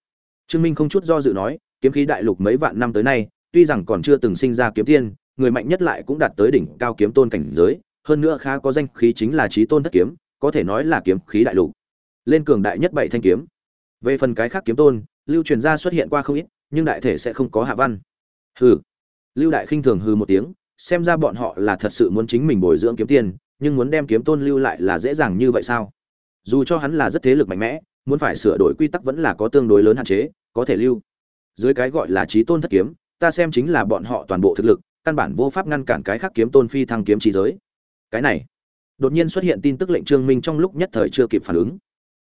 Speaker 1: Trương minh không chút do dự nói, kiếm khí đại lục mấy vạn năm tới nay, tuy rằng còn chưa từng sinh ra kiếm tiên, người mạnh nhất lại cũng đạt tới đỉnh cao kiếm tôn cảnh giới, hơn nữa khá có danh khí chính là trí tôn thất kiếm, có thể nói là kiếm khí đại lục. Lên cường đại nhất bảy thanh kiếm. Về phần cái khác kiếm tôn, lưu truyền ra xuất hiện qua không ít, nhưng đại thể sẽ không có hạ văn. Hừ. Lưu đại khinh thường hừ một tiếng xem ra bọn họ là thật sự muốn chính mình bồi dưỡng kiếm tiền, nhưng muốn đem kiếm tôn lưu lại là dễ dàng như vậy sao? Dù cho hắn là rất thế lực mạnh mẽ muốn phải sửa đổi quy tắc vẫn là có tương đối lớn hạn chế có thể lưu. Dưới cái gọi là trí tôn thất kiếm ta xem chính là bọn họ toàn bộ thực lực căn bản vô pháp ngăn cản cái khác kiếm tôn phi thăng kiếm chi giới. Cái này đột nhiên xuất hiện tin tức lệnh trương minh trong lúc nhất thời chưa kịp phản ứng.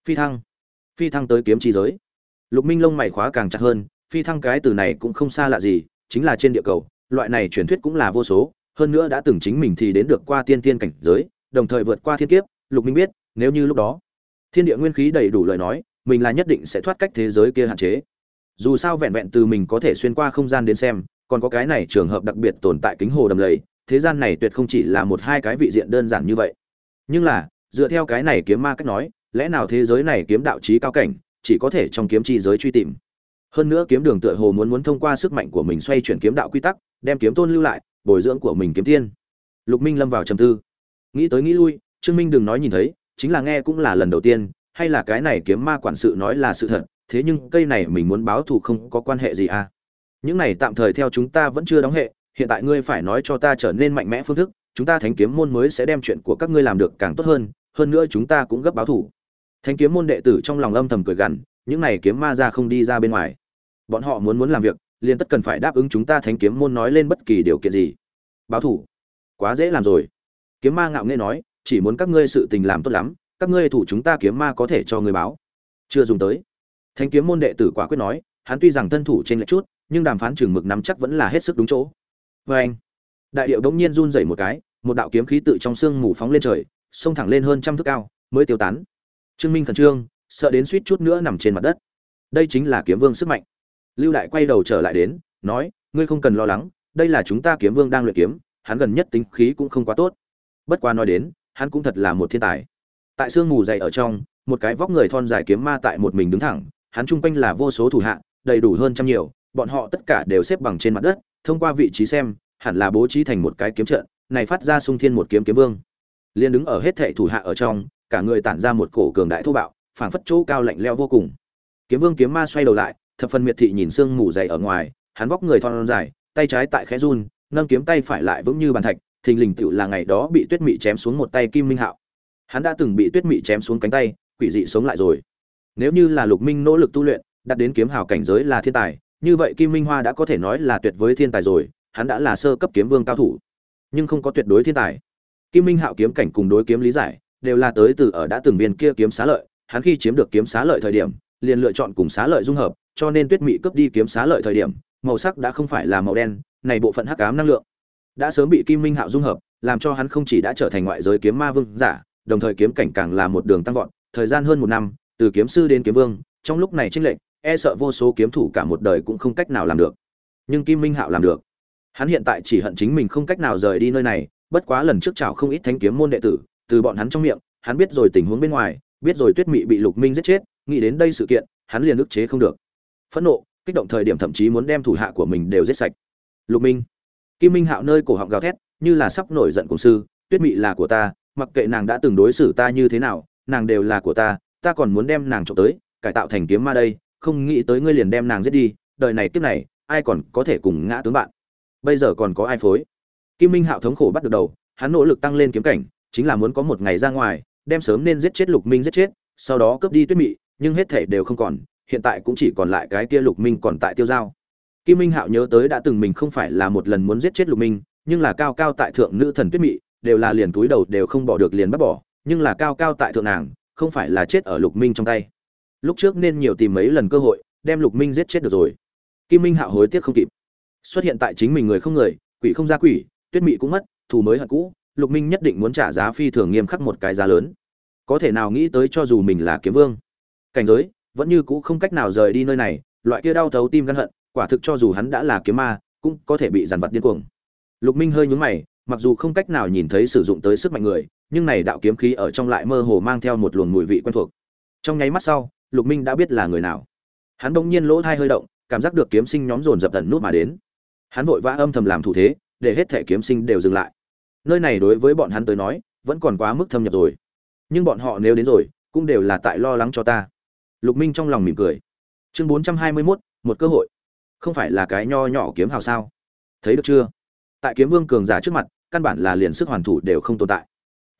Speaker 1: Phi thăng phi thăng tới kiếm chi giới. Lục minh lông mày khóa càng chặt hơn phi thăng cái từ này cũng không xa lạ gì chính là trên địa cầu loại này truyền thuyết cũng là vô số, hơn nữa đã từng chính mình thì đến được qua tiên tiên cảnh giới, đồng thời vượt qua thiên kiếp, lục minh biết, nếu như lúc đó, thiên địa nguyên khí đầy đủ lời nói, mình là nhất định sẽ thoát cách thế giới kia hạn chế. Dù sao vẹn vẹn từ mình có thể xuyên qua không gian đến xem, còn có cái này trường hợp đặc biệt tồn tại kính hồ đầm lầy, thế gian này tuyệt không chỉ là một hai cái vị diện đơn giản như vậy. Nhưng là, dựa theo cái này kiếm ma cách nói, lẽ nào thế giới này kiếm đạo trí cao cảnh, chỉ có thể trong kiếm chi giới truy tìm? Hơn nữa kiếm đường tựa hồ muốn muốn thông qua sức mạnh của mình xoay chuyển kiếm đạo quy tắc, đem kiếm tôn lưu lại, bồi dưỡng của mình kiếm tiên. Lục minh lâm vào trầm tư. Nghĩ tới nghĩ lui, trương minh đừng nói nhìn thấy, chính là nghe cũng là lần đầu tiên, hay là cái này kiếm ma quản sự nói là sự thật, thế nhưng cây này mình muốn báo thù không có quan hệ gì à? Những này tạm thời theo chúng ta vẫn chưa đóng hệ, hiện tại ngươi phải nói cho ta trở nên mạnh mẽ phương thức, chúng ta thánh kiếm môn mới sẽ đem chuyện của các ngươi làm được càng tốt hơn hơn nữa chúng ta cũng gấp báo thù. Thánh kiếm môn đệ tử trong lòng âm thầm cười gằn những này kiếm ma ra không đi ra bên ngoài. Bọn họ muốn muốn làm việc, liền tất cần phải đáp ứng chúng ta thánh kiếm môn nói lên bất kỳ điều kiện gì. Báo thủ. Quá dễ làm rồi. Kiếm ma ngạo nghễ nói, chỉ muốn các ngươi sự tình làm tốt lắm, các ngươi thủ chúng ta kiếm ma có thể cho người báo. Chưa dùng tới. Thánh kiếm môn đệ tử quả quyết nói, hắn tuy rằng thân thủ trên lệch chút, nhưng đàm phán chừng mực nắm chắc vẫn là hết sức đúng chỗ. Vê anh, đại điệu đống nhiên run rẩy một cái, một đạo kiếm khí tự trong xương mù phóng lên trời, xông thẳng lên hơn trăm thước cao, mới tiêu tán. Trương minh khẩn trương sợ đến suýt chút nữa nằm trên mặt đất. Đây chính là kiếm vương sức mạnh. Lưu đại quay đầu trở lại đến, nói, ngươi không cần lo lắng, đây là chúng ta kiếm vương đang luyện kiếm, hắn gần nhất tính khí cũng không quá tốt. Bất quá nói đến, hắn cũng thật là một thiên tài. Tại sương mù dày ở trong, một cái vóc người thon dài kiếm ma tại một mình đứng thẳng, hắn chung quanh là vô số thủ hạ, đầy đủ hơn trăm nhiều, bọn họ tất cả đều xếp bằng trên mặt đất, thông qua vị trí xem, hẳn là bố trí thành một cái kiếm trận, này phát ra sung thiên một kiếm kiếm vương. Liên đứng ở hết thệ thủ hạ ở trong, cả người tản ra một cổ cường đại thô bạo phảng phất chỗ cao lạnh leo vô cùng. Kiếm vương kiếm ma xoay đầu lại, thập phần miệt thị nhìn sương mù dày ở ngoài, hắn vóc người thon dài, tay trái tại khẽ run, nâng kiếm tay phải lại vững như bàn thạch, thình lình tựu là ngày đó bị tuyết mị chém xuống một tay kim minh hạo. Hắn đã từng bị tuyết mị chém xuống cánh tay, quỷ dị sống lại rồi. Nếu như là lục minh nỗ lực tu luyện, đặt đến kiếm hào cảnh giới là thiên tài, như vậy kim minh hoa đã có thể nói là tuyệt với thiên tài rồi, hắn đã là sơ cấp kiếm vương cao thủ. Nhưng không có tuyệt đối thiên tài. Kim minh hạo kiếm cảnh cùng đối kiếm lý giải, đều là tới từ ở đã từng viên kia kiếm xá lợi hắn khi chiếm được kiếm xá lợi thời điểm, liền lựa chọn cùng xá lợi dung hợp, cho nên tuyết mị cướp đi kiếm xá lợi thời điểm, màu sắc đã không phải là màu đen, này bộ phận hắc ám năng lượng đã sớm bị kim minh hạo dung hợp, làm cho hắn không chỉ đã trở thành ngoại giới kiếm ma vương giả, đồng thời kiếm cảnh càng là một đường tăng vọt, thời gian hơn một năm, từ kiếm sư đến kiếm vương, trong lúc này chênh lệch e sợ vô số kiếm thủ cả một đời cũng không cách nào làm được. Nhưng kim minh hạo làm được. Hắn hiện tại chỉ hận chính mình không cách nào rời đi nơi này, bất quá lần trước chào không ít thanh kiếm môn đệ tử, từ bọn hắn trong miệng, hắn biết rồi tình huống bên ngoài biết rồi tuyết mị bị lục minh giết chết, nghĩ đến đây sự kiện, hắn liền ức chế không được. Phẫn nộ, kích động thời điểm thậm chí muốn đem thủ hạ của mình đều giết sạch. Lục minh, kim minh hạo nơi cổ họng gào thét, như là sắp nổi giận cùng sư, tuyết mị là của ta, mặc kệ nàng đã từng đối xử ta như thế nào, nàng đều là của ta ta còn muốn đem nàng trộm tới, cải tạo thành kiếm ma đây, không nghĩ tới ngươi liền đem nàng giết đi, đời này kiếp này, ai còn có thể cùng ngã tướng bạn? Bây giờ còn có ai phối? Kim minh hạo thống khổ bắt được đầu, hắn nỗ lực tăng lên kiếm cảnh, chính là muốn có một ngày ra ngoài đem sớm nên giết chết lục minh giết chết, sau đó cướp đi tuyết mị, nhưng hết thể đều không còn, hiện tại cũng chỉ còn lại cái kia lục minh còn tại tiêu giao kim minh hạo nhớ tới đã từng mình không phải là một lần muốn giết chết lục minh, nhưng là cao cao tại thượng nữ thần tuyết mị, đều là liền túi đầu đều không bỏ được liền bắt bỏ, nhưng là cao cao tại thượng nàng, không phải là chết ở lục minh trong tay. Lúc trước nên nhiều tìm mấy lần cơ hội, đem lục minh giết chết được rồi. Kim minh hạo hối tiếc không kịp. Xuất hiện tại chính mình người không người, quỷ không ra quỷ, tuyết mị cũng mất, thù mới hận cũ lục minh nhất định muốn trả giá phi thường nghiêm khắc một cái giá lớn. Có thể nào nghĩ tới cho dù mình là kiếm vương, cảnh giới vẫn như cũ không cách nào rời đi nơi này, loại kia đau thấu tim gan hận, quả thực cho dù hắn đã là kiếm ma, cũng có thể bị dằn vặt điên cuồng. Lục minh hơi nhướng mày, mặc dù không cách nào nhìn thấy sử dụng tới sức mạnh người, nhưng này đạo kiếm khí ở trong lại mơ hồ mang theo một luồng mùi vị quen thuộc. Trong nháy mắt sau, lục minh đã biết là người nào. Hắn bỗng nhiên lỗ thai hơi động, cảm giác được kiếm sinh nhóm dồn dập tận nút mà đến. Hắn vội vã âm thầm làm thủ thế, để hết thể kiếm sinh đều dừng lại nơi này đối với bọn hắn tới nói vẫn còn quá mức thâm nhập rồi. Nhưng bọn họ nếu đến rồi cũng đều là tại lo lắng cho ta. Lục minh trong lòng mỉm cười. Chương bốn trăm hai mươi 421, một cơ hội. Không phải là cái nho nhỏ kiếm hào sao? Thấy được chưa? Tại kiếm vương cường giả trước mặt căn bản là liền sức hoàn thủ đều không tồn tại.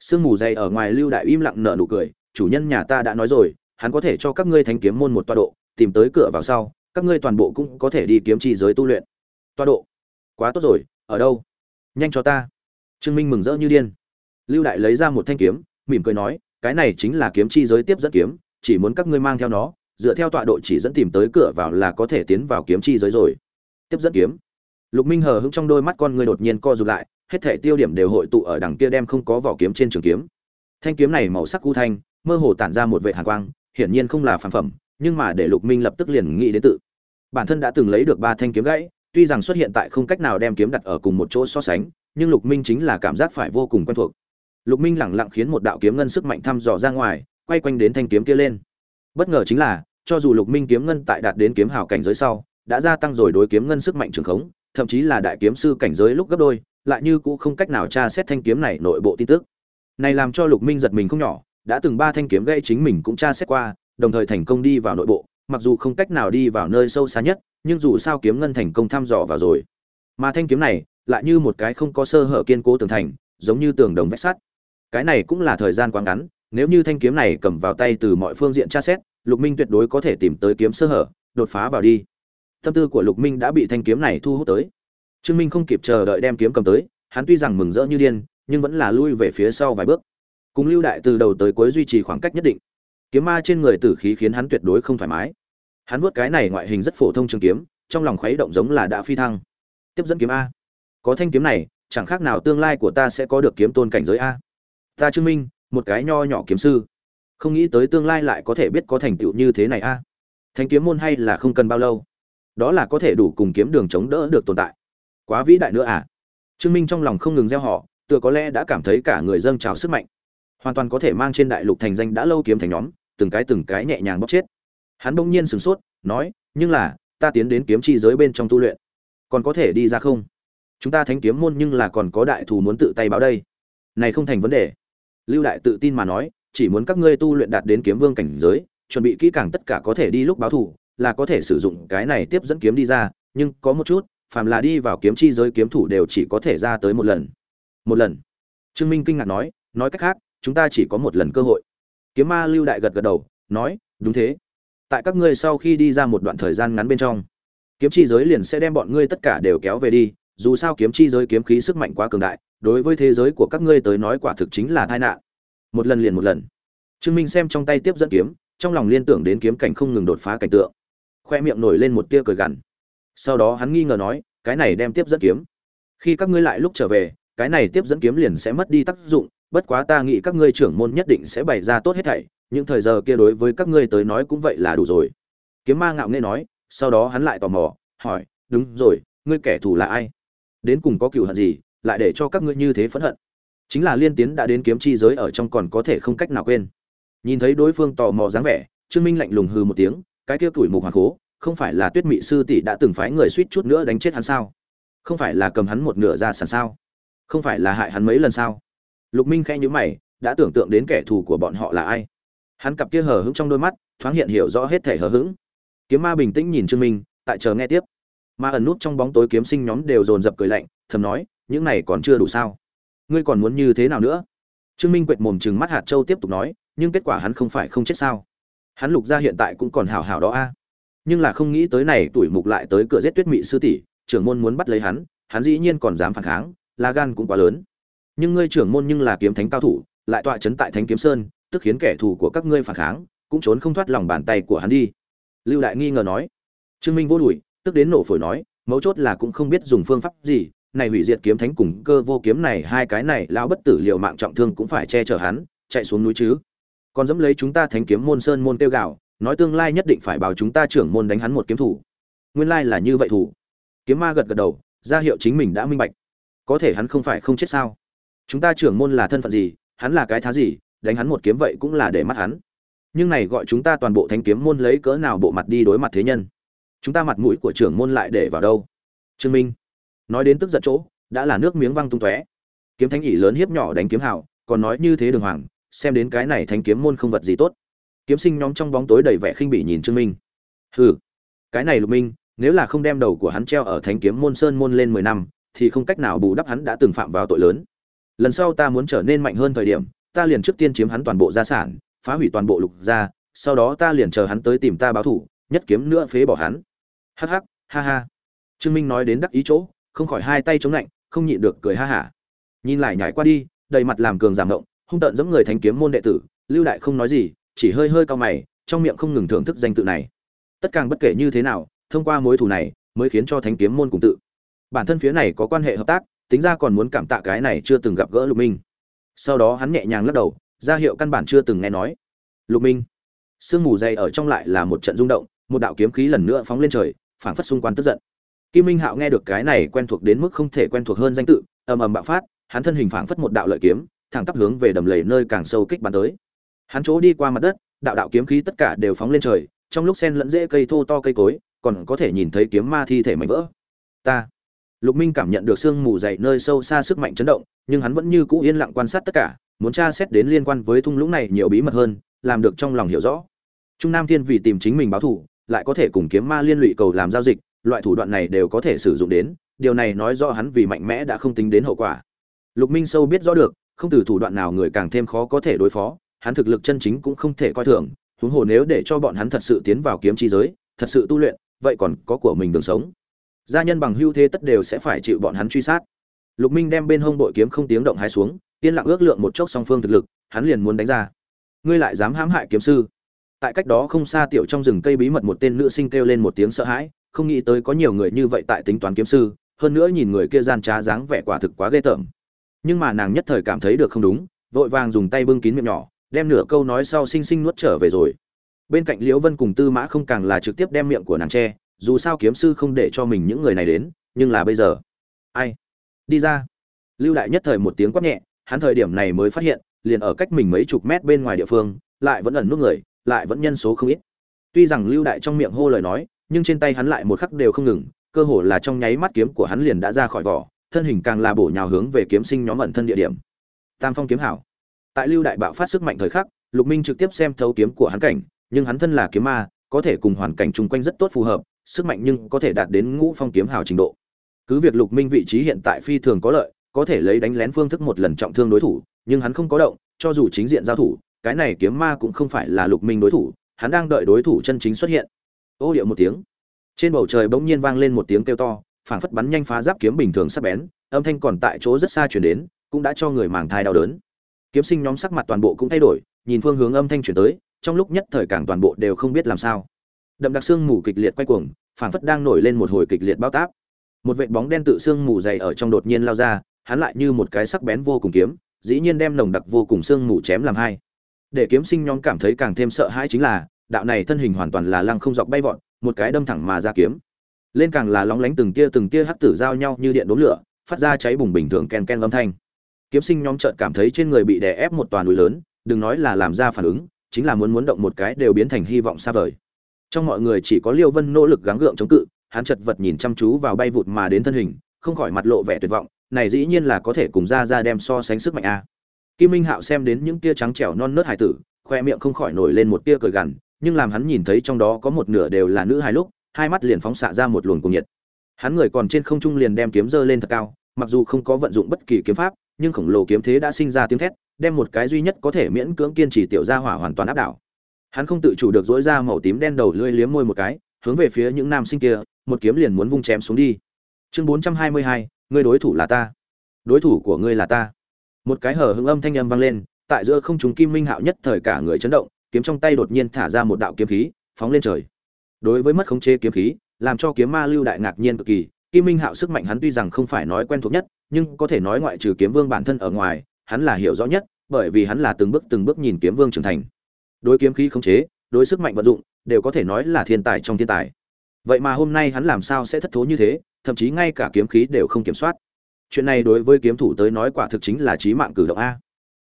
Speaker 1: Sương mù dày ở ngoài lưu đại im lặng nở nụ cười chủ nhân nhà ta đã nói rồi hắn có thể cho các ngươi thanh kiếm môn một toa độ tìm tới cửa vào sau các ngươi toàn bộ cũng có thể đi kiếm chi giới tu luyện. Toa độ? Quá tốt rồi ở đâu? Nhanh cho ta trương minh mừng rỡ như điên. Lưu đại lấy ra một thanh kiếm, mỉm cười nói, cái này chính là kiếm chi giới tiếp dẫn kiếm, chỉ muốn các ngươi mang theo nó, dựa theo tọa độ chỉ dẫn tìm tới cửa vào là có thể tiến vào kiếm chi giới rồi. Tiếp dẫn kiếm. Lục minh hờ hững trong đôi mắt con ngươi đột nhiên co rụt lại, hết thể tiêu điểm đều hội tụ ở đằng kia đem không có vỏ kiếm trên trường kiếm. Thanh kiếm này màu sắc u thanh, mơ hồ tản ra một vệ hàn quang, hiển nhiên không là phản phẩm, nhưng mà để lục minh lập tức liền nghĩ đến tự. Bản thân đã từng lấy được ba thanh kiếm gãy, tuy rằng xuất hiện tại không cách nào đem kiếm đặt ở cùng một chỗ so sánh nhưng lục minh chính là cảm giác phải vô cùng quen thuộc. Lục minh lẳng lặng khiến một đạo kiếm ngân sức mạnh thăm dò ra ngoài, quay quanh đến thanh kiếm kia lên. Bất ngờ chính là, cho dù lục minh kiếm ngân tại đạt đến kiếm hào cảnh giới sau, đã gia tăng rồi đối kiếm ngân sức mạnh trường khống, thậm chí là đại kiếm sư cảnh giới lúc gấp đôi, lại như cũng không cách nào tra xét thanh kiếm này nội bộ tin tức. Này làm cho lục minh giật mình không nhỏ, đã từng ba thanh kiếm gây chính mình cũng tra xét qua, đồng thời thành công đi vào nội bộ, mặc dù không cách nào đi vào nơi sâu xa nhất, nhưng dù sao kiếm ngân thành công thăm dò vào rồi. Mà thanh kiếm này lại như một cái không có sơ hở kiên cố tường thành, giống như tường đồng vách sắt. Cái này cũng là thời gian quá ngắn, nếu như thanh kiếm này cầm vào tay từ mọi phương diện tra xét, lục minh tuyệt đối có thể tìm tới kiếm sơ hở, đột phá vào đi. Tâm tư của lục minh đã bị thanh kiếm này thu hút tới. Trương minh không kịp chờ đợi đem kiếm cầm tới, hắn tuy rằng mừng rỡ như điên, nhưng vẫn là lui về phía sau vài bước. Cùng lưu đại từ đầu tới cuối duy trì khoảng cách nhất định. Kiếm ma trên người tử khí khiến hắn tuyệt đối không thoải mái. Hắn vuốt cái này ngoại hình rất phổ thông trường kiếm, trong lòng khuấy động giống là đã phi thăng. Tiếp dẫn kiếm a có thanh kiếm này, chẳng khác nào tương lai của ta sẽ có được kiếm tôn cảnh giới a. Ta chứng minh, một cái nho nhỏ kiếm sư. Không nghĩ tới tương lai lại có thể biết có thành tựu như thế này a. Thanh kiếm môn hay là không cần bao lâu. Đó là có thể đủ cùng kiếm đường chống đỡ được tồn tại. Quá vĩ đại nữa à? Trương minh trong lòng không ngừng gieo họ, tựa có lẽ đã cảm thấy cả người dâng trào sức mạnh. Hoàn toàn có thể mang trên đại lục thành danh đã lâu kiếm thành nhóm, từng cái từng cái nhẹ nhàng bóc chết. Hắn bỗng nhiên sửng sốt, nói, nhưng là, ta tiến đến kiếm chi giới bên trong tu luyện, còn có thể đi ra không? Chúng ta thánh kiếm môn nhưng là còn có đại thù muốn tự tay báo đây. Này không thành vấn đề. Lưu đại tự tin mà nói, chỉ muốn các ngươi tu luyện đạt đến kiếm vương cảnh giới, chuẩn bị kỹ càng tất cả có thể đi lúc báo thù, là có thể sử dụng cái này tiếp dẫn kiếm đi ra, nhưng có một chút, phàm là đi vào kiếm chi giới kiếm thủ đều chỉ có thể ra tới một lần. Một lần. Trương minh kinh ngạc nói nói cách khác, chúng ta chỉ có một lần cơ hội. Kiếm ma lưu đại gật gật đầu, nói, đúng thế. Tại các ngươi sau khi đi ra một đoạn thời gian ngắn bên trong, kiếm chi giới liền sẽ đem bọn ngươi tất cả đều kéo về đi dù sao kiếm chi giới kiếm khí sức mạnh quá cường đại, đối với thế giới của các ngươi tới nói quả thực chính là tai nạn. Một lần liền một lần. Trương minh xem trong tay tiếp dẫn kiếm, trong lòng liên tưởng đến kiếm cảnh không ngừng đột phá cảnh tượng. Khoe miệng nổi lên một tia cười gằn. Sau đó hắn nghi ngờ nói, cái này đem tiếp dẫn kiếm. Khi các ngươi lại lúc trở về, cái này tiếp dẫn kiếm liền sẽ mất đi tác dụng, bất quá ta nghĩ các ngươi trưởng môn nhất định sẽ bày ra tốt hết thảy, những thời giờ kia đối với các ngươi tới nói cũng vậy là đủ rồi. Kiếm ma ngạo nghễ nói, sau đó hắn lại tò mò, hỏi, đúng rồi, ngươi kẻ thù là ai? Đến cùng có cựu hận gì, lại để cho các ngươi như thế phẫn hận. Chính là liên tiến đã đến kiếm chi giới ở trong còn có thể không cách nào quên. Nhìn thấy đối phương tò mò dáng vẻ, trương minh lạnh lùng hư một tiếng, cái kia tuổi mục hoàng cố không phải là tuyết mị sư tỷ đã từng phái người suýt chút nữa đánh chết hắn sao? Không phải là cầm hắn một nửa ra sàn sao? Không phải là hại hắn mấy lần sao? Lục minh khẽ nhíu mày, đã tưởng tượng đến kẻ thù của bọn họ là ai. Hắn cặp kia hờ hững trong đôi mắt, thoáng hiện hiểu rõ hết thể hờ hững. Kiếm ma bình tĩnh nhìn trương minh, tại chờ nghe tiếp ma ẩn nút trong bóng tối kiếm sinh nhóm đều dồn dập cười lạnh, thầm nói, những này còn chưa đủ sao? Ngươi còn muốn như thế nào nữa? Trương minh quệt mồm chừng mắt hạt châu tiếp tục nói, nhưng kết quả hắn không phải không chết sao? Hắn lục gia hiện tại cũng còn hảo hảo đó a. Nhưng là không nghĩ tới này tuổi mục lại tới cửa giết tuyết mị sư tỷ, trưởng môn muốn bắt lấy hắn hắn dĩ nhiên còn dám phản kháng là gan cũng quá lớn. Nhưng ngươi trưởng môn nhưng là kiếm thánh cao thủ, lại tọa chấn tại thánh kiếm sơn, tức khiến kẻ thù của các ngươi phản kháng, cũng trốn không thoát lòng bàn tay của hắn đi. Lưu đại nghi ngờ nói. Trương minh vô đùi tức đến nổ phổi nói, mấu chốt là cũng không biết dùng phương pháp gì, này hủy diệt kiếm thánh cùng cơ vô kiếm này, hai cái này lão bất tử liệu mạng trọng thương cũng phải che chở hắn, chạy xuống núi chứ. Còn dẫm lấy chúng ta thánh kiếm môn sơn môn tiêu gạo nói tương lai nhất định phải bảo chúng ta trưởng môn đánh hắn một kiếm thủ. Nguyên lai là như vậy thủ. Kiếm ma gật gật đầu, ra hiệu chính mình đã minh bạch. Có thể hắn không phải không chết sao? Chúng ta trưởng môn là thân phận gì, hắn là cái thá gì, đánh hắn một kiếm vậy cũng là để mắt hắn. Nhưng này gọi chúng ta toàn bộ thánh kiếm môn lấy cỡ nào bộ mặt đi đối mặt thế nhân? Chúng ta mặt mũi của trưởng môn lại để vào đâu? Trương minh nói đến tức giận chỗ, đã là nước miếng văng tung tóe. Kiếm thánh ỷ lớn hiếp nhỏ đánh kiếm hảo còn nói như thế đường hoàng, xem đến cái này thanh kiếm môn không vật gì tốt. Kiếm sinh nhóm trong bóng tối đầy vẻ khinh bỉ nhìn trương minh. Hừ, cái này lục minh, nếu là không đem đầu của hắn treo ở thánh kiếm môn sơn môn lên mười năm, thì không cách nào bù đắp hắn đã từng phạm vào tội lớn. Lần sau ta muốn trở nên mạnh hơn thời điểm, ta liền trước tiên chiếm hắn toàn bộ gia sản, phá hủy toàn bộ lục gia, sau đó ta liền chờ hắn tới tìm ta báo thủ nhất kiếm nữa phế bỏ hắn hắc hắc, ha ha. Trương minh nói đến đắc ý chỗ, không khỏi hai tay chống lạnh, không nhịn được cười ha hả. Nhìn lại nhảy qua đi, đầy mặt làm cường giảm động, hung tợn giống người thánh kiếm môn đệ tử, lưu đại không nói gì, chỉ hơi hơi cao mày, trong miệng không ngừng thưởng thức danh tự này. Tất càng bất kể như thế nào, thông qua mối thù này, mới khiến cho thánh kiếm môn cùng tự. Bản thân phía này có quan hệ hợp tác, tính ra còn muốn cảm tạ cái này chưa từng gặp gỡ lục minh. Sau đó hắn nhẹ nhàng lắc đầu, ra hiệu căn bản chưa từng nghe nói. Lục minh. Sương mù dày ở trong lại là một trận rung động, một đạo kiếm khí lần nữa phóng lên trời phảng phất xung quanh tức giận. Kim minh hạo nghe được cái này quen thuộc đến mức không thể quen thuộc hơn danh tự, ầm ầm bạo phát, hắn thân hình phảng phất một đạo lợi kiếm, thẳng tắp hướng về đầm lầy nơi càng sâu kích bắn tới. Hắn chỗ đi qua mặt đất, đạo đạo kiếm khí tất cả đều phóng lên trời, trong lúc sen lẫn dễ cây thô to cây cối, còn có thể nhìn thấy kiếm ma thi thể mảnh vỡ. Ta. Lục minh cảm nhận được sương mù dày nơi sâu xa sức mạnh chấn động, nhưng hắn vẫn như cũ yên lặng quan sát tất cả, muốn tra xét đến liên quan với thung lũng này nhiều bí mật hơn, làm được trong lòng hiểu rõ. Trung nam thiên vì tìm chính mình báo thù lại có thể cùng kiếm ma liên lụy cầu làm giao dịch, loại thủ đoạn này đều có thể sử dụng đến, điều này nói rõ hắn vì mạnh mẽ đã không tính đến hậu quả. Lục minh sâu biết rõ được, không từ thủ đoạn nào người càng thêm khó có thể đối phó, hắn thực lực chân chính cũng không thể coi thường, huống hồ nếu để cho bọn hắn thật sự tiến vào kiếm chi giới, thật sự tu luyện, vậy còn có của mình đường sống. Gia nhân bằng hưu thế tất đều sẽ phải chịu bọn hắn truy sát. Lục minh đem bên hông bội kiếm không tiếng động hái xuống, yên lặng ước lượng một chốc song phương thực lực, hắn liền muốn đánh ra. Ngươi lại dám hãm hại kiếm sư tại cách đó không xa tiểu trong rừng cây bí mật một tên nữ sinh kêu lên một tiếng sợ hãi, không nghĩ tới có nhiều người như vậy tại tính toán kiếm sư, hơn nữa nhìn người kia gian trá dáng vẻ quả thực quá ghê tởm. Nhưng mà nàng nhất thời cảm thấy được không đúng, vội vàng dùng tay bưng kín miệng nhỏ, đem nửa câu nói sau xinh xinh nuốt trở về rồi. Bên cạnh liễu vân cùng tư mã không càng là trực tiếp đem miệng của nàng che, dù sao kiếm sư không để cho mình những người này đến, nhưng là bây giờ. Ai? Đi ra. Lưu đại nhất thời một tiếng quát nhẹ, hắn thời điểm này mới phát hiện, liền ở cách mình mấy chục mét bên ngoài địa phương, lại vẫn ẩn nút người lại vẫn nhân số không ít. Tuy rằng lưu đại trong miệng hô lời nói, nhưng trên tay hắn lại một khắc đều không ngừng, cơ hồ là trong nháy mắt kiếm của hắn liền đã ra khỏi vỏ, thân hình càng là bổ nhào hướng về kiếm sinh nhóm ẩn thân địa điểm. Tam phong kiếm hảo. Tại lưu đại bạo phát sức mạnh thời khắc, lục minh trực tiếp xem thấu kiếm của hắn cảnh, nhưng hắn thân là kiếm ma, có thể cùng hoàn cảnh chung quanh rất tốt phù hợp, sức mạnh nhưng có thể đạt đến ngũ phong kiếm hào trình độ. Cứ việc lục minh vị trí hiện tại phi thường có lợi, có thể lấy đánh lén phương thức một lần trọng thương đối thủ, nhưng hắn không có động, cho dù chính diện giao thủ cái này kiếm ma cũng không phải là lục minh đối thủ, hắn đang đợi đối thủ chân chính xuất hiện. Ô điệu một tiếng. Trên bầu trời bỗng nhiên vang lên một tiếng kêu to, phảng phất bắn nhanh phá giáp kiếm bình thường sắc bén, âm thanh còn tại chỗ rất xa chuyển đến, cũng đã cho người màng thai đau đớn. Kiếm sinh nhóm sắc mặt toàn bộ cũng thay đổi, nhìn phương hướng âm thanh chuyển tới, trong lúc nhất thời càng toàn bộ đều không biết làm sao. Đậm đặc xương mù kịch liệt quay cuồng, phảng phất đang nổi lên một hồi kịch liệt bao táp. Một vệt bóng đen tự xương mù dày ở trong đột nhiên lao ra, hắn lại như một cái sắc bén vô cùng kiếm, dĩ nhiên đem nồng đặc vô cùng xương mù chém làm hai để kiếm sinh nhóm cảm thấy càng thêm sợ hãi chính là, đạo này thân hình hoàn toàn là lăng không dọc bay vọt, một cái đâm thẳng mà ra kiếm. Lên càng là lóng lánh từng tia từng tia hắc tử giao nhau như điện đốm lửa, phát ra cháy bùng bình thường ken ken âm thanh. Kiếm sinh nhóm chợt cảm thấy trên người bị đè ép một toàn núi lớn, đừng nói là làm ra phản ứng, chính là muốn muốn động một cái đều biến thành hy vọng xa vời. Trong mọi người chỉ có liêu vân nỗ lực gắng gượng chống cự, hắn chật vật nhìn chăm chú vào bay vụt mà đến thân hình, không khỏi mặt lộ vẻ tuyệt vọng, này dĩ nhiên là có thể cùng ra ra đem so sánh sức mạnh a kim minh hạo xem đến những tia trắng trẻo non nớt hải tử, khoe miệng không khỏi nổi lên một tia cười gằn, nhưng làm hắn nhìn thấy trong đó có một nửa đều là nữ hài lúc, hai mắt liền phóng xạ ra một luồng cùng nhiệt. Hắn người còn trên không trung liền đem kiếm giơ lên thật cao, mặc dù không có vận dụng bất kỳ kiếm pháp, nhưng khổng lồ kiếm thế đã sinh ra tiếng thét, đem một cái duy nhất có thể miễn cưỡng kiên trì tiểu gia hỏa hoàn toàn áp đảo. Hắn không tự chủ được dỗi ra màu tím đen đầu lưỡi liếm môi một cái, hướng về phía những nam sinh kia, một kiếm liền muốn vung chém xuống đi. Chương bốn trăm hai mươi hai, ngươi đối thủ là ta. Đối thủ của ngươi là ta một cái hở hững âm thanh âm vang lên, tại giữa không trung kim minh hạo nhất thời cả người chấn động, kiếm trong tay đột nhiên thả ra một đạo kiếm khí, phóng lên trời. Đối với mất khống chế kiếm khí, làm cho kiếm ma lưu đại ngạc nhiên cực kỳ, kim minh hạo sức mạnh hắn tuy rằng không phải nói quen thuộc nhất, nhưng có thể nói ngoại trừ kiếm vương bản thân ở ngoài, hắn là hiểu rõ nhất, bởi vì hắn là từng bước từng bước nhìn kiếm vương trưởng thành. Đối kiếm khí khống chế, đối sức mạnh vận dụng, đều có thể nói là thiên tài trong thiên tài. Vậy mà hôm nay hắn làm sao sẽ thất thố như thế, thậm chí ngay cả kiếm khí đều không kiểm soát chuyện này đối với kiếm thủ tới nói quả thực chính là chí mạng cử động a.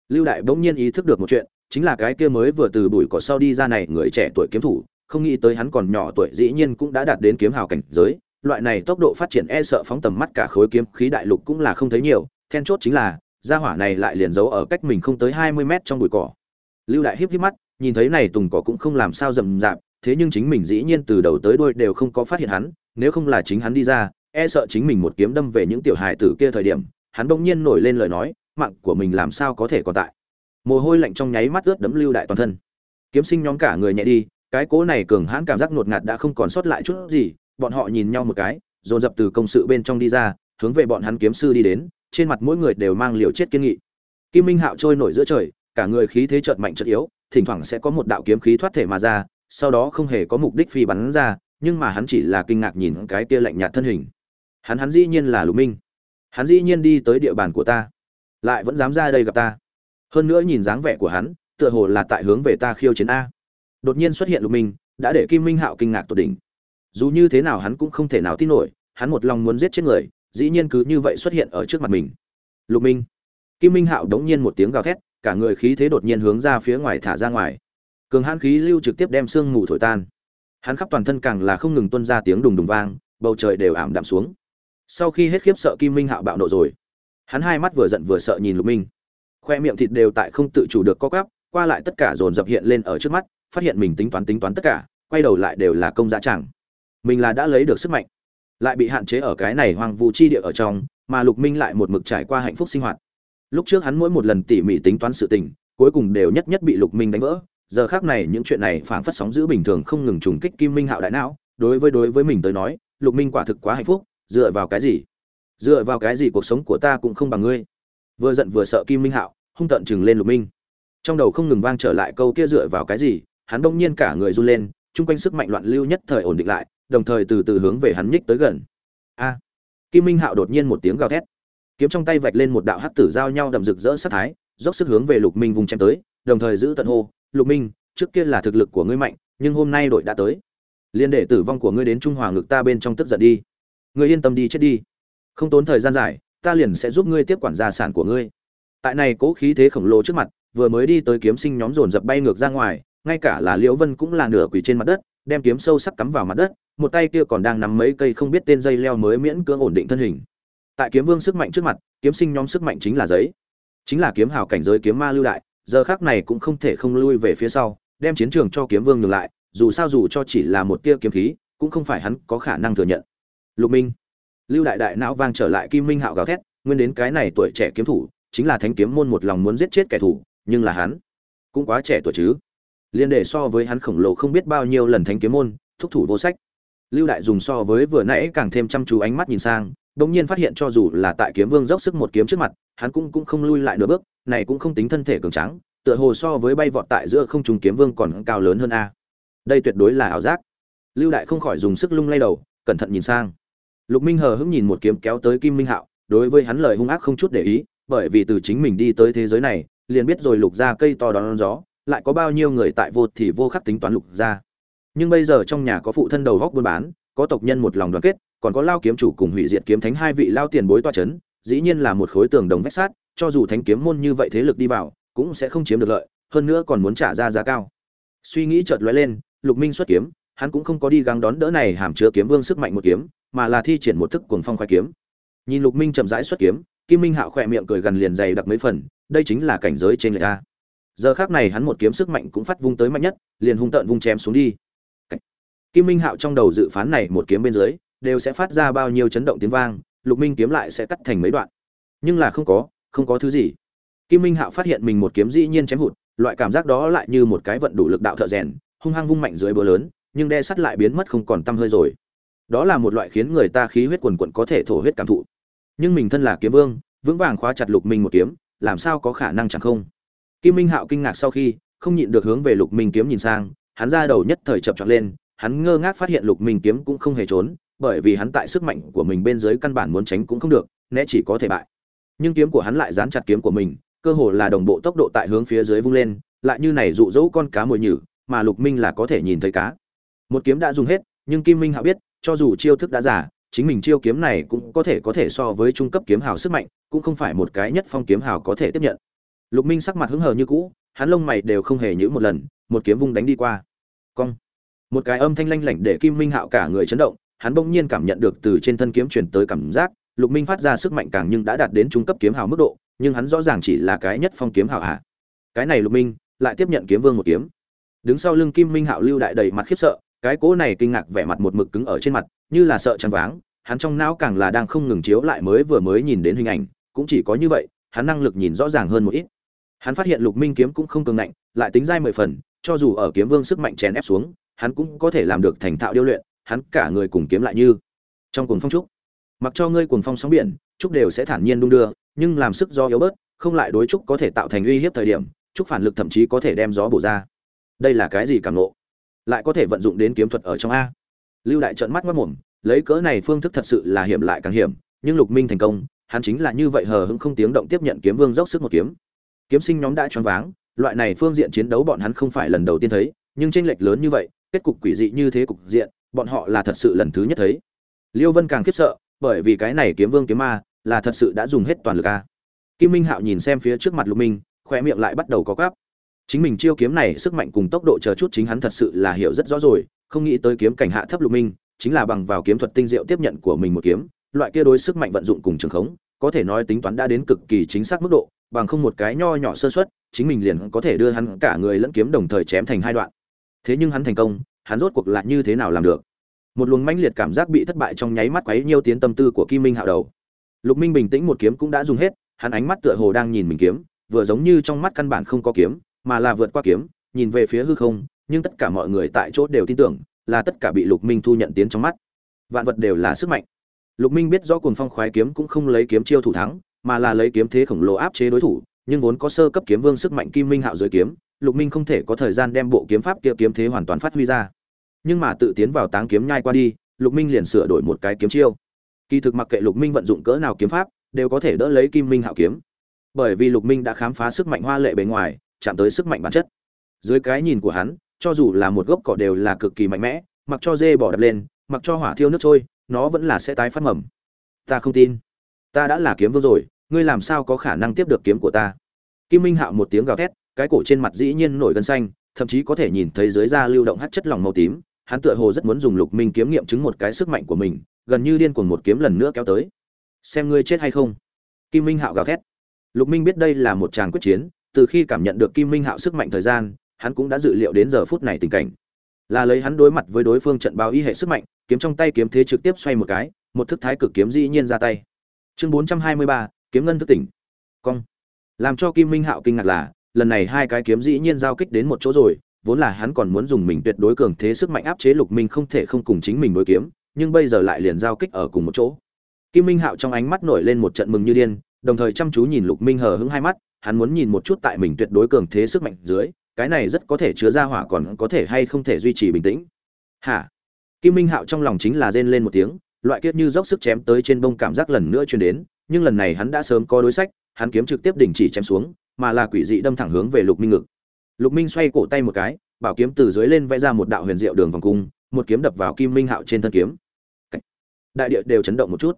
Speaker 1: Lưu đại bỗng nhiên ý thức được một chuyện, chính là cái kia mới vừa từ bụi cỏ sau đi ra này người trẻ tuổi kiếm thủ, không nghĩ tới hắn còn nhỏ tuổi dĩ nhiên cũng đã đạt đến kiếm hào cảnh giới, loại này tốc độ phát triển e sợ phóng tầm mắt cả khối kiếm khí đại lục cũng là không thấy nhiều, then chốt chính là, gia hỏa này lại liền giấu ở cách mình không tới hai mươi mét trong bụi cỏ. Lưu đại híp híp mắt, nhìn thấy này tùng cỏ cũng không làm sao rậm rạp, thế nhưng chính mình dĩ nhiên từ đầu tới đuôi đều không có phát hiện hắn, nếu không là chính hắn đi ra e sợ chính mình một kiếm đâm về những tiểu hài tử kia thời điểm, hắn bỗng nhiên nổi lên lời nói, mạng của mình làm sao có thể còn tại? Mồ hôi lạnh trong nháy mắt ướt đấm lưu đại toàn thân. Kiếm sinh nhóm cả người nhẹ đi, cái cố này cường hãn cảm giác ngột ngạt đã không còn sót lại chút gì, bọn họ nhìn nhau một cái, dồn dập từ công sự bên trong đi ra, hướng về bọn hắn kiếm sư đi đến, trên mặt mỗi người đều mang liều chết kiên nghị. Kim minh hạo trôi nổi giữa trời, cả người khí thế chợt mạnh chợt yếu, thỉnh thoảng sẽ có một đạo kiếm khí thoát thể mà ra, sau đó không hề có mục đích phi bắn ra, nhưng mà hắn chỉ là kinh ngạc nhìn cái kia lạnh nhạt thân hình hắn hắn dĩ nhiên là lục minh. Hắn dĩ nhiên đi tới địa bàn của ta. Lại vẫn dám ra đây gặp ta. Hơn nữa nhìn dáng vẻ của hắn, tựa hồ là tại hướng về ta khiêu chiến a. Đột nhiên xuất hiện lục minh, đã để kim minh hạo kinh ngạc tột đỉnh. Dù như thế nào hắn cũng không thể nào tin nổi, hắn một lòng muốn giết chết người, dĩ nhiên cứ như vậy xuất hiện ở trước mặt mình. Lục minh. Kim minh hạo đống nhiên một tiếng gào thét, cả người khí thế đột nhiên hướng ra phía ngoài thả ra ngoài. Cường hãn khí lưu trực tiếp đem sương mù thổi tan. Hắn khắp toàn thân càng là không ngừng tuôn ra tiếng đùng đùng vang, bầu trời đều ảm đạm xuống sau khi hết khiếp sợ kim minh hạo bạo nộ rồi, hắn hai mắt vừa giận vừa sợ nhìn lục minh. Khoe miệng thịt đều tại không tự chủ được co cắp qua lại tất cả dồn dập hiện lên ở trước mắt, phát hiện mình tính toán tính toán tất cả, quay đầu lại đều là công giá chẳng. Mình là đã lấy được sức mạnh, lại bị hạn chế ở cái này hoang vu chi địa ở trong, mà lục minh lại một mực trải qua hạnh phúc sinh hoạt. Lúc trước hắn mỗi một lần tỉ mỉ tính toán sự tình, cuối cùng đều nhất nhất bị lục minh đánh vỡ. Giờ khác này những chuyện này phảng phất sóng giữ bình thường không ngừng trùng kích kim minh hạo đại não. Đối với đối với mình tới nói, lục minh quả thực quá hạnh phúc dựa vào cái gì? Dựa vào cái gì cuộc sống của ta cũng không bằng ngươi? Vừa giận vừa sợ kim minh hạo, hung tận chừng lên lục minh. Trong đầu không ngừng vang trở lại câu kia dựa vào cái gì, hắn đông nhiên cả người run lên, chung quanh sức mạnh loạn lưu nhất thời ổn định lại, đồng thời từ từ hướng về hắn nhích tới gần. A! Kim minh hạo đột nhiên một tiếng gào thét. Kiếm trong tay vạch lên một đạo hắc tử giao nhau đậm rực rỡ sát thái, dốc sức hướng về lục minh vùng chém tới, đồng thời giữ tận hô, lục minh, trước kia là thực lực của ngươi mạnh, nhưng hôm nay đội đã tới. Liên để tử vong của ngươi đến trung hòa ngực ta bên trong tức giận đi ngươi yên tâm đi chết đi. Không tốn thời gian dài, ta liền sẽ giúp ngươi tiếp quản gia sản của ngươi. Tại này cố khí thế khổng lồ trước mặt, vừa mới đi tới kiếm sinh nhóm dồn dập bay ngược ra ngoài, ngay cả là liễu vân cũng là nửa quỳ trên mặt đất, đem kiếm sâu sắc cắm vào mặt đất, một tay kia còn đang nắm mấy cây không biết tên dây leo mới miễn cưỡng ổn định thân hình. Tại kiếm vương sức mạnh trước mặt, kiếm sinh nhóm sức mạnh chính là giấy. Chính là kiếm hào cảnh giới kiếm ma lưu đại, giờ khác này cũng không thể không lui về phía sau, đem chiến trường cho kiếm vương ngừng lại, dù sao dù cho chỉ là một tia kiếm khí, cũng không phải hắn có khả năng thừa nhận lục minh. Lưu đại đại não vang trở lại kim minh hạo gào thét, nguyên đến cái này tuổi trẻ kiếm thủ, chính là thánh kiếm môn một lòng muốn giết chết kẻ thù nhưng là hắn cũng quá trẻ tuổi chứ. Liên để so với hắn khổng lồ không biết bao nhiêu lần thánh kiếm môn, thúc thủ vô sách. Lưu đại dùng so với vừa nãy càng thêm chăm chú ánh mắt nhìn sang bỗng nhiên phát hiện cho dù là tại kiếm vương dốc sức một kiếm trước mặt, hắn cũng cũng không lui lại nửa bước, này cũng không tính thân thể cường tráng, tựa hồ so với bay vọt tại giữa không trung kiếm vương còn cao lớn hơn a. Đây tuyệt đối là ảo giác. Lưu đại không khỏi dùng sức lung lay đầu, cẩn thận nhìn sang lục minh hờ hững nhìn một kiếm kéo tới kim minh hạo, đối với hắn lời hung ác không chút để ý, bởi vì từ chính mình đi tới thế giới này, liền biết rồi lục ra cây to đón gió, lại có bao nhiêu người tại vô thì vô khắc tính toán lục ra nhưng bây giờ trong nhà có phụ thân đầu góc buôn bán, có tộc nhân một lòng đoàn kết, còn có lao kiếm chủ cùng hủy diệt kiếm thánh hai vị lao tiền bối toa chấn, dĩ nhiên là một khối tường đồng vách sát cho dù thánh kiếm môn như vậy thế lực đi vào, cũng sẽ không chiếm được lợi, hơn nữa còn muốn trả ra giá cao. Suy nghĩ chợt lóe lên, lục minh xuất kiếm, hắn cũng không có đi gắng đón đỡ này hàm chứa kiếm vương sức mạnh một kiếm mà là thi triển một thức cuồng phong khoái kiếm. Nhìn lục minh chậm rãi xuất kiếm, kim minh hạo khỏe miệng cười gần liền dày đặc mấy phần, đây chính là cảnh giới trên lệ a giờ khắc này hắn một kiếm sức mạnh cũng phát vung tới mạnh nhất, liền hung tợn vung chém xuống đi. Kim minh hạo trong đầu dự phán này một kiếm bên dưới, đều sẽ phát ra bao nhiêu chấn động tiếng vang, lục minh kiếm lại sẽ cắt thành mấy đoạn. Nhưng là không có không có thứ gì. Kim minh hạo phát hiện mình một kiếm dĩ nhiên chém hụt, loại cảm giác đó lại như một cái vận đủ lực đạo thợ rèn, hung hăng vung mạnh dưới bờ lớn, nhưng đe sắt lại biến mất không còn tăm hơi rồi đó là một loại khiến người ta khí huyết quần quận có thể thổ huyết cảm thụ. Nhưng mình thân là kiếm vương, vững vàng khóa chặt lục minh một kiếm, làm sao có khả năng chẳng không? Kim minh hạo kinh ngạc sau khi, không nhịn được hướng về lục minh kiếm nhìn sang, hắn ra đầu nhất thời chập chọn lên, hắn ngơ ngác phát hiện lục minh kiếm cũng không hề trốn, bởi vì hắn tại sức mạnh của mình bên dưới căn bản muốn tránh cũng không được, né chỉ có thể bại. Nhưng kiếm của hắn lại dán chặt kiếm của mình, cơ hồ là đồng bộ tốc độ tại hướng phía dưới vung lên, lại như này dụ dỗ con cá mồi nhử, mà lục minh là có thể nhìn thấy cá. Một kiếm đã dùng hết, nhưng kim minh hạo biết cho dù chiêu thức đã giả, chính mình chiêu kiếm này cũng có thể có thể so với trung cấp kiếm hào sức mạnh, cũng không phải một cái nhất phong kiếm hào có thể tiếp nhận. Lục minh sắc mặt hứng hờ như cũ, hắn lông mày đều không hề nhữ một lần, một kiếm vung đánh đi qua. Cong. Một cái âm thanh lanh lảnh để kim minh hạo cả người chấn động, hắn bỗng nhiên cảm nhận được từ trên thân kiếm truyền tới cảm giác, lục minh phát ra sức mạnh càng nhưng đã đạt đến trung cấp kiếm hào mức độ, nhưng hắn rõ ràng chỉ là cái nhất phong kiếm hào hạ cái này lục minh, lại tiếp nhận kiếm vương một kiếm. Đứng sau lưng kim minh hạo lưu đại đầy mặt khiếp sợ cái cỗ này kinh ngạc vẻ mặt một mực cứng ở trên mặt, như là sợ chăn váng, hắn trong não càng là đang không ngừng chiếu lại mới vừa mới nhìn đến hình ảnh, cũng chỉ có như vậy, hắn năng lực nhìn rõ ràng hơn một ít. Hắn phát hiện lục minh kiếm cũng không cường ngạnh, lại tính dai mười phần, cho dù ở kiếm vương sức mạnh chèn ép xuống, hắn cũng có thể làm được thành thạo điêu luyện, hắn cả người cùng kiếm lại như trong cuồng phong trúc. Mặc cho ngươi cuồng phong sóng biển, trúc đều sẽ thản nhiên đung đưa, nhưng làm sức do yếu bớt, không lại đối trúc có thể tạo thành uy hiếp thời điểm, trúc phản lực thậm chí có thể đem gió bổ ra. Đây là cái gì cảm nộ lại có thể vận dụng đến kiếm thuật ở trong a. Lưu đại trợn mắt mất mồm lấy cỡ này phương thức thật sự là hiểm lại càng hiểm, nhưng lục minh thành công, hắn chính là như vậy hờ hững không tiếng động tiếp nhận kiếm vương dốc sức một kiếm. Kiếm sinh nhóm đã choáng váng, loại này phương diện chiến đấu bọn hắn không phải lần đầu tiên thấy, nhưng tranh lệch lớn như vậy, kết cục quỷ dị như thế cục diện, bọn họ là thật sự lần thứ nhất thấy. Liêu vân càng khiếp sợ, bởi vì cái này kiếm vương kiếm ma là thật sự đã dùng hết toàn lực a. Kim minh hạo nhìn xem phía trước mặt lục minh khoe miệng lại bắt đầu có cắp chính mình chiêu kiếm này sức mạnh cùng tốc độ chờ chút chính hắn thật sự là hiểu rất rõ rồi, không nghĩ tới kiếm cảnh hạ thấp lục minh, chính là bằng vào kiếm thuật tinh diệu tiếp nhận của mình một kiếm, loại kia đối sức mạnh vận dụng cùng trường khống, có thể nói tính toán đã đến cực kỳ chính xác mức độ, bằng không một cái nho nhỏ sơ suất, chính mình liền có thể đưa hắn cả người lẫn kiếm đồng thời chém thành hai đoạn. Thế nhưng hắn thành công, hắn rốt cuộc lại như thế nào làm được? Một luồng mãnh liệt cảm giác bị thất bại trong nháy mắt quấy nhiêu tiến tâm tư của kim minh hạo đầu. Lục minh bình tĩnh một kiếm cũng đã dùng hết, hắn ánh mắt tựa hồ đang nhìn mình kiếm, vừa giống như trong mắt căn bản không có kiếm mà là vượt qua kiếm, nhìn về phía hư không, nhưng tất cả mọi người tại chỗ đều tin tưởng là tất cả bị lục minh thu nhận tiến trong mắt. Vạn vật đều là sức mạnh. Lục minh biết rõ cuồng phong khoái kiếm cũng không lấy kiếm chiêu thủ thắng, mà là lấy kiếm thế khổng lồ áp chế đối thủ, nhưng vốn có sơ cấp kiếm vương sức mạnh kim minh hạo dưới kiếm, lục minh không thể có thời gian đem bộ kiếm pháp kia kiếm thế hoàn toàn phát huy ra. Nhưng mà tự tiến vào táng kiếm nhai qua đi, lục minh liền sửa đổi một cái kiếm chiêu. Kỳ thực mặc kệ lục minh vận dụng cỡ nào kiếm pháp, đều có thể đỡ lấy kim minh hạo kiếm. Bởi vì lục minh đã khám phá sức mạnh hoa lệ bề ngoài chạm tới sức mạnh bản chất. Dưới cái nhìn của hắn, cho dù là một gốc cỏ đều là cực kỳ mạnh mẽ, mặc cho dê bỏ đập lên, mặc cho hỏa thiêu nước trôi, nó vẫn là sẽ tái phát mầm. Ta không tin. Ta đã là kiếm vương rồi, ngươi làm sao có khả năng tiếp được kiếm của ta? Kim minh hạo một tiếng gào thét, cái cổ trên mặt dĩ nhiên nổi gân xanh, thậm chí có thể nhìn thấy dưới da lưu động hắt chất lỏng màu tím, hắn tựa hồ rất muốn dùng lục minh kiếm nghiệm chứng một cái sức mạnh của mình, gần như điên cuồng một kiếm lần nữa kéo tới. Xem ngươi chết hay không. Kim minh hạo gào thét. Lục minh biết đây là một tràng quyết chiến từ khi cảm nhận được kim minh hạo sức mạnh thời gian, hắn cũng đã dự liệu đến giờ phút này tình cảnh. Là lấy hắn đối mặt với đối phương trận báo y hệ sức mạnh, kiếm trong tay kiếm thế trực tiếp xoay một cái, một thức thái cực kiếm dĩ nhiên ra tay. Chương bốn trăm hai mươi ba, kiếm ngân thức tỉnh. Cong. Làm cho kim minh hạo kinh ngạc là, lần này hai cái kiếm dĩ nhiên giao kích đến một chỗ rồi, vốn là hắn còn muốn dùng mình tuyệt đối cường thế sức mạnh áp chế lục minh không thể không cùng chính mình đối kiếm, nhưng bây giờ lại liền giao kích ở cùng một chỗ. Kim minh hạo trong ánh mắt nổi lên một trận mừng như điên, đồng thời chăm chú nhìn lục minh hờ hững hai mắt hắn muốn nhìn một chút tại mình tuyệt đối cường thế sức mạnh dưới, cái này rất có thể chứa ra hỏa còn có thể hay không thể duy trì bình tĩnh. Hả? Kim minh hạo trong lòng chính là rên lên một tiếng, loại kiết như dốc sức chém tới trên bông cảm giác lần nữa truyền đến, nhưng lần này hắn đã sớm có đối sách, hắn kiếm trực tiếp đình chỉ chém xuống, mà là quỷ dị đâm thẳng hướng về lục minh ngực. Lục minh xoay cổ tay một cái, bảo kiếm từ dưới lên vẽ ra một đạo huyền diệu đường vòng cung, một kiếm đập vào kim minh hạo trên thân kiếm. Đại địa đều chấn động một chút.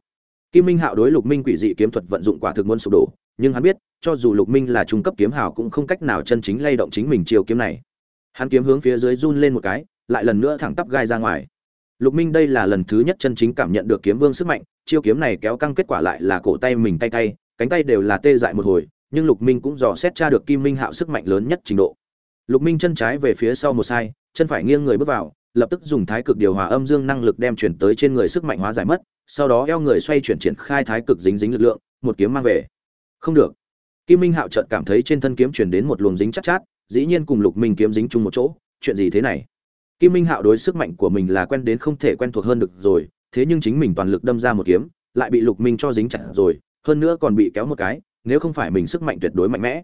Speaker 1: Kim minh hạo đối lục minh quỷ dị kiếm thuật vận dụng quả thực muốn sụp đổ nhưng hắn biết, cho dù lục minh là trung cấp kiếm hào cũng không cách nào chân chính lay động chính mình chiêu kiếm này. Hắn kiếm hướng phía dưới run lên một cái, lại lần nữa thẳng tắp gai ra ngoài. Lục minh đây là lần thứ nhất chân chính cảm nhận được kiếm vương sức mạnh, chiêu kiếm này kéo căng kết quả lại là cổ tay mình tay tay, cánh tay đều là tê dại một hồi, nhưng lục minh cũng dò xét tra được kim minh hạo sức mạnh lớn nhất trình độ. Lục minh chân trái về phía sau một sai, chân phải nghiêng người bước vào, lập tức dùng thái cực điều hòa âm dương năng lực đem chuyển tới trên người sức mạnh hóa giải mất, sau đó eo người xoay chuyển triển khai thái cực dính dính lực lượng, một kiếm mang về không được. Kim minh hạo chợt cảm thấy trên thân kiếm chuyển đến một luồng dính chắc chát, chát dĩ nhiên cùng lục minh kiếm dính chung một chỗ chuyện gì thế này? Kim minh hạo đối sức mạnh của mình là quen đến không thể quen thuộc hơn được rồi thế nhưng chính mình toàn lực đâm ra một kiếm lại bị lục minh cho dính chặt rồi hơn nữa còn bị kéo một cái nếu không phải mình sức mạnh tuyệt đối mạnh mẽ.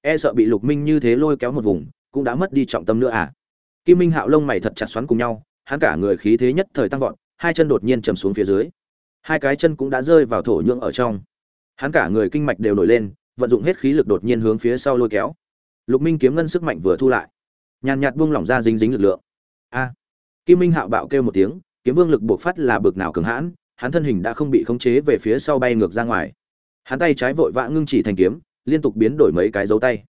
Speaker 1: E sợ bị lục minh như thế lôi kéo một vùng cũng đã mất đi trọng tâm nữa à? Kim minh hạo lông mày thật chặt xoắn cùng nhau hắn cả người khí thế nhất thời tăng vọt hai chân đột nhiên chầm xuống phía dưới. Hai cái chân cũng đã rơi vào thổ nhưỡng ở trong hắn cả người kinh mạch đều nổi lên, vận dụng hết khí lực đột nhiên hướng phía sau lôi kéo. Lục minh kiếm ngân sức mạnh vừa thu lại. Nhàn nhạt buông lỏng ra dính dính lực lượng. A. Kim minh hạo bạo kêu một tiếng, kiếm vương lực buộc phát là bực nào cường hãn, hắn thân hình đã không bị khống chế về phía sau bay ngược ra ngoài. Hắn tay trái vội vã ngưng chỉ thành kiếm, liên tục biến đổi mấy cái dấu tay.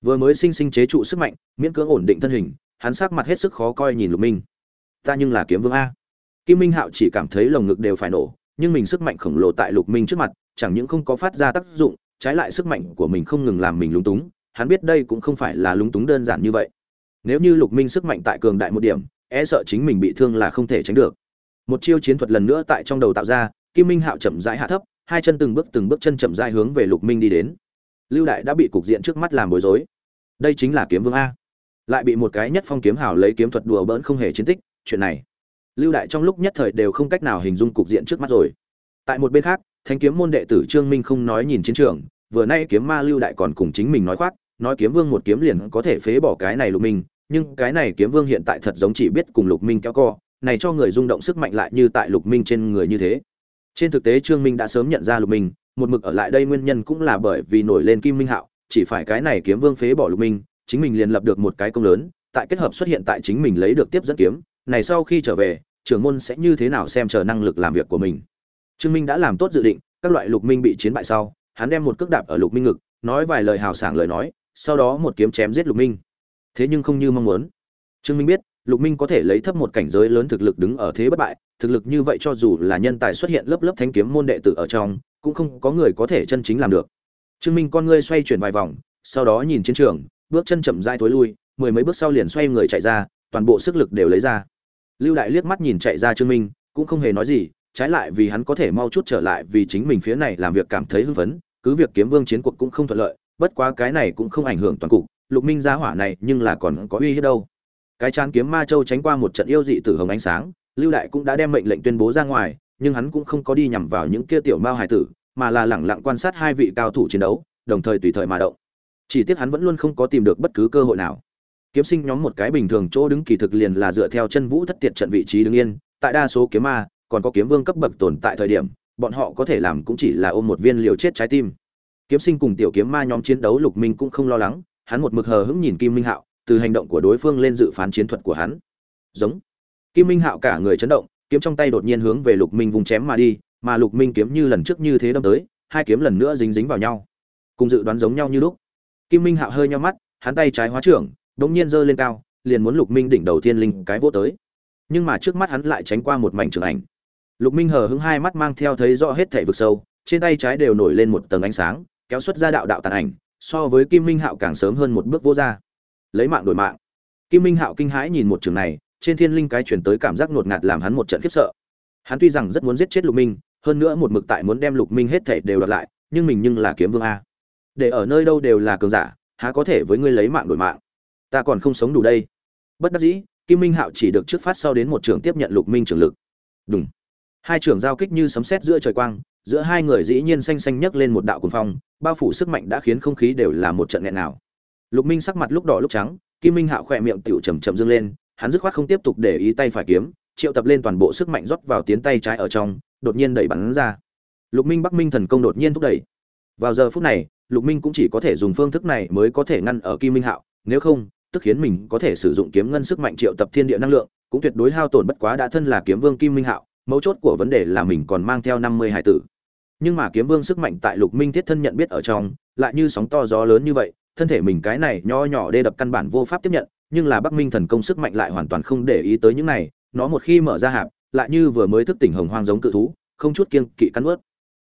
Speaker 1: Vừa mới sinh sinh chế trụ sức mạnh, miễn cưỡng ổn định thân hình, hắn sắc mặt hết sức khó coi nhìn lục minh. Ta nhưng là kiếm vương a. Kim minh hạo chỉ cảm thấy lồng ngực đều phải nổ, nhưng mình sức mạnh khổng lồ tại lục minh trước mặt chẳng những không có phát ra tác dụng, trái lại sức mạnh của mình không ngừng làm mình lúng túng, hắn biết đây cũng không phải là lúng túng đơn giản như vậy. Nếu như lục minh sức mạnh tại cường đại một điểm e sợ chính mình bị thương là không thể tránh được. Một chiêu chiến thuật lần nữa tại trong đầu tạo ra, kim minh hạo chậm rãi hạ thấp, hai chân từng bước từng bước chân chậm rãi hướng về lục minh đi đến. Lưu đại đã bị cục diện trước mắt làm bối rối. Đây chính là kiếm vương a. Lại bị một cái nhất phong kiếm hào lấy kiếm thuật đùa bỡn không hề chiến tích, chuyện này. Lưu đại trong lúc nhất thời đều không cách nào hình dung cục diện trước mắt rồi. Tại một bên khác thanh kiếm môn đệ tử trương minh không nói nhìn chiến trường, vừa nay kiếm ma lưu đại còn cùng chính mình nói khoác, nói kiếm vương một kiếm liền có thể phế bỏ cái này lục minh, nhưng cái này kiếm vương hiện tại thật giống chỉ biết cùng lục minh kéo co, này cho người rung động sức mạnh lại như tại lục minh trên người như thế. Trên thực tế trương minh đã sớm nhận ra lục minh, một mực ở lại đây nguyên nhân cũng là bởi vì nổi lên kim minh hạo, chỉ phải cái này kiếm vương phế bỏ lục minh, chính mình liền lập được một cái công lớn, tại kết hợp xuất hiện tại chính mình lấy được tiếp dẫn kiếm, này sau khi trở về, trưởng môn sẽ như thế nào xem chờ năng lực làm việc của mình trương minh đã làm tốt dự định, các loại lục minh bị chiến bại sau, hắn đem một cước đạp ở lục minh ngực, nói vài lời hào sảng lời nói, sau đó một kiếm chém giết lục minh. Thế nhưng không như mong muốn. Trương minh biết, lục minh có thể lấy thấp một cảnh giới lớn thực lực đứng ở thế bất bại, thực lực như vậy cho dù là nhân tài xuất hiện lớp lớp thanh kiếm môn đệ tử ở trong, cũng không có người có thể chân chính làm được. Trương minh con ngươi xoay chuyển vài vòng, sau đó nhìn chiến trường, bước chân chậm rãi tối lui, mười mấy bước sau liền xoay người chạy ra, toàn bộ sức lực đều lấy ra. Lưu đại liếc mắt nhìn chạy ra trương minh, cũng không hề nói gì trái lại vì hắn có thể mau chút trở lại vì chính mình phía này làm việc cảm thấy hưng phấn, cứ việc kiếm vương chiến cuộc cũng không thuận lợi, bất quá cái này cũng không ảnh hưởng toàn cục, lục minh gia hỏa này nhưng là còn có uy hiếp đâu. Cái chán kiếm ma châu tránh qua một trận yêu dị tử hồng ánh sáng, lưu đại cũng đã đem mệnh lệnh tuyên bố ra ngoài, nhưng hắn cũng không có đi nhằm vào những kia tiểu mao hải tử, mà là lẳng lặng quan sát hai vị cao thủ chiến đấu, đồng thời tùy thời mà động. Chỉ tiếc hắn vẫn luôn không có tìm được bất cứ cơ hội nào. Kiếm sinh nhóm một cái bình thường chỗ đứng kỳ thực liền là dựa theo chân vũ thất tiệt trận vị trí đứng yên, tại đa số kiếm ma còn có kiếm vương cấp bậc tồn tại thời điểm, bọn họ có thể làm cũng chỉ là ôm một viên liều chết trái tim. Kiếm sinh cùng tiểu kiếm ma nhóm chiến đấu lục minh cũng không lo lắng, hắn một mực hờ hững nhìn kim minh hạo, từ hành động của đối phương lên dự phán chiến thuật của hắn. Giống. Kim minh hạo cả người chấn động, kiếm trong tay đột nhiên hướng về lục minh vùng chém mà đi, mà lục minh kiếm như lần trước như thế đâm tới, hai kiếm lần nữa dính dính vào nhau. Cùng dự đoán giống nhau như lúc. Kim minh hạo hơi nhau mắt, hắn tay trái hóa trưởng đống nhiên giơ lên cao, liền muốn lục minh đỉnh đầu tiên linh cái vô tới. Nhưng mà trước mắt hắn lại tránh qua một mảnh trường ảnh lục minh hờ hững hai mắt mang theo thấy rõ hết thể vực sâu, trên tay trái đều nổi lên một tầng ánh sáng, kéo xuất ra đạo đạo tàn ảnh, so với kim minh hạo càng sớm hơn một bước vô ra lấy mạng đổi mạng. Kim minh hạo kinh hãi nhìn một trường này, trên thiên linh cái chuyển tới cảm giác ngột ngạt làm hắn một trận khiếp sợ. Hắn tuy rằng rất muốn giết chết lục minh, hơn nữa một mực tại muốn đem lục minh hết thể đều đoạt lại, nhưng mình nhưng là kiếm vương a. Để ở nơi đâu đều là cường giả, há có thể với ngươi lấy mạng đổi mạng? Ta còn không sống đủ đây. Bất đắc dĩ, kim minh hạo chỉ được trước phát sau đến một trường tiếp nhận lục minh trường lực. Đúng hai trưởng giao kích như sấm sét giữa trời quang, giữa hai người dĩ nhiên xanh xanh nhấc lên một đạo cuồng phong, bao phủ sức mạnh đã khiến không khí đều là một trận nghẹn nào lục minh sắc mặt lúc đỏ lúc trắng, kim minh hạo khỏe miệng tiểu chầm chậm dương lên, hắn dứt khoát không tiếp tục để ý tay phải kiếm, triệu tập lên toàn bộ sức mạnh rót vào tiến tay trái ở trong, đột nhiên đẩy bắn ra. Lục minh bắc minh thần công đột nhiên thúc đẩy. Vào giờ phút này, lục minh cũng chỉ có thể dùng phương thức này mới có thể ngăn ở kim minh hạo, nếu không, tức khiến mình có thể sử dụng kiếm ngân sức mạnh triệu tập thiên địa năng lượng, cũng tuyệt đối hao tổn bất quá đã thân là kiếm vương kim minh hạo mấu chốt của vấn đề là mình còn mang theo năm mươi hải tử. Nhưng mà kiếm vương sức mạnh tại lục minh thiết thân nhận biết ở trong, lại như sóng to gió lớn như vậy, thân thể mình cái này nho nhỏ đê đập căn bản vô pháp tiếp nhận, nhưng là bắc minh thần công sức mạnh lại hoàn toàn không để ý tới những này, nó một khi mở ra hạp, lại như vừa mới thức tỉnh hồng hoang giống cự thú, không chút kiêng kỵ cắn ướt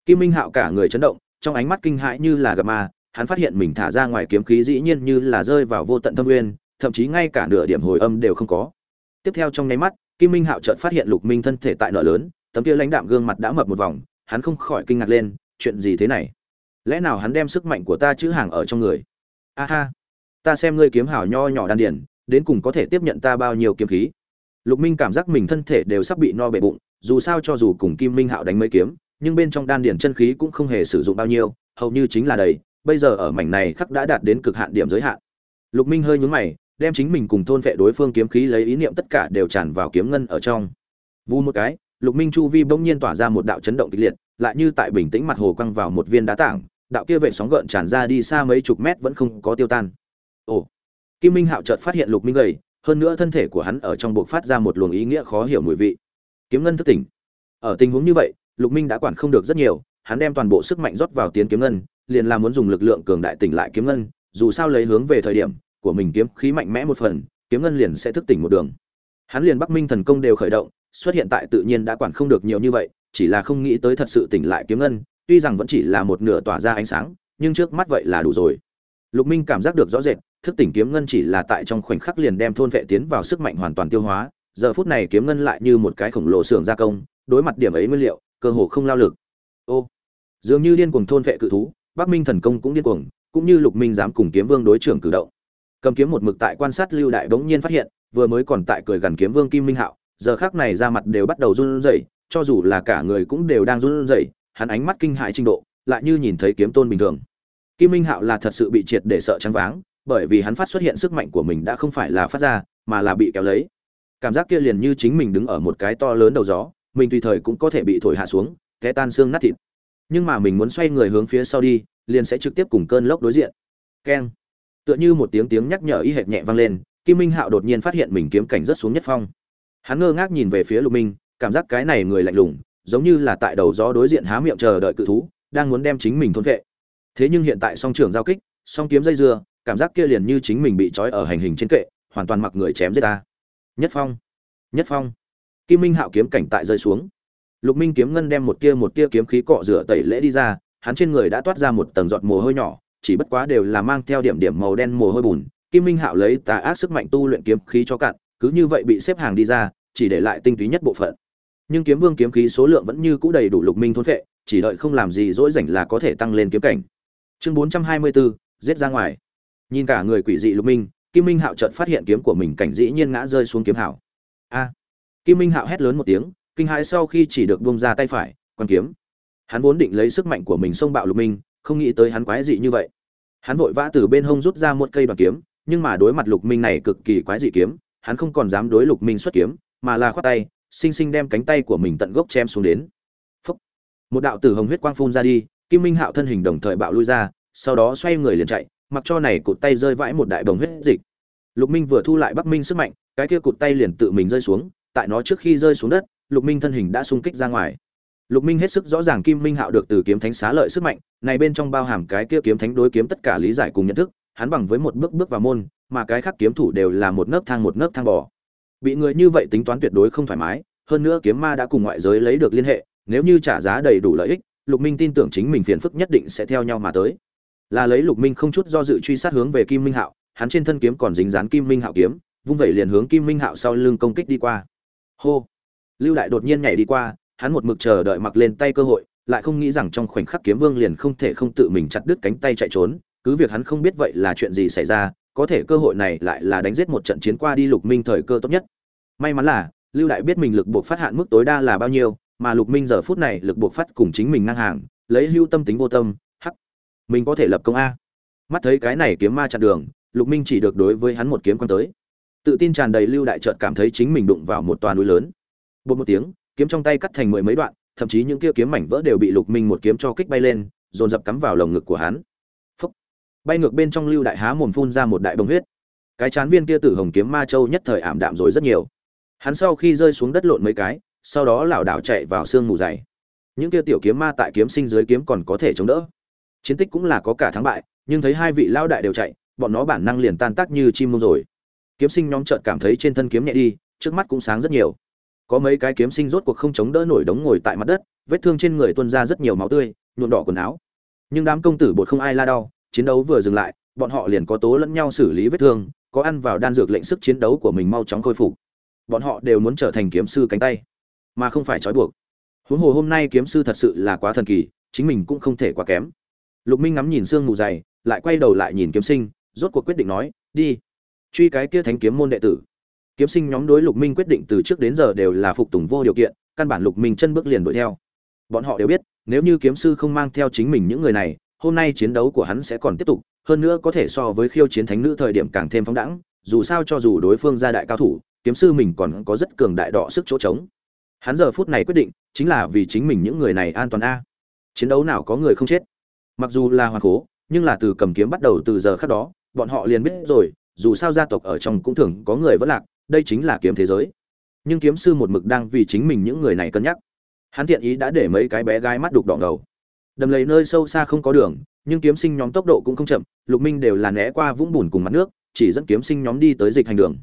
Speaker 1: kim minh hạo cả người chấn động, trong ánh mắt kinh hãi như là gặp ma, hắn phát hiện mình thả ra ngoài kiếm khí dĩ nhiên như là rơi vào vô tận thâm nguyên, thậm chí ngay cả nửa điểm hồi âm đều không có. Tiếp theo trong nháy mắt kim minh hạo chợt phát hiện lục minh thân thể tại nợ lớn, tấm kia lãnh đạm gương mặt đã mập một vòng, hắn không khỏi kinh ngạc lên, chuyện gì thế này? Lẽ nào hắn đem sức mạnh của ta chữ hàng ở trong người? A ha, ta xem ngươi kiếm hảo nho nhỏ đan điển đến cùng có thể tiếp nhận ta bao nhiêu kiếm khí? Lục minh cảm giác mình thân thể đều sắp bị no bể bụng, dù sao cho dù cùng kim minh hạo đánh mấy kiếm, nhưng bên trong đan điển chân khí cũng không hề sử dụng bao nhiêu, hầu như chính là đầy, bây giờ ở mảnh này khắc đã đạt đến cực hạn điểm giới hạn. Lục minh hơi nhướng mày đem chính mình cùng thôn vệ đối phương kiếm khí lấy ý niệm tất cả đều tràn vào kiếm ngân ở trong. Vu một cái, lục minh chu vi bỗng nhiên tỏa ra một đạo chấn động kịch liệt, lại như tại bình tĩnh mặt hồ quăng vào một viên đá tảng, đạo kia vệ sóng gợn tràn ra đi xa mấy chục mét vẫn không có tiêu tan. Ồ! Kim minh hạo chợt phát hiện lục minh gầy, hơn nữa thân thể của hắn ở trong buộc phát ra một luồng ý nghĩa khó hiểu mùi vị. Kiếm ngân thức tỉnh. Ở tình huống như vậy, lục minh đã quản không được rất nhiều, hắn đem toàn bộ sức mạnh rót vào tiến kiếm ngân, liền là muốn dùng lực lượng cường đại tỉnh lại kiếm ngân, dù sao lấy hướng về thời điểm của mình kiếm khí mạnh mẽ một phần, kiếm ngân liền sẽ thức tỉnh một đường. Hắn liền bắc minh thần công đều khởi động, xuất hiện tại tự nhiên đã quản không được nhiều như vậy, chỉ là không nghĩ tới thật sự tỉnh lại kiếm ngân, tuy rằng vẫn chỉ là một nửa tỏa ra ánh sáng, nhưng trước mắt vậy là đủ rồi. Lục minh cảm giác được rõ rệt, thức tỉnh kiếm ngân chỉ là tại trong khoảnh khắc liền đem thôn vệ tiến vào sức mạnh hoàn toàn tiêu hóa, giờ phút này kiếm ngân lại như một cái khổng lồ xưởng gia công, đối mặt điểm ấy nguyên liệu, cơ hồ không lao lực. Ô, dường như điên cuồng thôn vệ cự thú, bắc minh thần công cũng điên cuồng, cũng như lục minh dám cùng kiếm vương đối trưởng cử động cầm kiếm một mực tại quan sát lưu đại bỗng nhiên phát hiện, vừa mới còn tại cười gần kiếm vương kim minh hạo, giờ khác này ra mặt đều bắt đầu run rẩy, cho dù là cả người cũng đều đang run rẩy, hắn ánh mắt kinh hại trình độ, lại như nhìn thấy kiếm tôn bình thường. Kim minh hạo là thật sự bị triệt để sợ trắng váng, bởi vì hắn phát xuất hiện sức mạnh của mình đã không phải là phát ra, mà là bị kéo lấy. Cảm giác kia liền như chính mình đứng ở một cái to lớn đầu gió, mình tùy thời cũng có thể bị thổi hạ xuống, té tan xương nát thịt. Nhưng mà mình muốn xoay người hướng phía sau đi, liền sẽ trực tiếp cùng cơn lốc đối diện. Keng tựa như một tiếng tiếng nhắc nhở y hệt nhẹ vang lên, kim minh hạo đột nhiên phát hiện mình kiếm cảnh rất xuống nhất phong. Hắn ngơ ngác nhìn về phía lục minh, cảm giác cái này người lạnh lùng, giống như là tại đầu gió đối diện há miệng chờ đợi cự thú, đang muốn đem chính mình thôn vệ. Thế nhưng hiện tại song trường giao kích, song kiếm dây dưa, cảm giác kia liền như chính mình bị trói ở hành hình trên kệ, hoàn toàn mặc người chém giết ta. Nhất phong nhất phong. Kim minh hạo kiếm cảnh tại rơi xuống. Lục minh kiếm ngân đem một tia một tia kiếm khí cọ rửa tẩy lễ đi ra, hắn trên người đã toát ra một tầng giọt mồ hôi nhỏ chỉ bất quá đều là mang theo điểm điểm màu đen mồ hôi bùn. Kim minh hạo lấy tà ác sức mạnh tu luyện kiếm khí cho cạn, cứ như vậy bị xếp hàng đi ra, chỉ để lại tinh túy nhất bộ phận. Nhưng kiếm vương kiếm khí số lượng vẫn như cũ đầy đủ lục minh thôn phệ, chỉ đợi không làm gì dỗi rảnh là có thể tăng lên kiếm cảnh. Chương bốn trăm hai mươi bốn giết ra ngoài. Nhìn cả người quỷ dị lục minh, kim minh hạo chợt phát hiện kiếm của mình cảnh dĩ nhiên ngã rơi xuống kiếm hảo. A! Kim minh hạo hét lớn một tiếng, kinh hãi sau khi chỉ được buông ra tay phải, quan kiếm. Hắn vốn định lấy sức mạnh của mình xông bạo lục minh không nghĩ tới hắn quái dị như vậy. Hắn vội vã từ bên hông rút ra một cây đoàn kiếm, nhưng mà đối mặt lục minh này cực kỳ quái dị kiếm, hắn không còn dám đối lục minh xuất kiếm, mà là khoát tay, xinh xinh đem cánh tay của mình tận gốc chém xuống đến. Phúc. một đạo tử hồng huyết quang phun ra đi, kim minh hạo thân hình đồng thời bạo lui ra, sau đó xoay người liền chạy, mặc cho này cụt tay rơi vãi một đại bồng huyết dịch. Lục minh vừa thu lại bắc minh sức mạnh, cái kia cụt tay liền tự mình rơi xuống, tại nó trước khi rơi xuống đất, lục minh thân hình đã sung kích ra ngoài lục minh hết sức rõ ràng kim minh hạo được từ kiếm thánh xá lợi sức mạnh, này bên trong bao hàm cái kia kiếm thánh đối kiếm tất cả lý giải cùng nhận thức, hắn bằng với một bước bước vào môn, mà cái khác kiếm thủ đều là một nấc thang một nấc thang bò. Bị người như vậy tính toán tuyệt đối không thoải mái, hơn nữa kiếm ma đã cùng ngoại giới lấy được liên hệ, nếu như trả giá đầy đủ lợi ích, lục minh tin tưởng chính mình phiền phức nhất định sẽ theo nhau mà tới. Là lấy lục minh không chút do dự truy sát hướng về kim minh hạo, hắn trên thân kiếm còn dính dán kim minh hạo kiếm, vung vẩy liền hướng kim minh hạo sau lưng công kích đi qua. Hô! Lưu đại đột nhiên nhảy đi qua hắn một mực chờ đợi mặc lên tay cơ hội, lại không nghĩ rằng trong khoảnh khắc kiếm vương liền không thể không tự mình chặt đứt cánh tay chạy trốn, cứ việc hắn không biết vậy là chuyện gì xảy ra, có thể cơ hội này lại là đánh giết một trận chiến qua đi lục minh thời cơ tốt nhất. May mắn là, lưu đại biết mình lực buộc phát hạn mức tối đa là bao nhiêu, mà lục minh giờ phút này lực buộc phát cùng chính mình ngang hàng, lấy hưu tâm tính vô tâm, hắc, mình có thể lập công a. Mắt thấy cái này kiếm ma chặn đường, lục minh chỉ được đối với hắn một kiếm quan tới. Tự tin tràn đầy lưu đại chợt cảm thấy chính mình đụng vào một toà núi lớn. Bột một tiếng kiếm trong tay cắt thành mười mấy đoạn, thậm chí những kia kiếm mảnh vỡ đều bị lục minh một kiếm cho kích bay lên, dồn dập cắm vào lồng ngực của hắn. Phúc. bay ngược bên trong lưu đại há mồm phun ra một đại bông huyết. Cái chán viên kia tử hồng kiếm ma châu nhất thời ảm đạm rồi rất nhiều. Hắn sau khi rơi xuống đất lộn mấy cái, sau đó lảo đảo chạy vào xương mù dày. Những kia tiểu kiếm ma tại kiếm sinh dưới kiếm còn có thể chống đỡ. Chiến tích cũng là có cả thắng bại, nhưng thấy hai vị Lão đại đều chạy, bọn nó bản năng liền tan tác như chim muông rồi. Kiếm sinh nhóm chợt cảm thấy trên thân kiếm nhẹ đi, trước mắt cũng sáng rất nhiều có mấy cái kiếm sinh rốt cuộc không chống đỡ nổi đống ngồi tại mặt đất, vết thương trên người tuôn ra rất nhiều máu tươi, nhuộm đỏ quần áo. Nhưng đám công tử bột không ai la đau, chiến đấu vừa dừng lại, bọn họ liền có tố lẫn nhau xử lý vết thương, có ăn vào đan dược lệnh sức chiến đấu của mình mau chóng khôi phục. Bọn họ đều muốn trở thành kiếm sư cánh tay, mà không phải trói buộc. Huống hồ hôm nay kiếm sư thật sự là quá thần kỳ, chính mình cũng không thể quá kém. Lục minh ngắm nhìn sương mù dày, lại quay đầu lại nhìn kiếm sinh, rốt cuộc quyết định nói, đi, truy cái kia thánh kiếm môn đệ tử kiếm sinh nhóm đối lục minh quyết định từ trước đến giờ đều là phục tùng vô điều kiện, căn bản lục minh chân bước liền đuổi theo. Bọn họ đều biết, nếu như kiếm sư không mang theo chính mình những người này, hôm nay chiến đấu của hắn sẽ còn tiếp tục, hơn nữa có thể so với khiêu chiến thánh nữ thời điểm càng thêm phóng đẳng dù sao cho dù đối phương gia đại cao thủ, kiếm sư mình còn có rất cường đại đọ sức chỗ trống. Hắn giờ phút này quyết định, chính là vì chính mình những người này an toàn a. Chiến đấu nào có người không chết? Mặc dù là hoàng cố nhưng là từ cầm kiếm bắt đầu từ giờ khác đó, bọn họ liền biết rồi, dù sao gia tộc ở trong cũng thường có người vẫn lạc đây chính là kiếm thế giới. Nhưng kiếm sư một mực đang vì chính mình những người này cân nhắc. Hắn thiện ý đã để mấy cái bé gái mắt đục đỏ ngầu. Đầm lầy nơi sâu xa không có đường, nhưng kiếm sinh nhóm tốc độ cũng không chậm, lục minh đều là né qua vũng bùn cùng mặt nước, chỉ dẫn kiếm sinh nhóm đi tới dịch hành đường.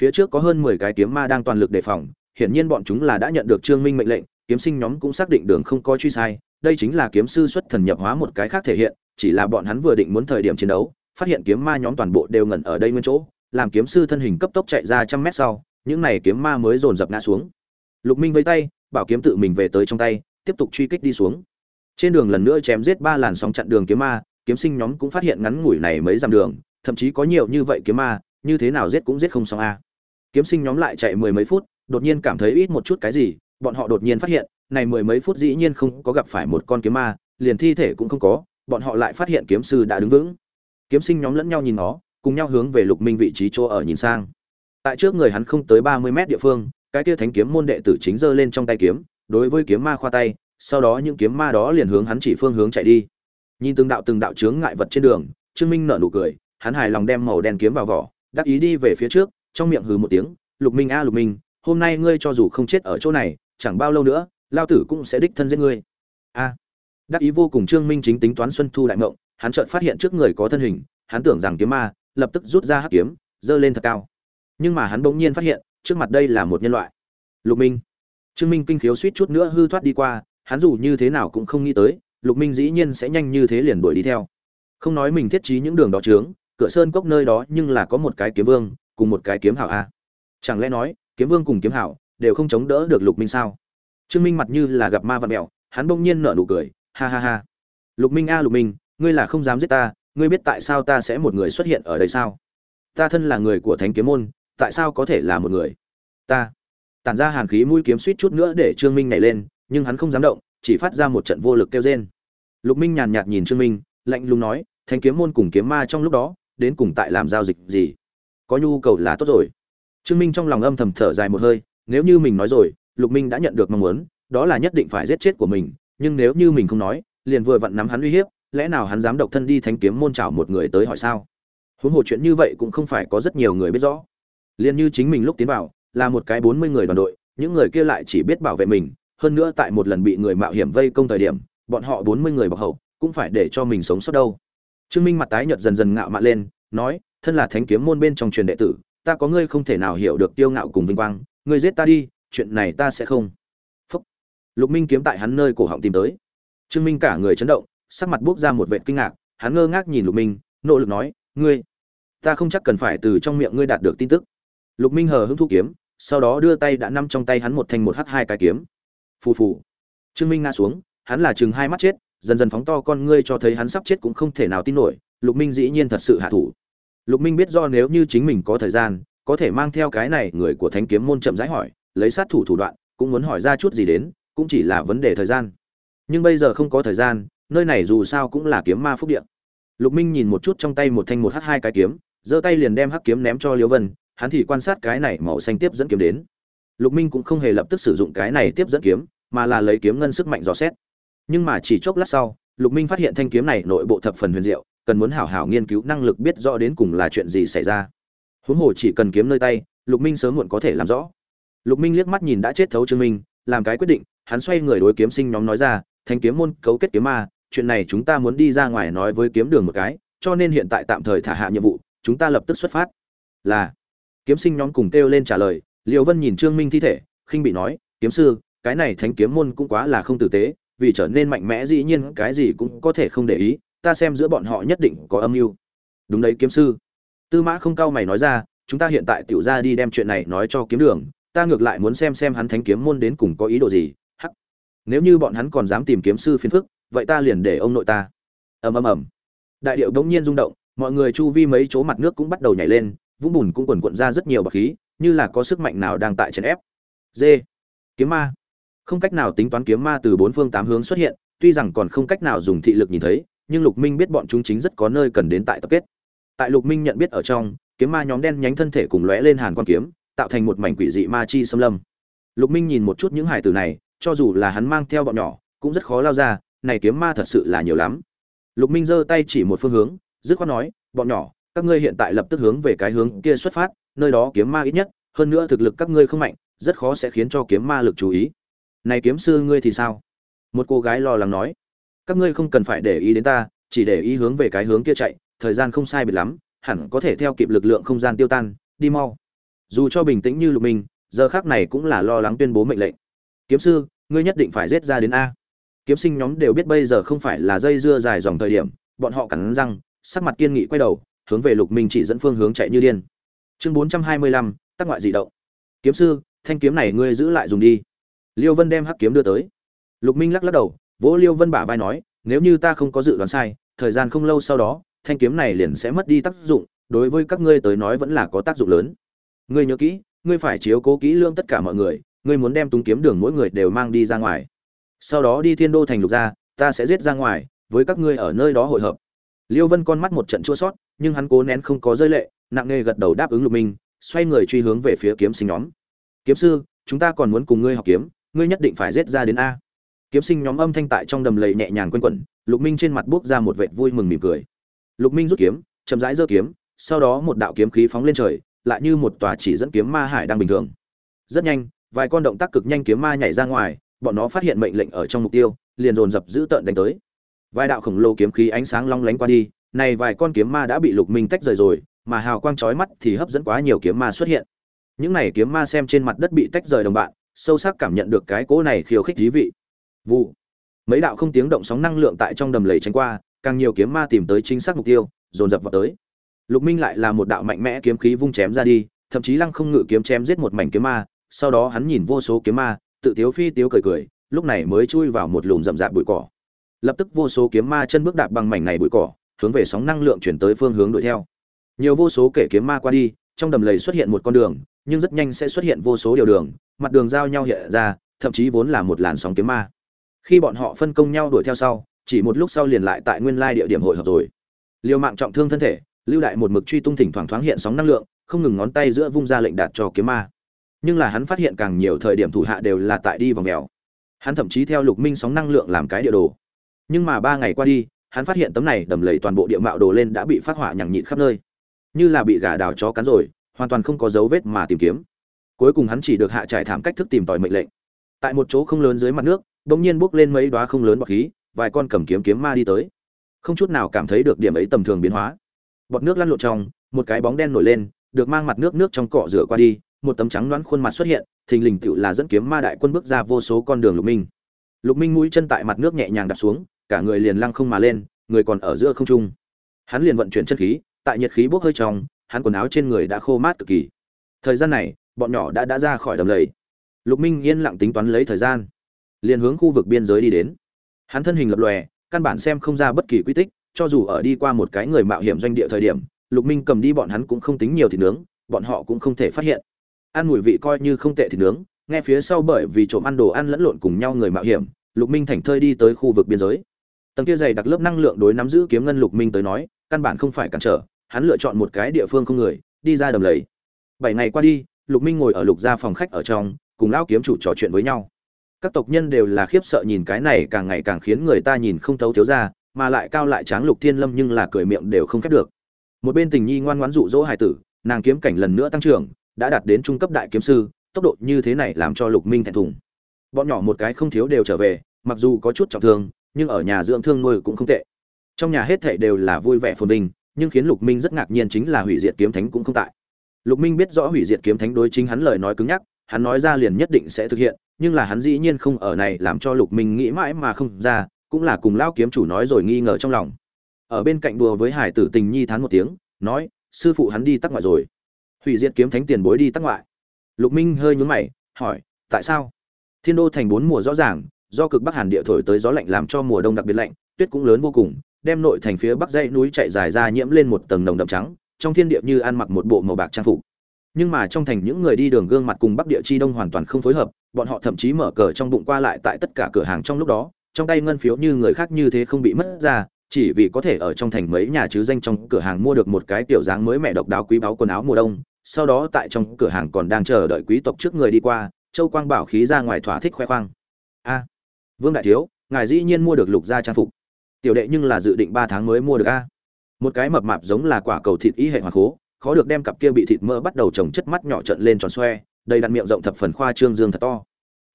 Speaker 1: Phía trước có hơn mười cái kiếm ma đang toàn lực đề phòng, hiển nhiên bọn chúng là đã nhận được trương minh mệnh lệnh, kiếm sinh nhóm cũng xác định đường không có truy sai, đây chính là kiếm sư xuất thần nhập hóa một cái khác thể hiện, chỉ là bọn hắn vừa định muốn thời điểm chiến đấu, phát hiện kiếm ma nhóm toàn bộ đều ngẩn ở đây nguyên chỗ làm kiếm sư thân hình cấp tốc chạy ra trăm mét sau, những này kiếm ma mới dồn dập ngã xuống. Lục minh vây tay, bảo kiếm tự mình về tới trong tay, tiếp tục truy kích đi xuống. Trên đường lần nữa chém giết ba làn sóng chặn đường kiếm ma, kiếm sinh nhóm cũng phát hiện ngắn ngủi này mấy dặm đường, thậm chí có nhiều như vậy kiếm ma, như thế nào giết cũng giết không xong a. Kiếm sinh nhóm lại chạy mười mấy phút, đột nhiên cảm thấy ít một chút cái gì, bọn họ đột nhiên phát hiện, này mười mấy phút dĩ nhiên không có gặp phải một con kiếm ma, liền thi thể cũng không có, bọn họ lại phát hiện kiếm sư đã đứng vững. Kiếm sinh nhóm lẫn nhau nhìn nó cùng nhau hướng về lục minh vị trí chỗ ở nhìn sang. Tại trước người hắn không tới ba mươi mét địa phương, cái kia thánh kiếm môn đệ tử chính giơ lên trong tay kiếm, đối với kiếm ma khoa tay, sau đó những kiếm ma đó liền hướng hắn chỉ phương hướng chạy đi. Nhìn từng đạo từng đạo chướng ngại vật trên đường, trương minh nở nụ cười, hắn hài lòng đem màu đen kiếm vào vỏ, đắc ý đi về phía trước, trong miệng hừ một tiếng, lục minh a, lục minh, hôm nay ngươi cho dù không chết ở chỗ này, chẳng bao lâu nữa, lao tử cũng sẽ đích thân giết ngươi. A. Đắc ý vô cùng trương minh chính tính toán xuân thu đại mộng, hắn chợt phát hiện trước người có thân hình, hắn tưởng rằng kiếm ma lập tức rút ra hắc kiếm, giơ lên thật cao. Nhưng mà hắn bỗng nhiên phát hiện, trước mặt đây là một nhân loại. Lục minh. Trương minh kinh khiếu suýt chút nữa hư thoát đi qua, hắn dù như thế nào cũng không nghĩ tới, lục minh dĩ nhiên sẽ nhanh như thế liền đuổi đi theo. Không nói mình thiết trí những đường đó trướng cửa sơn cốc nơi đó nhưng là có một cái kiếm vương, cùng một cái kiếm hảo a. Chẳng lẽ nói, kiếm vương cùng kiếm hảo, đều không chống đỡ được lục minh sao? Trương minh mặt như là gặp ma vật mẹo hắn bỗng nhiên nở nụ cười, ha ha ha. Lục minh a lục minh, ngươi là không dám giết ta ngươi biết tại sao ta sẽ một người xuất hiện ở đây sao? Ta thân là người của thánh kiếm môn, tại sao có thể là một người? Ta. Tản ra hàn khí mũi kiếm suýt chút nữa để trương minh nhảy lên, nhưng hắn không dám động, chỉ phát ra một trận vô lực kêu rên. Lục minh nhàn nhạt nhìn trương minh, lạnh lùng nói, thánh kiếm môn cùng kiếm ma trong lúc đó, đến cùng tại làm giao dịch gì? Có nhu cầu là tốt rồi. Trương minh trong lòng âm thầm thở dài một hơi, nếu như mình nói rồi, lục minh đã nhận được mong muốn, đó là nhất định phải giết chết của mình, nhưng nếu như mình không nói, liền vừa vặn nắm hắn uy hiếp lẽ nào hắn dám độc thân đi thánh kiếm môn chào một người tới hỏi sao? Huống hồ chuyện như vậy cũng không phải có rất nhiều người biết rõ. Liền như chính mình lúc tiến vào, là một cái bốn mươi người đoàn đội, những người kia lại chỉ biết bảo vệ mình, hơn nữa tại một lần bị người mạo hiểm vây công thời điểm, bọn họ bốn mươi người bọc hậu, cũng phải để cho mình sống sót đâu. Trương minh mặt tái nhợt dần dần ngạo mạn lên, nói, thân là thánh kiếm môn bên trong truyền đệ tử, ta có ngươi không thể nào hiểu được tiêu ngạo cùng vinh quang, ngươi giết ta đi, chuyện này ta sẽ không. Phúc. lục minh kiếm tại hắn nơi cổ họng tìm tới. Trương minh cả người chấn động sắc mặt buốc ra một vệt kinh ngạc, hắn ngơ ngác nhìn lục minh, nỗ lực nói, ngươi, ta không chắc cần phải từ trong miệng ngươi đạt được tin tức. Lục minh hờ hững thu kiếm, sau đó đưa tay đã nắm trong tay hắn một thanh một h hai cái kiếm. Phù phù. Trương minh ngã xuống, hắn là chừng hai mắt chết, dần dần phóng to con ngươi cho thấy hắn sắp chết cũng không thể nào tin nổi, lục minh dĩ nhiên thật sự hạ thủ. Lục minh biết do nếu như chính mình có thời gian, có thể mang theo cái này người của thánh kiếm môn chậm rãi hỏi, lấy sát thủ thủ đoạn, cũng muốn hỏi ra chút gì đến, cũng chỉ là vấn đề thời gian. Nhưng bây giờ không có thời gian nơi này dù sao cũng là kiếm ma phúc địa. lục minh nhìn một chút trong tay một thanh một h hai cái kiếm, giơ tay liền đem hắc kiếm ném cho liễu vân, hắn thì quan sát cái này màu xanh tiếp dẫn kiếm đến. Lục minh cũng không hề lập tức sử dụng cái này tiếp dẫn kiếm, mà là lấy kiếm ngân sức mạnh dò xét. Nhưng mà chỉ chốc lát sau, lục minh phát hiện thanh kiếm này nội bộ thập phần huyền diệu, cần muốn hảo hảo nghiên cứu năng lực biết rõ đến cùng là chuyện gì xảy ra. Huống hồ chỉ cần kiếm nơi tay, lục minh sớm muộn có thể làm rõ. Lục minh liếc mắt nhìn đã chết thấu trương minh, làm cái quyết định, hắn xoay người đối kiếm sinh nhóm nói ra, thanh kiếm môn cấu kết kiếm ma chuyện này chúng ta muốn đi ra ngoài nói với kiếm đường một cái, cho nên hiện tại tạm thời thả hạ nhiệm vụ, chúng ta lập tức xuất phát. Là. Kiếm sinh nhóm cùng kêu lên trả lời liệu vân nhìn trương minh thi thể, khinh bị nói, kiếm sư, cái này thánh kiếm môn cũng quá là không tử tế, vì trở nên mạnh mẽ dĩ nhiên cái gì cũng có thể không để ý, ta xem giữa bọn họ nhất định có âm mưu. Đúng đấy, kiếm sư. Tư mã không cao mày nói ra, chúng ta hiện tại tiểu ra đi đem chuyện này nói cho kiếm đường, ta ngược lại muốn xem xem hắn thánh kiếm môn đến cùng có ý đồ gì, hắc. Nếu như bọn hắn còn dám tìm kiếm sư phiền phức vậy ta liền để ông nội ta. Ầm ầm ầm. Đại điệu đống nhiên rung động, mọi người chu vi mấy chỗ mặt nước cũng bắt đầu nhảy lên, vũng bùn cũng quần quận ra rất nhiều bậc khí, như là có sức mạnh nào đang tại chèn ép. D kiếm ma. Không cách nào tính toán kiếm ma từ bốn phương tám hướng xuất hiện, tuy rằng còn không cách nào dùng thị lực nhìn thấy, nhưng lục minh biết bọn chúng chính rất có nơi cần đến tại tập kết. Tại lục minh nhận biết ở trong, kiếm ma nhóm đen nhánh thân thể cùng lóe lên hàn quan kiếm, tạo thành một mảnh quỷ dị ma chi xâm lâm. Lục minh nhìn một chút những hải tử này, cho dù là hắn mang theo bọn nhỏ, cũng rất khó lao ra này kiếm ma thật sự là nhiều lắm. Lục minh giơ tay chỉ một phương hướng, dứt khoát nói, bọn nhỏ, các ngươi hiện tại lập tức hướng về cái hướng kia xuất phát, nơi đó kiếm ma ít nhất, hơn nữa thực lực các ngươi không mạnh, rất khó sẽ khiến cho kiếm ma lực chú ý. Này kiếm sư ngươi thì sao? Một cô gái lo lắng nói. Các ngươi không cần phải để ý đến ta, chỉ để ý hướng về cái hướng kia chạy, thời gian không sai biệt lắm, hẳn có thể theo kịp lực lượng không gian tiêu tan, đi mau. Dù cho bình tĩnh như lục minh, giờ khác này cũng là lo lắng tuyên bố mệnh lệnh. Kiếm sư, ngươi nhất định phải giết ra đến a kiếm sinh nhóm đều biết bây giờ không phải là dây dưa dài dòng thời điểm, bọn họ cắn răng, sắc mặt kiên nghị quay đầu, hướng về lục minh chỉ dẫn phương hướng chạy như điên. Chương bốn trăm hai mươi lăm tác ngoại dị động. Kiếm sư, thanh kiếm này ngươi giữ lại dùng đi. Liêu vân đem hắc kiếm đưa tới. Lục minh lắc lắc đầu, vỗ liêu vân bả vai nói, nếu như ta không có dự đoán sai, thời gian không lâu sau đó, thanh kiếm này liền sẽ mất đi tác dụng, đối với các ngươi tới nói vẫn là có tác dụng lớn. Ngươi nhớ kỹ, ngươi phải chiếu cố kỹ lương tất cả mọi người, ngươi muốn đem túng kiếm đường mỗi người đều mang đi ra ngoài sau đó đi thiên đô thành lục gia ta sẽ giết ra ngoài, với các ngươi ở nơi đó hội hợp. Liêu vân con mắt một trận chua sót, nhưng hắn cố nén không có rơi lệ, nặng nề gật đầu đáp ứng lục minh, xoay người truy hướng về phía kiếm sinh nhóm. Kiếm sư, chúng ta còn muốn cùng ngươi học kiếm, ngươi nhất định phải giết ra đến a. Kiếm sinh nhóm âm thanh tại trong đầm lầy nhẹ nhàng quanh quẩn, lục minh trên mặt buốc ra một vệt vui mừng mỉm cười. Lục minh rút kiếm, chậm rãi giơ kiếm, sau đó một đạo kiếm khí phóng lên trời, lại như một tòa chỉ dẫn kiếm ma hải đang bình thường. Rất nhanh, vài con động tác cực nhanh kiếm ma nhảy ra ngoài bọn nó phát hiện mệnh lệnh ở trong mục tiêu, liền dồn dập giữ tợn đánh tới. Vài đạo khổng lồ kiếm khí ánh sáng long lánh qua đi, này vài con kiếm ma đã bị lục minh tách rời rồi, mà hào quang chói mắt thì hấp dẫn quá nhiều kiếm ma xuất hiện. Những này kiếm ma xem trên mặt đất bị tách rời đồng bạn, sâu sắc cảm nhận được cái cỗ này khiêu khích thú vị. Vụ. Mấy đạo không tiếng động sóng năng lượng tại trong đầm lầy tránh qua, càng nhiều kiếm ma tìm tới chính xác mục tiêu, dồn dập vào tới. Lục minh lại là một đạo mạnh mẽ kiếm khí vung chém ra đi, thậm chí lăng không ngự kiếm chém giết một mảnh kiếm ma, sau đó hắn nhìn vô số kiếm ma tự tiếu phi tiếu cười cười, lúc này mới chui vào một lùm rậm rạp bụi cỏ. Lập tức vô số kiếm ma chân bước đạp bằng mảnh này bụi cỏ, hướng về sóng năng lượng chuyển tới phương hướng đuổi theo. Nhiều vô số kể kiếm ma qua đi, trong đầm lầy xuất hiện một con đường, nhưng rất nhanh sẽ xuất hiện vô số điều đường, mặt đường giao nhau hiện ra, thậm chí vốn là một làn sóng kiếm ma. Khi bọn họ phân công nhau đuổi theo sau, chỉ một lúc sau liền lại tại nguyên lai địa điểm hội hợp rồi. Liều mạng trọng thương thân thể, lưu đại một mực truy tung thỉnh thoảng thoáng hiện sóng năng lượng, không ngừng ngón tay giữa vung ra lệnh đạt cho kiếm ma nhưng là hắn phát hiện càng nhiều thời điểm thủ hạ đều là tại đi vòng mèo. Hắn thậm chí theo lục minh sóng năng lượng làm cái địa đồ. Nhưng mà ba ngày qua đi, hắn phát hiện tấm này đầm lầy toàn bộ địa mạo đồ lên đã bị phát hỏa nhằng nhịn khắp nơi. Như là bị gà đào chó cắn rồi, hoàn toàn không có dấu vết mà tìm kiếm. Cuối cùng hắn chỉ được hạ trải thảm cách thức tìm tòi mệnh lệnh. Tại một chỗ không lớn dưới mặt nước, bỗng nhiên bốc lên mấy đóa không lớn bọt khí, vài con cầm kiếm kiếm ma đi tới. Không chút nào cảm thấy được điểm ấy tầm thường biến hóa. Bọt nước lăn lộn trong, một cái bóng đen nổi lên, được mang mặt nước nước trong cọ rửa qua đi một tấm trắng đoán khuôn mặt xuất hiện, thình lình tựu là dẫn kiếm ma đại quân bước ra vô số con đường lục minh. Lục minh mũi chân tại mặt nước nhẹ nhàng đặt xuống, cả người liền lăng không mà lên, người còn ở giữa không trung. Hắn liền vận chuyển chân khí, tại nhiệt khí bốc hơi trong, hắn quần áo trên người đã khô mát cực kỳ. Thời gian này, bọn nhỏ đã đã ra khỏi đầm lầy. Lục minh yên lặng tính toán lấy thời gian, liền hướng khu vực biên giới đi đến. Hắn thân hình lập lòe, căn bản xem không ra bất kỳ quy tích, cho dù ở đi qua một cái người mạo hiểm doanh địa thời điểm, lục minh cầm đi bọn hắn cũng không tính nhiều thịt nướng, bọn họ cũng không thể phát hiện ăn mùi vị coi như không tệ thịt nướng, nghe phía sau bởi vì trộm ăn đồ ăn lẫn lộn cùng nhau người mạo hiểm, lục minh thảnh thơi đi tới khu vực biên giới. Tầng kia dày đặc lớp năng lượng đối nắm giữ kiếm ngân lục minh tới nói, căn bản không phải cản trở, hắn lựa chọn một cái địa phương không người, đi ra đầm lầy. Bảy ngày qua đi, lục minh ngồi ở lục gia phòng khách ở trong, cùng lão kiếm chủ trò chuyện với nhau. Các tộc nhân đều là khiếp sợ nhìn cái này càng ngày càng khiến người ta nhìn không thấu thiếu ra mà lại cao lại tráng lục thiên lâm nhưng là cười miệng đều không khép được. Một bên tình nhi ngoan ngoãn dụ dỗ hải tử, nàng kiếm cảnh lần nữa tăng trưởng đã đạt đến trung cấp đại kiếm sư, tốc độ như thế này làm cho lục minh thẹn thùng. Bọn nhỏ một cái không thiếu đều trở về, mặc dù có chút trọng thương, nhưng ở nhà dưỡng thương nuôi cũng không tệ. Trong nhà hết thảy đều là vui vẻ phồn vinh, nhưng khiến lục minh rất ngạc nhiên chính là hủy diệt kiếm thánh cũng không tại. Lục minh biết rõ hủy diệt kiếm thánh đối chính hắn lời nói cứng nhắc, hắn nói ra liền nhất định sẽ thực hiện, nhưng là hắn dĩ nhiên không ở này làm cho lục minh nghĩ mãi mà không ra, cũng là cùng lao kiếm chủ nói rồi nghi ngờ trong lòng. Ở bên cạnh đùa với hải tử tình nhi thán một tiếng, nói, sư phụ hắn đi tắc ngoại rồi hủy diệt kiếm thánh tiền bối đi tắc ngoại. Lục minh hơi nhún mày, hỏi, tại sao? Thiên đô thành bốn mùa rõ ràng, do cực bắc hàn địa thổi tới gió lạnh làm cho mùa đông đặc biệt lạnh, tuyết cũng lớn vô cùng, đem nội thành phía bắc dãy núi chạy dài ra nhiễm lên một tầng nồng đậm trắng, trong thiên địa như ăn mặc một bộ màu bạc trang phục. Nhưng mà trong thành những người đi đường gương mặt cùng bắc địa chi đông hoàn toàn không phối hợp, bọn họ thậm chí mở cờ trong bụng qua lại tại tất cả cửa hàng trong lúc đó, trong tay ngân phiếu như người khác như thế không bị mất ra, chỉ vì có thể ở trong thành mấy nhà chứ danh trong cửa hàng mua được một cái tiểu dáng mới mẹ độc đáo quý báu quần áo mùa đông sau đó tại trong cửa hàng còn đang chờ đợi quý tộc trước người đi qua, châu quang bảo khí ra ngoài thỏa thích khoe khoang. A, vương đại thiếu, ngài dĩ nhiên mua được lục gia trang phục. Tiểu đệ nhưng là dự định ba tháng mới mua được a. Một cái mập mạp giống là quả cầu thịt ý hệ hoặc khố, khó được đem cặp kia bị thịt mỡ bắt đầu trồng chất mắt nhỏ trận lên tròn xoe, đầy đặt miệng rộng thập phần khoa trương dương thật to.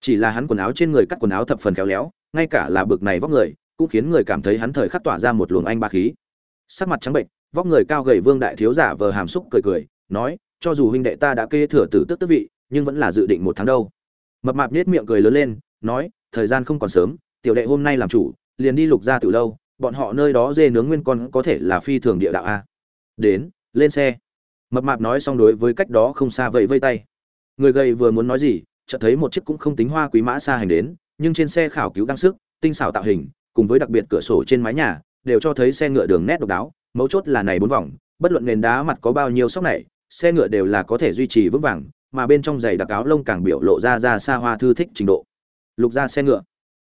Speaker 1: Chỉ là hắn quần áo trên người cắt quần áo thập phần khéo léo, ngay cả là bực này vóc người, cũng khiến người cảm thấy hắn thời khắc tỏa ra một luồng anh ba khí. Sắc mặt trắng bệnh vóc người cao gầy vương đại thiếu giả vờ hàm xúc cười cười, nói cho dù huynh đệ ta đã kê thừa tử tức tức vị, nhưng vẫn là dự định một tháng đâu. Mập mạp nết miệng cười lớn lên, nói, thời gian không còn sớm, tiểu đệ hôm nay làm chủ, liền đi lục ra từ lâu, bọn họ nơi đó dê nướng nguyên con có thể là phi thường địa đạo a. Đến, lên xe. Mập mạp nói xong đối với cách đó không xa vậy vây tay. Người gầy vừa muốn nói gì, chợt thấy một chiếc cũng không tính hoa quý mã xa hành đến, nhưng trên xe khảo cứu đăng sức, tinh xảo tạo hình, cùng với đặc biệt cửa sổ trên mái nhà, đều cho thấy xe ngựa đường nét độc đáo, mấu chốt là này bốn vòng, bất luận nền đá mặt có bao nhiêu sóc này xe ngựa đều là có thể duy trì vững vàng, mà bên trong giày đặc áo lông càng biểu lộ ra ra xa hoa thư thích trình độ. Lục ra xe ngựa.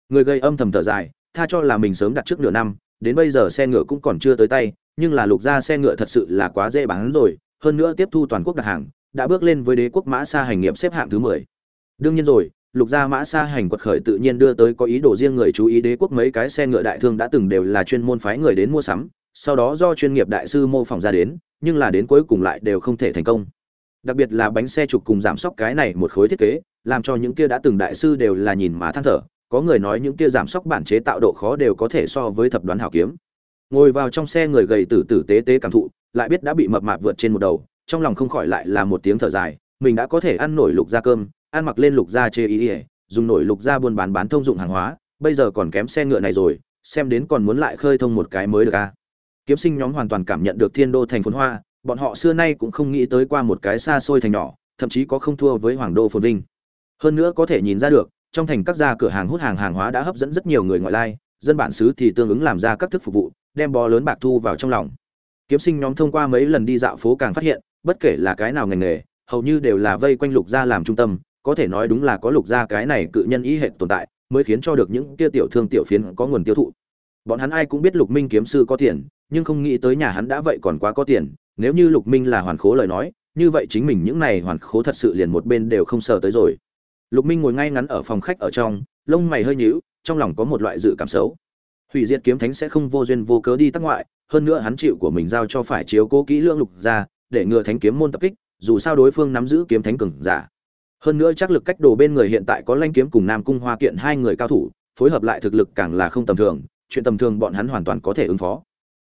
Speaker 1: Người gây âm thầm thở dài, tha cho là mình sớm đặt trước nửa năm, đến bây giờ xe ngựa cũng còn chưa tới tay, nhưng là lục ra xe ngựa thật sự là quá dễ bán rồi, hơn nữa tiếp thu toàn quốc đặt hàng, đã bước lên với đế quốc mã xa hành nghiệp xếp hạng thứ mười. Đương nhiên rồi, lục gia mã xa hành quật khởi tự nhiên đưa tới có ý đồ riêng người chú ý đế quốc mấy cái xe ngựa đại thương đã từng đều là chuyên môn phái người đến mua sắm, sau đó do chuyên nghiệp đại sư mô phỏng ra đến nhưng là đến cuối cùng lại đều không thể thành công đặc biệt là bánh xe trục cùng giảm sóc cái này một khối thiết kế, làm cho những kia đã từng đại sư đều là nhìn mà than thở, có người nói những kia giảm sóc bản chế tạo độ khó đều có thể so với thập đoán hảo kiếm ngồi vào trong xe người gầy tử tử tế tế cảm thụ, lại biết đã bị mập mạp vượt trên một đầu, trong lòng không khỏi lại là một tiếng thở dài, mình đã có thể ăn nổi lục gia cơm, ăn mặc lên lục gia chê ý ỉa dùng nổi lục gia buôn bán bán thông dụng hàng hóa, bây giờ còn kém xe ngựa này rồi, xem đến còn muốn lại khơi thông một cái mới được a à kiếm sinh nhóm hoàn toàn cảm nhận được thiên đô thành phồn hoa, bọn họ xưa nay cũng không nghĩ tới qua một cái xa xôi thành nhỏ, thậm chí có không thua với hoàng đô phồn vinh. Hơn nữa có thể nhìn ra được, trong thành các gia cửa hàng hút hàng hàng hóa đã hấp dẫn rất nhiều người ngoại lai, dân bản xứ thì tương ứng làm ra các thức phục vụ, đem bò lớn bạc thu vào trong lòng. Kiếm sinh nhóm thông qua mấy lần đi dạo phố càng phát hiện, bất kể là cái nào ngành nghề, hầu như đều là vây quanh lục gia làm trung tâm, có thể nói đúng là có lục gia cái này cự nhân ý hệ tồn tại, mới khiến cho được những kia tiểu thương tiểu phiến có nguồn tiêu thụ bọn hắn ai cũng biết lục minh kiếm sư có tiền, nhưng không nghĩ tới nhà hắn đã vậy còn quá có tiền. Nếu như lục minh là hoàn khố lời nói, như vậy chính mình những này hoàn khố thật sự liền một bên đều không sờ tới rồi. Lục minh ngồi ngay ngắn ở phòng khách ở trong, lông mày hơi nhíu, trong lòng có một loại dự cảm xấu. Hủy diệt kiếm thánh sẽ không vô duyên vô cớ đi tắc ngoại, hơn nữa hắn chịu của mình giao cho phải chiếu cố kỹ lưỡng lục ra để ngừa thánh kiếm môn tập kích, dù sao đối phương nắm giữ kiếm thánh cường giả. Hơn nữa chắc lực cách đồ bên người hiện tại có lanh kiếm cùng nam cung hoa kiện hai người cao thủ, phối hợp lại thực lực càng là không tầm thường chuyện tầm thường bọn hắn hoàn toàn có thể ứng phó.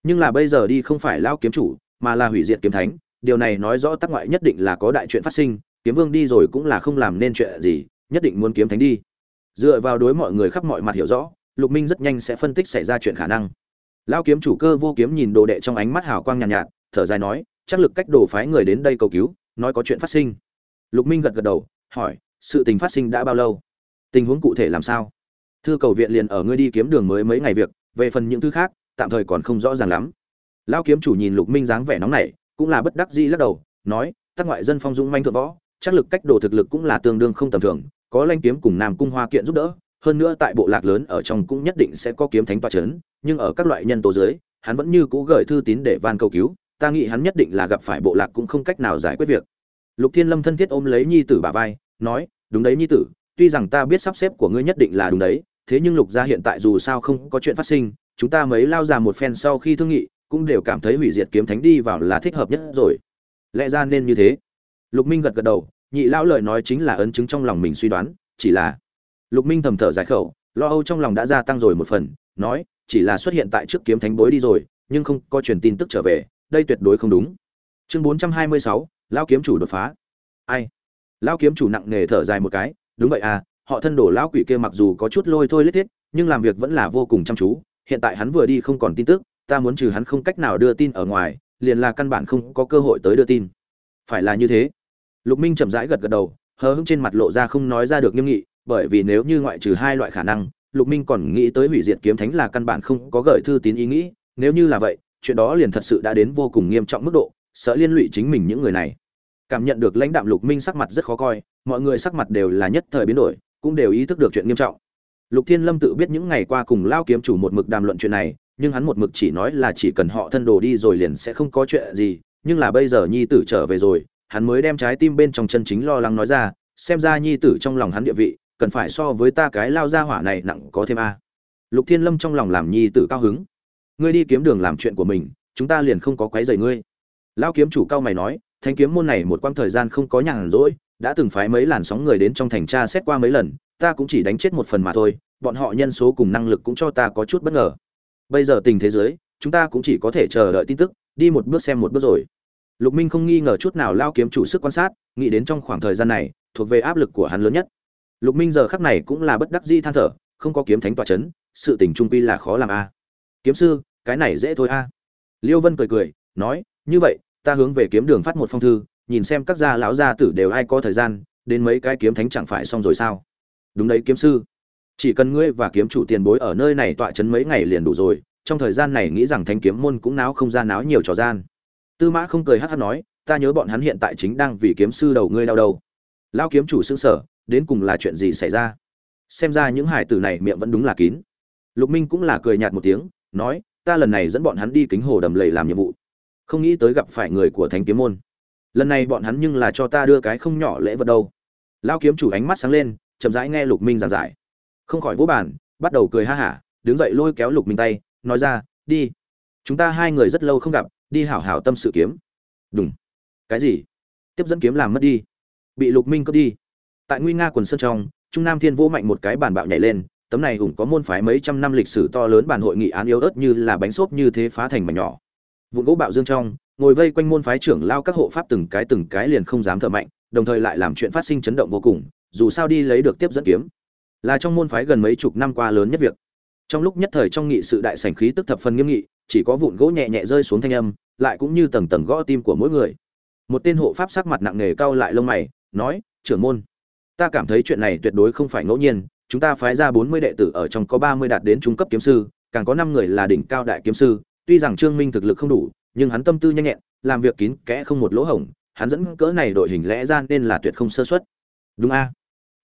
Speaker 1: Nhưng là bây giờ đi không phải lao kiếm chủ mà là hủy diệt kiếm thánh điều này nói rõ tác ngoại nhất định là có đại chuyện phát sinh kiếm vương đi rồi cũng là không làm nên chuyện gì nhất định muốn kiếm thánh đi. Dựa vào đối mọi người khắp mọi mặt hiểu rõ lục minh rất nhanh sẽ phân tích xảy ra chuyện khả năng. Lao kiếm chủ cơ vô kiếm nhìn đồ đệ trong ánh mắt hào quang nhàn nhạt, nhạt thở dài nói chắc lực cách đồ phái người đến đây cầu cứu nói có chuyện phát sinh. Lục minh gật gật đầu hỏi sự tình phát sinh đã bao lâu? Tình huống cụ thể làm sao? Thư cầu viện liền ở ngươi đi kiếm đường mới mấy ngày việc, về phần những thứ khác, tạm thời còn không rõ ràng lắm. Lão kiếm chủ nhìn lục minh dáng vẻ nóng nảy, cũng là bất đắc dĩ lắc đầu, nói tác ngoại dân phong dũng manh thượng võ, chắc lực cách đồ thực lực cũng là tương đương không tầm thường, có lanh kiếm cùng nam cung hoa kiện giúp đỡ, hơn nữa tại bộ lạc lớn ở trong cũng nhất định sẽ có kiếm thánh toa chấn, nhưng ở các loại nhân tố dưới, hắn vẫn như cũ gửi thư tín để van cầu cứu, ta nghĩ hắn nhất định là gặp phải bộ lạc cũng không cách nào giải quyết việc. Lục thiên lâm thân thiết ôm lấy nhi tử bà vai, nói, đúng đấy nhi tử, tuy rằng ta biết sắp xếp của ngươi nhất định là đúng đấy thế nhưng lục gia hiện tại dù sao không có chuyện phát sinh, chúng ta mấy lao ra một phen sau khi thương nghị, cũng đều cảm thấy hủy diệt kiếm thánh đi vào là thích hợp nhất rồi. Lẽ ra nên như thế. Lục minh gật gật đầu, nhị lão lời nói chính là ấn chứng trong lòng mình suy đoán, chỉ là lục minh thầm thở dài khẩu, lo âu trong lòng đã gia tăng rồi một phần, nói, chỉ là xuất hiện tại trước kiếm thánh bối đi rồi, nhưng không có truyền tin tức trở về, đây tuyệt đối không đúng. Chương bốn trăm hai mươi sáu lao kiếm chủ đột phá. Ai? Lao kiếm chủ nặng nề thở dài một cái, đúng vậy à họ thân đổ lão quỷ kia mặc dù có chút lôi thôi lết thiết, nhưng làm việc vẫn là vô cùng chăm chú. Hiện tại hắn vừa đi không còn tin tức, ta muốn trừ hắn không cách nào đưa tin ở ngoài, liền là căn bản không có cơ hội tới đưa tin. Phải là như thế. Lục minh chậm rãi gật gật đầu, hờ hững trên mặt lộ ra không nói ra được nghiêm nghị, bởi vì nếu như ngoại trừ hai loại khả năng, lục minh còn nghĩ tới hủy diệt kiếm thánh là căn bản không có gợi thư tín ý nghĩ, nếu như là vậy, chuyện đó liền thật sự đã đến vô cùng nghiêm trọng mức độ, sợ liên lụy chính mình những người này. Cảm nhận được lãnh đạm lục minh sắc mặt rất khó coi, mọi người sắc mặt đều là nhất thời biến đổi cũng đều ý thức được chuyện nghiêm trọng. Lục thiên lâm tự biết những ngày qua cùng lao kiếm chủ một mực đàm luận chuyện này, nhưng hắn một mực chỉ nói là chỉ cần họ thân đồ đi rồi liền sẽ không có chuyện gì, nhưng là bây giờ nhi tử trở về rồi, hắn mới đem trái tim bên trong chân chính lo lắng nói ra, xem ra nhi tử trong lòng hắn địa vị, cần phải so với ta cái lao ra hỏa này nặng có thêm a. Lục thiên lâm trong lòng làm nhi tử cao hứng. Ngươi đi kiếm đường làm chuyện của mình, chúng ta liền không có quấy rầy ngươi. Lao kiếm chủ cao mày nói, thanh kiếm môn này một quãng thời gian không có nhàn rỗi đã từng phái mấy làn sóng người đến trong thành tra xét qua mấy lần, ta cũng chỉ đánh chết một phần mà thôi, bọn họ nhân số cùng năng lực cũng cho ta có chút bất ngờ. Bây giờ tình thế giới chúng ta cũng chỉ có thể chờ đợi tin tức, đi một bước xem một bước rồi. Lục minh không nghi ngờ chút nào lao kiếm chủ sức quan sát, nghĩ đến trong khoảng thời gian này, thuộc về áp lực của hắn lớn nhất. Lục minh giờ khắc này cũng là bất đắc dĩ than thở, không có kiếm thánh tòa chấn, sự tình trung quy là khó làm a. À. Kiếm sư, cái này dễ thôi a. Liêu vân cười cười, nói, như vậy, ta hướng về kiếm đường phát một phong thư nhìn xem các gia lão gia tử đều ai có thời gian, đến mấy cái kiếm thánh chẳng phải xong rồi sao? Đúng đấy, kiếm sư. Chỉ cần ngươi và kiếm chủ tiền bối ở nơi này tọa chấn mấy ngày liền đủ rồi, trong thời gian này nghĩ rằng thanh kiếm môn cũng náo không ra náo nhiều trò gian. Tư mã không cười hát hát nói, ta nhớ bọn hắn hiện tại chính đang vì kiếm sư đầu ngươi đau đầu. Lao kiếm chủ sững sở đến cùng là chuyện gì xảy ra? Xem ra những hải tử này miệng vẫn đúng là kín. Lục minh cũng là cười nhạt một tiếng, nói, ta lần này dẫn bọn hắn đi kính hồ đầm lầy làm nhiệm vụ. Không nghĩ tới gặp phải người của thánh kiếm môn lần này bọn hắn nhưng là cho ta đưa cái không nhỏ lễ vật đâu. Lao kiếm chủ ánh mắt sáng lên, chậm rãi nghe lục minh giảng giải. Không khỏi vỗ bản bắt đầu cười ha hả, đứng dậy lôi kéo lục minh tay, nói ra, đi. Chúng ta hai người rất lâu không gặp, đi hảo hảo tâm sự kiếm. Đúng cái gì? Tiếp dẫn kiếm làm mất đi. Bị lục minh cướp đi. Tại nguy nga quần sơn trong, trung nam thiên vỗ mạnh một cái bàn bạo nhảy lên, tấm này hùng có môn phái mấy trăm năm lịch sử to lớn bàn hội nghị án yếu ớt như là bánh xốp như thế phá thành mảnh nhỏ. Vụn gỗ bạo dương trong ngồi vây quanh môn phái trưởng lao các hộ pháp từng cái từng cái liền không dám thở mạnh, đồng thời lại làm chuyện phát sinh chấn động vô cùng, dù sao đi lấy được tiếp dẫn kiếm. Là trong môn phái gần mấy chục năm qua lớn nhất việc. Trong lúc nhất thời trong nghị sự đại sảnh khí tức thập phần nghiêm nghị, chỉ có vụn gỗ nhẹ nhẹ rơi xuống thanh âm, lại cũng như tầng tầng gõ tim của mỗi người. Một tên hộ pháp sắc mặt nặng nề cau lại lông mày, nói, trưởng môn, ta cảm thấy chuyện này tuyệt đối không phải ngẫu nhiên, chúng ta phái ra bốn mươi đệ tử ở trong có ba mươi đạt đến trung cấp kiếm sư, càng có năm người là đỉnh cao đại kiếm sư, tuy rằng trương minh thực lực không đủ nhưng hắn tâm tư nhanh nhẹn, làm việc kín kẽ không một lỗ hổng, hắn dẫn cỡ này đội hình lẽ ra nên là tuyệt không sơ suất. đúng a?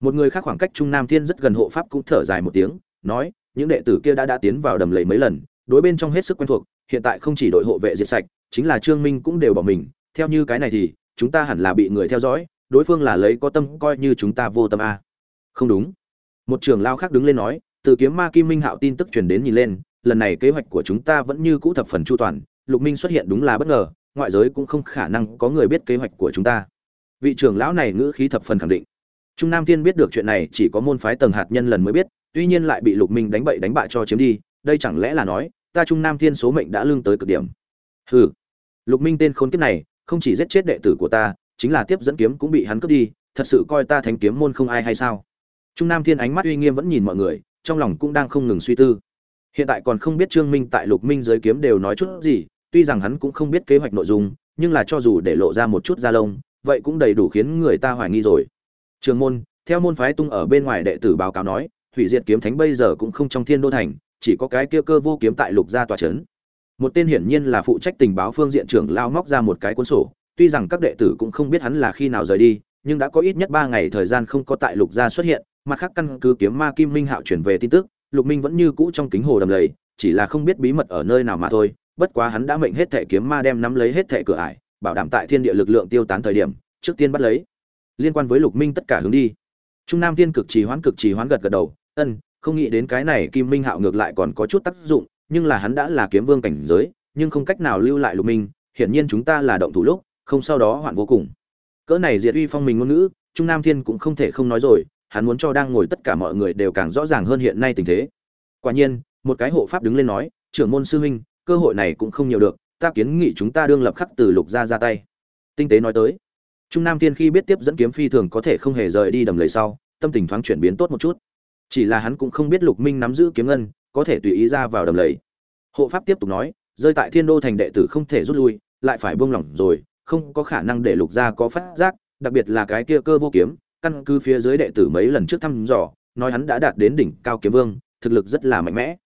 Speaker 1: Một người khác khoảng cách trung nam thiên rất gần hộ pháp cũng thở dài một tiếng, nói, những đệ tử kia đã đã tiến vào đầm lầy mấy lần, đối bên trong hết sức quen thuộc, hiện tại không chỉ đội hộ vệ diệt sạch, chính là trương minh cũng đều bỏ mình, theo như cái này thì, chúng ta hẳn là bị người theo dõi, đối phương là lấy có tâm coi như chúng ta vô tâm a. Không đúng. Một trưởng lao khác đứng lên nói, từ kiếm ma kim minh hạo tin tức truyền đến nhìn lên, lần này kế hoạch của chúng ta vẫn như cũ thập phần chu toàn lục minh xuất hiện đúng là bất ngờ, ngoại giới cũng không khả năng có người biết kế hoạch của chúng ta. Vị trưởng lão này ngữ khí thập phần khẳng định. Trung nam tiên biết được chuyện này, chỉ có môn phái tầng hạt nhân lần mới biết, tuy nhiên lại bị lục minh đánh bậy đánh bại cho chiếm đi, đây chẳng lẽ là nói, ta trung nam thiên số mệnh đã lương tới cực điểm? Hừ. Lục minh tên khốn kiếp này, không chỉ giết chết đệ tử của ta, chính là tiếp dẫn kiếm cũng bị hắn cướp đi, thật sự coi ta Thánh kiếm môn không ai hay sao? Trung nam thiên ánh mắt uy nghiêm vẫn nhìn mọi người, trong lòng cũng đang không ngừng suy tư. Hiện tại còn không biết trương minh tại lục minh giới kiếm đều nói chút gì tuy rằng hắn cũng không biết kế hoạch nội dung, nhưng là cho dù để lộ ra một chút da lông, vậy cũng đầy đủ khiến người ta hoài nghi rồi. Trường môn, theo môn phái tung ở bên ngoài đệ tử báo cáo nói, hủy diệt kiếm thánh bây giờ cũng không trong thiên đô thành, chỉ có cái kia cơ vô kiếm tại lục gia tòa trấn. Một tên hiển nhiên là phụ trách tình báo phương diện trưởng lao móc ra một cái cuốn sổ, tuy rằng các đệ tử cũng không biết hắn là khi nào rời đi, nhưng đã có ít nhất ba ngày thời gian không có tại lục gia xuất hiện, mặt khác căn cứ kiếm ma kim minh hạo chuyển về tin tức, lục minh vẫn như cũ trong kính hồ đầm lầy, chỉ là không biết bí mật ở nơi nào mà thôi bất quá hắn đã mệnh hết thẻ kiếm ma đem nắm lấy hết thẻ cửa ải, bảo đảm tại thiên địa lực lượng tiêu tán thời điểm, trước tiên bắt lấy. Liên quan với lục minh tất cả hướng đi. Trung nam tiên cực trì hoãn cực trì hoãn gật gật đầu, ân, không nghĩ đến cái này kim minh hạo ngược lại còn có chút tác dụng, nhưng là hắn đã là kiếm vương cảnh giới, nhưng không cách nào lưu lại lục minh, hiển nhiên chúng ta là động thủ lúc, không sau đó hoạn vô cùng. Cỡ này diệt uy phong mình ngôn ngữ, trung nam thiên cũng không thể không nói rồi, hắn muốn cho đang ngồi tất cả mọi người đều càng rõ ràng hơn hiện nay tình thế. Quả nhiên, một cái hộ pháp đứng lên nói, trưởng môn sư huynh cơ hội này cũng không nhiều được, ta kiến nghị chúng ta đương lập khắc từ lục gia ra tay. Tinh tế nói tới, trung nam thiên khi biết tiếp dẫn kiếm phi thường có thể không hề rời đi đầm lầy sau, tâm tình thoáng chuyển biến tốt một chút. Chỉ là hắn cũng không biết lục minh nắm giữ kiếm ngân, có thể tùy ý ra vào đầm lầy. Hộ pháp tiếp tục nói, rơi tại thiên đô thành đệ tử không thể rút lui, lại phải buông lỏng rồi, không có khả năng để lục gia có phát giác, đặc biệt là cái kia cơ vô kiếm, căn cứ phía dưới đệ tử mấy lần trước thăm dò, nói hắn đã đạt đến đỉnh cao kiếm vương, thực lực rất là mạnh mẽ.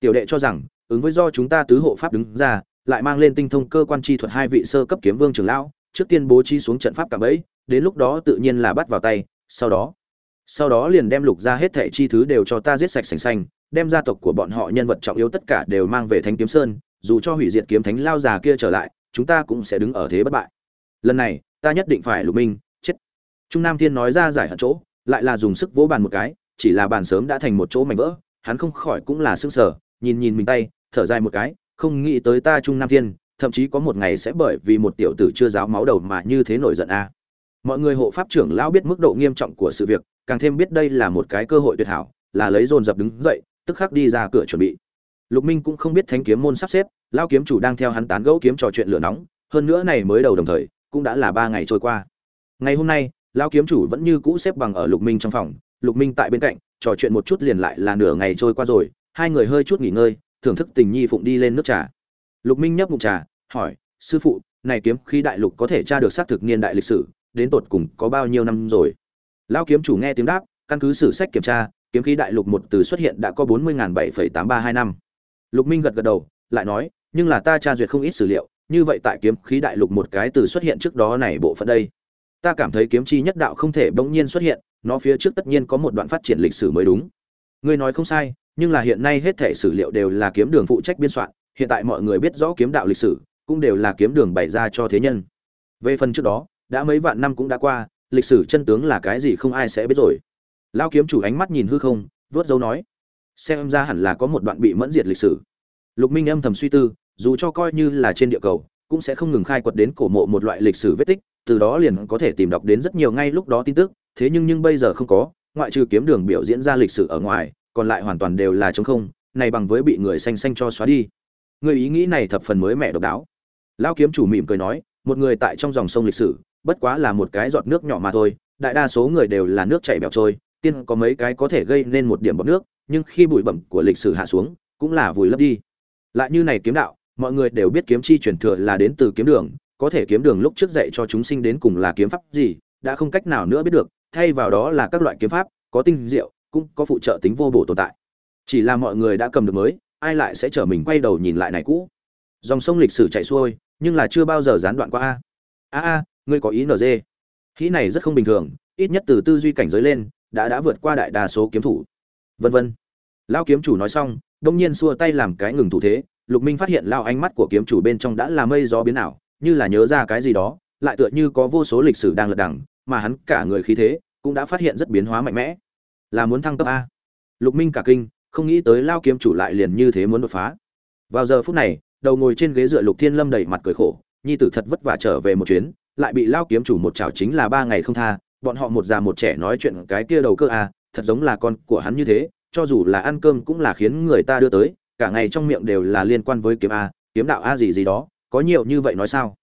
Speaker 1: Tiểu đệ cho rằng ứng với do chúng ta tứ hộ pháp đứng ra, lại mang lên tinh thông cơ quan chi thuật hai vị sơ cấp kiếm vương trưởng lão, trước tiên bố trí xuống trận pháp cả bẫy, đến lúc đó tự nhiên là bắt vào tay, sau đó sau đó liền đem lục ra hết thẻ chi thứ đều cho ta giết sạch sành xanh, đem gia tộc của bọn họ nhân vật trọng yếu tất cả đều mang về thánh kiếm sơn, dù cho hủy diệt kiếm thánh lao già kia trở lại, chúng ta cũng sẽ đứng ở thế bất bại. Lần này, ta nhất định phải lục minh, chết. Trung nam thiên nói ra giải hận chỗ, lại là dùng sức vỗ bàn một cái, chỉ là bàn sớm đã thành một chỗ mảnh vỡ, hắn không khỏi cũng là sững sờ, nhìn nhìn mình tay thở dài một cái, không nghĩ tới ta trung nam thiên, thậm chí có một ngày sẽ bởi vì một tiểu tử chưa giáo máu đầu mà như thế nổi giận a. Mọi người hộ pháp trưởng lão biết mức độ nghiêm trọng của sự việc, càng thêm biết đây là một cái cơ hội tuyệt hảo, là lấy dồn dập đứng dậy, tức khắc đi ra cửa chuẩn bị. Lục minh cũng không biết thánh kiếm môn sắp xếp, Lão kiếm chủ đang theo hắn tán gẫu kiếm trò chuyện lửa nóng, hơn nữa này mới đầu đồng thời, cũng đã là ba ngày trôi qua. Ngày hôm nay, Lão kiếm chủ vẫn như cũ xếp bằng ở lục minh trong phòng, lục minh tại bên cạnh, trò chuyện một chút liền lại là nửa ngày trôi qua rồi, hai người hơi chút nghỉ ngơi thưởng thức tình nhi phụng đi lên nước trà. Lục minh nhấp ngụm trà, hỏi, sư phụ, này kiếm khí đại lục có thể tra được xác thực niên đại lịch sử, đến tột cùng có bao nhiêu năm rồi? Lao kiếm chủ nghe tiếng đáp, căn cứ sử sách kiểm tra, kiếm khí đại lục một từ xuất hiện đã có bốn mươi bảy tám ba hai năm. Lục minh gật gật đầu, lại nói, nhưng là ta tra duyệt không ít sử liệu, như vậy tại kiếm khí đại lục một cái từ xuất hiện trước đó này bộ phận đây. Ta cảm thấy kiếm chi nhất đạo không thể bỗng nhiên xuất hiện, nó phía trước tất nhiên có một đoạn phát triển lịch sử mới đúng. Ngươi nói không sai nhưng là hiện nay hết thể sử liệu đều là kiếm đường phụ trách biên soạn, hiện tại mọi người biết rõ kiếm đạo lịch sử, cũng đều là kiếm đường bày ra cho thế nhân. Về phần trước đó, đã mấy vạn năm cũng đã qua, lịch sử chân tướng là cái gì không ai sẽ biết rồi. Lao kiếm chủ ánh mắt nhìn hư không, vớt dấu nói, xem ra hẳn là có một đoạn bị mẫn diệt lịch sử. Lục minh âm thầm suy tư, dù cho coi như là trên địa cầu, cũng sẽ không ngừng khai quật đến cổ mộ một loại lịch sử vết tích, từ đó liền có thể tìm đọc đến rất nhiều ngay lúc đó tin tức, thế nhưng nhưng bây giờ không có, ngoại trừ kiếm đường biểu diễn ra lịch sử ở ngoài còn lại hoàn toàn đều là trống không, này bằng với bị người xanh xanh cho xóa đi. Người ý nghĩ này thập phần mới mẻ độc đáo. Lão kiếm chủ mỉm cười nói, một người tại trong dòng sông lịch sử, bất quá là một cái giọt nước nhỏ mà thôi, đại đa số người đều là nước chảy bẹo trôi, tiên có mấy cái có thể gây nên một điểm bọt nước, nhưng khi bụi bẩm của lịch sử hạ xuống, cũng là vùi lấp đi. Lại như này kiếm đạo, mọi người đều biết kiếm chi truyền thừa là đến từ kiếm đường, có thể kiếm đường lúc trước dạy cho chúng sinh đến cùng là kiếm pháp gì, đã không cách nào nữa biết được, thay vào đó là các loại kiếm pháp, có tinh diệu cũng có phụ trợ tính vô bổ tồn tại. Chỉ là mọi người đã cầm được mới, ai lại sẽ trở mình quay đầu nhìn lại này cũ? Dòng sông lịch sử chảy xuôi, nhưng là chưa bao giờ gián đoạn qua a. A a, ngươi có ý nd khí này rất không bình thường, ít nhất từ tư duy cảnh giới lên, đã đã vượt qua đại đa số kiếm thủ. Vân vân. Lao kiếm chủ nói xong, đông nhiên xua tay làm cái ngừng thủ thế, lục minh phát hiện lao ánh mắt của kiếm chủ bên trong đã là mây gió biến ảo, như là nhớ ra cái gì đó, lại tựa như có vô số lịch sử đang lật đằng, mà hắn cả người khí thế cũng đã phát hiện rất biến hóa mạnh mẽ là muốn thăng cấp a. Lục minh cả kinh, không nghĩ tới lao kiếm chủ lại liền như thế muốn đột phá. Vào giờ phút này, đầu ngồi trên ghế dựa lục thiên lâm đầy mặt cười khổ, nhi tử thật vất vả trở về một chuyến, lại bị lao kiếm chủ một chảo chính là ba ngày không tha, bọn họ một già một trẻ nói chuyện cái kia đầu cơ a, thật giống là con của hắn như thế, cho dù là ăn cơm cũng là khiến người ta đưa tới, cả ngày trong miệng đều là liên quan với kiếm a, kiếm đạo a gì gì đó, có nhiều như vậy nói sao?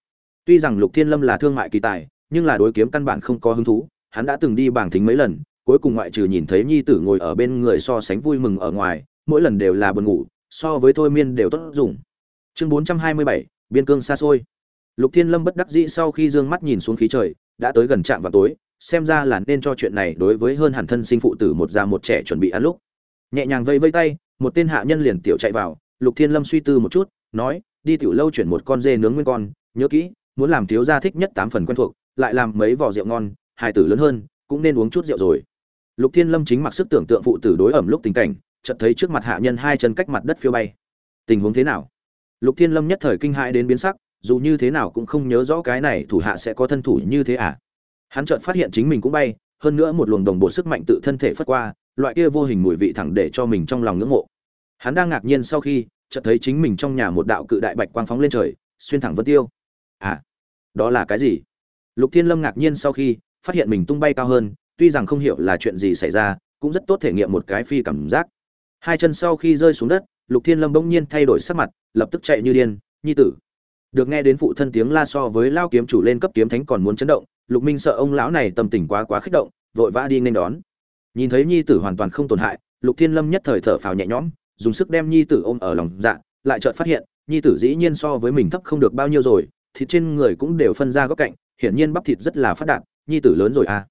Speaker 1: Tuy rằng lục thiên lâm là thương mại kỳ tài, nhưng là đối kiếm căn bản không có hứng thú, hắn đã từng đi bảng thính mấy lần cuối cùng ngoại trừ nhìn thấy nhi tử ngồi ở bên người so sánh vui mừng ở ngoài, mỗi lần đều là buồn ngủ, so với thôi miên đều tốt dùng. Chương bốn trăm hai mươi bảy, biên cương xa xôi. Lục thiên lâm bất đắc dĩ sau khi dương mắt nhìn xuống khí trời, đã tới gần trạm vào tối, xem ra là nên cho chuyện này đối với hơn hẳn thân sinh phụ tử một già một trẻ chuẩn bị ăn lúc. Nhẹ nhàng vây vây tay, một tên hạ nhân liền tiểu chạy vào, lục thiên lâm suy tư một chút, nói, đi tiểu lâu chuyển một con dê nướng nguyên con, nhớ kỹ, muốn làm thiếu gia thích nhất tám phần quen thuộc, lại làm mấy vỏ rượu ngon, hài tử lớn hơn, cũng nên uống chút rượu rồi lục thiên lâm chính mặc sức tưởng tượng phụ tử đối ẩm lúc tình cảnh, chợt thấy trước mặt hạ nhân hai chân cách mặt đất phiêu bay. Tình huống thế nào? Lục thiên lâm nhất thời kinh hãi đến biến sắc, dù như thế nào cũng không nhớ rõ cái này thủ hạ sẽ có thân thủ như thế à. Hắn chợt phát hiện chính mình cũng bay, hơn nữa một luồng đồng bộ sức mạnh tự thân thể phất qua, loại kia vô hình mùi vị thẳng để cho mình trong lòng ngưỡng mộ. Hắn đang ngạc nhiên sau khi, chợt thấy chính mình trong nhà một đạo cự đại bạch quang phóng lên trời, xuyên thẳng vân tiêu. À đó là cái gì? Lục thiên lâm ngạc nhiên sau khi, phát hiện mình tung bay cao hơn tuy rằng không hiểu là chuyện gì xảy ra, cũng rất tốt thể nghiệm một cái phi cảm giác. Hai chân sau khi rơi xuống đất, lục thiên lâm bỗng nhiên thay đổi sắc mặt, lập tức chạy như điên. Nhi tử. Được nghe đến phụ thân tiếng la so với lao kiếm chủ lên cấp kiếm thánh còn muốn chấn động, lục minh sợ ông lão này tâm tình quá quá kích động, vội vã đi nên đón. Nhìn thấy nhi tử hoàn toàn không tổn hại, lục thiên lâm nhất thời thở phào nhẹ nhõm, dùng sức đem nhi tử ôm ở lòng dạ lại chợt phát hiện, nhi tử dĩ nhiên so với mình thấp không được bao nhiêu rồi, thịt trên người cũng đều phân ra góc cạnh, hiển nhiên bắp thịt rất là phát đạt, nhi tử lớn rồi à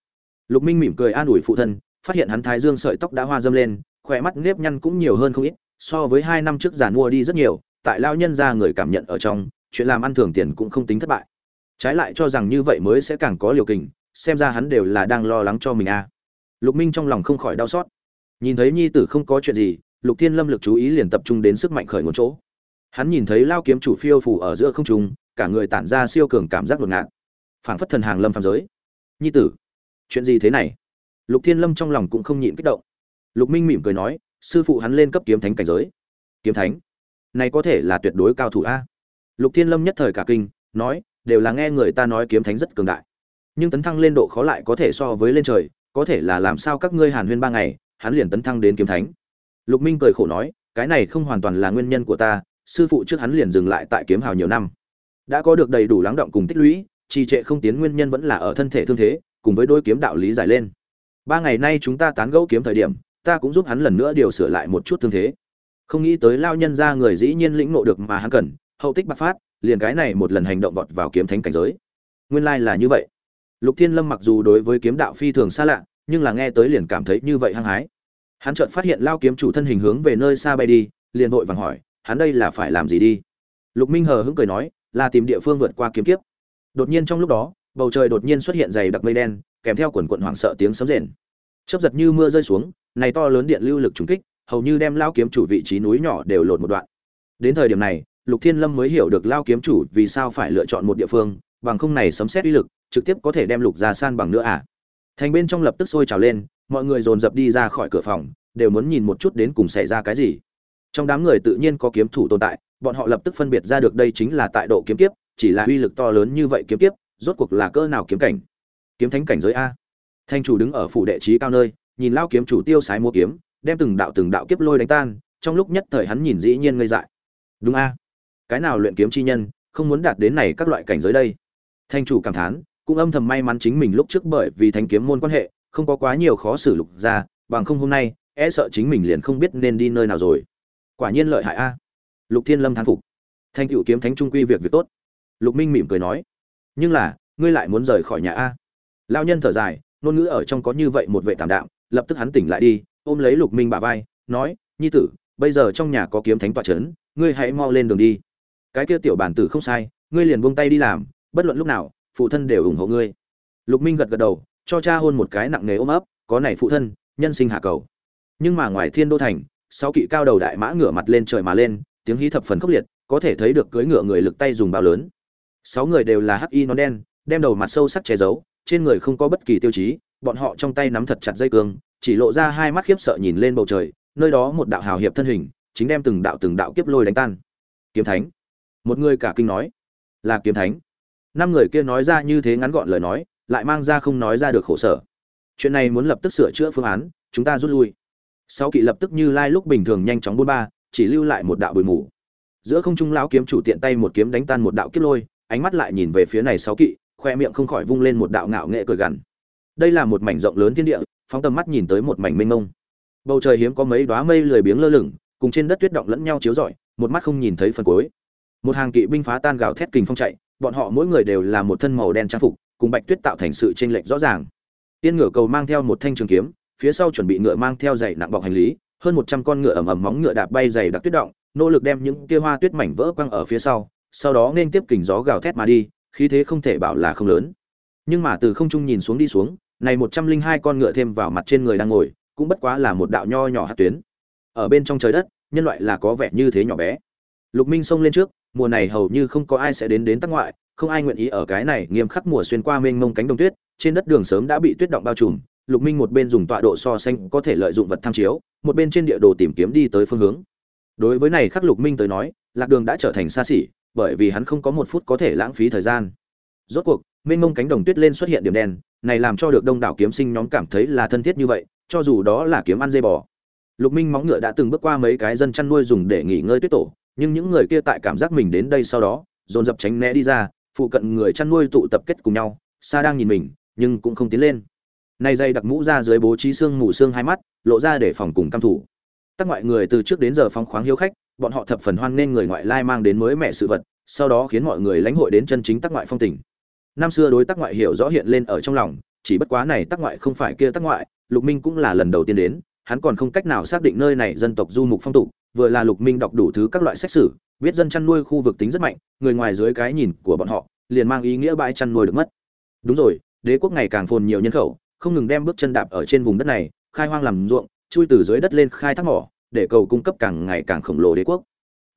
Speaker 1: lục minh mỉm cười an ủi phụ thân, phát hiện hắn thái dương sợi tóc đã hoa dâm lên, khỏe mắt nếp nhăn cũng nhiều hơn không ít, so với hai năm trước giàn mua đi rất nhiều, tại lao nhân ra người cảm nhận ở trong, chuyện làm ăn thường tiền cũng không tính thất bại. Trái lại cho rằng như vậy mới sẽ càng có liều kình, xem ra hắn đều là đang lo lắng cho mình à. Lục minh trong lòng không khỏi đau xót. Nhìn thấy nhi tử không có chuyện gì, lục thiên lâm lực chú ý liền tập trung đến sức mạnh khởi nguồn chỗ. Hắn nhìn thấy lao kiếm chủ phiêu phủ ở giữa không trung, cả người tản ra siêu cường cảm giác ngột ngạt. Phảng phất thần hàng lâm phàm giới. Nhi tử chuyện gì thế này? Lục thiên lâm trong lòng cũng không nhịn kích động. Lục minh mỉm cười nói, sư phụ hắn lên cấp kiếm thánh cảnh giới. Kiếm thánh? Này có thể là tuyệt đối cao thủ a. Lục thiên lâm nhất thời cả kinh, nói, đều là nghe người ta nói kiếm thánh rất cường đại. Nhưng tấn thăng lên độ khó lại có thể so với lên trời, có thể là làm sao các ngươi hàn huyên ba ngày, hắn liền tấn thăng đến kiếm thánh. Lục minh cười khổ nói, cái này không hoàn toàn là nguyên nhân của ta, sư phụ trước hắn liền dừng lại tại kiếm hào nhiều năm. Đã có được đầy đủ lắng động cùng tích lũy, trì trệ không tiến nguyên nhân vẫn là ở thân thể thương thế cùng với đôi kiếm đạo lý giải lên. Ba ngày nay chúng ta tán gẫu kiếm thời điểm, ta cũng giúp hắn lần nữa điều sửa lại một chút thương thế. Không nghĩ tới lao nhân ra người dĩ nhiên lĩnh ngộ được mà hắn cần, hậu tích bạc phát, liền cái này một lần hành động vọt vào kiếm thánh cảnh giới. Nguyên lai là như vậy. Lục thiên lâm mặc dù đối với kiếm đạo phi thường xa lạ, nhưng là nghe tới liền cảm thấy như vậy hăng hái. Hắn chợt phát hiện lao kiếm chủ thân hình hướng về nơi xa bay đi, liền vội vàng hỏi, hắn đây là phải làm gì đi? Lục minh hờ hững cười nói, là tìm địa phương vượt qua kiếm kiếp. Đột nhiên trong lúc đó bầu trời đột nhiên xuất hiện dày đặc mây đen, kèm theo quần quận hoảng sợ tiếng sấm rền. Chớp giật như mưa rơi xuống, này to lớn điện lưu lực trùng kích, hầu như đem lao kiếm chủ vị trí núi nhỏ đều lột một đoạn. Đến thời điểm này, lục thiên lâm mới hiểu được lao kiếm chủ vì sao phải lựa chọn một địa phương, bằng không này sấm xét uy lực, trực tiếp có thể đem lục ra san bằng nữa à? Thành bên trong lập tức sôi trào lên, mọi người dồn dập đi ra khỏi cửa phòng, đều muốn nhìn một chút đến cùng xảy ra cái gì. Trong đám người tự nhiên có kiếm thủ tồn tại, bọn họ lập tức phân biệt ra được đây chính là tại độ kiếm kiếp, chỉ là uy lực to lớn như vậy kiếm kiếp rốt cuộc là cỡ nào kiếm cảnh? Kiếm thánh cảnh giới a. Thanh chủ đứng ở phủ đệ trí cao nơi, nhìn lao kiếm chủ tiêu sái mua kiếm, đem từng đạo từng đạo kiếp lôi đánh tan, trong lúc nhất thời hắn nhìn dĩ nhiên ngây dại. Đúng a. Cái nào luyện kiếm chi nhân, không muốn đạt đến này các loại cảnh giới đây? Thanh chủ cảm thán, cũng âm thầm may mắn chính mình lúc trước bởi vì thanh kiếm môn quan hệ, không có quá nhiều khó xử lục ra, bằng không hôm nay e sợ chính mình liền không biết nên đi nơi nào rồi. Quả nhiên lợi hại a. Lục thiên lâm thán phục. Thanh cựu kiếm thánh trung quy việc việc tốt. Lục minh mỉm cười nói nhưng là, ngươi lại muốn rời khỏi nhà a. Lao nhân thở dài, ngôn ngữ ở trong có như vậy một vệ tảm đạm, lập tức hắn tỉnh lại đi, ôm lấy lục minh bả vai, nói, nhi tử, bây giờ trong nhà có kiếm thánh tọa trấn ngươi hãy mau lên đường đi. Cái kia tiểu bản tử không sai, ngươi liền buông tay đi làm, bất luận lúc nào, phụ thân đều ủng hộ ngươi. Lục minh gật gật đầu, cho cha hôn một cái nặng nề ôm ấp, có này phụ thân, nhân sinh hạ cầu. Nhưng mà ngoài thiên đô thành, sáu kỵ cao đầu đại mã ngửa mặt lên trời mà lên, tiếng hí thập phần khốc liệt, có thể thấy được cưỡi ngựa người lực tay dùng bao lớn sáu người đều là hắc y nón đen, đem đầu mặt sâu sắc che giấu, trên người không có bất kỳ tiêu chí, bọn họ trong tay nắm thật chặt dây cương, chỉ lộ ra hai mắt khiếp sợ nhìn lên bầu trời, nơi đó một đạo hào hiệp thân hình, chính đem từng đạo từng đạo kiếp lôi đánh tan. Kiếm thánh. Một người cả kinh nói, là kiếm thánh. Năm người kia nói ra như thế ngắn gọn lời nói, lại mang ra không nói ra được khổ sở. Chuyện này muốn lập tức sửa chữa phương án, chúng ta rút lui. Sáu kỵ lập tức như lai lúc bình thường nhanh chóng bôn ba, chỉ lưu lại một đạo bụi mù. Giữa không trung lão kiếm chủ tiện tay một kiếm đánh tan một đạo kiếp lôi ánh mắt lại nhìn về phía này sáu kỵ, khoe miệng không khỏi vung lên một đạo ngạo nghệ cười gằn. Đây là một mảnh rộng lớn thiên địa, phóng tầm mắt nhìn tới một mảnh mênh mông. Bầu trời hiếm có mấy đóa mây lười biếng lơ lửng, cùng trên đất tuyết động lẫn nhau chiếu rọi, một mắt không nhìn thấy phần cuối. Một hàng kỵ binh phá tan gào thét kình phong chạy, bọn họ mỗi người đều là một thân màu đen trang phục, cùng bạch tuyết tạo thành sự chênh lệch rõ ràng. Tiên ngựa cầu mang theo một thanh trường kiếm, phía sau chuẩn bị ngựa mang theo dày nặng bọc hành lý, hơn một trăm con ngựa ầm ầm móng ngựa đạp bay dày đặc tuyết động, nỗ lực đem những kia hoa tuyết mảnh vỡ quăng ở phía sau sau đó nên tiếp kình gió gào thét mà đi, khí thế không thể bảo là không lớn. Nhưng mà từ không trung nhìn xuống đi xuống, này một trăm linh hai con ngựa thêm vào mặt trên người đang ngồi, cũng bất quá là một đạo nho nhỏ hạt tuyến. Ở bên trong trời đất, nhân loại là có vẻ như thế nhỏ bé. Lục minh xông lên trước, mùa này hầu như không có ai sẽ đến đến tắc ngoại, không ai nguyện ý ở cái này nghiêm khắc mùa xuyên qua mênh mông cánh đồng tuyết, trên đất đường sớm đã bị tuyết động bao trùm. Lục minh một bên dùng tọa độ so sánh có thể lợi dụng vật tham chiếu, một bên trên địa đồ tìm kiếm đi tới phương hướng. Đối với này khắc lục minh tới nói, lạc đường đã trở thành xa xỉ bởi vì hắn không có một phút có thể lãng phí thời gian. Rốt cuộc, mênh mông cánh đồng tuyết lên xuất hiện điểm đen, này làm cho được đông đảo kiếm sinh nhóm cảm thấy là thân thiết như vậy, cho dù đó là kiếm ăn dây bò. Lục minh móng ngựa đã từng bước qua mấy cái dân chăn nuôi dùng để nghỉ ngơi tuyết tổ, nhưng những người kia tại cảm giác mình đến đây sau đó, dồn dập tránh né đi ra, phụ cận người chăn nuôi tụ tập kết cùng nhau xa đang nhìn mình, nhưng cũng không tiến lên. Nay dây đặc mũ ra dưới bố trí xương mù xương hai mắt, lộ ra để phòng cùng căm thủ. Tất ngoại người từ trước đến giờ phóng khoáng hiếu khách bọn họ thập phần hoan nên người ngoại lai mang đến mới mẹ sự vật, sau đó khiến mọi người lãnh hội đến chân chính tắc ngoại phong tình. Năm xưa đối tắc ngoại hiểu rõ hiện lên ở trong lòng, chỉ bất quá này tắc ngoại không phải kia tắc ngoại, lục minh cũng là lần đầu tiên đến, hắn còn không cách nào xác định nơi này dân tộc du mục phong tục, vừa là lục minh đọc đủ thứ các loại sách sử biết dân chăn nuôi khu vực tính rất mạnh, người ngoài dưới cái nhìn của bọn họ, liền mang ý nghĩa bãi chăn nuôi được mất. Đúng rồi, đế quốc ngày càng phồn nhiều nhân khẩu, không ngừng đem bước chân đạp ở trên vùng đất này, khai hoang làm ruộng, chui từ dưới đất lên khai thác mỏ để cầu cung cấp càng ngày càng khổng lồ đế quốc.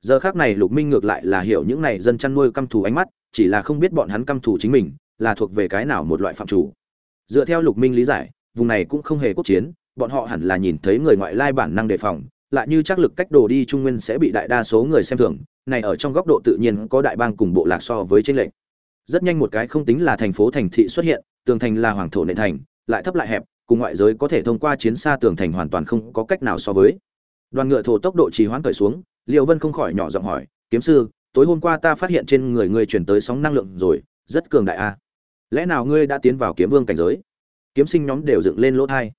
Speaker 1: Giờ khác này lục minh ngược lại là hiểu những này dân chăn nuôi căm thù ánh mắt, chỉ là không biết bọn hắn căm thù chính mình, là thuộc về cái nào một loại phạm chủ. Dựa theo lục minh lý giải, vùng này cũng không hề quốc chiến, bọn họ hẳn là nhìn thấy người ngoại lai bản năng đề phòng, lại như chắc lực cách đồ đi trung nguyên sẽ bị đại đa số người xem thường, này ở trong góc độ tự nhiên có đại bang cùng bộ lạc so với trên lệnh rất nhanh một cái không tính là thành phố thành thị xuất hiện, tường thành là hoàng thổ nền thành, lại thấp lại hẹp, cùng ngoại giới có thể thông qua chiến xa tường thành hoàn toàn không có cách nào so với đoàn ngựa thổ tốc độ trì hoãn cởi xuống liệu vân không khỏi nhỏ giọng hỏi, kiếm sư, tối hôm qua ta phát hiện trên người ngươi chuyển tới sóng năng lượng rồi, rất cường đại a. Lẽ nào ngươi đã tiến vào kiếm vương cảnh giới? Kiếm sinh nhóm đều dựng lên lỗ thai.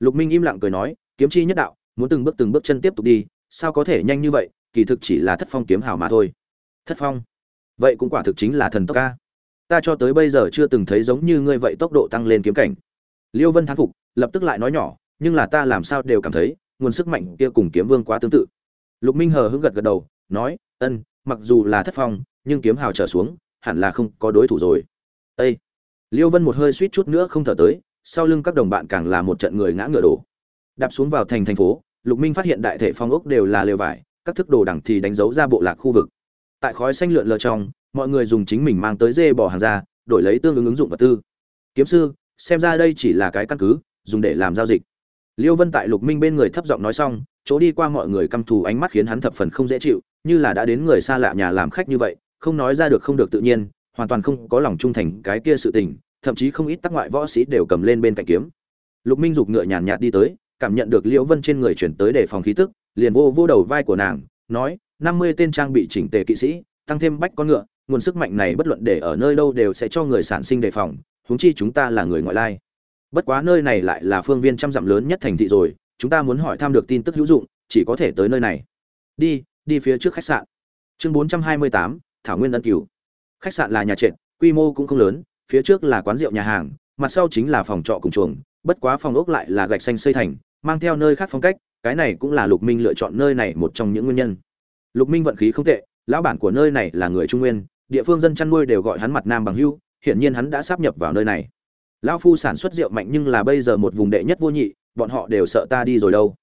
Speaker 1: Lục minh im lặng cười nói, kiếm chi nhất đạo, muốn từng bước từng bước chân tiếp tục đi, sao có thể nhanh như vậy, kỳ thực chỉ là thất phong kiếm hào mà thôi. Thất phong? Vậy cũng quả thực chính là thần tốc ca ta cho tới bây giờ chưa từng thấy giống như ngươi vậy tốc độ tăng lên kiếm cảnh. Liêu vân thán phục, lập tức lại nói nhỏ, nhưng là ta làm sao đều cảm thấy nguồn sức mạnh kia cùng kiếm vương quá tương tự. Lục minh hờ hững gật gật đầu, nói, ân, mặc dù là thất phong, nhưng kiếm hào trở xuống, hẳn là không có đối thủ rồi. Ây liêu vân một hơi suýt chút nữa không thở tới, sau lưng các đồng bạn càng là một trận người ngã ngựa đổ. Đạp xuống vào thành thành phố, lục minh phát hiện đại thể phong ốc đều là lều vải, các thức đồ đẳng thì đánh dấu ra bộ lạc khu vực. Tại khói xanh lượn lờ trong, mọi người dùng chính mình mang tới dê bỏ hàng ra, đổi lấy tương ứng ứng dụng vật tư. Kiếm sư, xem ra đây chỉ là cái căn cứ, dùng để làm giao dịch liêu vân tại lục minh bên người thấp giọng nói xong, chỗ đi qua mọi người căm thù ánh mắt khiến hắn thập phần không dễ chịu, như là đã đến người xa lạ nhà làm khách như vậy, không nói ra được không được tự nhiên, hoàn toàn không có lòng trung thành cái kia sự tình, thậm chí không ít tác ngoại võ sĩ đều cầm lên bên cạnh kiếm. Lục minh giục ngựa nhàn nhạt đi tới, cảm nhận được liễu vân trên người chuyển tới để phòng khí tức, liền vô vô đầu vai của nàng, nói, năm mươi tên trang bị chỉnh tề kỵ sĩ, tăng thêm bách con ngựa, nguồn sức mạnh này bất luận để ở nơi đâu đều sẽ cho người sản sinh đề phòng, huống chi chúng ta là người ngoại lai bất quá nơi này lại là phương viên trăm dặm lớn nhất thành thị rồi, chúng ta muốn hỏi thăm được tin tức hữu dụng, chỉ có thể tới nơi này. Đi đi phía trước khách sạn. Chương bốn trăm hai mươi tám, thảo nguyên ân cửu. Khách sạn là nhà trệt, quy mô cũng không lớn, phía trước là quán rượu nhà hàng, mặt sau chính là phòng trọ cùng chuồng, bất quá phòng ốc lại là gạch xanh xây thành, mang theo nơi khác phong cách, cái này cũng là lục minh lựa chọn nơi này một trong những nguyên nhân. Lục minh vận khí không tệ, lão bản của nơi này là người trung nguyên, địa phương dân chăn nuôi đều gọi hắn mặt nam bằng hưu, hiển nhiên hắn đã sắp nhập vào nơi này lão phu sản xuất rượu mạnh nhưng là bây giờ một vùng đệ nhất vô nhị, bọn họ đều sợ ta đi rồi đâu.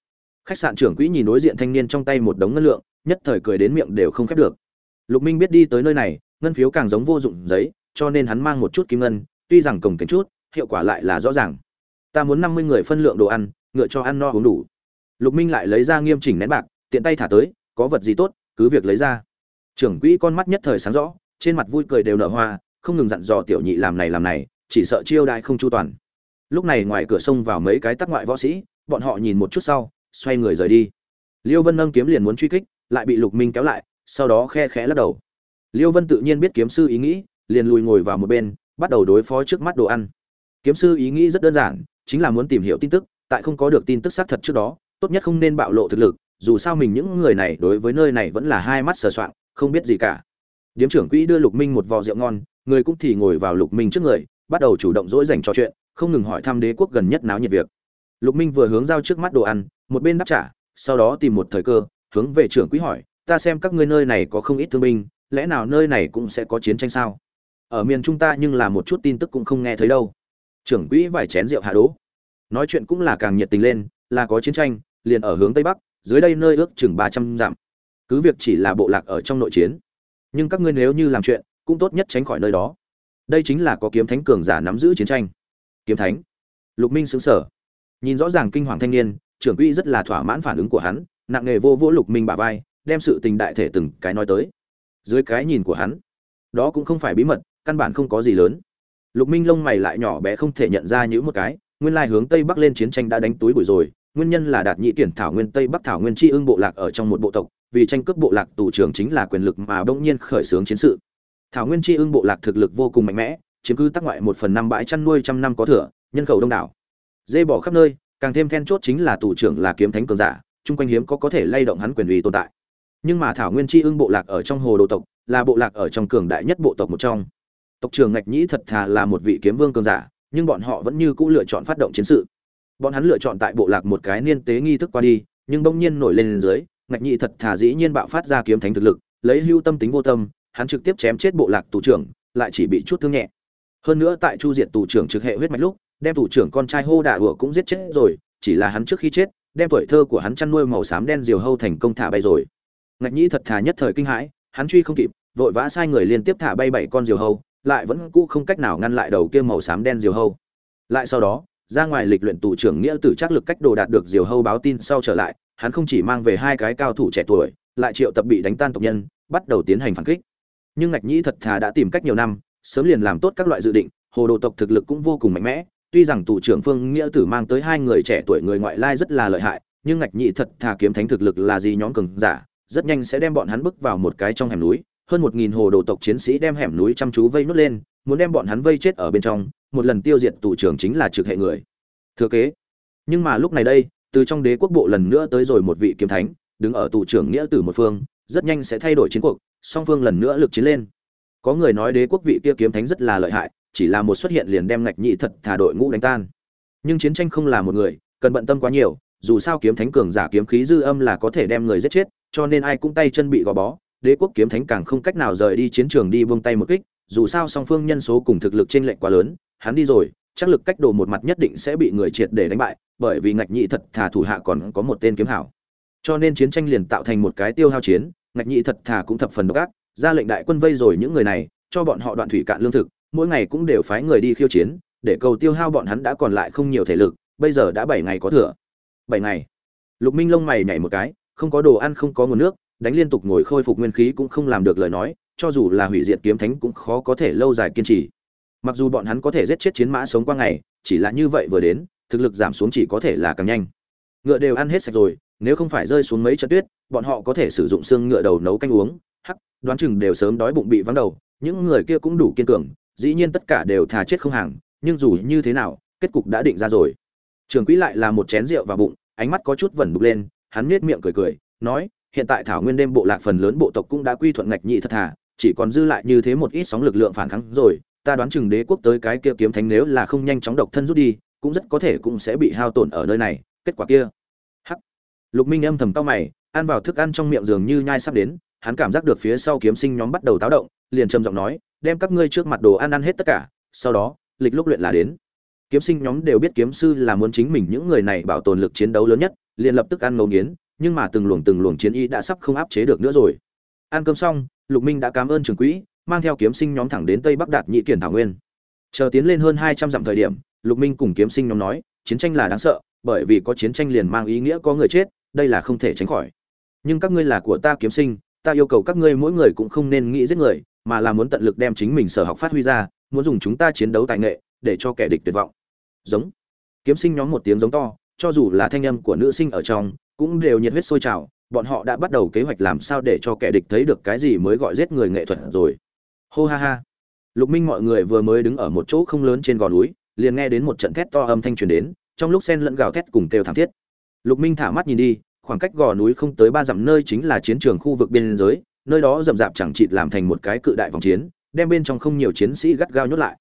Speaker 1: Khách sạn trưởng quỹ nhìn đối diện thanh niên trong tay một đống ngân lượng, nhất thời cười đến miệng đều không khép được. Lục minh biết đi tới nơi này, ngân phiếu càng giống vô dụng giấy, cho nên hắn mang một chút kim ngân, tuy rằng cổng kềnh chút, hiệu quả lại là rõ ràng. Ta muốn năm mươi người phân lượng đồ ăn, ngựa cho ăn no uống đủ. Lục minh lại lấy ra nghiêm chỉnh nén bạc, tiện tay thả tới, có vật gì tốt, cứ việc lấy ra. Trưởng quỹ con mắt nhất thời sáng rõ, trên mặt vui cười đều nở hoa, không ngừng dặn dò tiểu nhị làm này làm này chỉ sợ chiêu đại không chu toàn. Lúc này ngoài cửa sông vào mấy cái tắc ngoại võ sĩ, bọn họ nhìn một chút sau, xoay người rời đi. Liêu vân nâng kiếm liền muốn truy kích, lại bị lục minh kéo lại, sau đó khe khẽ lắc đầu. Liêu vân tự nhiên biết kiếm sư ý nghĩ, liền lùi ngồi vào một bên, bắt đầu đối phó trước mắt đồ ăn. Kiếm sư ý nghĩ rất đơn giản, chính là muốn tìm hiểu tin tức, tại không có được tin tức xác thật trước đó, tốt nhất không nên bạo lộ thực lực, dù sao mình những người này đối với nơi này vẫn là hai mắt sờ soạng, không biết gì cả. Điếm trưởng quỹ đưa lục minh một vò rượu ngon, người cũng thì ngồi vào lục minh trước người bắt đầu chủ động dỗi dành trò chuyện, không ngừng hỏi thăm đế quốc gần nhất náo nhiệt việc. Lục minh vừa hướng giao trước mắt đồ ăn, một bên đáp trả, sau đó tìm một thời cơ, hướng về trưởng quỹ hỏi, ta xem các ngươi nơi này có không ít thương binh, lẽ nào nơi này cũng sẽ có chiến tranh sao? Ở miền trung ta nhưng là một chút tin tức cũng không nghe thấy đâu. Trưởng quỹ vài chén rượu hạ đố. Nói chuyện cũng là càng nhiệt tình lên, là có chiến tranh, liền ở hướng tây bắc, dưới đây nơi ước chừng ba trăm dặm. Cứ việc chỉ là bộ lạc ở trong nội chiến, nhưng các ngươi nếu như làm chuyện, cũng tốt nhất tránh khỏi nơi đó đây chính là có kiếm thánh cường giả nắm giữ chiến tranh. Kiếm thánh? Lục minh xứng sở nhìn rõ ràng kinh hoàng thanh niên, trưởng quỹ rất là thỏa mãn phản ứng của hắn, nặng nghề vô vô lục minh bả vai, đem sự tình đại thể từng cái nói tới. Dưới cái nhìn của hắn, đó cũng không phải bí mật, căn bản không có gì lớn. Lục minh lông mày lại nhỏ bé không thể nhận ra những một cái, nguyên lai hướng tây bắc lên chiến tranh đã đánh túi bụi rồi, nguyên nhân là đạt nhị kiển thảo nguyên tây bắc thảo nguyên tri ương bộ lạc ở trong một bộ tộc, vì tranh cướp bộ lạc tù trưởng chính là quyền lực mà bỗng nhiên khởi xướng chiến sự thảo nguyên tri ương bộ lạc thực lực vô cùng mạnh mẽ, chiếm cứ tắc ngoại một phần năm bãi chăn nuôi trăm năm có thừa nhân khẩu đông đảo. Dê bỏ khắp nơi, càng thêm then chốt chính là tù trưởng là kiếm thánh cường giả, chung quanh hiếm có có thể lay động hắn quyền uy tồn tại. Nhưng mà thảo nguyên tri ương bộ lạc ở trong hồ đồ tộc, là bộ lạc ở trong cường đại nhất bộ tộc một trong. Tộc trưởng ngạch nhĩ thật thà là một vị kiếm vương cường giả, nhưng bọn họ vẫn như cũ lựa chọn phát động chiến sự. Bọn hắn lựa chọn tại bộ lạc một cái niên tế nghi thức qua đi, nhưng bỗng nhiên nổi lên dưới, ngạch nhị thật thà dĩ nhiên bạo phát ra kiếm thánh thực lực, lấy hưu tâm tính vô tâm hắn trực tiếp chém chết bộ lạc tù trưởng, lại chỉ bị chút thương nhẹ. Hơn nữa tại chu diệt tù trưởng trực hệ huyết mạch lúc, đem tù trưởng con trai hô đả ủa cũng giết chết rồi, chỉ là hắn trước khi chết, đem tuổi thơ của hắn chăn nuôi màu xám đen diều hâu thành công thả bay rồi. Ngạch nhĩ thật thà nhất thời kinh hãi, hắn truy không kịp, vội vã sai người liên tiếp thả bay bảy con diều hâu, lại vẫn cũ không cách nào ngăn lại đầu kia màu xám đen diều hâu. Lại sau đó, ra ngoài lịch luyện tù trưởng nghĩa tử chắc lực cách đồ đạt được diều hâu báo tin sau trở lại, hắn không chỉ mang về hai cái cao thủ trẻ tuổi, lại triệu tập bị đánh tan tộc nhân, bắt đầu tiến hành phản kích nhưng ngạch nhĩ thật thà đã tìm cách nhiều năm, sớm liền làm tốt các loại dự định, hồ đồ tộc thực lực cũng vô cùng mạnh mẽ. Tuy rằng tù trưởng phương nghĩa tử mang tới hai người trẻ tuổi người ngoại lai rất là lợi hại, nhưng ngạch nhĩ thật thà kiếm thánh thực lực là gì nhóm cường giả, rất nhanh sẽ đem bọn hắn bước vào một cái trong hẻm núi. Hơn một nghìn hồ đồ tộc chiến sĩ đem hẻm núi chăm chú vây nút lên, muốn đem bọn hắn vây chết ở bên trong, một lần tiêu diệt tù trưởng chính là trực hệ người. Thừa kế. Nhưng mà lúc này đây, từ trong đế quốc bộ lần nữa tới rồi một vị kiếm thánh, đứng ở tù trưởng nghĩa tử một phương, rất nhanh sẽ thay đổi chiến cuộc song phương lần nữa lực chiến lên. Có người nói đế quốc vị kia kiếm thánh rất là lợi hại, chỉ là một xuất hiện liền đem ngạch nhị thật thả đội ngũ đánh tan. Nhưng chiến tranh không là một người, cần bận tâm quá nhiều, dù sao kiếm thánh cường giả kiếm khí dư âm là có thể đem người giết chết, cho nên ai cũng tay chân bị gò bó, đế quốc kiếm thánh càng không cách nào rời đi chiến trường đi buông tay một kích, dù sao song phương nhân số cùng thực lực trên lệnh quá lớn, hắn đi rồi, chắc lực cách đồ một mặt nhất định sẽ bị người triệt để đánh bại, bởi vì ngạch nhị thật thả thủ hạ còn có một tên kiếm hảo. Cho nên chiến tranh liền tạo thành một cái tiêu hao chiến ngạch nhị thật thà cũng thập phần độc ác, ra lệnh đại quân vây rồi những người này, cho bọn họ đoạn thủy cạn lương thực, mỗi ngày cũng đều phái người đi khiêu chiến, để cầu tiêu hao bọn hắn đã còn lại không nhiều thể lực, bây giờ đã bảy ngày có thừa. Bảy ngày. Lục minh lông mày nhảy một cái, không có đồ ăn, không có nguồn nước, đánh liên tục ngồi khôi phục nguyên khí cũng không làm được lời nói, cho dù là hủy diệt kiếm thánh cũng khó có thể lâu dài kiên trì. Mặc dù bọn hắn có thể giết chết chiến mã sống qua ngày, chỉ là như vậy vừa đến, thực lực giảm xuống chỉ có thể là càng nhanh. Ngựa đều ăn hết sạch rồi nếu không phải rơi xuống mấy trận tuyết, bọn họ có thể sử dụng xương ngựa đầu nấu canh uống. Hắc, đoán chừng đều sớm đói bụng bị vắng đầu. Những người kia cũng đủ kiên cường, dĩ nhiên tất cả đều thà chết không hàng, nhưng dù như thế nào, kết cục đã định ra rồi. Trường quỹ lại là một chén rượu vào bụng, ánh mắt có chút vẩn đục lên, hắn nết miệng cười cười, nói, hiện tại thảo nguyên đêm bộ lạc phần lớn bộ tộc cũng đã quy thuận ngạch nhị thật thà, chỉ còn dư lại như thế một ít sóng lực lượng phản kháng rồi, ta đoán chừng đế quốc tới cái kia kiếm thánh nếu là không nhanh chóng độc thân rút đi, cũng rất có thể cũng sẽ bị hao tổn ở nơi này, kết quả kia lục minh âm thầm tao mày, ăn vào thức ăn trong miệng dường như nhai sắp đến, hắn cảm giác được phía sau kiếm sinh nhóm bắt đầu táo động, liền trầm giọng nói, đem các ngươi trước mặt đồ ăn ăn hết tất cả, sau đó, lịch lúc luyện là đến. Kiếm sinh nhóm đều biết kiếm sư là muốn chính mình những người này bảo tồn lực chiến đấu lớn nhất, liền lập tức ăn ngấu nghiến, nhưng mà từng luồng từng luồng chiến y đã sắp không áp chế được nữa rồi. Ăn cơm xong, lục minh đã cảm ơn trường quỹ, mang theo kiếm sinh nhóm thẳng đến tây bắc đạt nhị kiển thảo nguyên. Chờ tiến lên hơn hai trăm dặm thời điểm, lục minh cùng kiếm sinh nhóm nói, chiến tranh là đáng sợ bởi vì có chiến tranh liền mang ý nghĩa có người chết, đây là không thể tránh khỏi. Nhưng các ngươi là của ta kiếm sinh, ta yêu cầu các ngươi mỗi người cũng không nên nghĩ giết người, mà là muốn tận lực đem chính mình sở học phát huy ra, muốn dùng chúng ta chiến đấu tài nghệ để cho kẻ địch tuyệt vọng. Giống. Kiếm sinh nhóm một tiếng giống to, cho dù là thanh âm của nữ sinh ở trong, cũng đều nhiệt huyết sôi trào, bọn họ đã bắt đầu kế hoạch làm sao để cho kẻ địch thấy được cái gì mới gọi giết người nghệ thuật rồi. Hô ha ha. Lục minh mọi người vừa mới đứng ở một chỗ không lớn trên gò núi, liền nghe đến một trận thét to âm thanh truyền đến trong lúc sen lẫn gào thét cùng kêu thảm thiết. Lục minh thả mắt nhìn đi, khoảng cách gò núi không tới ba dặm nơi chính là chiến trường khu vực biên giới, nơi đó rậm rạp chẳng chịt làm thành một cái cự đại vòng chiến, đem bên trong không nhiều chiến sĩ gắt gao nhốt lại.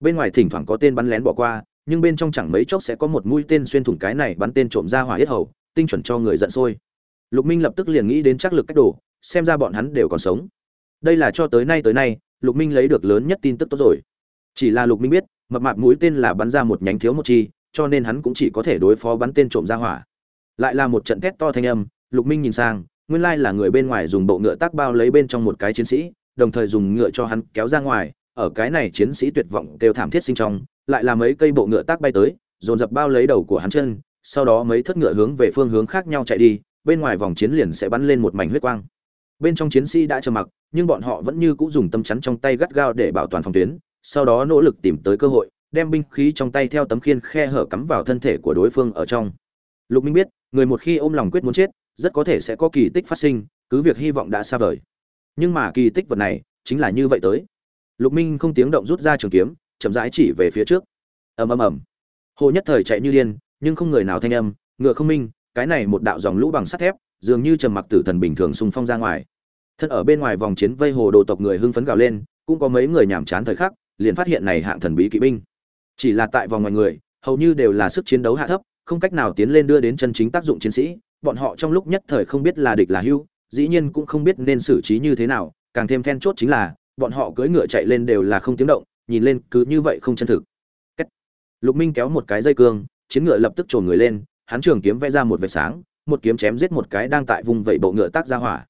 Speaker 1: Bên ngoài thỉnh thoảng có tên bắn lén bỏ qua, nhưng bên trong chẳng mấy chốc sẽ có một mũi tên xuyên thủng cái này bắn tên trộm ra hỏa yết hầu, tinh chuẩn cho người giận sôi. Lục minh lập tức liền nghĩ đến chắc lực cách đồ, xem ra bọn hắn đều còn sống. Đây là cho tới nay tới nay, lục minh lấy được lớn nhất tin tức tốt rồi. Chỉ là lục minh biết, mập mạp mũi tên là bắn ra một nhánh thiếu một chi cho nên hắn cũng chỉ có thể đối phó bắn tên trộm ra hỏa. Lại là một trận thét to thanh âm, lục minh nhìn sang, nguyên lai là người bên ngoài dùng bộ ngựa tác bao lấy bên trong một cái chiến sĩ, đồng thời dùng ngựa cho hắn kéo ra ngoài, ở cái này chiến sĩ tuyệt vọng kêu thảm thiết sinh trong, lại là mấy cây bộ ngựa tác bay tới, dồn dập bao lấy đầu của hắn chân, sau đó mấy thất ngựa hướng về phương hướng khác nhau chạy đi, bên ngoài vòng chiến liền sẽ bắn lên một mảnh huyết quang. Bên trong chiến sĩ đã trầm mặc, nhưng bọn họ vẫn như cũ dùng tâm chắn trong tay gắt gao để bảo toàn phòng tuyến, sau đó nỗ lực tìm tới cơ hội đem binh khí trong tay theo tấm khiên khe hở cắm vào thân thể của đối phương ở trong. Lục minh biết, người một khi ôm lòng quyết muốn chết, rất có thể sẽ có kỳ tích phát sinh, cứ việc hy vọng đã xa vời. Nhưng mà kỳ tích vật này, chính là như vậy tới. Lục minh không tiếng động rút ra trường kiếm, chậm rãi chỉ về phía trước. Ầm ầm ầm. Hồ nhất thời chạy như điên, nhưng không người nào thanh âm, ngựa không minh, cái này một đạo dòng lũ bằng sắt thép, dường như trầm mặc tử thần bình thường xung phong ra ngoài. Thân ở bên ngoài vòng chiến vây hồ đồ tộc người hưng phấn gào lên, cũng có mấy người nhảm chán thời khắc, liền phát hiện này hạng thần bí kỵ binh chỉ là tại vòng ngoài người, hầu như đều là sức chiến đấu hạ thấp, không cách nào tiến lên đưa đến chân chính tác dụng chiến sĩ. Bọn họ trong lúc nhất thời không biết là địch là hưu, dĩ nhiên cũng không biết nên xử trí như thế nào, càng thêm then chốt chính là, bọn họ cưỡi ngựa chạy lên đều là không tiếng động, nhìn lên cứ như vậy không chân thực. Cách. lục minh kéo một cái dây cương, chiến ngựa lập tức trồn người lên, hắn trường kiếm vẽ ra một vệt sáng, một kiếm chém giết một cái đang tại vùng vẫy bộ ngựa tác ra hỏa.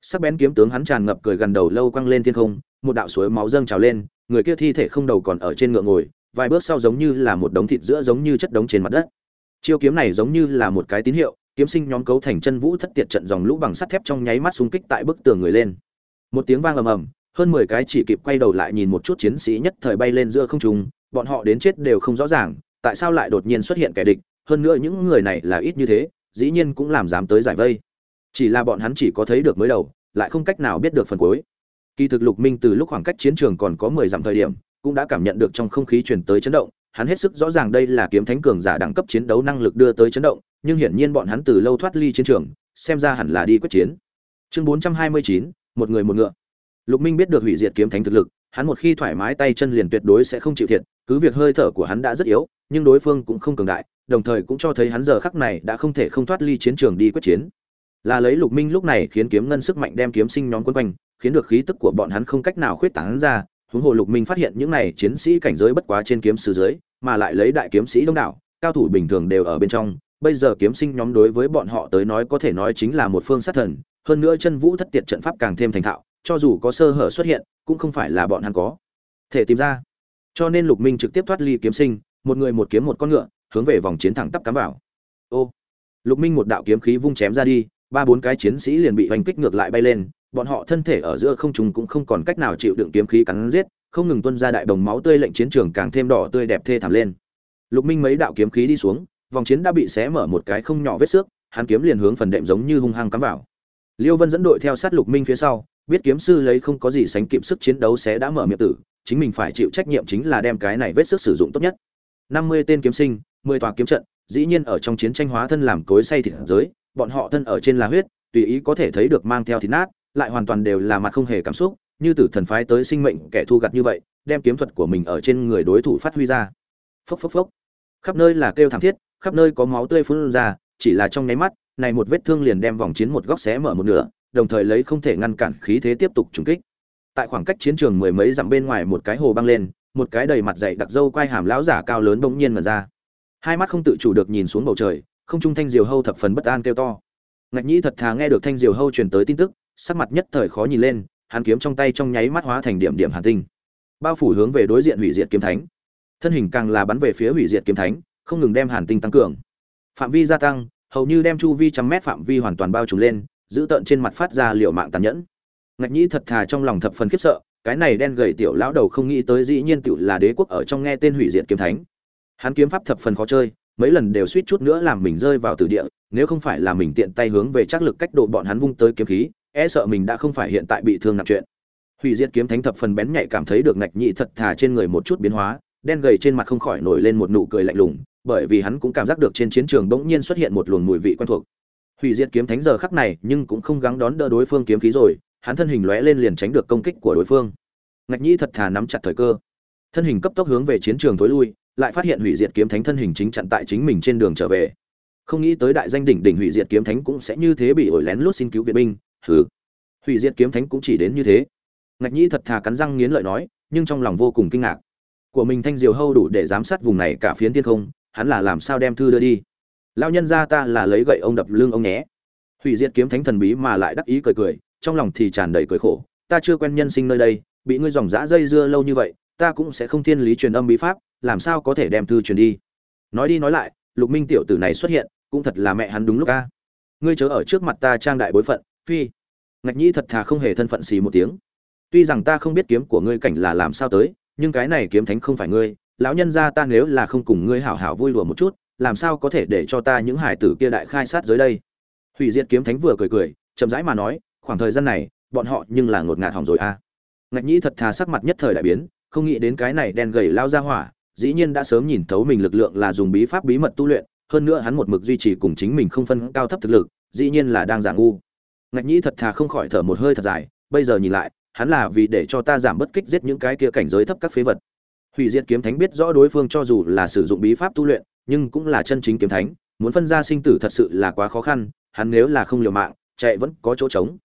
Speaker 1: Sắc bén kiếm tướng hắn tràn ngập cười gần đầu lâu quăng lên thiên không, một đạo suối máu dâng trào lên, người kia thi thể không đầu còn ở trên ngựa ngồi vài bước sau giống như là một đống thịt giữa giống như chất đống trên mặt đất. Chiêu kiếm này giống như là một cái tín hiệu, kiếm sinh nhóm cấu thành chân vũ thất tiệt trận dòng lũ bằng sắt thép trong nháy mắt xung kích tại bức tường người lên. Một tiếng vang ầm ầm, hơn mười cái chỉ kịp quay đầu lại nhìn một chút chiến sĩ nhất thời bay lên giữa không trung, bọn họ đến chết đều không rõ ràng, tại sao lại đột nhiên xuất hiện kẻ địch, hơn nữa những người này là ít như thế, dĩ nhiên cũng làm dám tới giải vây. Chỉ là bọn hắn chỉ có thấy được mới đầu, lại không cách nào biết được phần cuối. Kỳ thực lục minh từ lúc khoảng cách chiến trường còn có mười dặm thời điểm cũng đã cảm nhận được trong không khí truyền tới chấn động, hắn hết sức rõ ràng đây là kiếm thánh cường giả đẳng cấp chiến đấu năng lực đưa tới chấn động, nhưng hiển nhiên bọn hắn từ lâu thoát ly chiến trường, xem ra hẳn là đi quyết chiến. Chương bốn trăm hai mươi chín, một người một ngựa. Lục minh biết được hủy diệt kiếm thánh thực lực, hắn một khi thoải mái tay chân liền tuyệt đối sẽ không chịu thiệt, cứ việc hơi thở của hắn đã rất yếu, nhưng đối phương cũng không cường đại, đồng thời cũng cho thấy hắn giờ khắc này đã không thể không thoát ly chiến trường đi quyết chiến. Là lấy lục minh lúc này khiến kiếm ngân sức mạnh đem kiếm sinh nhóm quấn quanh, khiến được khí tức của bọn hắn không cách nào khuyết tán ra huống hồ lục minh phát hiện những này chiến sĩ cảnh giới bất quá trên kiếm sư dưới, mà lại lấy đại kiếm sĩ đông đảo, cao thủ bình thường đều ở bên trong. Bây giờ kiếm sinh nhóm đối với bọn họ tới nói có thể nói chính là một phương sát thần, hơn nữa chân vũ thất tiệt trận pháp càng thêm thành thạo, cho dù có sơ hở xuất hiện, cũng không phải là bọn hắn có thể tìm ra. Cho nên lục minh trực tiếp thoát ly kiếm sinh, một người một kiếm một con ngựa, hướng về vòng chiến thẳng tắp cắm vào. Ô! Lục minh một đạo kiếm khí vung chém ra đi, ba bốn cái chiến sĩ liền bị hoành kích ngược lại bay lên bọn họ thân thể ở giữa không trùng cũng không còn cách nào chịu đựng kiếm khí cắn giết, không ngừng tuôn ra đại đồng máu tươi lệnh chiến trường càng thêm đỏ tươi đẹp thê thảm lên. Lục minh mấy đạo kiếm khí đi xuống, vòng chiến đã bị xé mở một cái không nhỏ vết xước, hắn kiếm liền hướng phần đệm giống như hung hăng cắm vào. Liêu vân dẫn đội theo sát lục minh phía sau, biết kiếm sư lấy không có gì sánh kịp sức chiến đấu sẽ đã mở miệng tử, chính mình phải chịu trách nhiệm chính là đem cái này vết sức sử dụng tốt nhất. Năm mươi tên kiếm sinh, mười tòa kiếm trận, dĩ nhiên ở trong chiến tranh hóa thân làm cối xay thịt giới, bọn họ thân ở trên là huyết, tùy ý có thể thấy được mang theo thịt nát lại hoàn toàn đều là mặt không hề cảm xúc, như tử thần phái tới sinh mệnh kẻ thu gặt như vậy, đem kiếm thuật của mình ở trên người đối thủ phát huy ra. Phốc phốc phốc. Khắp nơi là kêu thảm thiết, khắp nơi có máu tươi phun ra, chỉ là trong nháy mắt, này một vết thương liền đem vòng chiến một góc xé mở một nửa, đồng thời lấy không thể ngăn cản khí thế tiếp tục trúng kích. Tại khoảng cách chiến trường mười mấy dặm bên ngoài một cái hồ băng lên, một cái đầy mặt dày đặc dâu quai hàm lão giả cao lớn bỗng nhiên mở ra. Hai mắt không tự chủ được nhìn xuống bầu trời, không trung thanh diều hâu thập phần bất an kêu to. Ngạch nhĩ thật thà nghe được thanh diều hâu truyền tới tin tức sắc mặt nhất thời khó nhìn lên, hắn kiếm trong tay trong nháy mắt hóa thành điểm điểm hàn tinh. Bao phủ hướng về đối diện hủy diệt kiếm thánh. Thân hình càng là bắn về phía hủy diệt kiếm thánh, không ngừng đem hàn tinh tăng cường. Phạm vi gia tăng, hầu như đem chu vi trăm mét phạm vi hoàn toàn bao trùm lên, giữ tợn trên mặt phát ra liều mạng tàn nhẫn. Ngạch nhĩ thật thà trong lòng thập phần khiếp sợ, cái này đen gầy tiểu lão đầu không nghĩ tới dĩ nhiên tiểu là đế quốc ở trong nghe tên hủy diệt kiếm thánh. Hắn kiếm pháp thập phần khó chơi, mấy lần đều suýt chút nữa làm mình rơi vào tử địa, nếu không phải là mình tiện tay hướng về chắc lực cách độ bọn hắn vung tới kiếm khí e sợ mình đã không phải hiện tại bị thương nặng chuyện. Hủy diệt kiếm thánh thập phần bén nhạy cảm thấy được ngạch nhị thật thà trên người một chút biến hóa, đen gầy trên mặt không khỏi nổi lên một nụ cười lạnh lùng, bởi vì hắn cũng cảm giác được trên chiến trường bỗng nhiên xuất hiện một luồng mùi vị quen thuộc. Hủy diệt kiếm thánh giờ khắc này nhưng cũng không gắng đón đỡ đối phương kiếm khí rồi, hắn thân hình lóe lên liền tránh được công kích của đối phương. Ngạch nhĩ thật thà nắm chặt thời cơ. Thân hình cấp tốc hướng về chiến trường tối lui, lại phát hiện hủy diệt kiếm thánh thân hình chính chặn tại chính mình trên đường trở về. Không nghĩ tới đại danh đỉnh đỉnh hủy diệt kiếm thánh cũng sẽ như thế bị ổi lén lút xin cứu viện binh hừ. Hủy diệt kiếm thánh cũng chỉ đến như thế. Ngạch nhĩ thật thà cắn răng nghiến lợi nói, nhưng trong lòng vô cùng kinh ngạc. Của mình thanh diều hâu đủ để giám sát vùng này cả phiến thiên không, hắn là làm sao đem thư đưa đi? Lao nhân ra ta là lấy gậy ông đập lưng ông nhé. Hủy diệt kiếm thánh thần bí mà lại đắc ý cười cười, trong lòng thì tràn đầy cười khổ. Ta chưa quen nhân sinh nơi đây, bị ngươi dòng dã dây dưa lâu như vậy, ta cũng sẽ không thiên lý truyền âm bí pháp, làm sao có thể đem thư truyền đi? Nói đi nói lại, lục minh tiểu tử này xuất hiện, cũng thật là mẹ hắn đúng lúc a. Ngươi chớ ở trước mặt ta trang đại bối phận phi. Ngạch nhĩ thật thà không hề thân phận xì một tiếng. Tuy rằng ta không biết kiếm của ngươi cảnh là làm sao tới, nhưng cái này kiếm thánh không phải ngươi. Lão nhân gia ta nếu là không cùng ngươi hảo hảo vui lùa một chút, làm sao có thể để cho ta những hải tử kia đại khai sát dưới đây? Hủy diệt kiếm thánh vừa cười cười, chậm rãi mà nói, khoảng thời gian này, bọn họ nhưng là ngột ngạt hỏng rồi a ngạch nhĩ thật thà sắc mặt nhất thời đại biến, không nghĩ đến cái này đen gầy lao ra hỏa, dĩ nhiên đã sớm nhìn thấu mình lực lượng là dùng bí pháp bí mật tu luyện, hơn nữa hắn một mực duy trì cùng chính mình không phân cao thấp thực lực, dĩ nhiên là đang giả ngu ngạch nhĩ thật thà không khỏi thở một hơi thật dài, bây giờ nhìn lại, hắn là vì để cho ta giảm bất kích giết những cái kia cảnh giới thấp các phế vật. Hủy diệt kiếm thánh biết rõ đối phương cho dù là sử dụng bí pháp tu luyện, nhưng cũng là chân chính kiếm thánh, muốn phân ra sinh tử thật sự là quá khó khăn, hắn nếu là không liều mạng, chạy vẫn có chỗ trống.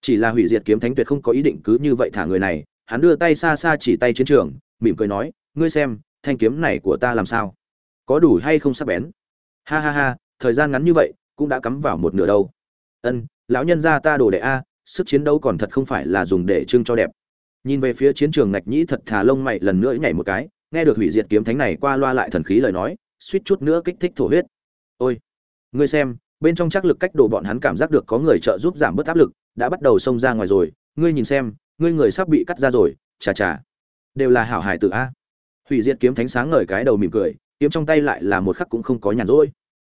Speaker 1: Chỉ là hủy diệt kiếm thánh tuyệt không có ý định cứ như vậy thả người này, hắn đưa tay xa xa chỉ tay chiến trường, mỉm cười nói, ngươi xem, thanh kiếm này của ta làm sao? Có đủ hay không sắc bén? Ha ha ha, thời gian ngắn như vậy, cũng đã cắm vào một nửa đâu. Ân lão nhân gia ta đồ đệ a, sức chiến đấu còn thật không phải là dùng để trưng cho đẹp. Nhìn về phía chiến trường ngạch nhĩ thật thà lông mày lần nữa nhảy một cái, nghe được hủy diệt kiếm thánh này qua loa lại thần khí lời nói, suýt chút nữa kích thích thổ huyết. Ôi, ngươi xem, bên trong chắc lực cách độ bọn hắn cảm giác được có người trợ giúp giảm bớt áp lực, đã bắt đầu xông ra ngoài rồi. Ngươi nhìn xem, ngươi người sắp bị cắt ra rồi, chà chà. Đều là hảo hải tử a. Hủy diệt kiếm thánh sáng ngời cái đầu mỉm cười, kiếm trong tay lại là một khắc cũng không có nhàn rỗi.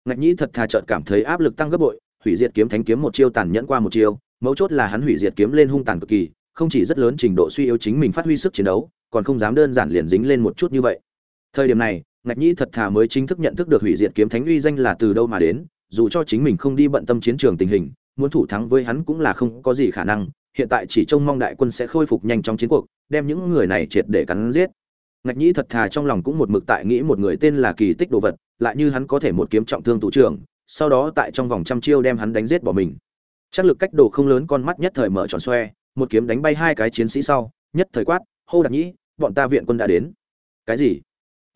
Speaker 1: Ngạch nhĩ thật thà chợt cảm thấy áp lực tăng gấp bội hủy diệt kiếm thánh kiếm một chiêu tàn nhẫn qua một chiêu, mấu chốt là hắn hủy diệt kiếm lên hung tàn cực kỳ, không chỉ rất lớn trình độ suy yếu chính mình phát huy sức chiến đấu, còn không dám đơn giản liền dính lên một chút như vậy. Thời điểm này, ngạch nhĩ thật thà mới chính thức nhận thức được hủy diệt kiếm thánh uy danh là từ đâu mà đến, dù cho chính mình không đi bận tâm chiến trường tình hình, muốn thủ thắng với hắn cũng là không có gì khả năng, hiện tại chỉ trông mong đại quân sẽ khôi phục nhanh trong chiến cuộc, đem những người này triệt để cắn giết. Ngạch nhĩ thật thà trong lòng cũng một mực tại nghĩ một người tên là kỳ tích đồ vật, lại như hắn có thể một kiếm trọng thương thủ trưởng sau đó tại trong vòng trăm chiêu đem hắn đánh giết bỏ mình. Chắc lực cách đồ không lớn con mắt nhất thời mở tròn xoe, một kiếm đánh bay hai cái chiến sĩ sau, nhất thời quát, hô đặc nhĩ, bọn ta viện quân đã đến. Cái gì?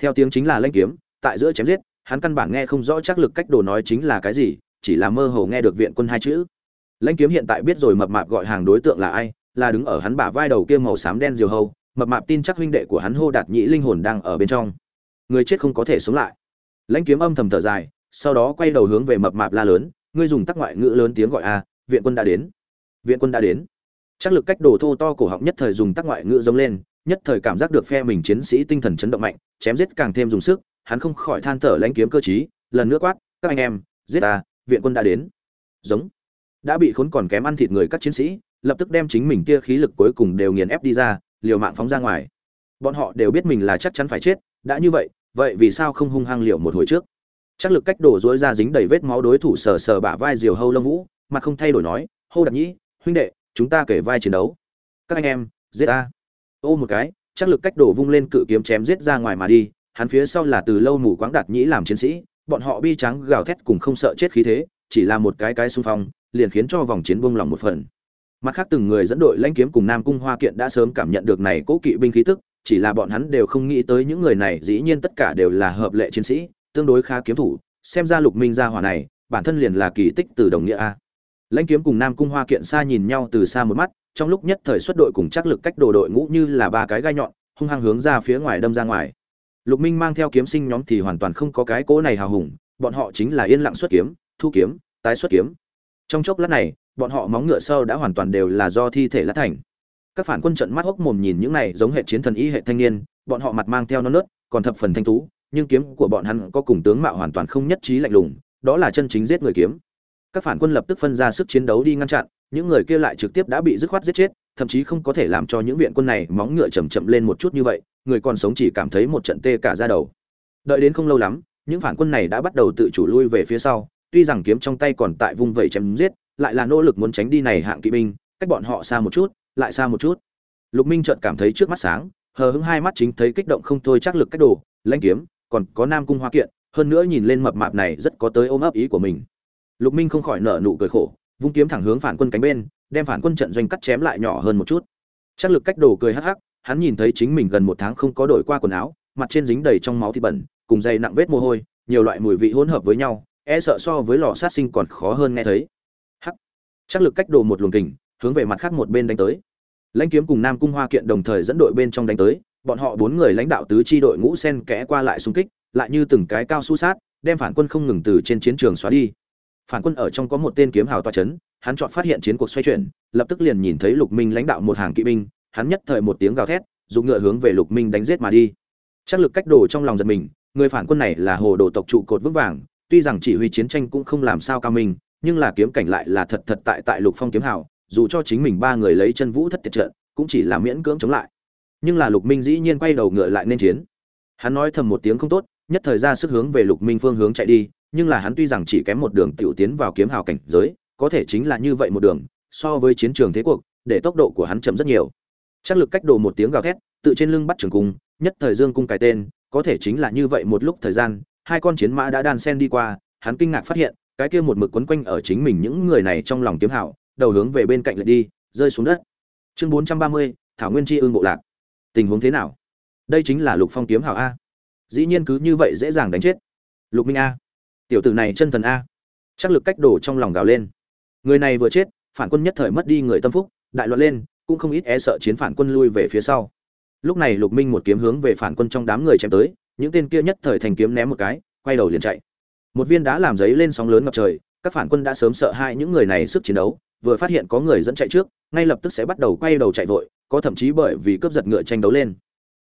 Speaker 1: Theo tiếng chính là lanh kiếm, tại giữa chém giết, hắn căn bản nghe không rõ chắc lực cách đồ nói chính là cái gì, chỉ là mơ hồ nghe được viện quân hai chữ. Lãnh kiếm hiện tại biết rồi mập mạp gọi hàng đối tượng là ai, là đứng ở hắn bả vai đầu kia màu xám đen diều hâu, mập mạp tin chắc huynh đệ của hắn hô đạt nhĩ linh hồn đang ở bên trong. Người chết không có thể sống lại. Lãnh kiếm âm thầm thở dài sau đó quay đầu hướng về mập mạp la lớn, ngươi dùng tắc ngoại ngữ lớn tiếng gọi a, viện quân đã đến. Viện quân đã đến. Chắc lực cách đồ thô to cổ họng nhất thời dùng tắc ngoại ngữ giống lên, nhất thời cảm giác được phe mình chiến sĩ tinh thần chấn động mạnh, chém giết càng thêm dùng sức, hắn không khỏi than thở lãnh kiếm cơ chí lần nữa quát, các anh em, giết ta, viện quân đã đến. Giống. Đã bị khốn còn kém ăn thịt người các chiến sĩ, lập tức đem chính mình kia khí lực cuối cùng đều nghiền ép đi ra, liều mạng phóng ra ngoài. Bọn họ đều biết mình là chắc chắn phải chết, đã như vậy vậy vì sao không hung hăng liều một hồi trước? Chắc lực cách đổ dối ra dính đầy vết máu đối thủ sờ sờ bả vai diều hâu lông vũ, mặt không thay đổi nói, hô đặc nhĩ huynh đệ, chúng ta kể vai chiến đấu. Các anh em, giết ta. Ô một cái, chắc lực cách đổ vung lên cự kiếm chém giết ra ngoài mà đi, hắn phía sau là từ lâu mù quáng đạt nhĩ làm chiến sĩ, bọn họ bi trắng gào thét cùng không sợ chết khí thế, chỉ là một cái cái xung phong, liền khiến cho vòng chiến buông lỏng một phần. Mặt khác từng người dẫn đội lãnh kiếm cùng nam cung hoa kiện đã sớm cảm nhận được này cố kỵ binh khí tức, chỉ là bọn hắn đều không nghĩ tới những người này dĩ nhiên tất cả đều là hợp lệ chiến sĩ tương đối khá kiếm thủ, xem ra lục minh gia hỏa này, bản thân liền là kỳ tích từ đồng nghĩa a. Lãnh kiếm cùng nam cung hoa kiện xa nhìn nhau từ xa một mắt, trong lúc nhất thời xuất đội cùng chắc lực cách đồ đội ngũ như là ba cái gai nhọn, hung hăng hướng ra phía ngoài đâm ra ngoài. Lục minh mang theo kiếm sinh nhóm thì hoàn toàn không có cái cỗ này hào hùng, bọn họ chính là yên lặng xuất kiếm, thu kiếm, tái xuất kiếm. Trong chốc lát này, bọn họ móng ngựa sâu đã hoàn toàn đều là do thi thể lát thành. Các phản quân trận mắt hốc mồm nhìn những này giống hệ chiến thần y hệ thanh niên, bọn họ mặt mang theo non nớt, còn thập phần thanh tú nhưng kiếm của bọn hắn có cùng tướng mạo hoàn toàn không nhất trí lạnh lùng, đó là chân chính giết người kiếm. Các phản quân lập tức phân ra sức chiến đấu đi ngăn chặn, những người kia lại trực tiếp đã bị dứt khoát giết chết, thậm chí không có thể làm cho những viện quân này móng ngựa chậm chậm lên một chút như vậy, người còn sống chỉ cảm thấy một trận tê cả da đầu. Đợi đến không lâu lắm, những phản quân này đã bắt đầu tự chủ lui về phía sau, tuy rằng kiếm trong tay còn tại vung vẩy chém giết, lại là nỗ lực muốn tránh đi này hạng kỵ binh, cách bọn họ xa một chút, lại xa một chút. Lục minh chợt cảm thấy trước mắt sáng, hờ hững hai mắt chính thấy kích động không thôi chắc lực cách đồ, lãnh kiếm còn có nam cung hoa kiện, hơn nữa nhìn lên mập mạp này rất có tới ôm ấp ý của mình. Lục minh không khỏi nở nụ cười khổ, vung kiếm thẳng hướng phản quân cánh bên, đem phản quân trận doanh cắt chém lại nhỏ hơn một chút. Chắc lực cách đồ cười hắc hắc, hắn nhìn thấy chính mình gần một tháng không có đổi qua quần áo, mặt trên dính đầy trong máu thịt bẩn, cùng dày nặng vết mồ hôi, nhiều loại mùi vị hỗn hợp với nhau e sợ so với lò sát sinh còn khó hơn nghe thấy. Hắc. Chắc lực cách đồ một luồng kình, hướng về mặt khác một bên đánh tới. Lãnh kiếm cùng nam cung hoa kiện đồng thời dẫn đội bên trong đánh tới bọn họ bốn người lãnh đạo tứ chi đội ngũ sen kẽ qua lại xung kích, lại như từng cái cao su sát, đem phản quân không ngừng từ trên chiến trường xóa đi. Phản quân ở trong có một tên kiếm hào toa chấn, hắn chọn phát hiện chiến cuộc xoay chuyển, lập tức liền nhìn thấy lục minh lãnh đạo một hàng kỵ binh, hắn nhất thời một tiếng gào thét, dùng ngựa hướng về lục minh đánh giết mà đi. Chắc lực cách đồ trong lòng giật mình, người phản quân này là hồ đồ tộc trụ cột vững vàng, tuy rằng chỉ huy chiến tranh cũng không làm sao cao minh, nhưng là kiếm cảnh lại là thật thật tại tại lục phong kiếm hào, dù cho chính mình ba người lấy chân vũ thất tiệt trận, cũng chỉ là miễn cưỡng chống lại nhưng là lục minh dĩ nhiên quay đầu ngựa lại nên chiến. Hắn nói thầm một tiếng không tốt, nhất thời ra sức hướng về lục minh phương hướng chạy đi, nhưng là hắn tuy rằng chỉ kém một đường tiểu tiến vào kiếm hào cảnh giới, có thể chính là như vậy một đường, so với chiến trường thế cuộc, để tốc độ của hắn chậm rất nhiều. Chắc lực cách đồ một tiếng gào thét, tự trên lưng bắt trường cung, nhất thời dương cung cái tên, có thể chính là như vậy một lúc thời gian, hai con chiến mã đã đan sen đi qua, hắn kinh ngạc phát hiện, cái kia một mực quấn quanh ở chính mình những người này trong lòng kiếm hào, đầu hướng về bên cạnh lại đi, rơi xuống đất. Chương bốn trăm ba mươi, thảo nguyên tri ương bộ lạc tình huống thế nào? Đây chính là lục phong kiếm Hảo a. Dĩ nhiên cứ như vậy dễ dàng đánh chết. Lục minh a. Tiểu tử này chân thần a. Chắc lực cách đổ trong lòng gào lên. Người này vừa chết, phản quân nhất thời mất đi người tâm phúc, đại loạn lên, cũng không ít e sợ chiến phản quân lui về phía sau. Lúc này lục minh một kiếm hướng về phản quân trong đám người chém tới, những tên kia nhất thời thành kiếm ném một cái, quay đầu liền chạy. Một viên đá làm giấy lên sóng lớn ngập trời, các phản quân đã sớm sợ hai những người này sức chiến đấu, vừa phát hiện có người dẫn chạy trước, ngay lập tức sẽ bắt đầu quay đầu chạy vội có thậm chí bởi vì cướp giật ngựa tranh đấu lên.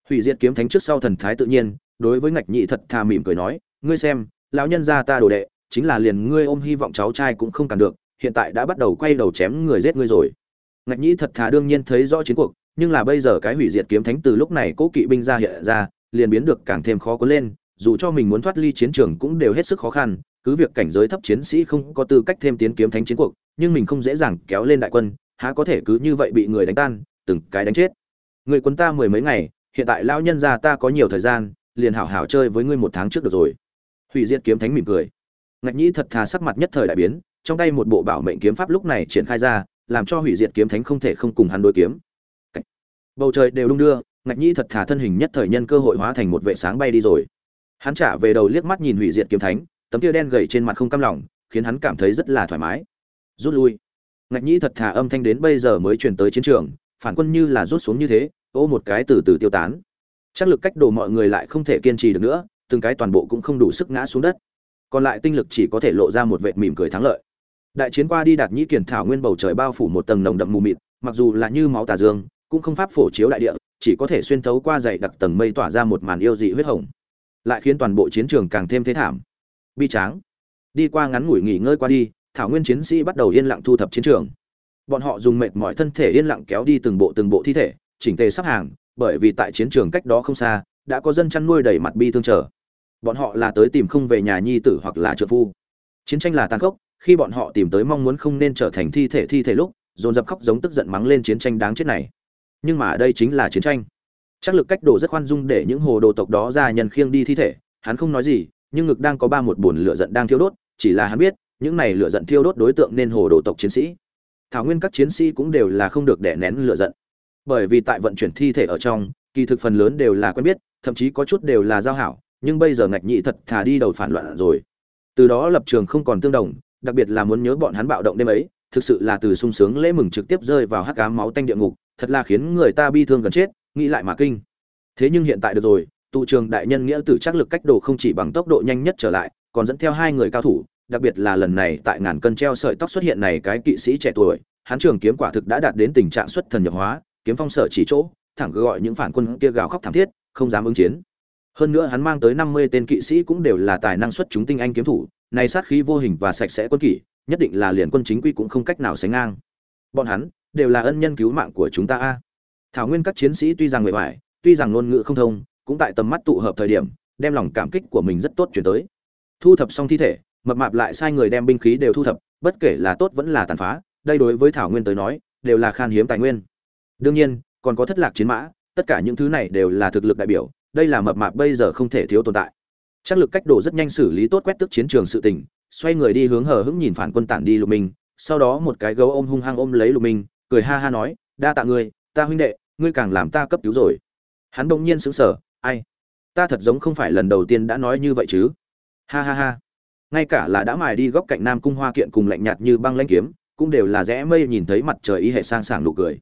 Speaker 1: Hủy diệt kiếm thánh trước sau thần thái tự nhiên, đối với ngạch nhị thật thà mỉm cười nói, ngươi xem, lão nhân gia ta đồ đệ, chính là liền ngươi ôm hy vọng cháu trai cũng không cản được, hiện tại đã bắt đầu quay đầu chém người giết ngươi rồi. Ngạch nhị thật thà đương nhiên thấy rõ chiến cuộc, nhưng là bây giờ cái hủy diệt kiếm thánh từ lúc này cố kỵ binh ra hiện ra, liền biến được càng thêm khó có lên, dù cho mình muốn thoát ly chiến trường cũng đều hết sức khó khăn, cứ việc cảnh giới thấp chiến sĩ không có tư cách thêm tiến kiếm thánh chiến cuộc, nhưng mình không dễ dàng kéo lên đại quân, há có thể cứ như vậy bị người đánh tan từng cái đánh chết. Người quân ta mười mấy ngày, hiện tại lão nhân gia ta có nhiều thời gian, liền hảo hảo chơi với ngươi một tháng trước được rồi. Hủy diệt kiếm thánh mỉm cười. Ngạch nhĩ thật thà sắc mặt nhất thời đại biến, trong tay một bộ bảo mệnh kiếm pháp lúc này triển khai ra, làm cho hủy diệt kiếm thánh không thể không cùng hắn đối kiếm. Bầu trời đều đung đưa, ngạch nhĩ thật thà thân hình nhất thời nhân cơ hội hóa thành một vệ sáng bay đi rồi. Hắn trả về đầu liếc mắt nhìn hủy diệt kiếm thánh, tấm tia đen gầy trên mặt không cam lòng, khiến hắn cảm thấy rất là thoải mái. Rút lui. Ngạch nhĩ thật thà âm thanh đến bây giờ mới truyền tới chiến trường phản quân như là rút xuống như thế, ô một cái từ từ tiêu tán. Chắc lực cách đồ mọi người lại không thể kiên trì được nữa, từng cái toàn bộ cũng không đủ sức ngã xuống đất. Còn lại tinh lực chỉ có thể lộ ra một vệt mỉm cười thắng lợi. Đại chiến qua đi đạt nhĩ kiển thảo nguyên bầu trời bao phủ một tầng nồng đậm mù mịt, mặc dù là như máu tà dương, cũng không pháp phổ chiếu đại địa, chỉ có thể xuyên thấu qua dày đặc tầng mây tỏa ra một màn yêu dị huyết hồng. Lại khiến toàn bộ chiến trường càng thêm thế thảm. Bi tráng. Đi qua ngắn ngủi nghỉ ngơi qua đi, thảo nguyên chiến sĩ bắt đầu yên lặng thu thập chiến trường bọn họ dùng mệt mỏi thân thể yên lặng kéo đi từng bộ từng bộ thi thể, chỉnh tề sắp hàng, bởi vì tại chiến trường cách đó không xa, đã có dân chăn nuôi đầy mặt bi thương trở bọn họ là tới tìm không về nhà nhi tử hoặc là trợ phu. Chiến tranh là tàn khốc, khi bọn họ tìm tới mong muốn không nên trở thành thi thể thi thể lúc, dồn dập khóc giống tức giận mắng lên chiến tranh đáng chết này. Nhưng mà đây chính là chiến tranh. Chắc lực cách đổ rất khoan dung để những hồ đồ tộc đó ra nhân khiêng đi thi thể, hắn không nói gì, nhưng ngực đang có ba một bùn lửa giận đang thiêu đốt, chỉ là hắn biết, những này lửa giận thiêu đốt đối tượng nên hồ đồ tộc chiến sĩ thảo nguyên các chiến sĩ cũng đều là không được đè nén lửa giận. Bởi vì tại vận chuyển thi thể ở trong, kỳ thực phần lớn đều là quen biết, thậm chí có chút đều là giao hảo, nhưng bây giờ ngạch nhị thật thà đi đầu phản loạn rồi. Từ đó lập trường không còn tương đồng, đặc biệt là muốn nhớ bọn hắn bạo động đêm ấy, thực sự là từ sung sướng lễ mừng trực tiếp rơi vào hắc cá máu tanh địa ngục, thật là khiến người ta bi thương gần chết, nghĩ lại mà kinh. Thế nhưng hiện tại được rồi, tụ trường đại nhân nghĩa tử chắc lực cách đồ không chỉ bằng tốc độ nhanh nhất trở lại, còn dẫn theo hai người cao thủ đặc biệt là lần này tại ngàn cân treo sợi tóc xuất hiện này cái kỵ sĩ trẻ tuổi, hắn trường kiếm quả thực đã đạt đến tình trạng xuất thần nhập hóa, kiếm phong sở chỉ chỗ, thẳng gọi những phản quân kia gào khóc thảm thiết, không dám ứng chiến. Hơn nữa hắn mang tới năm mươi tên kỵ sĩ cũng đều là tài năng xuất chúng tinh anh kiếm thủ, này sát khí vô hình và sạch sẽ quân kỷ, nhất định là liền quân chính quy cũng không cách nào sánh ngang. Bọn hắn đều là ân nhân cứu mạng của chúng ta a. Thảo nguyên các chiến sĩ tuy rằng người hoài tuy rằng ngôn ngữ không thông, cũng tại tầm mắt tụ hợp thời điểm, đem lòng cảm kích của mình rất tốt chuyển tới. Thu thập xong thi thể mập mạp lại sai người đem binh khí đều thu thập, bất kể là tốt vẫn là tàn phá, đây đối với thảo nguyên tới nói, đều là khan hiếm tài nguyên. Đương nhiên, còn có thất lạc chiến mã, tất cả những thứ này đều là thực lực đại biểu, đây là mập mạp bây giờ không thể thiếu tồn tại. Trác lực cách đồ rất nhanh xử lý tốt quét tức chiến trường sự tình, xoay người đi hướng hờ hững nhìn phản quân tản đi lục minh, sau đó một cái gấu ôm hung hăng ôm lấy lục minh, cười ha ha nói, đa tạ ngươi, ta huynh đệ, ngươi càng làm ta cấp cứu rồi. Hắn bỗng nhiên sững sờ, ai? Ta thật giống không phải lần đầu tiên đã nói như vậy chứ. Ha ha ha ngay cả là đã mài đi góc cạnh nam cung hoa kiện cùng lạnh nhạt như băng lanh kiếm, cũng đều là rẽ mây nhìn thấy mặt trời y hệ sang sảng nụ cười.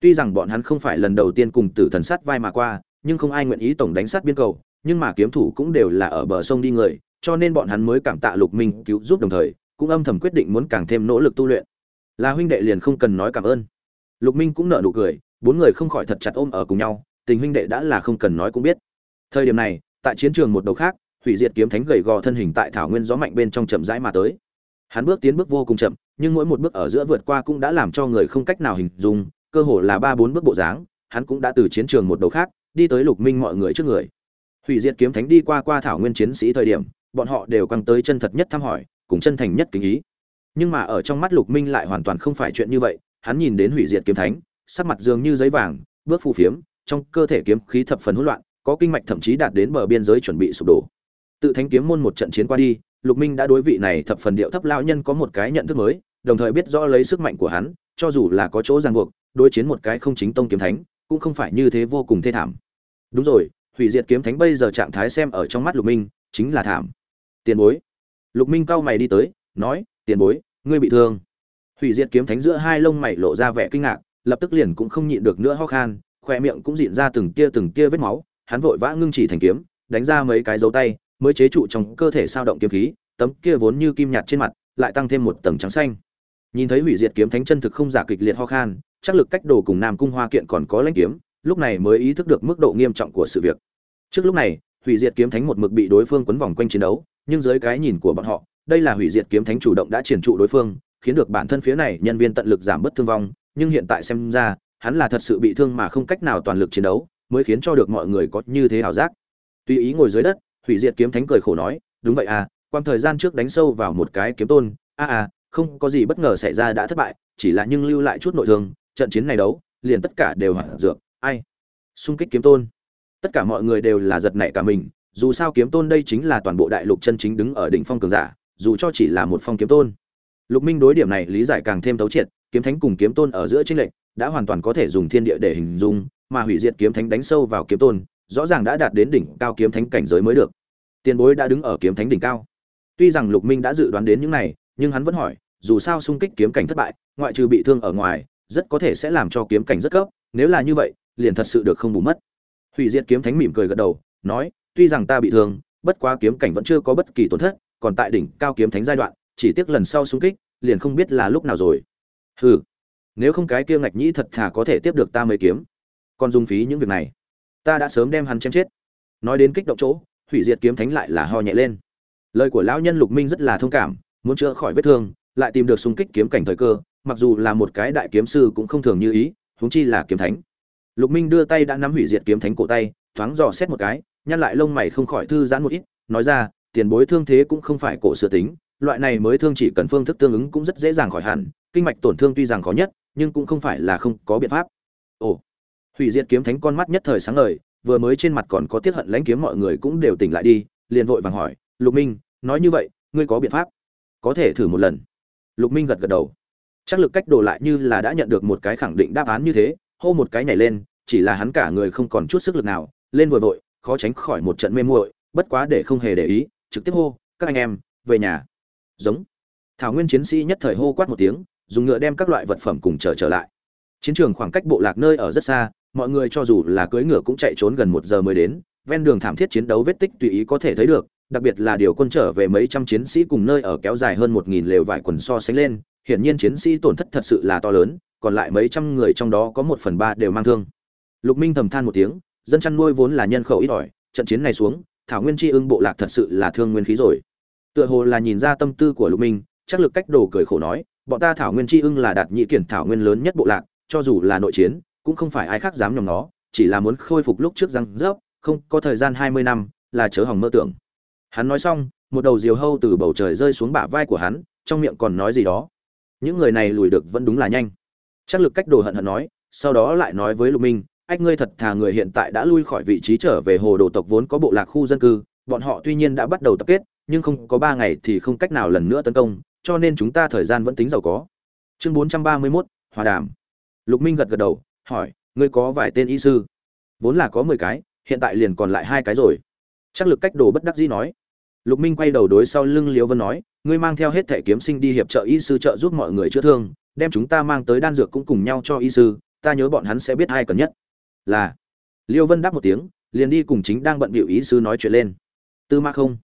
Speaker 1: Tuy rằng bọn hắn không phải lần đầu tiên cùng tử thần sát vai mà qua, nhưng không ai nguyện ý tổng đánh sát biên cầu, nhưng mà kiếm thủ cũng đều là ở bờ sông đi người, cho nên bọn hắn mới cảm tạ lục minh cứu giúp đồng thời, cũng âm thầm quyết định muốn càng thêm nỗ lực tu luyện. Là huynh đệ liền không cần nói cảm ơn. Lục minh cũng nở nụ cười, bốn người không khỏi thật chặt ôm ở cùng nhau, tình huynh đệ đã là không cần nói cũng biết. Thời điểm này, tại chiến trường một đầu khác hủy diệt kiếm thánh gầy gò thân hình tại thảo nguyên gió mạnh bên trong chậm rãi mà tới. Hắn bước tiến bước vô cùng chậm, nhưng mỗi một bước ở giữa vượt qua cũng đã làm cho người không cách nào hình dung, cơ hồ là ba bốn bước bộ dáng, hắn cũng đã từ chiến trường một đầu khác, đi tới lục minh mọi người trước người. Hủy diệt kiếm thánh đi qua qua thảo nguyên chiến sĩ thời điểm, bọn họ đều căng tới chân thật nhất thăm hỏi, cùng chân thành nhất kính ý. Nhưng mà ở trong mắt lục minh lại hoàn toàn không phải chuyện như vậy, hắn nhìn đến hủy diệt kiếm thánh, sắc mặt dường như giấy vàng, bước phù phiếm, trong cơ thể kiếm khí thập phần hỗn loạn, có kinh mạch thậm chí đạt đến bờ biên giới chuẩn bị sụp đổ tự thánh kiếm môn một trận chiến qua đi, lục minh đã đối vị này thập phần điệu thấp lao nhân có một cái nhận thức mới, đồng thời biết rõ lấy sức mạnh của hắn, cho dù là có chỗ ràng buộc, đối chiến một cái không chính tông kiếm thánh, cũng không phải như thế vô cùng thê thảm. Đúng rồi, hủy diệt kiếm thánh bây giờ trạng thái xem ở trong mắt lục minh, chính là thảm. Tiền bối. Lục minh cau mày đi tới, nói, tiền bối, ngươi bị thương. Hủy diệt kiếm thánh giữa hai lông mày lộ ra vẻ kinh ngạc, lập tức liền cũng không nhịn được nữa ho khan khoe miệng cũng dịn ra từng tia từng tia vết máu, hắn vội vã ngưng chỉ thành kiếm, đánh ra mấy cái dấu tay mới chế trụ trong cơ thể sao động kiếm khí, tấm kia vốn như kim nhạt trên mặt, lại tăng thêm một tầng trắng xanh. Nhìn thấy hủy diệt kiếm thánh chân thực không giả kịch liệt ho khan, chắc lực cách đồ cùng nam cung hoa kiện còn có lãnh kiếm, lúc này mới ý thức được mức độ nghiêm trọng của sự việc. Trước lúc này, hủy diệt kiếm thánh một mực bị đối phương quấn vòng quanh chiến đấu, nhưng dưới cái nhìn của bọn họ, đây là hủy diệt kiếm thánh chủ động đã triển trụ đối phương, khiến được bản thân phía này nhân viên tận lực giảm bớt thương vong, nhưng hiện tại xem ra, hắn là thật sự bị thương mà không cách nào toàn lực chiến đấu, mới khiến cho được mọi người có như thế ảo giác. Tùy ý ngồi dưới đất hủy diệt kiếm thánh cười khổ nói đúng vậy à quan thời gian trước đánh sâu vào một cái kiếm tôn a à, à không có gì bất ngờ xảy ra đã thất bại chỉ là nhưng lưu lại chút nội thương trận chiến này đấu liền tất cả đều hoảng dược ai? Xung kích kiếm tôn. Tất cả mọi người đều là giật nảy cả mình dù sao kiếm tôn đây chính là toàn bộ đại lục chân chính đứng ở đỉnh phong cường giả dù cho chỉ là một phong kiếm tôn. Lục minh đối điểm này lý giải càng thêm thấu triệt kiếm thánh cùng kiếm tôn ở giữa tranh lệch đã hoàn toàn có thể dùng thiên địa để hình dung mà hủy diệt kiếm thánh đánh sâu vào kiếm tôn rõ ràng đã đạt đến đỉnh cao kiếm thánh cảnh giới mới được. Tiền bối đã đứng ở kiếm thánh đỉnh cao. Tuy rằng lục minh đã dự đoán đến những này, nhưng hắn vẫn hỏi, dù sao xung kích kiếm cảnh thất bại, ngoại trừ bị thương ở ngoài, rất có thể sẽ làm cho kiếm cảnh rất cấp, nếu là như vậy, liền thật sự được không bù mất. Hủy diệt kiếm thánh mỉm cười gật đầu, nói, tuy rằng ta bị thương, bất quá kiếm cảnh vẫn chưa có bất kỳ tổn thất, còn tại đỉnh cao kiếm thánh giai đoạn, chỉ tiếc lần sau xung kích, liền không biết là lúc nào rồi. Hừ, nếu không cái kia ngạch nhĩ thật thà có thể tiếp được ta mấy kiếm, còn dùng phí những việc này ta đã sớm đem hắn chém chết. Nói đến kích động chỗ, hủy diệt kiếm thánh lại là ho nhẹ lên. Lời của lão nhân lục minh rất là thông cảm, muốn chữa khỏi vết thương, lại tìm được xung kích kiếm cảnh thời cơ, mặc dù là một cái đại kiếm sư cũng không thường như ý, huống chi là kiếm thánh. Lục minh đưa tay đã nắm hủy diệt kiếm thánh cổ tay, thoáng dò xét một cái, nhăn lại lông mày không khỏi thư giãn một ít, nói ra, tiền bối thương thế cũng không phải cổ sửa tính, loại này mới thương chỉ cần phương thức tương ứng cũng rất dễ dàng khỏi hẳn, kinh mạch tổn thương tuy rằng khó nhất, nhưng cũng không phải là không có biện pháp. Ồ hủy diệt kiếm thánh con mắt nhất thời sáng ngời, vừa mới trên mặt còn có tiếc hận lãnh kiếm mọi người cũng đều tỉnh lại đi, liền vội vàng hỏi, lục minh, nói như vậy, ngươi có biện pháp? Có thể thử một lần. Lục minh gật gật đầu. Chắc lực cách đổ lại như là đã nhận được một cái khẳng định đáp án như thế, hô một cái nhảy lên, chỉ là hắn cả người không còn chút sức lực nào, lên vội vội, khó tránh khỏi một trận mê muội, bất quá để không hề để ý, trực tiếp hô, các anh em, về nhà. Giống. Thảo nguyên chiến sĩ nhất thời hô quát một tiếng, dùng ngựa đem các loại vật phẩm cùng trở trở lại. Chiến trường khoảng cách bộ lạc nơi ở rất xa mọi người cho dù là cưỡi ngựa cũng chạy trốn gần một giờ mới đến, ven đường thảm thiết chiến đấu vết tích tùy ý có thể thấy được, đặc biệt là điều quân trở về mấy trăm chiến sĩ cùng nơi ở kéo dài hơn một nghìn lều vải quần so sánh lên, hiển nhiên chiến sĩ tổn thất thật sự là to lớn, còn lại mấy trăm người trong đó có một phần ba đều mang thương. Lục minh thầm than một tiếng, dân chăn nuôi vốn là nhân khẩu ít ỏi, trận chiến này xuống, thảo nguyên tri ưng bộ lạc thật sự là thương nguyên khí rồi. Tựa hồ là nhìn ra tâm tư của lục minh, chắc lực cách đồ cười khổ nói, bọn ta thảo nguyên tri ưng là đạt nhị kiển thảo nguyên lớn nhất bộ lạc, cho dù là nội chiến cũng không phải ai khác dám nhòm nó chỉ là muốn khôi phục lúc trước răng rớp không có thời gian hai mươi năm là chớ hỏng mơ tưởng. Hắn nói xong một đầu diều hâu từ bầu trời rơi xuống bả vai của hắn trong miệng còn nói gì đó. Những người này lùi được vẫn đúng là nhanh. Chắc lực cách đồ hận hận nói sau đó lại nói với lục minh ách ngươi thật thà người hiện tại đã lui khỏi vị trí trở về hồ đồ tộc vốn có bộ lạc khu dân cư bọn họ tuy nhiên đã bắt đầu tập kết nhưng không có ba ngày thì không cách nào lần nữa tấn công cho nên chúng ta thời gian vẫn tính giàu có. Chương bốn trăm ba mươi 431, hòa đàm. Lục minh gật gật đầu hỏi, ngươi có vài tên y sư? Vốn là có mười cái, hiện tại liền còn lại hai cái rồi. Chắc lực cách đồ bất đắc dĩ nói. Lục minh quay đầu đối sau lưng liễu vân nói, ngươi mang theo hết thẻ kiếm sinh đi hiệp trợ y sư trợ giúp mọi người chữa thương, đem chúng ta mang tới đan dược cũng cùng nhau cho y sư, ta nhớ bọn hắn sẽ biết ai cần nhất. Là liêu vân đáp một tiếng, liền đi cùng chính đang bận bịu y sư nói chuyện lên. Tư ma không.